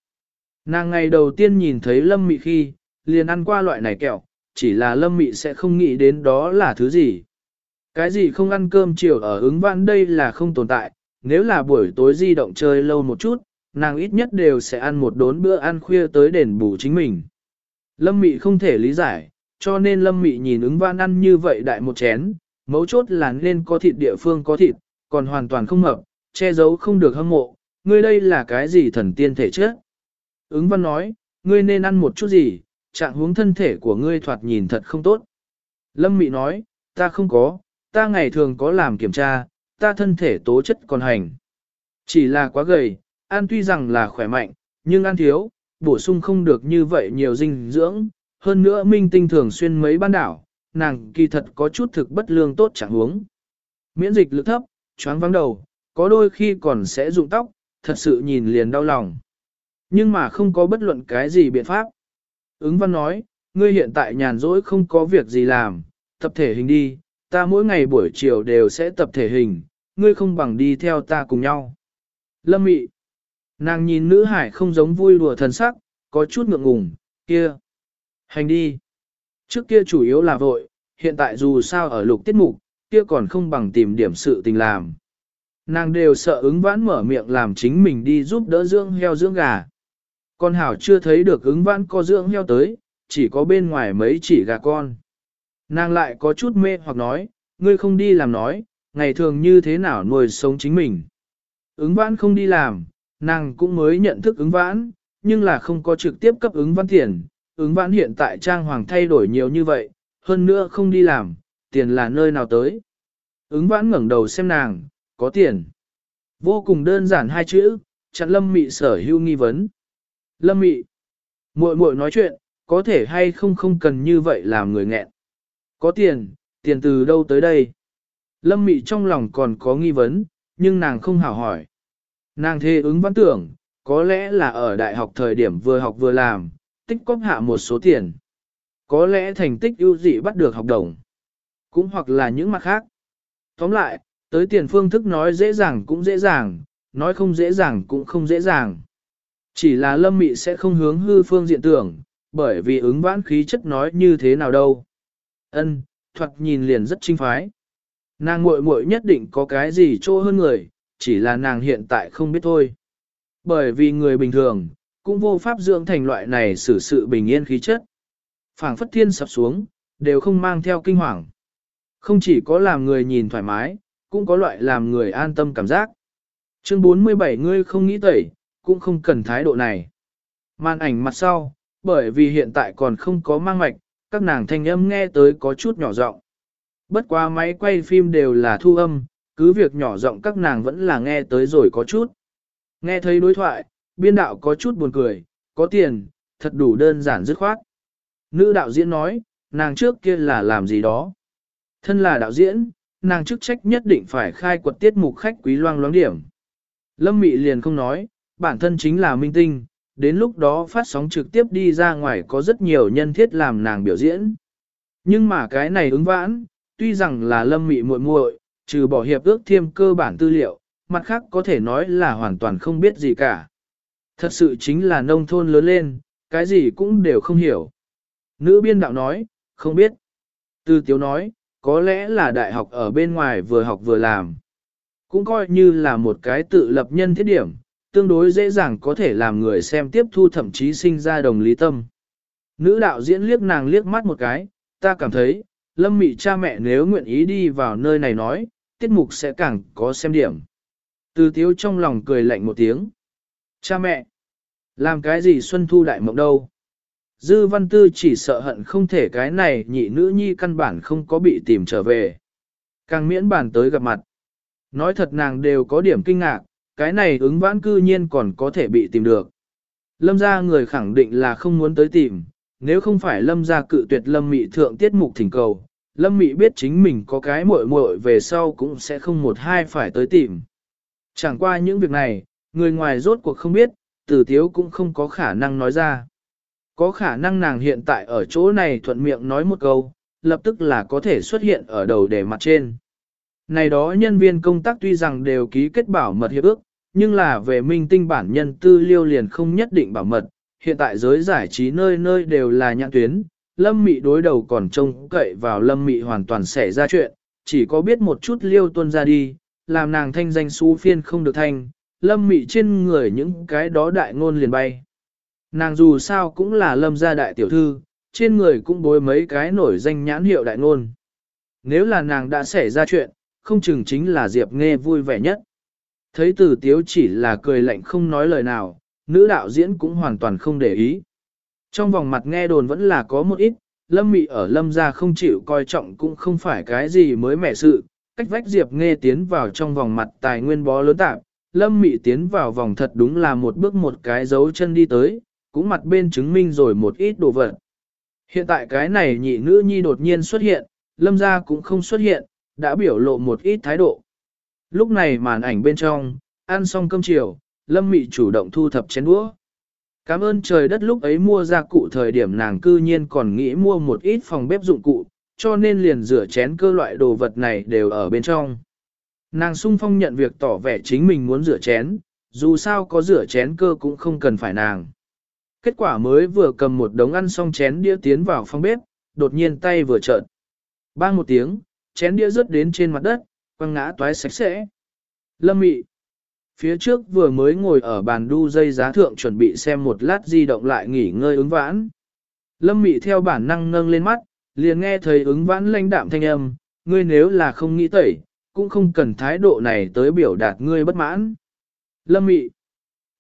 Nàng ngày đầu tiên nhìn thấy lâm mị khi, liền ăn qua loại này kẹo, chỉ là lâm mị sẽ không nghĩ đến đó là thứ gì. Cái gì không ăn cơm chiều ở ứng vãn đây là không tồn tại, nếu là buổi tối di động chơi lâu một chút, nàng ít nhất đều sẽ ăn một đốn bữa ăn khuya tới đền bù chính mình. Lâm mị không thể lý giải, cho nên lâm mị nhìn ứng vãn ăn như vậy đại một chén, mấu chốt là nên có thịt địa phương có thịt, còn hoàn toàn không hợp, che giấu không được hâm mộ, ngươi đây là cái gì thần tiên thể chứ? Ứng văn nói, ngươi nên ăn một chút gì, trạng huống thân thể của ngươi thoạt nhìn thật không tốt. Lâm Mị nói, ta không có, ta ngày thường có làm kiểm tra, ta thân thể tố chất còn hành. Chỉ là quá gầy, ăn tuy rằng là khỏe mạnh, nhưng ăn thiếu, bổ sung không được như vậy nhiều dinh dưỡng, hơn nữa minh tinh thường xuyên mấy ban đảo, nàng kỳ thật có chút thực bất lương tốt chẳng huống. Miễn dịch lực thấp, choáng vắng đầu, có đôi khi còn sẽ rụng tóc, thật sự nhìn liền đau lòng. Nhưng mà không có bất luận cái gì biện pháp. Ứng văn nói, ngươi hiện tại nhàn rỗi không có việc gì làm, tập thể hình đi, ta mỗi ngày buổi chiều đều sẽ tập thể hình, ngươi không bằng đi theo ta cùng nhau. Lâm mị, nàng nhìn nữ hải không giống vui đùa thần sắc, có chút ngượng ngùng, kia. Hành đi. Trước kia chủ yếu là vội, hiện tại dù sao ở lục tiết mục, kia còn không bằng tìm điểm sự tình làm. Nàng đều sợ ứng vãn mở miệng làm chính mình đi giúp đỡ dưỡng heo dưỡng gà. Con hảo chưa thấy được ứng vãn co dưỡng heo tới, chỉ có bên ngoài mấy chỉ gà con. Nàng lại có chút mê hoặc nói, ngươi không đi làm nói, ngày thường như thế nào nuôi sống chính mình. Ứng vãn không đi làm, nàng cũng mới nhận thức ứng vãn, nhưng là không có trực tiếp cấp ứng vãn tiền. Ứng vãn hiện tại trang hoàng thay đổi nhiều như vậy, hơn nữa không đi làm, tiền là nơi nào tới. Ứng vãn ngẩng đầu xem nàng, có tiền. Vô cùng đơn giản hai chữ, chặn lâm mị sở hữu nghi vấn. Lâm mị, muội muội nói chuyện, có thể hay không không cần như vậy làm người nghẹn. Có tiền, tiền từ đâu tới đây? Lâm mị trong lòng còn có nghi vấn, nhưng nàng không hảo hỏi. Nàng thê ứng văn tưởng, có lẽ là ở đại học thời điểm vừa học vừa làm, tích cóp hạ một số tiền. Có lẽ thành tích ưu dị bắt được học đồng. Cũng hoặc là những mặt khác. Tóm lại, tới tiền phương thức nói dễ dàng cũng dễ dàng, nói không dễ dàng cũng không dễ dàng. Chỉ là lâm mị sẽ không hướng hư phương diện tưởng, bởi vì ứng vãn khí chất nói như thế nào đâu. Ân, thoạt nhìn liền rất trinh phái. Nàng muội muội nhất định có cái gì trô hơn người, chỉ là nàng hiện tại không biết thôi. Bởi vì người bình thường, cũng vô pháp dưỡng thành loại này xử sự bình yên khí chất. phảng phất thiên sập xuống, đều không mang theo kinh hoàng. Không chỉ có làm người nhìn thoải mái, cũng có loại làm người an tâm cảm giác. Chương 47 ngươi không nghĩ tẩy, cũng không cần thái độ này. Màn ảnh mặt sau, bởi vì hiện tại còn không có mang mạch, các nàng thanh âm nghe tới có chút nhỏ giọng. Bất quá máy quay phim đều là thu âm, cứ việc nhỏ giọng các nàng vẫn là nghe tới rồi có chút. Nghe thấy đối thoại, biên đạo có chút buồn cười, có tiền, thật đủ đơn giản dứt khoát. Nữ đạo diễn nói, nàng trước kia là làm gì đó. Thân là đạo diễn, nàng chức trách nhất định phải khai quật tiết mục khách quý loang loáng điểm. Lâm Mị liền không nói, bản thân chính là minh tinh, đến lúc đó phát sóng trực tiếp đi ra ngoài có rất nhiều nhân thiết làm nàng biểu diễn. Nhưng mà cái này ứng vãn, tuy rằng là Lâm Mị muội muội, trừ bỏ hiệp ước thiêm cơ bản tư liệu, mặt khác có thể nói là hoàn toàn không biết gì cả. Thật sự chính là nông thôn lớn lên, cái gì cũng đều không hiểu. Nữ biên đạo nói, không biết. Tư tiếu nói, có lẽ là đại học ở bên ngoài vừa học vừa làm. Cũng coi như là một cái tự lập nhân thiết điểm, tương đối dễ dàng có thể làm người xem tiếp thu thậm chí sinh ra đồng lý tâm. Nữ đạo diễn liếc nàng liếc mắt một cái, ta cảm thấy, lâm mị cha mẹ nếu nguyện ý đi vào nơi này nói, tiết mục sẽ càng có xem điểm. Từ tiếu trong lòng cười lạnh một tiếng. Cha mẹ, làm cái gì Xuân Thu đại mộng đâu? Dư văn tư chỉ sợ hận không thể cái này nhị nữ nhi căn bản không có bị tìm trở về. Càng miễn bản tới gặp mặt. Nói thật nàng đều có điểm kinh ngạc, cái này ứng vãn cư nhiên còn có thể bị tìm được. Lâm gia người khẳng định là không muốn tới tìm, nếu không phải lâm gia cự tuyệt lâm mị thượng tiết mục thỉnh cầu, lâm mị biết chính mình có cái muội muội về sau cũng sẽ không một hai phải tới tìm. Chẳng qua những việc này, người ngoài rốt cuộc không biết, tử thiếu cũng không có khả năng nói ra. Có khả năng nàng hiện tại ở chỗ này thuận miệng nói một câu, lập tức là có thể xuất hiện ở đầu đề mặt trên. Này đó nhân viên công tác tuy rằng đều ký kết bảo mật hiệp ước, nhưng là về minh tinh bản nhân tư liêu liền không nhất định bảo mật. Hiện tại giới giải trí nơi nơi đều là nhãn tuyến, lâm mị đối đầu còn trông cậy vào lâm mị hoàn toàn xảy ra chuyện, chỉ có biết một chút liêu tuân ra đi, làm nàng thanh danh xú phiên không được thanh, lâm mị trên người những cái đó đại ngôn liền bay. Nàng dù sao cũng là lâm gia đại tiểu thư, trên người cũng bối mấy cái nổi danh nhãn hiệu đại ngôn. Nếu là nàng đã xảy ra chuyện, không chừng chính là Diệp nghe vui vẻ nhất. Thấy tử tiếu chỉ là cười lạnh không nói lời nào, nữ đạo diễn cũng hoàn toàn không để ý. Trong vòng mặt nghe đồn vẫn là có một ít, lâm mị ở lâm gia không chịu coi trọng cũng không phải cái gì mới mẻ sự, cách vách Diệp nghe tiến vào trong vòng mặt tài nguyên bó lớn tạp, lâm mị tiến vào vòng thật đúng là một bước một cái dấu chân đi tới, cũng mặt bên chứng minh rồi một ít đồ vật. Hiện tại cái này nhị nữ nhi đột nhiên xuất hiện, lâm gia cũng không xuất hiện, đã biểu lộ một ít thái độ. Lúc này màn ảnh bên trong, ăn xong cơm chiều, lâm mị chủ động thu thập chén đũa. Cảm ơn trời đất lúc ấy mua ra cụ thời điểm nàng cư nhiên còn nghĩ mua một ít phòng bếp dụng cụ, cho nên liền rửa chén cơ loại đồ vật này đều ở bên trong. Nàng sung phong nhận việc tỏ vẻ chính mình muốn rửa chén, dù sao có rửa chén cơ cũng không cần phải nàng. Kết quả mới vừa cầm một đống ăn xong chén đĩa tiến vào phòng bếp, đột nhiên tay vừa trợn. Bang một tiếng, chén đĩa rớt đến trên mặt đất, quăng ngã toái sạch sẽ. Lâm mị. Phía trước vừa mới ngồi ở bàn đu dây giá thượng chuẩn bị xem một lát di động lại nghỉ ngơi ứng vãn. Lâm mị theo bản năng nâng lên mắt, liền nghe thấy ứng vãn lãnh đạm thanh âm, ngươi nếu là không nghĩ tẩy, cũng không cần thái độ này tới biểu đạt ngươi bất mãn. Lâm mị.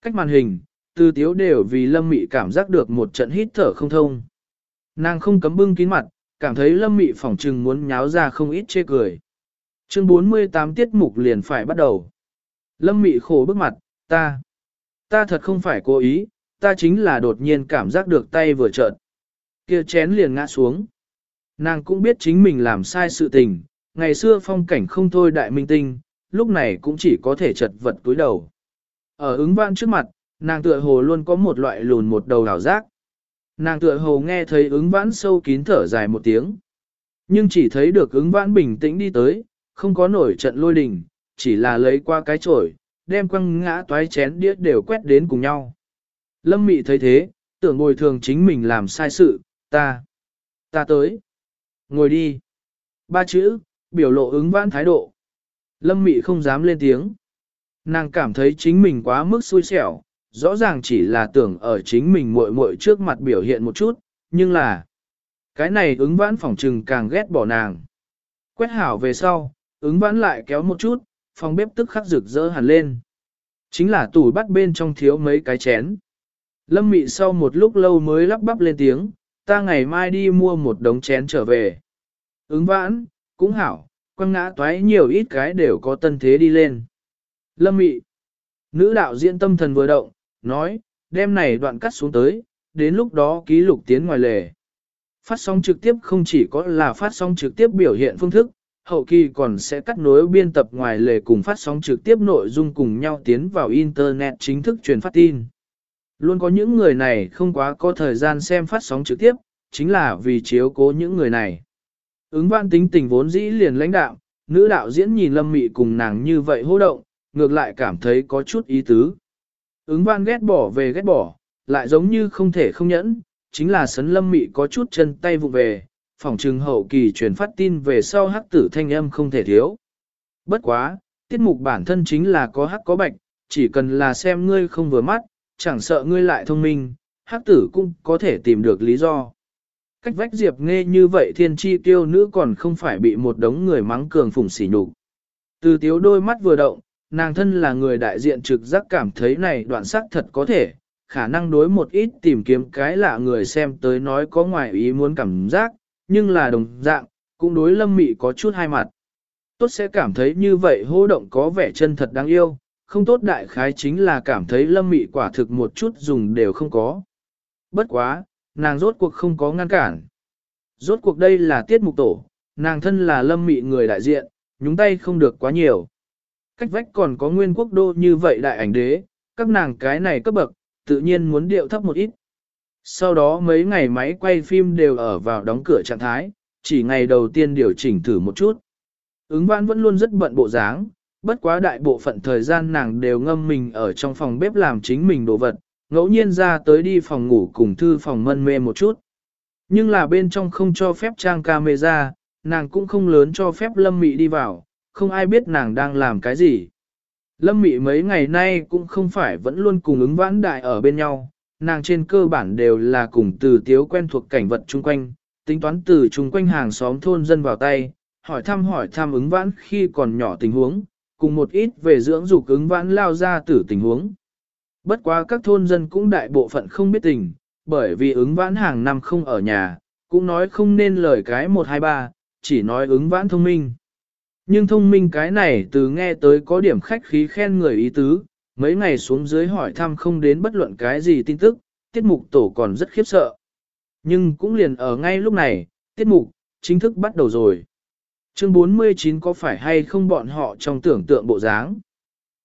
Cách màn hình, từ tiếu đều vì lâm mị cảm giác được một trận hít thở không thông. Nàng không cấm bưng kín mặt, cảm thấy lâm mị phỏng trừng muốn nháo ra không ít chê cười. Chương 48 tiết mục liền phải bắt đầu. Lâm mị khổ bức mặt, ta, ta thật không phải cố ý, ta chính là đột nhiên cảm giác được tay vừa trợn. kia chén liền ngã xuống. Nàng cũng biết chính mình làm sai sự tình, ngày xưa phong cảnh không thôi đại minh tinh, lúc này cũng chỉ có thể chật vật túi đầu. Ở ứng vãn trước mặt, nàng tựa hồ luôn có một loại lùn một đầu đảo giác. Nàng tựa hồ nghe thấy ứng vãn sâu kín thở dài một tiếng. Nhưng chỉ thấy được ứng vãn bình tĩnh đi tới, không có nổi trận lôi đình, chỉ là lấy qua cái chổi, đem quăng ngã toái chén đĩa đều quét đến cùng nhau. Lâm mị thấy thế, tưởng ngồi thường chính mình làm sai sự, ta, ta tới. Ngồi đi. Ba chữ, biểu lộ ứng vãn thái độ. Lâm mị không dám lên tiếng. Nàng cảm thấy chính mình quá mức xui xẻo, rõ ràng chỉ là tưởng ở chính mình muội muội trước mặt biểu hiện một chút, nhưng là cái này ứng vãn phòng trừng càng ghét bỏ nàng. Quét hảo về sau, ứng vãn lại kéo một chút, phòng bếp tức khắc rực rỡ hẳn lên. Chính là tủ bắt bên trong thiếu mấy cái chén. Lâm mị sau một lúc lâu mới lắp bắp lên tiếng, ta ngày mai đi mua một đống chén trở về. Ứng vãn, cũng hảo, quăng ngã toái nhiều ít cái đều có tân thế đi lên. Lâm mị, nữ đạo diễn tâm thần vừa động, nói, đem này đoạn cắt xuống tới, đến lúc đó ký lục tiến ngoài lề. Phát sóng trực tiếp không chỉ có là phát sóng trực tiếp biểu hiện phương thức, hậu kỳ còn sẽ cắt nối biên tập ngoài lề cùng phát sóng trực tiếp nội dung cùng nhau tiến vào Internet chính thức truyền phát tin. Luôn có những người này không quá có thời gian xem phát sóng trực tiếp, chính là vì chiếu cố những người này. Ứng văn tính tình vốn dĩ liền lãnh đạo, nữ đạo diễn nhìn lâm mị cùng nàng như vậy hô động, ngược lại cảm thấy có chút ý tứ. Ứng văn ghét bỏ về ghét bỏ, lại giống như không thể không nhẫn, chính là sấn lâm mị có chút chân tay vụ về, phòng trừng hậu kỳ truyền phát tin về sau hắc tử thanh âm không thể thiếu. Bất quá, tiết mục bản thân chính là có hắc có bạch, chỉ cần là xem ngươi không vừa mắt, chẳng sợ ngươi lại thông minh, hắc tử cũng có thể tìm được lý do. Cách vách Diệp nghe như vậy thiên chi tiêu nữ còn không phải bị một đống người mắng cường phủng xỉ nhục. Từ tiếu đôi mắt vừa động, nàng thân là người đại diện trực giác cảm thấy này đoạn sắc thật có thể, khả năng đối một ít tìm kiếm cái lạ người xem tới nói có ngoài ý muốn cảm giác, nhưng là đồng dạng, cũng đối lâm mị có chút hai mặt. Tốt sẽ cảm thấy như vậy hô động có vẻ chân thật đáng yêu, không tốt đại khái chính là cảm thấy lâm mị quả thực một chút dùng đều không có. Bất quá, nàng rốt cuộc không có ngăn cản. Rốt cuộc đây là tiết mục tổ, nàng thân là lâm mị người đại diện, nhúng tay không được quá nhiều. Cách vách còn có nguyên quốc đô như vậy đại ảnh đế, các nàng cái này cấp bậc, tự nhiên muốn điệu thấp một ít. Sau đó mấy ngày máy quay phim đều ở vào đóng cửa trạng thái, chỉ ngày đầu tiên điều chỉnh thử một chút. Ứng vãn vẫn luôn rất bận bộ dáng, bất quá đại bộ phận thời gian nàng đều ngâm mình ở trong phòng bếp làm chính mình đồ vật, ngẫu nhiên ra tới đi phòng ngủ cùng thư phòng mân mê một chút. Nhưng là bên trong không cho phép trang camera, nàng cũng không lớn cho phép lâm mị đi vào, không ai biết nàng đang làm cái gì. Lâm mị mấy ngày nay cũng không phải vẫn luôn cùng ứng vãn đại ở bên nhau, nàng trên cơ bản đều là cùng từ tiếu quen thuộc cảnh vật chung quanh, tính toán từ chung quanh hàng xóm thôn dân vào tay, hỏi thăm hỏi thăm ứng vãn khi còn nhỏ tình huống, cùng một ít về dưỡng dục ứng vãn lao ra tử tình huống. Bất quá các thôn dân cũng đại bộ phận không biết tình, bởi vì ứng vãn hàng năm không ở nhà, cũng nói không nên lời cái 123, chỉ nói ứng vãn thông minh. Nhưng thông minh cái này từ nghe tới có điểm khách khí khen người ý tứ, mấy ngày xuống dưới hỏi thăm không đến bất luận cái gì tin tức, tiết mục tổ còn rất khiếp sợ. Nhưng cũng liền ở ngay lúc này, tiết mục, chính thức bắt đầu rồi. Chương 49 có phải hay không bọn họ trong tưởng tượng bộ dáng?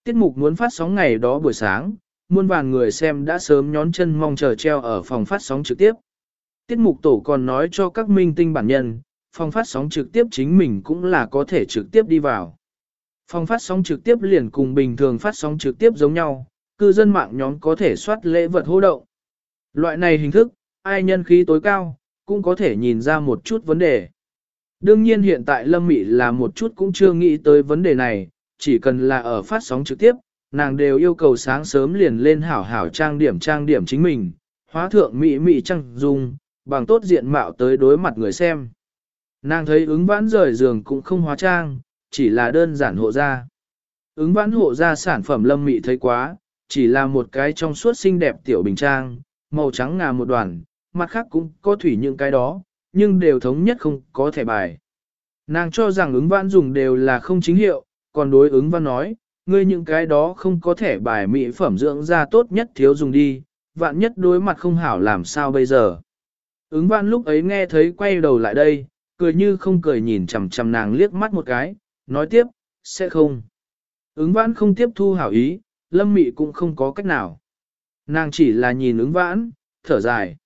Tiết mục muốn phát sóng ngày đó buổi sáng, muôn vàn người xem đã sớm nhón chân mong chờ treo ở phòng phát sóng trực tiếp. Tiết mục tổ còn nói cho các minh tinh bản nhân, phòng phát sóng trực tiếp chính mình cũng là có thể trực tiếp đi vào. Phòng phát sóng trực tiếp liền cùng bình thường phát sóng trực tiếp giống nhau, cư dân mạng nhóm có thể soát lễ vật hô động. Loại này hình thức, ai nhân khí tối cao, cũng có thể nhìn ra một chút vấn đề. Đương nhiên hiện tại Lâm Mị là một chút cũng chưa nghĩ tới vấn đề này, chỉ cần là ở phát sóng trực tiếp, nàng đều yêu cầu sáng sớm liền lên hảo hảo trang điểm trang điểm chính mình, hóa thượng mị mị trăng dung, bằng tốt diện mạo tới đối mặt người xem. Nàng thấy ứng vãn rời giường cũng không hóa trang, chỉ là đơn giản hộ ra. Ứng vãn hộ ra sản phẩm lâm mị thấy quá, chỉ là một cái trong suốt xinh đẹp tiểu bình trang, màu trắng ngà một đoàn, mặt khác cũng có thủy những cái đó, nhưng đều thống nhất không có thẻ bài. Nàng cho rằng ứng vãn dùng đều là không chính hiệu, còn đối ứng vãn nói, ngươi những cái đó không có thẻ bài mỹ phẩm dưỡng da tốt nhất thiếu dùng đi, vạn nhất đối mặt không hảo làm sao bây giờ. Ứng vãn lúc ấy nghe thấy quay đầu lại đây, cười như không cười nhìn chằm chằm nàng liếc mắt một cái, nói tiếp, sẽ không. Ứng vãn không tiếp thu hảo ý, lâm mị cũng không có cách nào. Nàng chỉ là nhìn ứng vãn, thở dài.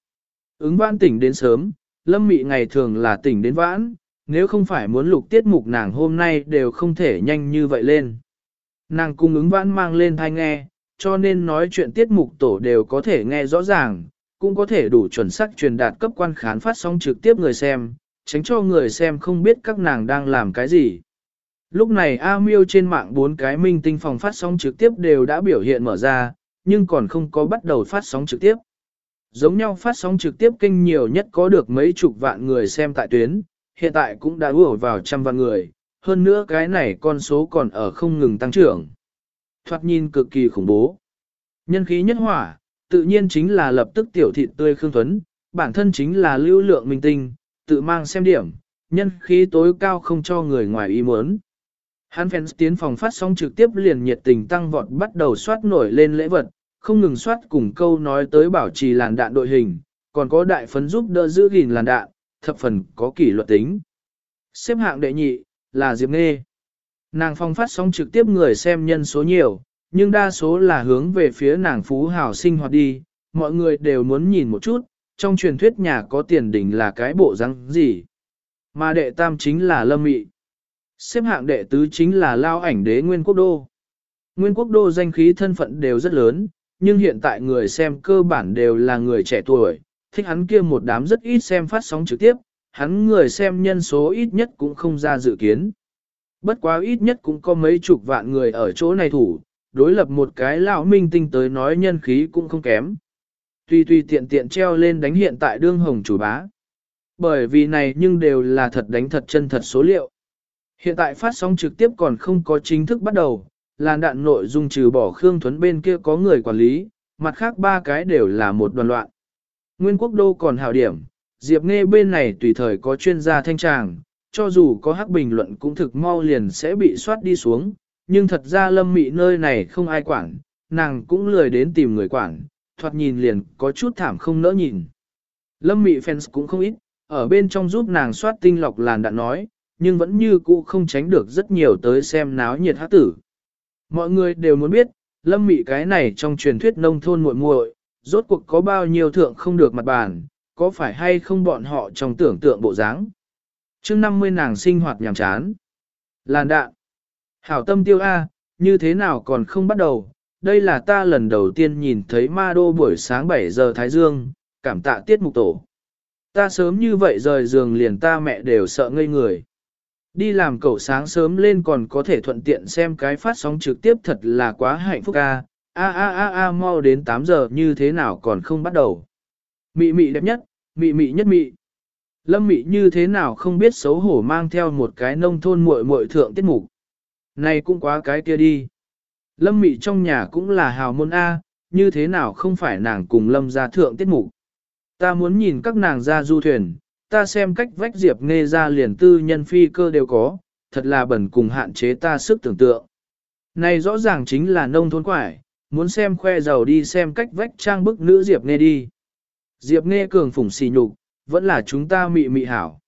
Ứng vãn tỉnh đến sớm, lâm mị ngày thường là tỉnh đến vãn, nếu không phải muốn lục tiết mục nàng hôm nay đều không thể nhanh như vậy lên. Nàng cung ứng vãn mang lên thai nghe, cho nên nói chuyện tiết mục tổ đều có thể nghe rõ ràng, cũng có thể đủ chuẩn xác truyền đạt cấp quan khán phát sóng trực tiếp người xem, tránh cho người xem không biết các nàng đang làm cái gì. Lúc này A Miêu trên mạng bốn cái minh tinh phòng phát sóng trực tiếp đều đã biểu hiện mở ra, nhưng còn không có bắt đầu phát sóng trực tiếp. Giống nhau phát sóng trực tiếp kênh nhiều nhất có được mấy chục vạn người xem tại tuyến, hiện tại cũng đã ùa vào trăm vạn người, hơn nữa cái này con số còn ở không ngừng tăng trưởng. Thoạt nhìn cực kỳ khủng bố. Nhân khí nhất hỏa, tự nhiên chính là lập tức tiểu thịt tươi Khương Tuấn, bản thân chính là lưu lượng minh tinh, tự mang xem điểm, nhân khí tối cao không cho người ngoài ý muốn. Hắn fans tiến phòng phát sóng trực tiếp liền nhiệt tình tăng vọt bắt đầu soát nổi lên lễ vật, không ngừng soát cùng câu nói tới bảo trì làn đạn đội hình, còn có đại phấn giúp đỡ giữ gìn làn đạn, thập phần có kỷ luật tính. Xếp hạng đệ nhị, là Diệp Nghê. Nàng phong phát sóng trực tiếp người xem nhân số nhiều, nhưng đa số là hướng về phía nàng phú hào sinh hoạt đi, mọi người đều muốn nhìn một chút, trong truyền thuyết nhà có tiền đỉnh là cái bộ răng gì. Mà đệ tam chính là Lâm Mị. Xếp hạng đệ tứ chính là Lao ảnh đế Nguyên Quốc Đô. Nguyên Quốc Đô danh khí thân phận đều rất lớn, nhưng hiện tại người xem cơ bản đều là người trẻ tuổi, thích hắn kia một đám rất ít xem phát sóng trực tiếp, hắn người xem nhân số ít nhất cũng không ra dự kiến. Bất quá ít nhất cũng có mấy chục vạn người ở chỗ này thủ, đối lập một cái lão minh tinh tới nói nhân khí cũng không kém. Tuy tuy tiện tiện treo lên đánh hiện tại đương hồng chủ bá. Bởi vì này nhưng đều là thật đánh thật chân thật số liệu. Hiện tại phát sóng trực tiếp còn không có chính thức bắt đầu, làn đạn nội dung trừ bỏ Khương Thuấn bên kia có người quản lý, mặt khác ba cái đều là một đoàn loạn. Nguyên quốc đô còn hào điểm, Diệp Nghe bên này tùy thời có chuyên gia thanh tràng, cho dù có hắc bình luận cũng thực mau liền sẽ bị soát đi xuống, nhưng thật ra lâm mị nơi này không ai quản, nàng cũng lười đến tìm người quản, thoạt nhìn liền có chút thảm không nỡ nhìn. Lâm mị fans cũng không ít, ở bên trong giúp nàng soát tinh lọc làn đạn nói, nhưng vẫn như cũ không tránh được rất nhiều tới xem náo nhiệt hát tử. Mọi người đều muốn biết, lâm mị cái này trong truyền thuyết nông thôn muội muội, rốt cuộc có bao nhiêu thượng không được mặt bàn, có phải hay không bọn họ trong tưởng tượng bộ dáng. chương 50 nàng sinh hoạt nhàm chán. Làn đạn. Hảo tâm tiêu A, như thế nào còn không bắt đầu, đây là ta lần đầu tiên nhìn thấy ma đô buổi sáng 7 giờ Thái Dương, cảm tạ tiết mục tổ. Ta sớm như vậy rời giường liền ta mẹ đều sợ ngây người. Đi làm cậu sáng sớm lên còn có thể thuận tiện xem cái phát sóng trực tiếp thật là quá hạnh phúc a. A a a a mau đến 8 giờ như thế nào còn không bắt đầu. Mị mị đẹp nhất, mị mị nhất mị. Lâm mị như thế nào không biết xấu hổ mang theo một cái nông thôn muội muội thượng tiết mục. Này cũng quá cái kia đi. Lâm mị trong nhà cũng là hào môn A, như thế nào không phải nàng cùng lâm ra thượng tiết mục. Ta muốn nhìn các nàng ra du thuyền, ta xem cách vách diệp nghe ra liền tư nhân phi cơ đều có, thật là bẩn cùng hạn chế ta sức tưởng tượng. Này rõ ràng chính là nông thôn quải, muốn xem khoe giàu đi xem cách vách trang bức nữ diệp nghe đi. Diệp nghe cường phủng xì nhục, vẫn là chúng ta mị mị hảo.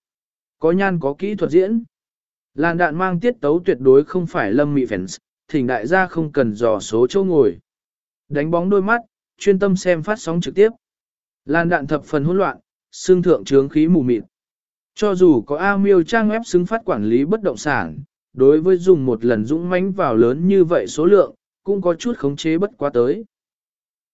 Có nhan có kỹ thuật diễn. Làn đạn mang tiết tấu tuyệt đối không phải lâm mị fans, thỉnh đại gia không cần dò số chỗ ngồi. Đánh bóng đôi mắt, chuyên tâm xem phát sóng trực tiếp. Lan đạn thập phần hỗn loạn, xương thượng trướng khí mù mịt. Cho dù có A miêu trang web xứng phát quản lý bất động sản, đối với dùng một lần dũng mãnh vào lớn như vậy số lượng, cũng có chút khống chế bất quá tới.